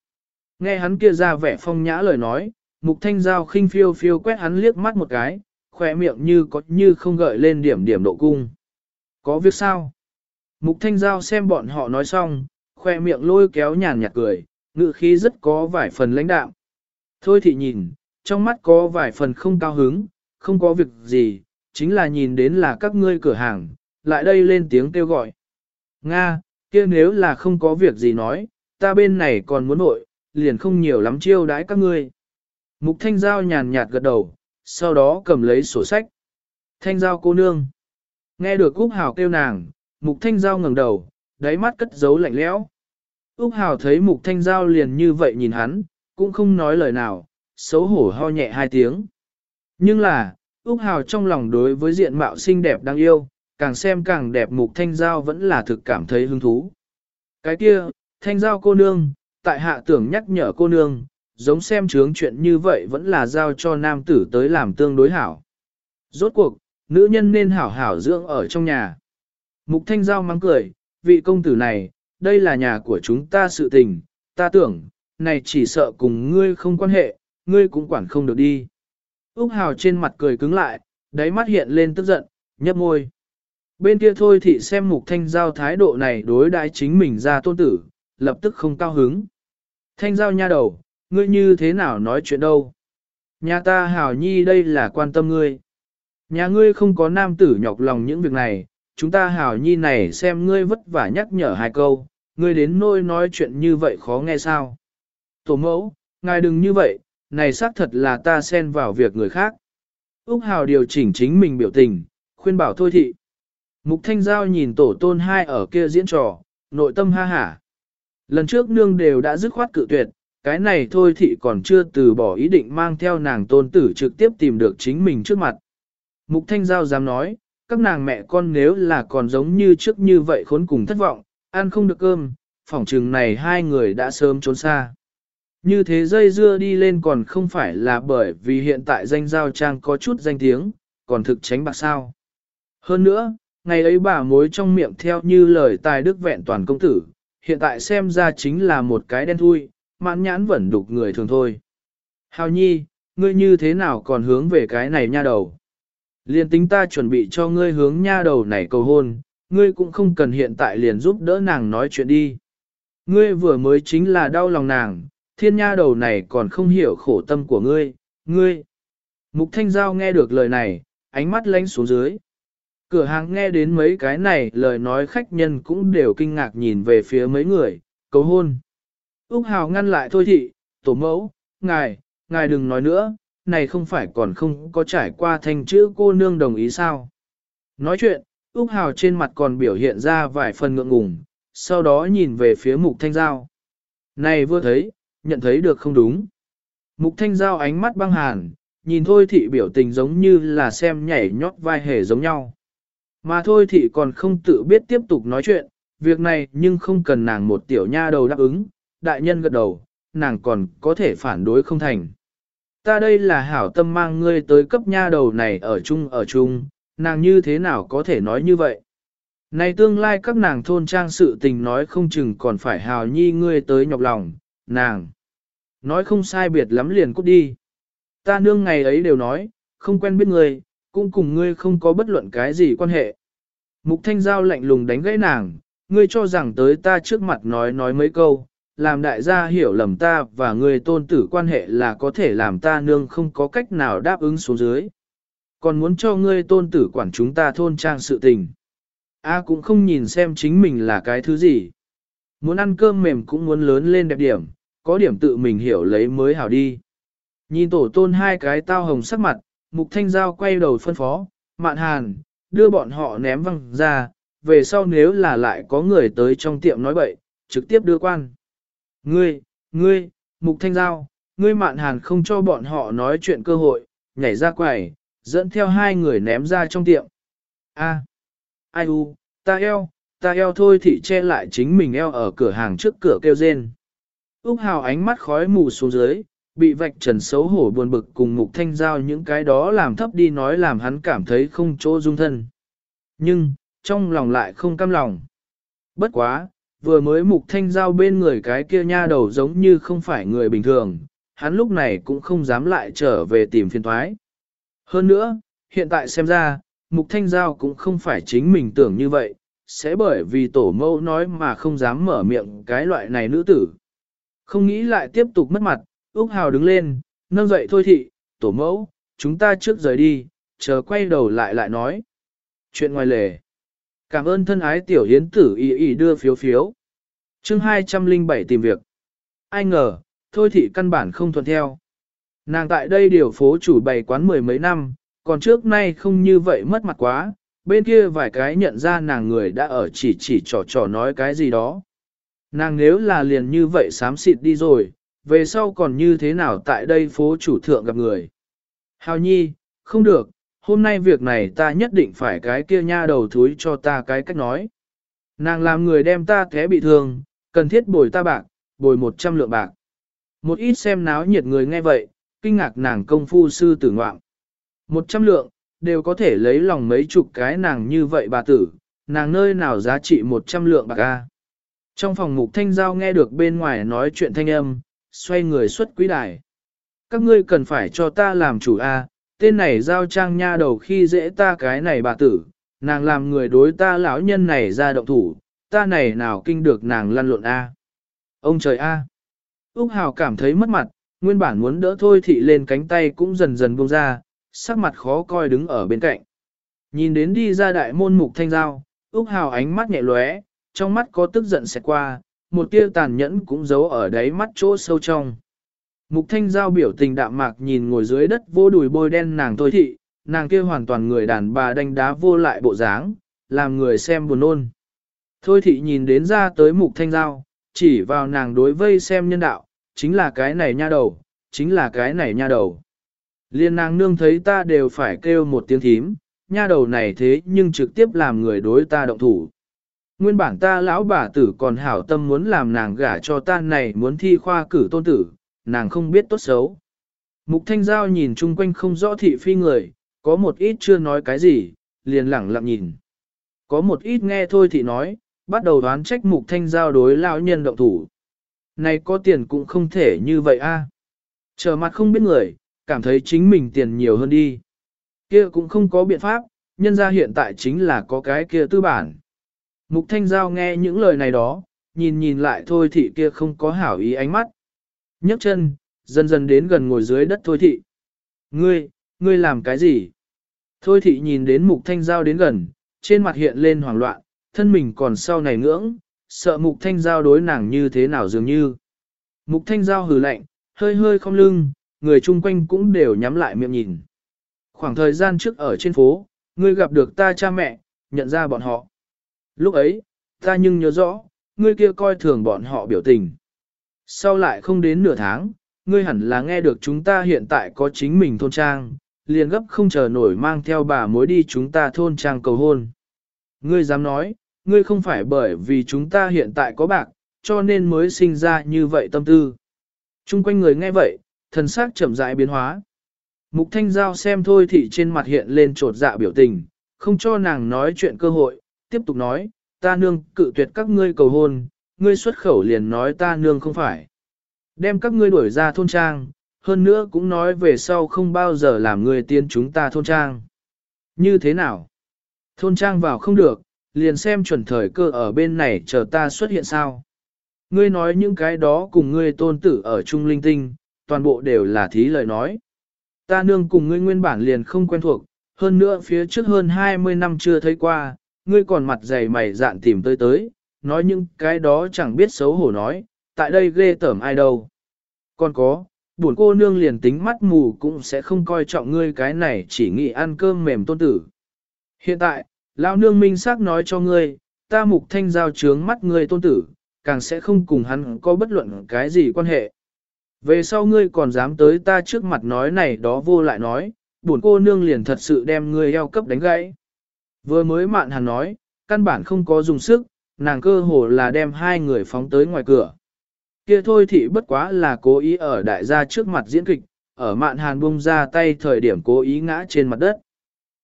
Nghe hắn kia ra vẻ phong nhã lời nói, mục thanh giao khinh phiêu phiêu quét hắn liếc mắt một cái, khỏe miệng như có như không gợi lên điểm điểm độ cung. Có việc sao? Mục thanh giao xem bọn họ nói xong, khoe miệng lôi kéo nhàn nhạt cười, ngự khí rất có vài phần lãnh đạm. Thôi thì nhìn, trong mắt có vài phần không cao hứng, không có việc gì, chính là nhìn đến là các ngươi cửa hàng, lại đây lên tiếng kêu gọi. Nga, kia nếu là không có việc gì nói, ta bên này còn muốn nội, liền không nhiều lắm chiêu đãi các ngươi. Mục thanh giao nhàn nhạt gật đầu, sau đó cầm lấy sổ sách. Thanh giao cô nương. Nghe được Úc Hào kêu nàng, mục thanh giao ngẩng đầu, đáy mắt cất giấu lạnh lẽo. Úc Hào thấy Mục Thanh Giao liền như vậy nhìn hắn, cũng không nói lời nào, xấu hổ ho nhẹ hai tiếng. Nhưng là, Úc Hào trong lòng đối với diện mạo xinh đẹp đáng yêu, càng xem càng đẹp Mục Thanh Giao vẫn là thực cảm thấy hứng thú. Cái kia, Thanh Giao cô nương, tại hạ tưởng nhắc nhở cô nương, giống xem chướng chuyện như vậy vẫn là giao cho nam tử tới làm tương đối hảo. Rốt cuộc, nữ nhân nên hảo hảo dưỡng ở trong nhà. Mục Thanh Giao mắng cười, vị công tử này, đây là nhà của chúng ta sự tình, ta tưởng, này chỉ sợ cùng ngươi không quan hệ, ngươi cũng quản không được đi. Úc Hào trên mặt cười cứng lại, đáy mắt hiện lên tức giận, nhấp môi. Bên kia thôi thì xem mục thanh giao thái độ này đối đãi chính mình ra tôn tử, lập tức không cao hứng. Thanh giao nha đầu, ngươi như thế nào nói chuyện đâu? Nhà ta hảo nhi đây là quan tâm ngươi. Nhà ngươi không có nam tử nhọc lòng những việc này, chúng ta hảo nhi này xem ngươi vất vả nhắc nhở hai câu, ngươi đến nôi nói chuyện như vậy khó nghe sao? Tổ mẫu, ngài đừng như vậy, này xác thật là ta xen vào việc người khác. Úc Hào điều chỉnh chính mình biểu tình, khuyên bảo thôi thị. Mục Thanh Giao nhìn tổ tôn hai ở kia diễn trò, nội tâm ha hả. Lần trước nương đều đã dứt khoát cự tuyệt, cái này thôi thị còn chưa từ bỏ ý định mang theo nàng tôn tử trực tiếp tìm được chính mình trước mặt. Mục Thanh Giao dám nói, các nàng mẹ con nếu là còn giống như trước như vậy khốn cùng thất vọng, ăn không được cơm, phỏng trừng này hai người đã sớm trốn xa. Như thế dây dưa đi lên còn không phải là bởi vì hiện tại danh giao trang có chút danh tiếng, còn thực tránh bạc sao. Hơn nữa, ngày ấy bà mối trong miệng theo như lời tài đức vẹn toàn công tử, hiện tại xem ra chính là một cái đen thui, mãn nhãn vẫn đục người thường thôi. Hào nhi, ngươi như thế nào còn hướng về cái này nha đầu? Liên tính ta chuẩn bị cho ngươi hướng nha đầu này cầu hôn, ngươi cũng không cần hiện tại liền giúp đỡ nàng nói chuyện đi. Ngươi vừa mới chính là đau lòng nàng, thiên nha đầu này còn không hiểu khổ tâm của ngươi, ngươi. Mục Thanh Giao nghe được lời này, ánh mắt lánh xuống dưới. Cửa hàng nghe đến mấy cái này lời nói khách nhân cũng đều kinh ngạc nhìn về phía mấy người, cầu hôn. Úc Hào ngăn lại thôi thị, tổ mẫu, ngài, ngài đừng nói nữa, này không phải còn không có trải qua thành chữ cô nương đồng ý sao. Nói chuyện, Úc Hào trên mặt còn biểu hiện ra vài phần ngượng ngùng, sau đó nhìn về phía mục thanh giao. Này vừa thấy, nhận thấy được không đúng. Mục thanh giao ánh mắt băng hàn, nhìn thôi thị biểu tình giống như là xem nhảy nhót vai hề giống nhau. Mà thôi thì còn không tự biết tiếp tục nói chuyện, việc này nhưng không cần nàng một tiểu nha đầu đáp ứng, đại nhân gật đầu, nàng còn có thể phản đối không thành. Ta đây là hảo tâm mang ngươi tới cấp nha đầu này ở chung ở chung, nàng như thế nào có thể nói như vậy? Này tương lai các nàng thôn trang sự tình nói không chừng còn phải hào nhi ngươi tới nhọc lòng, nàng. Nói không sai biệt lắm liền cút đi. Ta nương ngày ấy đều nói, không quen biết ngươi, cũng cùng ngươi không có bất luận cái gì quan hệ. Mục thanh giao lạnh lùng đánh gãy nàng, ngươi cho rằng tới ta trước mặt nói nói mấy câu, làm đại gia hiểu lầm ta và ngươi tôn tử quan hệ là có thể làm ta nương không có cách nào đáp ứng xuống dưới. Còn muốn cho ngươi tôn tử quản chúng ta thôn trang sự tình. A à, cũng không nhìn xem chính mình là cái thứ gì. Muốn ăn cơm mềm cũng muốn lớn lên đẹp điểm, có điểm tự mình hiểu lấy mới hảo đi. Nhìn tổ tôn hai cái tao hồng sắc mặt, mục thanh giao quay đầu phân phó, mạn hàn, đưa bọn họ ném văng ra, về sau nếu là lại có người tới trong tiệm nói bậy, trực tiếp đưa quan. Ngươi, ngươi, mục thanh giao, ngươi mạn hàn không cho bọn họ nói chuyện cơ hội, nhảy ra quầy, dẫn theo hai người ném ra trong tiệm. A ai u, ta eo, ta eo thôi thì che lại chính mình eo ở cửa hàng trước cửa kêu rên. Úc Hào ánh mắt khói mù xuống dưới, bị vạch trần xấu hổ buồn bực cùng mục thanh giao những cái đó làm thấp đi nói làm hắn cảm thấy không chỗ dung thân. Nhưng, trong lòng lại không cam lòng. Bất quá, vừa mới mục thanh giao bên người cái kia nha đầu giống như không phải người bình thường, hắn lúc này cũng không dám lại trở về tìm phiền thoái. Hơn nữa, hiện tại xem ra, Mục Thanh Giao cũng không phải chính mình tưởng như vậy, sẽ bởi vì tổ mẫu nói mà không dám mở miệng cái loại này nữ tử. Không nghĩ lại tiếp tục mất mặt, Úc Hào đứng lên, nâng dậy thôi thị, tổ mẫu, chúng ta trước rời đi, chờ quay đầu lại lại nói. Chuyện ngoài lề. Cảm ơn thân ái tiểu hiến tử y y đưa phiếu phiếu. chương 207 tìm việc. Ai ngờ, thôi thị căn bản không thuận theo. Nàng tại đây điều phố chủ bày quán mười mấy năm, còn trước nay không như vậy mất mặt quá, bên kia vài cái nhận ra nàng người đã ở chỉ chỉ trò trò nói cái gì đó. Nàng nếu là liền như vậy xám xịt đi rồi, về sau còn như thế nào tại đây phố chủ thượng gặp người. Hào nhi, không được, hôm nay việc này ta nhất định phải cái kia nha đầu thúi cho ta cái cách nói. Nàng làm người đem ta té bị thương, cần thiết bồi ta bạc, bồi một trăm lượng bạc. Một ít xem náo nhiệt người nghe vậy, kinh ngạc nàng công phu sư tử ngoạm. Một trăm lượng, đều có thể lấy lòng mấy chục cái nàng như vậy bà tử, nàng nơi nào giá trị một trăm lượng bạc a. Trong phòng mục thanh giao nghe được bên ngoài nói chuyện thanh âm, xoay người xuất quý đài. Các ngươi cần phải cho ta làm chủ a, tên này giao trang nha đầu khi dễ ta cái này bà tử, nàng làm người đối ta lão nhân này ra động thủ, ta này nào kinh được nàng lăn lộn a. Ông trời a. Úc Hào cảm thấy mất mặt, nguyên bản muốn đỡ thôi thị lên cánh tay cũng dần dần buông ra, sắc mặt khó coi đứng ở bên cạnh. Nhìn đến đi ra đại môn mục thanh giao, Úc Hào ánh mắt nhẹ lóe, trong mắt có tức giận xẹt qua, một tia tàn nhẫn cũng giấu ở đáy mắt chỗ sâu trong. Mục thanh giao biểu tình đạm mạc nhìn ngồi dưới đất vô đùi bôi đen nàng thôi thị, nàng kia hoàn toàn người đàn bà đánh đá vô lại bộ dáng, làm người xem buồn nôn. Thôi thị nhìn đến ra tới mục thanh giao, chỉ vào nàng đối vây xem nhân đạo, chính là cái này nha đầu, chính là cái này nha đầu. Liên nàng nương thấy ta đều phải kêu một tiếng thím, nha đầu này thế nhưng trực tiếp làm người đối ta động thủ. Nguyên bản ta lão bà tử còn hảo tâm muốn làm nàng gả cho ta này muốn thi khoa cử tôn tử, nàng không biết tốt xấu. Mục thanh giao nhìn chung quanh không rõ thị phi người, có một ít chưa nói cái gì, liền lẳng lặng nhìn. Có một ít nghe thôi thì nói, bắt đầu đoán trách mục thanh giao đối lão nhân động thủ. Này có tiền cũng không thể như vậy a. À. Trở mặt không biết người, cảm thấy chính mình tiền nhiều hơn đi. Kia cũng không có biện pháp, nhân ra hiện tại chính là có cái kia tư bản. Mục Thanh Giao nghe những lời này đó, nhìn nhìn lại thôi thị kia không có hảo ý ánh mắt. nhấc chân, dần dần đến gần ngồi dưới đất thôi thị. Ngươi, ngươi làm cái gì? Thôi thị nhìn đến Mục Thanh Giao đến gần, trên mặt hiện lên hoảng loạn, thân mình còn sau này ngưỡng, sợ Mục Thanh Giao đối nàng như thế nào dường như. Mục Thanh Giao hừ lạnh, hơi hơi không lưng, người chung quanh cũng đều nhắm lại miệng nhìn. Khoảng thời gian trước ở trên phố, ngươi gặp được ta cha mẹ, nhận ra bọn họ. Lúc ấy, ta nhưng nhớ rõ, ngươi kia coi thường bọn họ biểu tình. Sau lại không đến nửa tháng, ngươi hẳn là nghe được chúng ta hiện tại có chính mình thôn trang, liền gấp không chờ nổi mang theo bà mối đi chúng ta thôn trang cầu hôn. Ngươi dám nói, ngươi không phải bởi vì chúng ta hiện tại có bạc, cho nên mới sinh ra như vậy tâm tư. Trung quanh người nghe vậy, thần sắc chậm rãi biến hóa. Mục Thanh Giao xem thôi thì trên mặt hiện lên trột dạ biểu tình, không cho nàng nói chuyện cơ hội, tiếp tục nói, ta nương cự tuyệt các ngươi cầu hôn, ngươi xuất khẩu liền nói ta nương không phải. Đem các ngươi đuổi ra thôn trang, hơn nữa cũng nói về sau không bao giờ làm ngươi tiên chúng ta thôn trang. Như thế nào? Thôn trang vào không được, liền xem chuẩn thời cơ ở bên này chờ ta xuất hiện sao. Ngươi nói những cái đó cùng ngươi tôn tử ở Trung Linh Tinh, toàn bộ đều là thí lời nói. Ta nương cùng ngươi nguyên bản liền không quen thuộc, hơn nữa phía trước hơn 20 năm chưa thấy qua, ngươi còn mặt dày mày dạn tìm tới tới, nói những cái đó chẳng biết xấu hổ nói, tại đây ghê tởm ai đâu. Còn có, buồn cô nương liền tính mắt mù cũng sẽ không coi trọng ngươi cái này chỉ nghĩ ăn cơm mềm tôn tử. Hiện tại, lão nương minh xác nói cho ngươi, ta mục thanh giao trướng mắt ngươi tôn tử, càng sẽ không cùng hắn có bất luận cái gì quan hệ. Về sau ngươi còn dám tới ta trước mặt nói này đó vô lại nói, buồn cô nương liền thật sự đem ngươi eo cấp đánh gãy. Vừa mới mạn hàn nói, căn bản không có dùng sức, nàng cơ hồ là đem hai người phóng tới ngoài cửa. Kia thôi thì bất quá là cố ý ở đại gia trước mặt diễn kịch, ở mạn hàn bung ra tay thời điểm cố ý ngã trên mặt đất.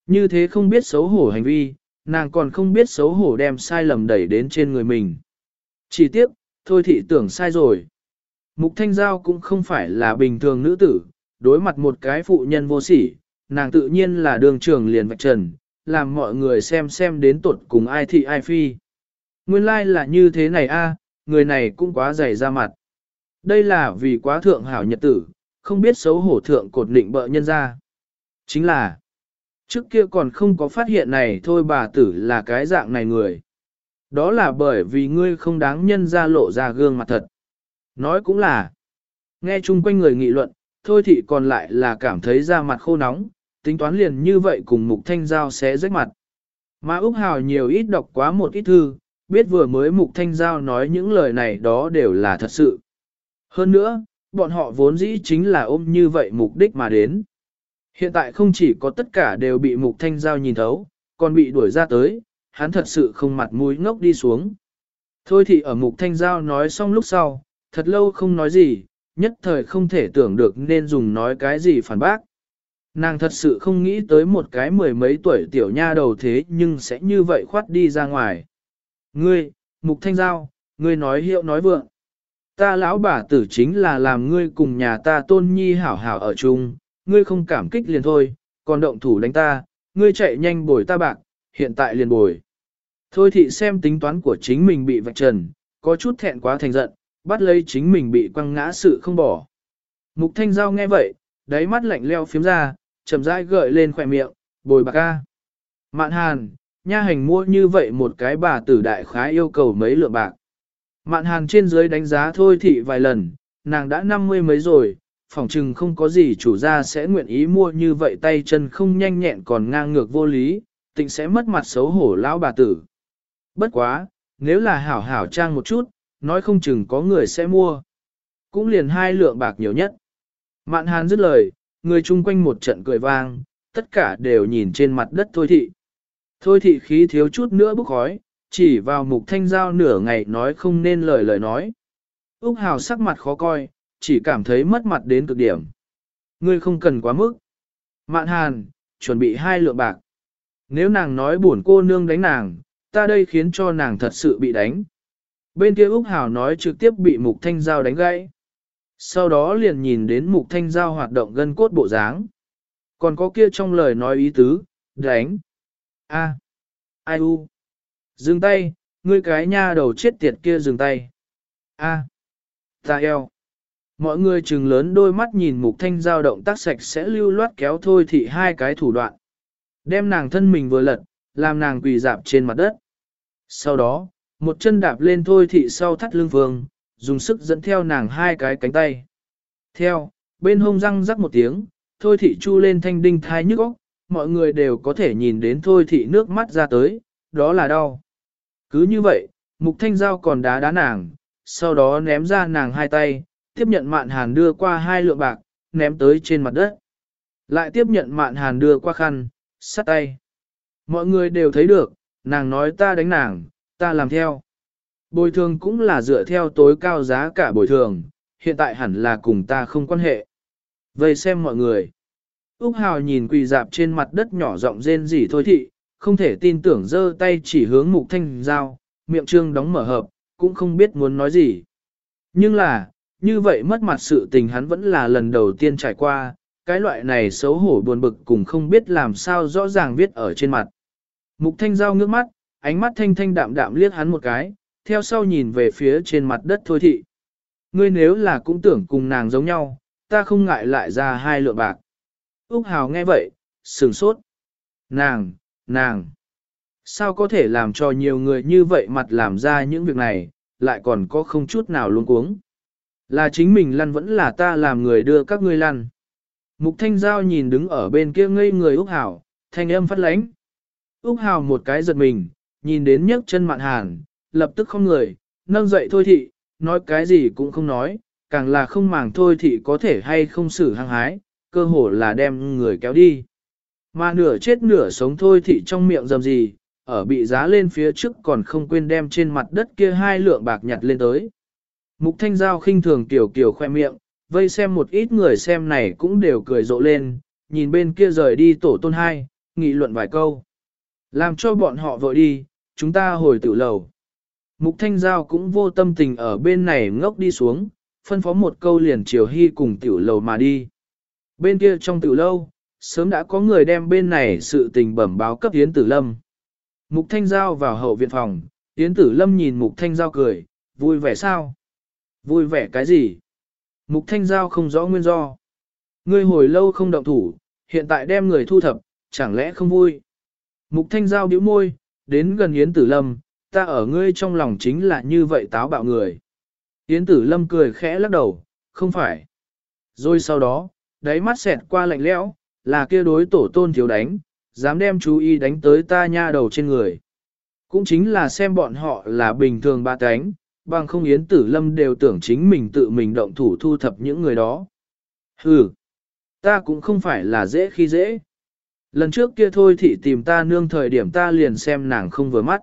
Như thế không biết xấu hổ hành vi, nàng còn không biết xấu hổ đem sai lầm đẩy đến trên người mình. Chỉ tiếc, thôi thị tưởng sai rồi. Mục Thanh Giao cũng không phải là bình thường nữ tử, đối mặt một cái phụ nhân vô sỉ, nàng tự nhiên là đường trường liền vạch trần, làm mọi người xem xem đến tuột cùng ai thị ai phi. Nguyên lai like là như thế này a, người này cũng quá dày ra mặt. Đây là vì quá thượng hảo nhật tử, không biết xấu hổ thượng cột định bợ nhân ra. Chính là, trước kia còn không có phát hiện này thôi bà tử là cái dạng này người. Đó là bởi vì ngươi không đáng nhân ra lộ ra gương mặt thật. Nói cũng là, nghe chung quanh người nghị luận, thôi thì còn lại là cảm thấy da mặt khô nóng, tính toán liền như vậy cùng mục thanh giao sẽ rách mặt. Mà Úc Hào nhiều ít đọc quá một ít thư, biết vừa mới Mục Thanh Giao nói những lời này đó đều là thật sự. Hơn nữa, bọn họ vốn dĩ chính là ôm như vậy mục đích mà đến. Hiện tại không chỉ có tất cả đều bị Mục Thanh Giao nhìn thấu, còn bị đuổi ra tới, hắn thật sự không mặt mũi ngốc đi xuống. Thôi thì ở Mục Thanh Giao nói xong lúc sau, thật lâu không nói gì, nhất thời không thể tưởng được nên dùng nói cái gì phản bác. Nàng thật sự không nghĩ tới một cái mười mấy tuổi tiểu nha đầu thế nhưng sẽ như vậy khoát đi ra ngoài. Ngươi, Mục Thanh Giao, ngươi nói hiệu nói vượng. Ta lão bà tử chính là làm ngươi cùng nhà ta tôn nhi hảo hảo ở chung, ngươi không cảm kích liền thôi, còn động thủ đánh ta, ngươi chạy nhanh bồi ta bạc, hiện tại liền bồi. Thôi thị xem tính toán của chính mình bị vạch trần, có chút thẹn quá thành giận, bắt lấy chính mình bị quăng ngã sự không bỏ. Mục Thanh Giao nghe vậy, đáy mắt lạnh leo phiếm ra, chậm rãi gợi lên khỏe miệng, bồi bạc ca. Mạn hàn, nha hành mua như vậy một cái bà tử đại khái yêu cầu mấy lượng bạc. Mạn hàn trên dưới đánh giá thôi thị vài lần, nàng đã năm mươi mấy rồi, phỏng chừng không có gì chủ gia sẽ nguyện ý mua như vậy tay chân không nhanh nhẹn còn ngang ngược vô lý, tịnh sẽ mất mặt xấu hổ lão bà tử. Bất quá, nếu là hảo hảo trang một chút, nói không chừng có người sẽ mua. Cũng liền hai lượng bạc nhiều nhất. Mạn hàn dứt lời, người chung quanh một trận cười vang, tất cả đều nhìn trên mặt đất thôi thị. Thôi thị khí thiếu chút nữa bốc khói, chỉ vào mục thanh giao nửa ngày nói không nên lời lời nói. Úc Hào sắc mặt khó coi, chỉ cảm thấy mất mặt đến cực điểm. Ngươi không cần quá mức. Mạn hàn, chuẩn bị hai lượng bạc. Nếu nàng nói buồn cô nương đánh nàng, ta đây khiến cho nàng thật sự bị đánh. Bên kia Úc Hào nói trực tiếp bị mục thanh giao đánh gãy. Sau đó liền nhìn đến mục thanh giao hoạt động gân cốt bộ dáng. Còn có kia trong lời nói ý tứ, đánh. A. Ai u. Dừng tay, ngươi cái nha đầu chết tiệt kia dừng tay. A. Ta eo. Mọi người trừng lớn đôi mắt nhìn mục thanh giao động tác sạch sẽ lưu loát kéo thôi thị hai cái thủ đoạn. Đem nàng thân mình vừa lật, làm nàng quỳ dạp trên mặt đất. Sau đó, một chân đạp lên thôi thị sau thắt lưng vương dùng sức dẫn theo nàng hai cái cánh tay. Theo, bên hông răng rắc một tiếng, thôi thị chu lên thanh đinh thai nhức óc, mọi người đều có thể nhìn đến thôi thị nước mắt ra tới, đó là đau. Cứ như vậy, mục thanh giao còn đá đá nàng, sau đó ném ra nàng hai tay, tiếp nhận mạn hàn đưa qua hai lượng bạc, ném tới trên mặt đất. Lại tiếp nhận mạn hàn đưa qua khăn, sắt tay. Mọi người đều thấy được, nàng nói ta đánh nàng, ta làm theo. Bồi thường cũng là dựa theo tối cao giá cả bồi thường, hiện tại hẳn là cùng ta không quan hệ. Vậy xem mọi người. Úc Hào nhìn quỳ dạp trên mặt đất nhỏ rộng rên rỉ thôi thị, không thể tin tưởng giơ tay chỉ hướng mục thanh giao, miệng trương đóng mở hợp, cũng không biết muốn nói gì. Nhưng là, như vậy mất mặt sự tình hắn vẫn là lần đầu tiên trải qua, cái loại này xấu hổ buồn bực cùng không biết làm sao rõ ràng viết ở trên mặt. Mục thanh giao ngước mắt, ánh mắt thanh thanh đạm đạm liếc hắn một cái, theo sau nhìn về phía trên mặt đất thôi thị. Ngươi nếu là cũng tưởng cùng nàng giống nhau, ta không ngại lại ra hai lượng bạc. Úc Hào nghe vậy, sừng sốt. Nàng, nàng. Sao có thể làm cho nhiều người như vậy mặt làm ra những việc này, lại còn có không chút nào luôn cuống. Là chính mình lăn vẫn là ta làm người đưa các ngươi lăn. Mục Thanh Giao nhìn đứng ở bên kia ngây người Úc Hào, thanh âm phát lánh. Úc Hào một cái giật mình, nhìn đến nhấc chân mạn hàn, lập tức không người, nâng dậy thôi thị, nói cái gì cũng không nói, càng là không màng thôi thị có thể hay không xử hăng hái, cơ hồ là đem người kéo đi. Mà nửa chết nửa sống thôi thị trong miệng dầm gì, ở bị giá lên phía trước còn không quên đem trên mặt đất kia hai lượng bạc nhặt lên tới. Mục thanh giao khinh thường kiểu kiểu khoe miệng, vây xem một ít người xem này cũng đều cười rộ lên, nhìn bên kia rời đi tổ tôn hai, nghị luận vài câu. Làm cho bọn họ vội đi, chúng ta hồi tử lầu. Mục Thanh Giao cũng vô tâm tình ở bên này ngốc đi xuống, phân phó một câu liền chiều hy cùng tiểu lầu mà đi. Bên kia trong tiểu lâu, sớm đã có người đem bên này sự tình bẩm báo cấp Yến Tử Lâm. Mục Thanh Giao vào hậu viện phòng, Yến Tử Lâm nhìn Mục Thanh Giao cười, vui vẻ sao? Vui vẻ cái gì? Mục Thanh Giao không rõ nguyên do. Ngươi hồi lâu không động thủ, hiện tại đem người thu thập, chẳng lẽ không vui? Mục Thanh Giao điếu môi, đến gần Yến Tử Lâm, ta ở ngươi trong lòng chính là như vậy táo bạo người. Yến Tử Lâm cười khẽ lắc đầu, không phải. Rồi sau đó, đáy mắt xẹt qua lạnh lẽo, là kia đối tổ tôn thiếu đánh, dám đem chú ý đánh tới ta nha đầu trên người. Cũng chính là xem bọn họ là bình thường ba cánh, bằng không Yến Tử Lâm đều tưởng chính mình tự mình động thủ thu thập những người đó. Hừ, ta cũng không phải là dễ khi dễ. Lần trước kia thôi thì tìm ta nương thời điểm ta liền xem nàng không vừa mắt.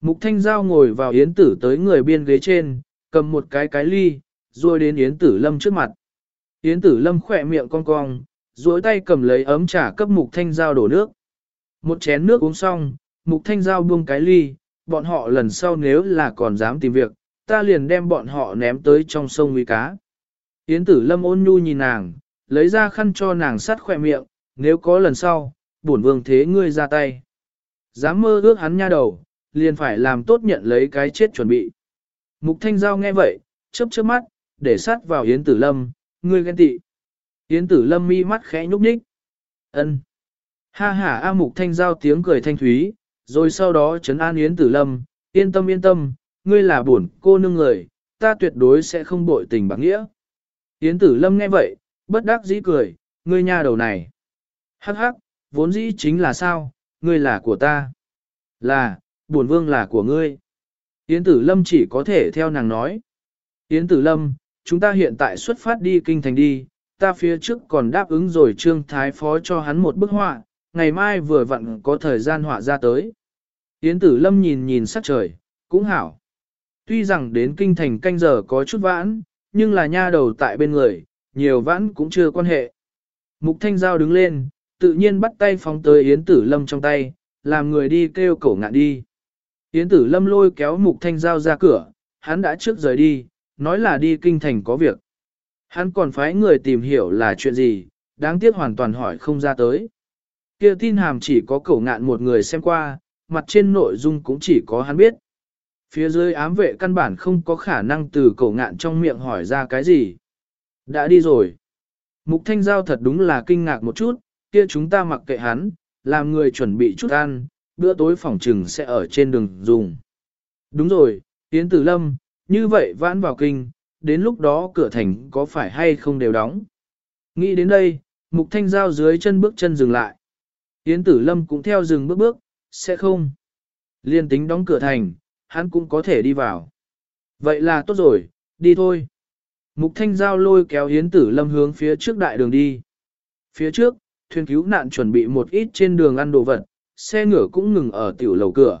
Mục Thanh Giao ngồi vào Yến Tử tới người biên ghế trên, cầm một cái cái ly, rồi đến Yến Tử Lâm trước mặt. Yến Tử Lâm khỏe miệng cong cong, duỗi tay cầm lấy ấm trà cấp Mục Thanh Giao đổ nước. Một chén nước uống xong, Mục Thanh Giao buông cái ly, bọn họ lần sau nếu là còn dám tìm việc, ta liền đem bọn họ ném tới trong sông nguy cá. Yến Tử Lâm ôn nhu nhìn nàng, lấy ra khăn cho nàng sắt khỏe miệng, nếu có lần sau, bổn vương thế ngươi ra tay. Dám mơ ước hắn nha đầu, liền phải làm tốt nhận lấy cái chết chuẩn bị. Mục Thanh Giao nghe vậy, chớp chớp mắt, để sát vào Yến Tử Lâm, ngươi ghen tị. Yến Tử Lâm mi mắt khẽ nhúc nhích. Ân. Ha ha A Mục Thanh Giao tiếng cười thanh thúy, rồi sau đó trấn an Yến Tử Lâm, yên tâm yên tâm, ngươi là bổn cô nương người, ta tuyệt đối sẽ không bội tình bạc nghĩa. Yến Tử Lâm nghe vậy, bất đắc dĩ cười, ngươi nhà đầu này. Hắc hắc, vốn dĩ chính là sao, ngươi là của ta. Là, bổn vương là của ngươi. Yến Tử Lâm chỉ có thể theo nàng nói. Yến Tử Lâm, chúng ta hiện tại xuất phát đi kinh thành đi, ta phía trước còn đáp ứng rồi Trương Thái Phó cho hắn một bức họa, ngày mai vừa vặn có thời gian họa ra tới. Yến Tử Lâm nhìn nhìn sắc trời, cũng hảo. Tuy rằng đến kinh thành canh giờ có chút vãn, nhưng là nha đầu tại bên người, nhiều vãn cũng chưa quan hệ. Mục Thanh Giao đứng lên, tự nhiên bắt tay phóng tới Yến Tử Lâm trong tay, làm người đi kêu cổ ngạn đi. Yến Tử Lâm lôi kéo Mục Thanh Giao ra cửa, hắn đã trước rời đi, nói là đi kinh thành có việc. Hắn còn phái người tìm hiểu là chuyện gì, đáng tiếc hoàn toàn hỏi không ra tới. Kia tin hàm chỉ có cổ ngạn một người xem qua, mặt trên nội dung cũng chỉ có hắn biết. Phía dưới ám vệ căn bản không có khả năng từ cổ ngạn trong miệng hỏi ra cái gì. Đã đi rồi. Mục Thanh Giao thật đúng là kinh ngạc một chút, kia chúng ta mặc kệ hắn, làm người chuẩn bị chút ăn, bữa tối phòng trừng sẽ ở trên đường dùng. Đúng rồi, Yến Tử Lâm, như vậy vãn vào kinh, đến lúc đó cửa thành có phải hay không đều đóng. Nghĩ đến đây, Mục Thanh Giao dưới chân bước chân dừng lại. Yến Tử Lâm cũng theo dừng bước bước, sẽ không. Liên tính đóng cửa thành, hắn cũng có thể đi vào. Vậy là tốt rồi, đi thôi. Mục Thanh Giao lôi kéo Yến Tử Lâm hướng phía trước đại đường đi. Phía trước, thuyền cứu nạn chuẩn bị một ít trên đường ăn đồ vật, xe ngựa cũng ngừng ở tiểu lầu cửa.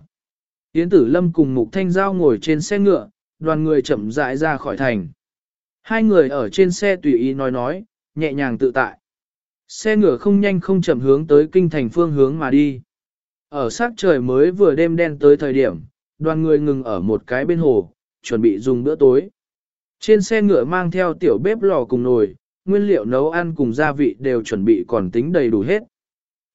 Yến Tử Lâm cùng Mục Thanh Giao ngồi trên xe ngựa, đoàn người chậm rãi ra khỏi thành. Hai người ở trên xe tùy ý nói nói, nhẹ nhàng tự tại. Xe ngựa không nhanh không chậm hướng tới kinh thành phương hướng mà đi. Ở sát trời mới vừa đêm đen tới thời điểm, đoàn người ngừng ở một cái bên hồ, chuẩn bị dùng bữa tối. Trên xe ngựa mang theo tiểu bếp lò cùng nồi, nguyên liệu nấu ăn cùng gia vị đều chuẩn bị còn tính đầy đủ hết.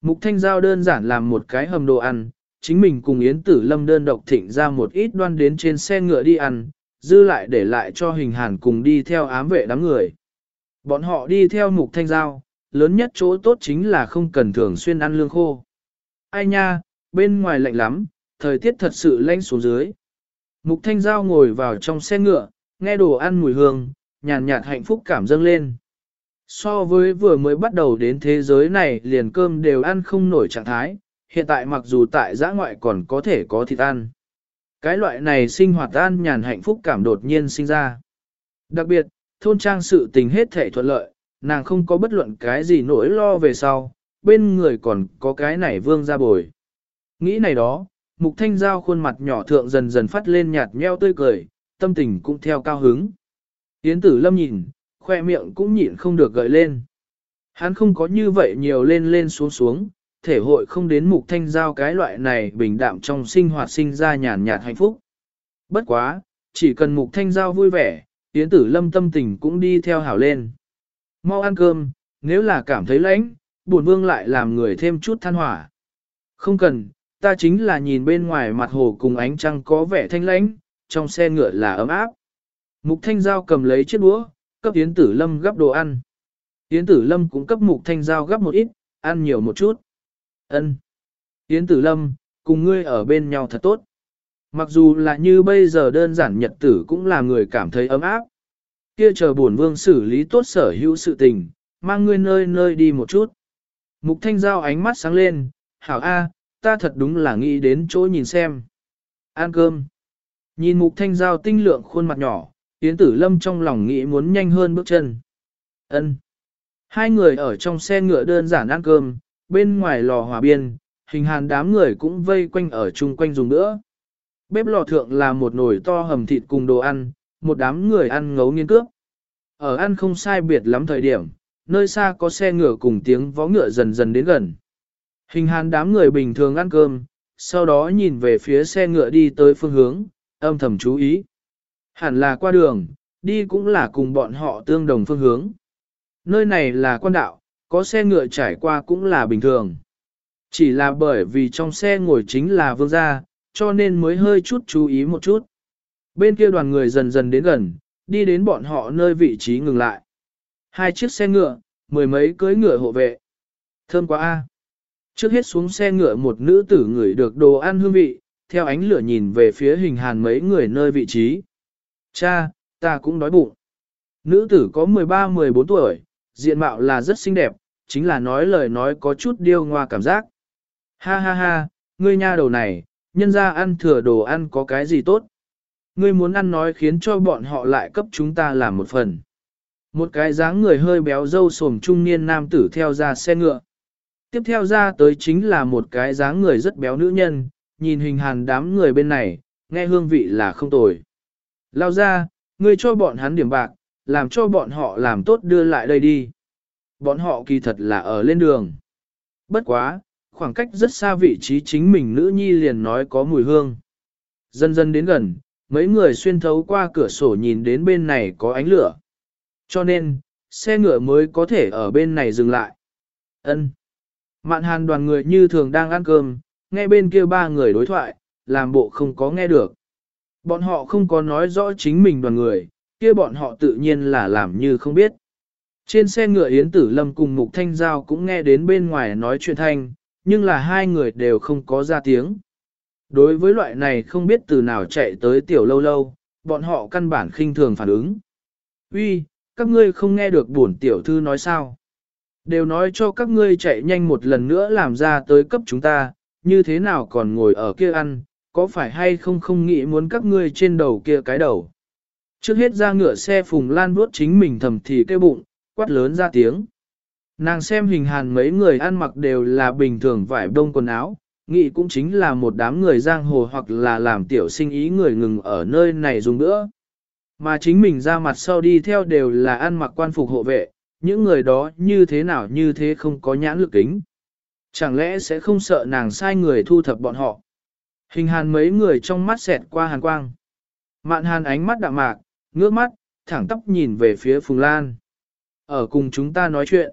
Mục Thanh Giao đơn giản làm một cái hầm đồ ăn, chính mình cùng Yến Tử Lâm đơn độc thịnh ra một ít đoan đến trên xe ngựa đi ăn, dư lại để lại cho hình hàn cùng đi theo ám vệ đám người. Bọn họ đi theo Mục Thanh Giao, lớn nhất chỗ tốt chính là không cần thường xuyên ăn lương khô. Ai nha, bên ngoài lạnh lắm, thời tiết thật sự lạnh xuống dưới. Mục Thanh Giao ngồi vào trong xe ngựa, nghe đồ ăn mùi hương, nhàn nhạt hạnh phúc cảm dâng lên. So với vừa mới bắt đầu đến thế giới này liền cơm đều ăn không nổi trạng thái, hiện tại mặc dù tại giã ngoại còn có thể có thịt ăn. Cái loại này sinh hoạt an nhàn hạnh phúc cảm đột nhiên sinh ra. Đặc biệt, thôn trang sự tình hết thể thuận lợi, nàng không có bất luận cái gì nỗi lo về sau, bên người còn có cái này vương ra bồi. Nghĩ này đó, mục thanh giao khuôn mặt nhỏ thượng dần dần phát lên nhạt nheo tươi cười, tâm tình cũng theo cao hứng. Yến tử lâm nhìn, khoe miệng cũng nhịn không được gợi lên. Hắn không có như vậy nhiều lên lên xuống xuống, thể hội không đến mục thanh giao cái loại này bình đạm trong sinh hoạt sinh ra nhàn nhạt hạnh phúc. Bất quá, chỉ cần mục thanh giao vui vẻ, Yến tử lâm tâm tình cũng đi theo hảo lên. Mau ăn cơm, nếu là cảm thấy lạnh, buồn vương lại làm người thêm chút than hỏa. Không cần, ta chính là nhìn bên ngoài mặt hồ cùng ánh trăng có vẻ thanh lãnh, trong xe ngựa là ấm áp. Mục Thanh Giao cầm lấy chiếc đũa, cấp Yến Tử Lâm gắp đồ ăn. Yến Tử Lâm cũng cấp Mục Thanh Giao gắp một ít, ăn nhiều một chút. Ân. Yến Tử Lâm, cùng ngươi ở bên nhau thật tốt. Mặc dù là như bây giờ đơn giản nhật tử cũng là người cảm thấy ấm áp. Kia chờ bổn vương xử lý tốt sở hữu sự tình, mang ngươi nơi nơi đi một chút. Mục Thanh Giao ánh mắt sáng lên, hảo A, ta thật đúng là nghĩ đến chỗ nhìn xem. Ăn cơm. Nhìn mục thanh giao tinh lượng khuôn mặt nhỏ, Yến Tử Lâm trong lòng nghĩ muốn nhanh hơn bước chân. Ân. Hai người ở trong xe ngựa đơn giản ăn cơm, bên ngoài lò hòa biên, hình hàn đám người cũng vây quanh ở chung quanh dùng nữa. Bếp lò thượng là một nồi to hầm thịt cùng đồ ăn, một đám người ăn ngấu nghiên cướp. Ở ăn không sai biệt lắm thời điểm, nơi xa có xe ngựa cùng tiếng vó ngựa dần dần đến gần. Hình hàn đám người bình thường ăn cơm, sau đó nhìn về phía xe ngựa đi tới phương hướng, âm thầm chú ý. Hẳn là qua đường, đi cũng là cùng bọn họ tương đồng phương hướng. Nơi này là quan đạo, có xe ngựa trải qua cũng là bình thường. Chỉ là bởi vì trong xe ngồi chính là vương gia, cho nên mới hơi chút chú ý một chút. Bên kia đoàn người dần dần đến gần, đi đến bọn họ nơi vị trí ngừng lại. Hai chiếc xe ngựa, mười mấy cưới ngựa hộ vệ. Thơm quá a. Trước hết xuống xe ngựa một nữ tử ngửi được đồ ăn hương vị, theo ánh lửa nhìn về phía hình hàn mấy người nơi vị trí. Cha, ta cũng đói bụng. Nữ tử có 13-14 tuổi, diện mạo là rất xinh đẹp, chính là nói lời nói có chút điêu ngoa cảm giác. Ha ha ha, ngươi nha đầu này, nhân ra ăn thừa đồ ăn có cái gì tốt. Ngươi muốn ăn nói khiến cho bọn họ lại cấp chúng ta làm một phần. Một cái dáng người hơi béo dâu sồm trung niên nam tử theo ra xe ngựa. Tiếp theo ra tới chính là một cái dáng người rất béo nữ nhân, nhìn hình hàn đám người bên này, nghe hương vị là không tồi. Lao ra, ngươi cho bọn hắn điểm bạc, làm cho bọn họ làm tốt đưa lại đây đi. Bọn họ kỳ thật là ở lên đường. Bất quá, khoảng cách rất xa vị trí chính mình nữ nhi liền nói có mùi hương. Dần dần đến gần, mấy người xuyên thấu qua cửa sổ nhìn đến bên này có ánh lửa. Cho nên, xe ngựa mới có thể ở bên này dừng lại. Ân. Mạn hàn đoàn người như thường đang ăn cơm, nghe bên kia ba người đối thoại, làm bộ không có nghe được. Bọn họ không có nói rõ chính mình đoàn người, kia bọn họ tự nhiên là làm như không biết. Trên xe ngựa Yến Tử Lâm cùng Mục Thanh Giao cũng nghe đến bên ngoài nói chuyện thanh, nhưng là hai người đều không có ra tiếng. Đối với loại này không biết từ nào chạy tới tiểu lâu lâu, bọn họ căn bản khinh thường phản ứng. Uy, các ngươi không nghe được bổn tiểu thư nói sao? Đều nói cho các ngươi chạy nhanh một lần nữa làm ra tới cấp chúng ta, như thế nào còn ngồi ở kia ăn, có phải hay không không nghĩ muốn các ngươi trên đầu kia cái đầu. Trước hết ra ngựa xe phùng lan vuốt chính mình thầm thì kêu bụng, quát lớn ra tiếng. Nàng xem hình hàn mấy người ăn mặc đều là bình thường vải đông quần áo, nghĩ cũng chính là một đám người giang hồ hoặc là làm tiểu sinh ý người ngừng ở nơi này dùng nữa. Mà chính mình ra mặt sau đi theo đều là ăn mặc quan phục hộ vệ, những người đó như thế nào như thế không có nhãn lực kính. Chẳng lẽ sẽ không sợ nàng sai người thu thập bọn họ. Hình hàn mấy người trong mắt xẹt qua hàn quang. Mạn hàn ánh mắt đạm mạc, ngước mắt, thẳng tóc nhìn về phía Phùng Lan. Ở cùng chúng ta nói chuyện.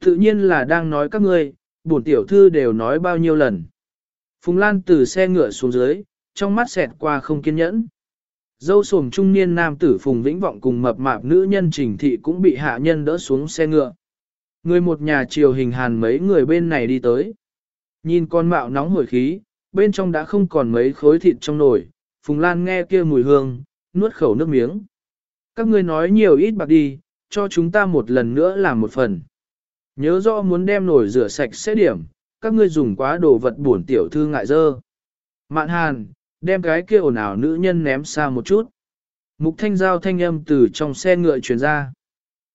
Tự nhiên là đang nói các ngươi, bổn tiểu thư đều nói bao nhiêu lần. Phùng Lan từ xe ngựa xuống dưới, trong mắt xẹt qua không kiên nhẫn. Dâu sồm trung niên nam tử Phùng Vĩnh Vọng cùng mập mạp nữ nhân Trình Thị cũng bị hạ nhân đỡ xuống xe ngựa. Người một nhà triều hình hàn mấy người bên này đi tới. Nhìn con mạo nóng hổi khí, bên trong đã không còn mấy khối thịt trong nồi, Phùng Lan nghe kia mùi hương, nuốt khẩu nước miếng. Các ngươi nói nhiều ít bạc đi, cho chúng ta một lần nữa làm một phần. Nhớ rõ muốn đem nồi rửa sạch sẽ điểm, các ngươi dùng quá đồ vật buồn tiểu thư ngại dơ. Mạn hàn, đem cái kia ồn ào nữ nhân ném xa một chút. Mục thanh giao thanh âm từ trong xe ngựa truyền ra.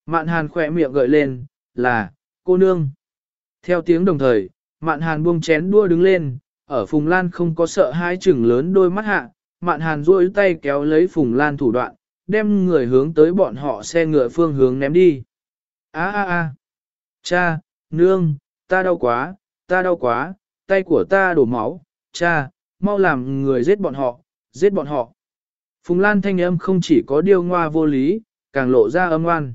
Mạn hàn khỏe miệng gợi lên, là, cô nương. Theo tiếng đồng thời, mạn hàn buông chén đua đứng lên, ở Phùng Lan không có sợ hai chừng lớn đôi mắt hạ, mạn hàn duỗi tay kéo lấy Phùng Lan thủ đoạn, đem người hướng tới bọn họ xe ngựa phương hướng ném đi. A a a. cha, nương, ta đau quá, ta đau quá, tay của ta đổ máu, cha, mau làm người giết bọn họ, giết bọn họ. Phùng Lan thanh âm không chỉ có điêu ngoa vô lý, càng lộ ra âm oan.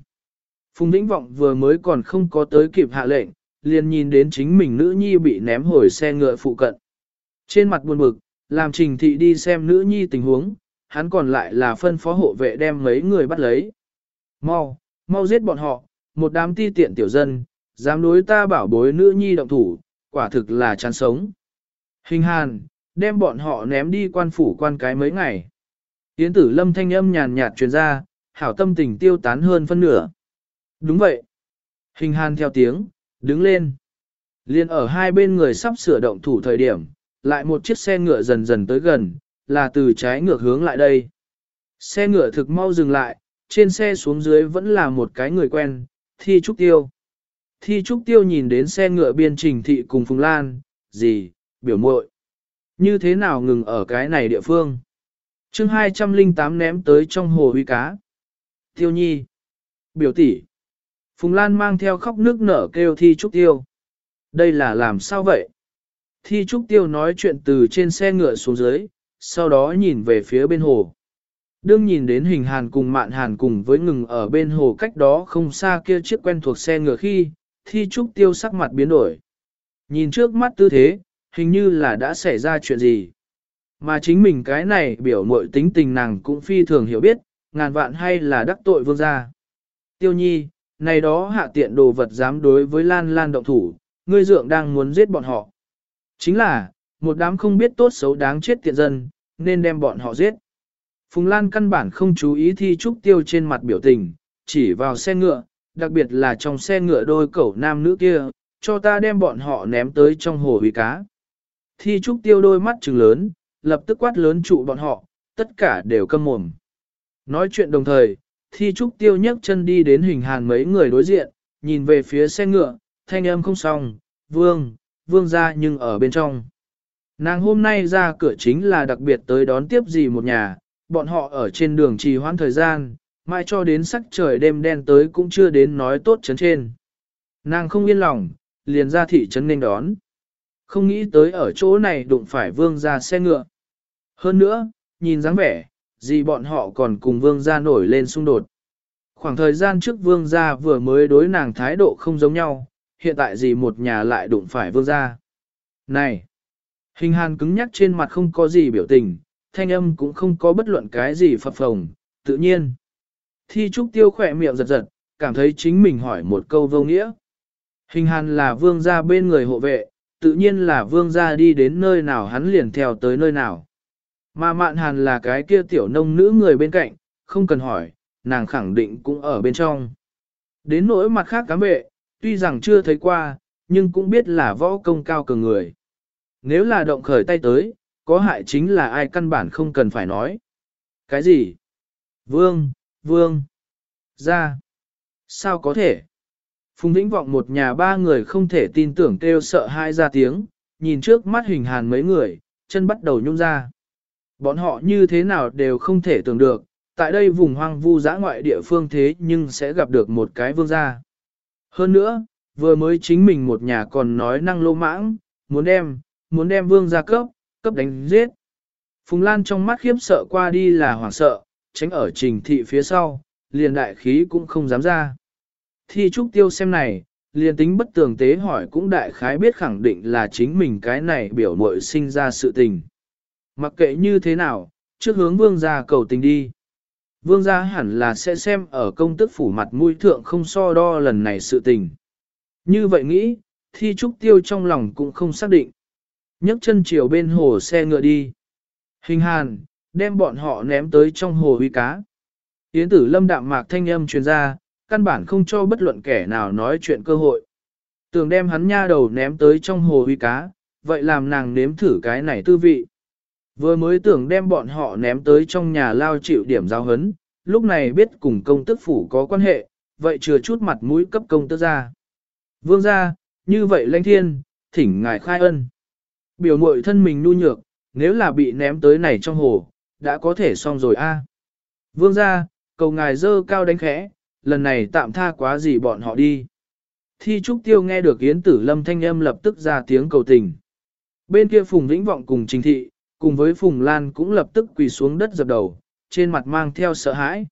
Phùng Vĩnh Vọng vừa mới còn không có tới kịp hạ lệnh, liền nhìn đến chính mình nữ nhi bị ném hồi xe ngựa phụ cận. Trên mặt buồn bực, làm trình thị đi xem nữ nhi tình huống, hắn còn lại là phân phó hộ vệ đem mấy người bắt lấy. Mau, mau giết bọn họ, một đám ti tiện tiểu dân, dám đối ta bảo bối nữ nhi động thủ, quả thực là chán sống. Hình hàn, đem bọn họ ném đi quan phủ quan cái mấy ngày. Yến tử lâm thanh âm nhàn nhạt truyền ra, hảo tâm tình tiêu tán hơn phân nửa. Đúng vậy. Hình hàn theo tiếng, đứng lên. Liên ở hai bên người sắp sửa động thủ thời điểm, lại một chiếc xe ngựa dần dần tới gần, là từ trái ngược hướng lại đây. Xe ngựa thực mau dừng lại, trên xe xuống dưới vẫn là một cái người quen, Thi Trúc Tiêu. Thi Trúc Tiêu nhìn đến xe ngựa biên trình thị cùng Phùng Lan, gì, biểu muội Như thế nào ngừng ở cái này địa phương? chương 208 ném tới trong hồ huy cá. Tiêu nhi. Biểu tỷ. Phùng Lan mang theo khóc nước nở kêu Thi Trúc Tiêu. Đây là làm sao vậy? Thi Trúc Tiêu nói chuyện từ trên xe ngựa xuống dưới, sau đó nhìn về phía bên hồ. Đương nhìn đến hình hàn cùng mạn hàn cùng với ngừng ở bên hồ cách đó không xa kia chiếc quen thuộc xe ngựa khi, Thi Trúc Tiêu sắc mặt biến đổi. Nhìn trước mắt tư thế, hình như là đã xảy ra chuyện gì. Mà chính mình cái này biểu mội tính tình nàng cũng phi thường hiểu biết, ngàn vạn hay là đắc tội vương gia. Tiêu nhi, này đó hạ tiện đồ vật dám đối với Lan Lan động thủ, ngươi dượng đang muốn giết bọn họ. Chính là, một đám không biết tốt xấu đáng chết tiện dân, nên đem bọn họ giết. Phùng Lan căn bản không chú ý thi trúc tiêu trên mặt biểu tình, chỉ vào xe ngựa, đặc biệt là trong xe ngựa đôi cẩu nam nữ kia, cho ta đem bọn họ ném tới trong hồ huy cá. Thi trúc tiêu đôi mắt trừng lớn, lập tức quát lớn trụ bọn họ, tất cả đều câm mồm. Nói chuyện đồng thời, thi trúc tiêu nhấc chân đi đến hình hàn mấy người đối diện, nhìn về phía xe ngựa, thanh âm không xong, vương, vương ra nhưng ở bên trong. Nàng hôm nay ra cửa chính là đặc biệt tới đón tiếp gì một nhà, bọn họ ở trên đường trì hoãn thời gian, mai cho đến sắc trời đêm đen tới cũng chưa đến nói tốt chấn trên. Nàng không yên lòng, liền ra thị trấn nên đón. Không nghĩ tới ở chỗ này đụng phải vương ra xe ngựa. Hơn nữa, nhìn dáng vẻ, gì bọn họ còn cùng vương gia nổi lên xung đột. Khoảng thời gian trước vương gia vừa mới đối nàng thái độ không giống nhau, hiện tại gì một nhà lại đụng phải vương gia. Này! Hình hàn cứng nhắc trên mặt không có gì biểu tình, thanh âm cũng không có bất luận cái gì phập phồng, tự nhiên. Thi trúc tiêu khỏe miệng giật giật, cảm thấy chính mình hỏi một câu vô nghĩa. Hình hàn là vương gia bên người hộ vệ, tự nhiên là vương gia đi đến nơi nào hắn liền theo tới nơi nào. Mà mạn hàn là cái kia tiểu nông nữ người bên cạnh, không cần hỏi, nàng khẳng định cũng ở bên trong. Đến nỗi mặt khác cám vệ, tuy rằng chưa thấy qua, nhưng cũng biết là võ công cao cường người. Nếu là động khởi tay tới, có hại chính là ai căn bản không cần phải nói. Cái gì? Vương, vương, ra. Sao có thể? Phùng Vĩnh vọng một nhà ba người không thể tin tưởng kêu sợ hai ra tiếng, nhìn trước mắt hình hàn mấy người, chân bắt đầu nhung ra. Bọn họ như thế nào đều không thể tưởng được, tại đây vùng hoang vu giã ngoại địa phương thế nhưng sẽ gặp được một cái vương gia. Hơn nữa, vừa mới chính mình một nhà còn nói năng lô mãng, muốn đem, muốn đem vương gia cấp, cấp đánh giết. Phùng Lan trong mắt khiếp sợ qua đi là hoảng sợ, tránh ở trình thị phía sau, liền đại khí cũng không dám ra. Thi trúc tiêu xem này, liền tính bất tường tế hỏi cũng đại khái biết khẳng định là chính mình cái này biểu mội sinh ra sự tình. Mặc kệ như thế nào, trước hướng vương gia cầu tình đi. Vương gia hẳn là sẽ xem ở công tức phủ mặt mũi thượng không so đo lần này sự tình. Như vậy nghĩ, thi trúc tiêu trong lòng cũng không xác định. nhấc chân chiều bên hồ xe ngựa đi. Hình hàn, đem bọn họ ném tới trong hồ uy cá. Yến tử lâm đạm mạc thanh âm truyền ra, căn bản không cho bất luận kẻ nào nói chuyện cơ hội. Tường đem hắn nha đầu ném tới trong hồ uy cá, vậy làm nàng nếm thử cái này tư vị. Vừa mới tưởng đem bọn họ ném tới trong nhà lao chịu điểm giao hấn, lúc này biết cùng công tức phủ có quan hệ, vậy chừa chút mặt mũi cấp công tức ra. Vương ra, như vậy lãnh thiên, thỉnh ngài khai ân. Biểu mội thân mình nu nhược, nếu là bị ném tới này trong hồ, đã có thể xong rồi a. Vương ra, cầu ngài dơ cao đánh khẽ, lần này tạm tha quá gì bọn họ đi. Thi Trúc Tiêu nghe được Yến Tử Lâm thanh âm lập tức ra tiếng cầu tình. Bên kia Phùng Vĩnh Vọng cùng Trình Thị, cùng với Phùng Lan cũng lập tức quỳ xuống đất dập đầu, trên mặt mang theo sợ hãi.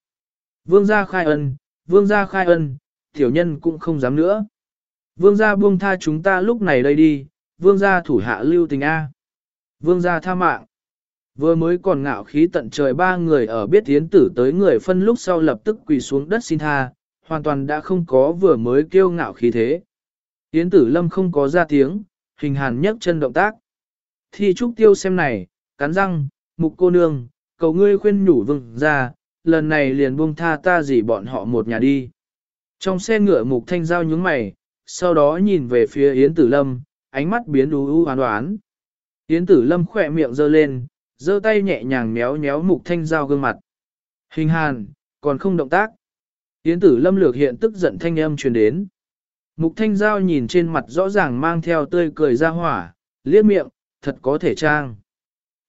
Vương gia khai ân, vương gia khai ân, tiểu nhân cũng không dám nữa. Vương gia buông tha chúng ta lúc này đây đi, vương gia thủ hạ lưu tình A. Vương gia tha mạng. Vừa mới còn ngạo khí tận trời ba người ở biết tiến tử tới người phân lúc sau lập tức quỳ xuống đất xin tha, hoàn toàn đã không có vừa mới kêu ngạo khí thế. Tiến tử lâm không có ra tiếng, hình hàn nhấc chân động tác. Thi trúc tiêu xem này, cắn răng, mục cô nương, cầu ngươi khuyên nhủ vương ra, lần này liền buông tha ta dì bọn họ một nhà đi. Trong xe ngựa mục thanh giao nhướng mày, sau đó nhìn về phía Yến Tử Lâm, ánh mắt biến đú u hoán đoán. Yến Tử Lâm khỏe miệng giơ lên, giơ tay nhẹ nhàng méo méo mục thanh giao gương mặt. Hình hàn, còn không động tác. Yến tử lâm lược hiện tức giận thanh âm truyền đến. Mục thanh giao nhìn trên mặt rõ ràng mang theo tươi cười ra hỏa, liếc miệng, thật có thể trang.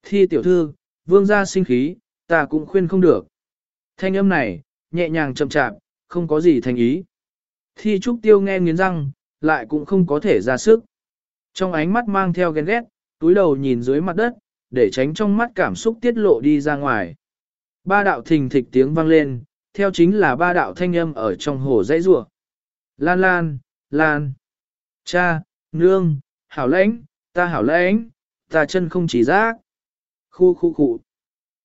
Thi tiểu thư, vương gia sinh khí, ta cũng khuyên không được. Thanh âm này, nhẹ nhàng chậm chạp, không có gì thành ý. Thi trúc tiêu nghe nghiến răng, lại cũng không có thể ra sức. Trong ánh mắt mang theo ghen ghét, túi đầu nhìn dưới mặt đất, để tránh trong mắt cảm xúc tiết lộ đi ra ngoài. Ba đạo thình thịch tiếng vang lên, theo chính là ba đạo thanh âm ở trong hồ dãy rủa. Lan lan, lan. Cha, nương, hảo lãnh, ta hảo lãnh, ta chân không chỉ giác. Khu khu khu.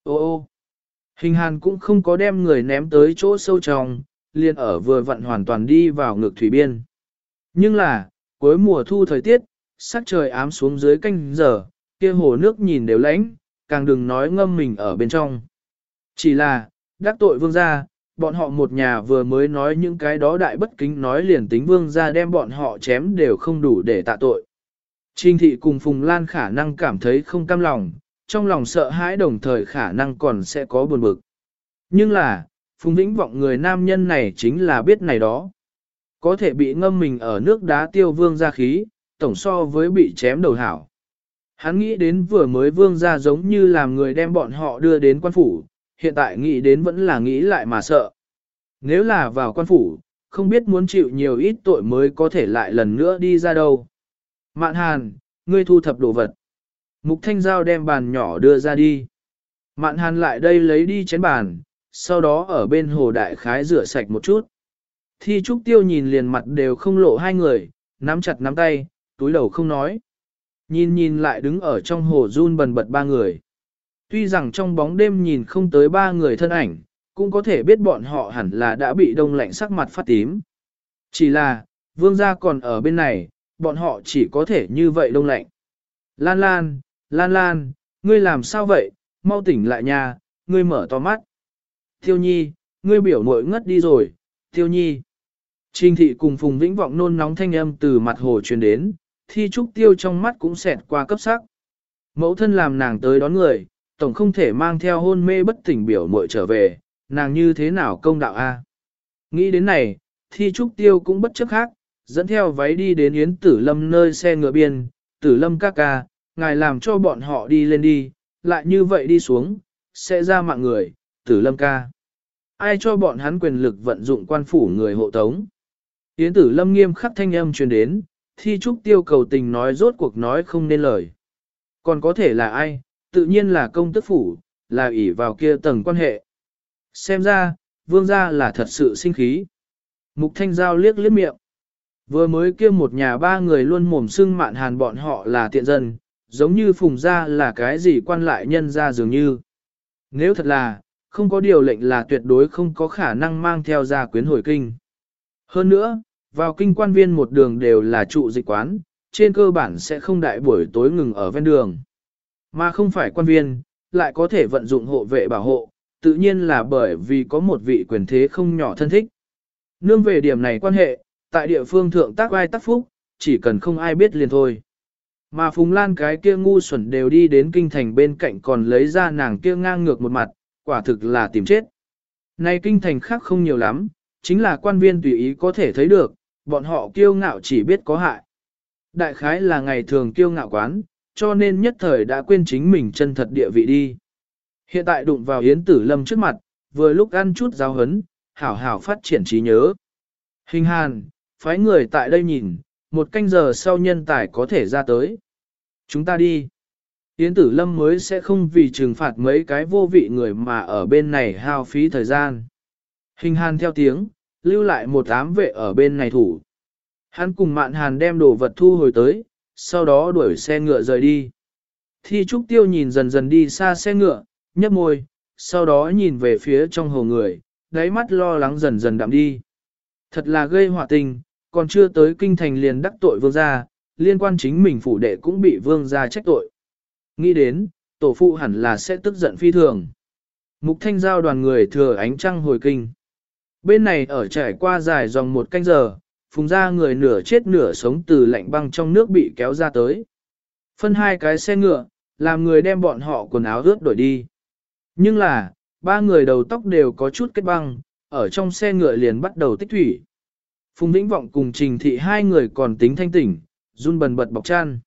Ô ô. Hình hàn cũng không có đem người ném tới chỗ sâu trong, liền ở vừa vặn hoàn toàn đi vào ngược thủy biên. Nhưng là, cuối mùa thu thời tiết, sắc trời ám xuống dưới canh giờ, kia hồ nước nhìn đều lãnh, càng đừng nói ngâm mình ở bên trong. Chỉ là, đắc tội vương gia, bọn họ một nhà vừa mới nói những cái đó đại bất kính nói liền tính vương gia đem bọn họ chém đều không đủ để tạ tội. Trình thị cùng Phùng Lan khả năng cảm thấy không cam lòng, trong lòng sợ hãi đồng thời khả năng còn sẽ có buồn bực. Nhưng là, Phùng Vĩnh vọng người nam nhân này chính là biết này đó. Có thể bị ngâm mình ở nước đá tiêu vương ra khí, tổng so với bị chém đầu hảo. Hắn nghĩ đến vừa mới vương ra giống như làm người đem bọn họ đưa đến quan phủ, hiện tại nghĩ đến vẫn là nghĩ lại mà sợ. Nếu là vào quan phủ, không biết muốn chịu nhiều ít tội mới có thể lại lần nữa đi ra đâu. Mạn hàn, ngươi thu thập đồ vật. Mục thanh giao đem bàn nhỏ đưa ra đi. Mạn hàn lại đây lấy đi chén bàn, sau đó ở bên hồ đại khái rửa sạch một chút. Thi trúc tiêu nhìn liền mặt đều không lộ hai người, nắm chặt nắm tay, túi đầu không nói. Nhìn nhìn lại đứng ở trong hồ run bần bật ba người. Tuy rằng trong bóng đêm nhìn không tới ba người thân ảnh, cũng có thể biết bọn họ hẳn là đã bị đông lạnh sắc mặt phát tím. Chỉ là, vương gia còn ở bên này, bọn họ chỉ có thể như vậy đông lạnh. Lan Lan, Lan Lan, ngươi làm sao vậy, mau tỉnh lại nha, ngươi mở to mắt. Tiêu nhi, ngươi biểu mội ngất đi rồi, tiêu nhi. Trình thị cùng Phùng Vĩnh vọng nôn nóng thanh âm từ mặt hồ truyền đến, thi trúc tiêu trong mắt cũng xẹt qua cấp sắc. Mẫu thân làm nàng tới đón người, tổng không thể mang theo hôn mê bất tỉnh biểu muội trở về, nàng như thế nào công đạo a? À? Nghĩ đến này, thi trúc tiêu cũng bất chấp khác, dẫn theo váy đi đến Yến Tử Lâm nơi xe ngựa biên, Tử Lâm ca ca, ngài làm cho bọn họ đi lên đi, lại như vậy đi xuống, sẽ ra mạng người, Tử Lâm ca. Ai cho bọn hắn quyền lực vận dụng quan phủ người hộ tống? Yến Tử Lâm nghiêm khắc thanh âm truyền đến, thi trúc tiêu cầu tình nói rốt cuộc nói không nên lời. Còn có thể là ai, tự nhiên là công tức phủ, là ỷ vào kia tầng quan hệ. Xem ra, vương gia là thật sự sinh khí. Mục thanh giao liếc liếc miệng. Vừa mới kia một nhà ba người luôn mồm sưng mạn hàn bọn họ là tiện dân, giống như phùng ra là cái gì quan lại nhân ra dường như. Nếu thật là, không có điều lệnh là tuyệt đối không có khả năng mang theo gia quyến hồi kinh. Hơn nữa, vào kinh quan viên một đường đều là trụ dịch quán, trên cơ bản sẽ không đại buổi tối ngừng ở ven đường. Mà không phải quan viên, lại có thể vận dụng hộ vệ bảo hộ, tự nhiên là bởi vì có một vị quyền thế không nhỏ thân thích. Nương về điểm này quan hệ, tại địa phương thượng tác vai tác phúc, chỉ cần không ai biết liền thôi. Mà Phùng Lan cái kia ngu xuẩn đều đi đến kinh thành bên cạnh còn lấy ra nàng kia ngang ngược một mặt, quả thực là tìm chết. Này kinh thành khác không nhiều lắm, chính là quan viên tùy ý có thể thấy được, bọn họ kiêu ngạo chỉ biết có hại. Đại khái là ngày thường kiêu ngạo quán, cho nên nhất thời đã quên chính mình chân thật địa vị đi. Hiện tại đụng vào Yến Tử Lâm trước mặt, vừa lúc ăn chút giáo hấn, hảo hảo phát triển trí nhớ. Hình hàn, phái người tại đây nhìn, một canh giờ sau nhân tài có thể ra tới. Chúng ta đi. Yến Tử Lâm mới sẽ không vì trừng phạt mấy cái vô vị người mà ở bên này hao phí thời gian. Hình hàn theo tiếng, lưu lại một ám vệ ở bên này thủ. Hắn cùng mạn hàn đem đồ vật thu hồi tới, sau đó đuổi xe ngựa rời đi. Thi Trúc Tiêu nhìn dần dần đi xa xe ngựa, nhấp môi, sau đó nhìn về phía trong hồ người, đáy mắt lo lắng dần dần đậm đi. Thật là gây họa tình, còn chưa tới kinh thành liền đắc tội vương gia, liên quan chính mình phủ đệ cũng bị vương gia trách tội. Nghĩ đến, tổ phụ hẳn là sẽ tức giận phi thường. Mục thanh giao đoàn người thừa ánh trăng hồi kinh. Bên này ở trải qua dài dòng một canh giờ, phùng ra người nửa chết nửa sống từ lạnh băng trong nước bị kéo ra tới. Phân hai cái xe ngựa, làm người đem bọn họ quần áo ướt đổi đi. Nhưng là, ba người đầu tóc đều có chút kết băng, ở trong xe ngựa liền bắt đầu tích thủy. Phùng Vĩnh Vọng cùng Trình Thị hai người còn tính thanh tỉnh, run bần bật bọc chăn.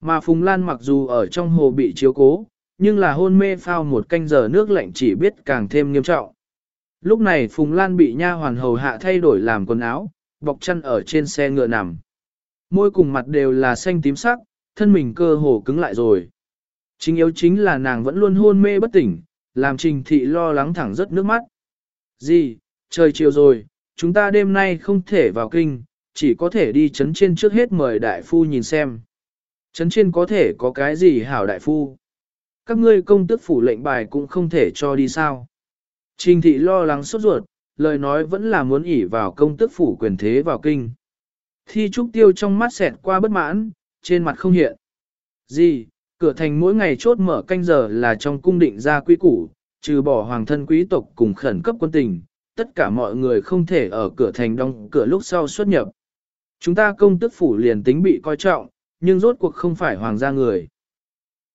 Mà Phùng Lan mặc dù ở trong hồ bị chiếu cố, nhưng là hôn mê phao một canh giờ nước lạnh chỉ biết càng thêm nghiêm trọng. Lúc này Phùng Lan bị nha hoàn hầu hạ thay đổi làm quần áo, bọc chăn ở trên xe ngựa nằm. Môi cùng mặt đều là xanh tím sắc, thân mình cơ hồ cứng lại rồi. Chính yếu chính là nàng vẫn luôn hôn mê bất tỉnh, làm trình thị lo lắng thẳng rất nước mắt. Gì, trời chiều rồi, chúng ta đêm nay không thể vào kinh, chỉ có thể đi chấn trên trước hết mời đại phu nhìn xem. Chấn trên có thể có cái gì hảo đại phu. Các ngươi công tức phủ lệnh bài cũng không thể cho đi sao. Trình thị lo lắng sốt ruột, lời nói vẫn là muốn ỉ vào công tức phủ quyền thế vào kinh. Thi trúc tiêu trong mắt xẹt qua bất mãn, trên mặt không hiện. Gì, cửa thành mỗi ngày chốt mở canh giờ là trong cung định ra quy củ, trừ bỏ hoàng thân quý tộc cùng khẩn cấp quân tình, tất cả mọi người không thể ở cửa thành đóng cửa lúc sau xuất nhập. Chúng ta công tức phủ liền tính bị coi trọng, nhưng rốt cuộc không phải hoàng gia người.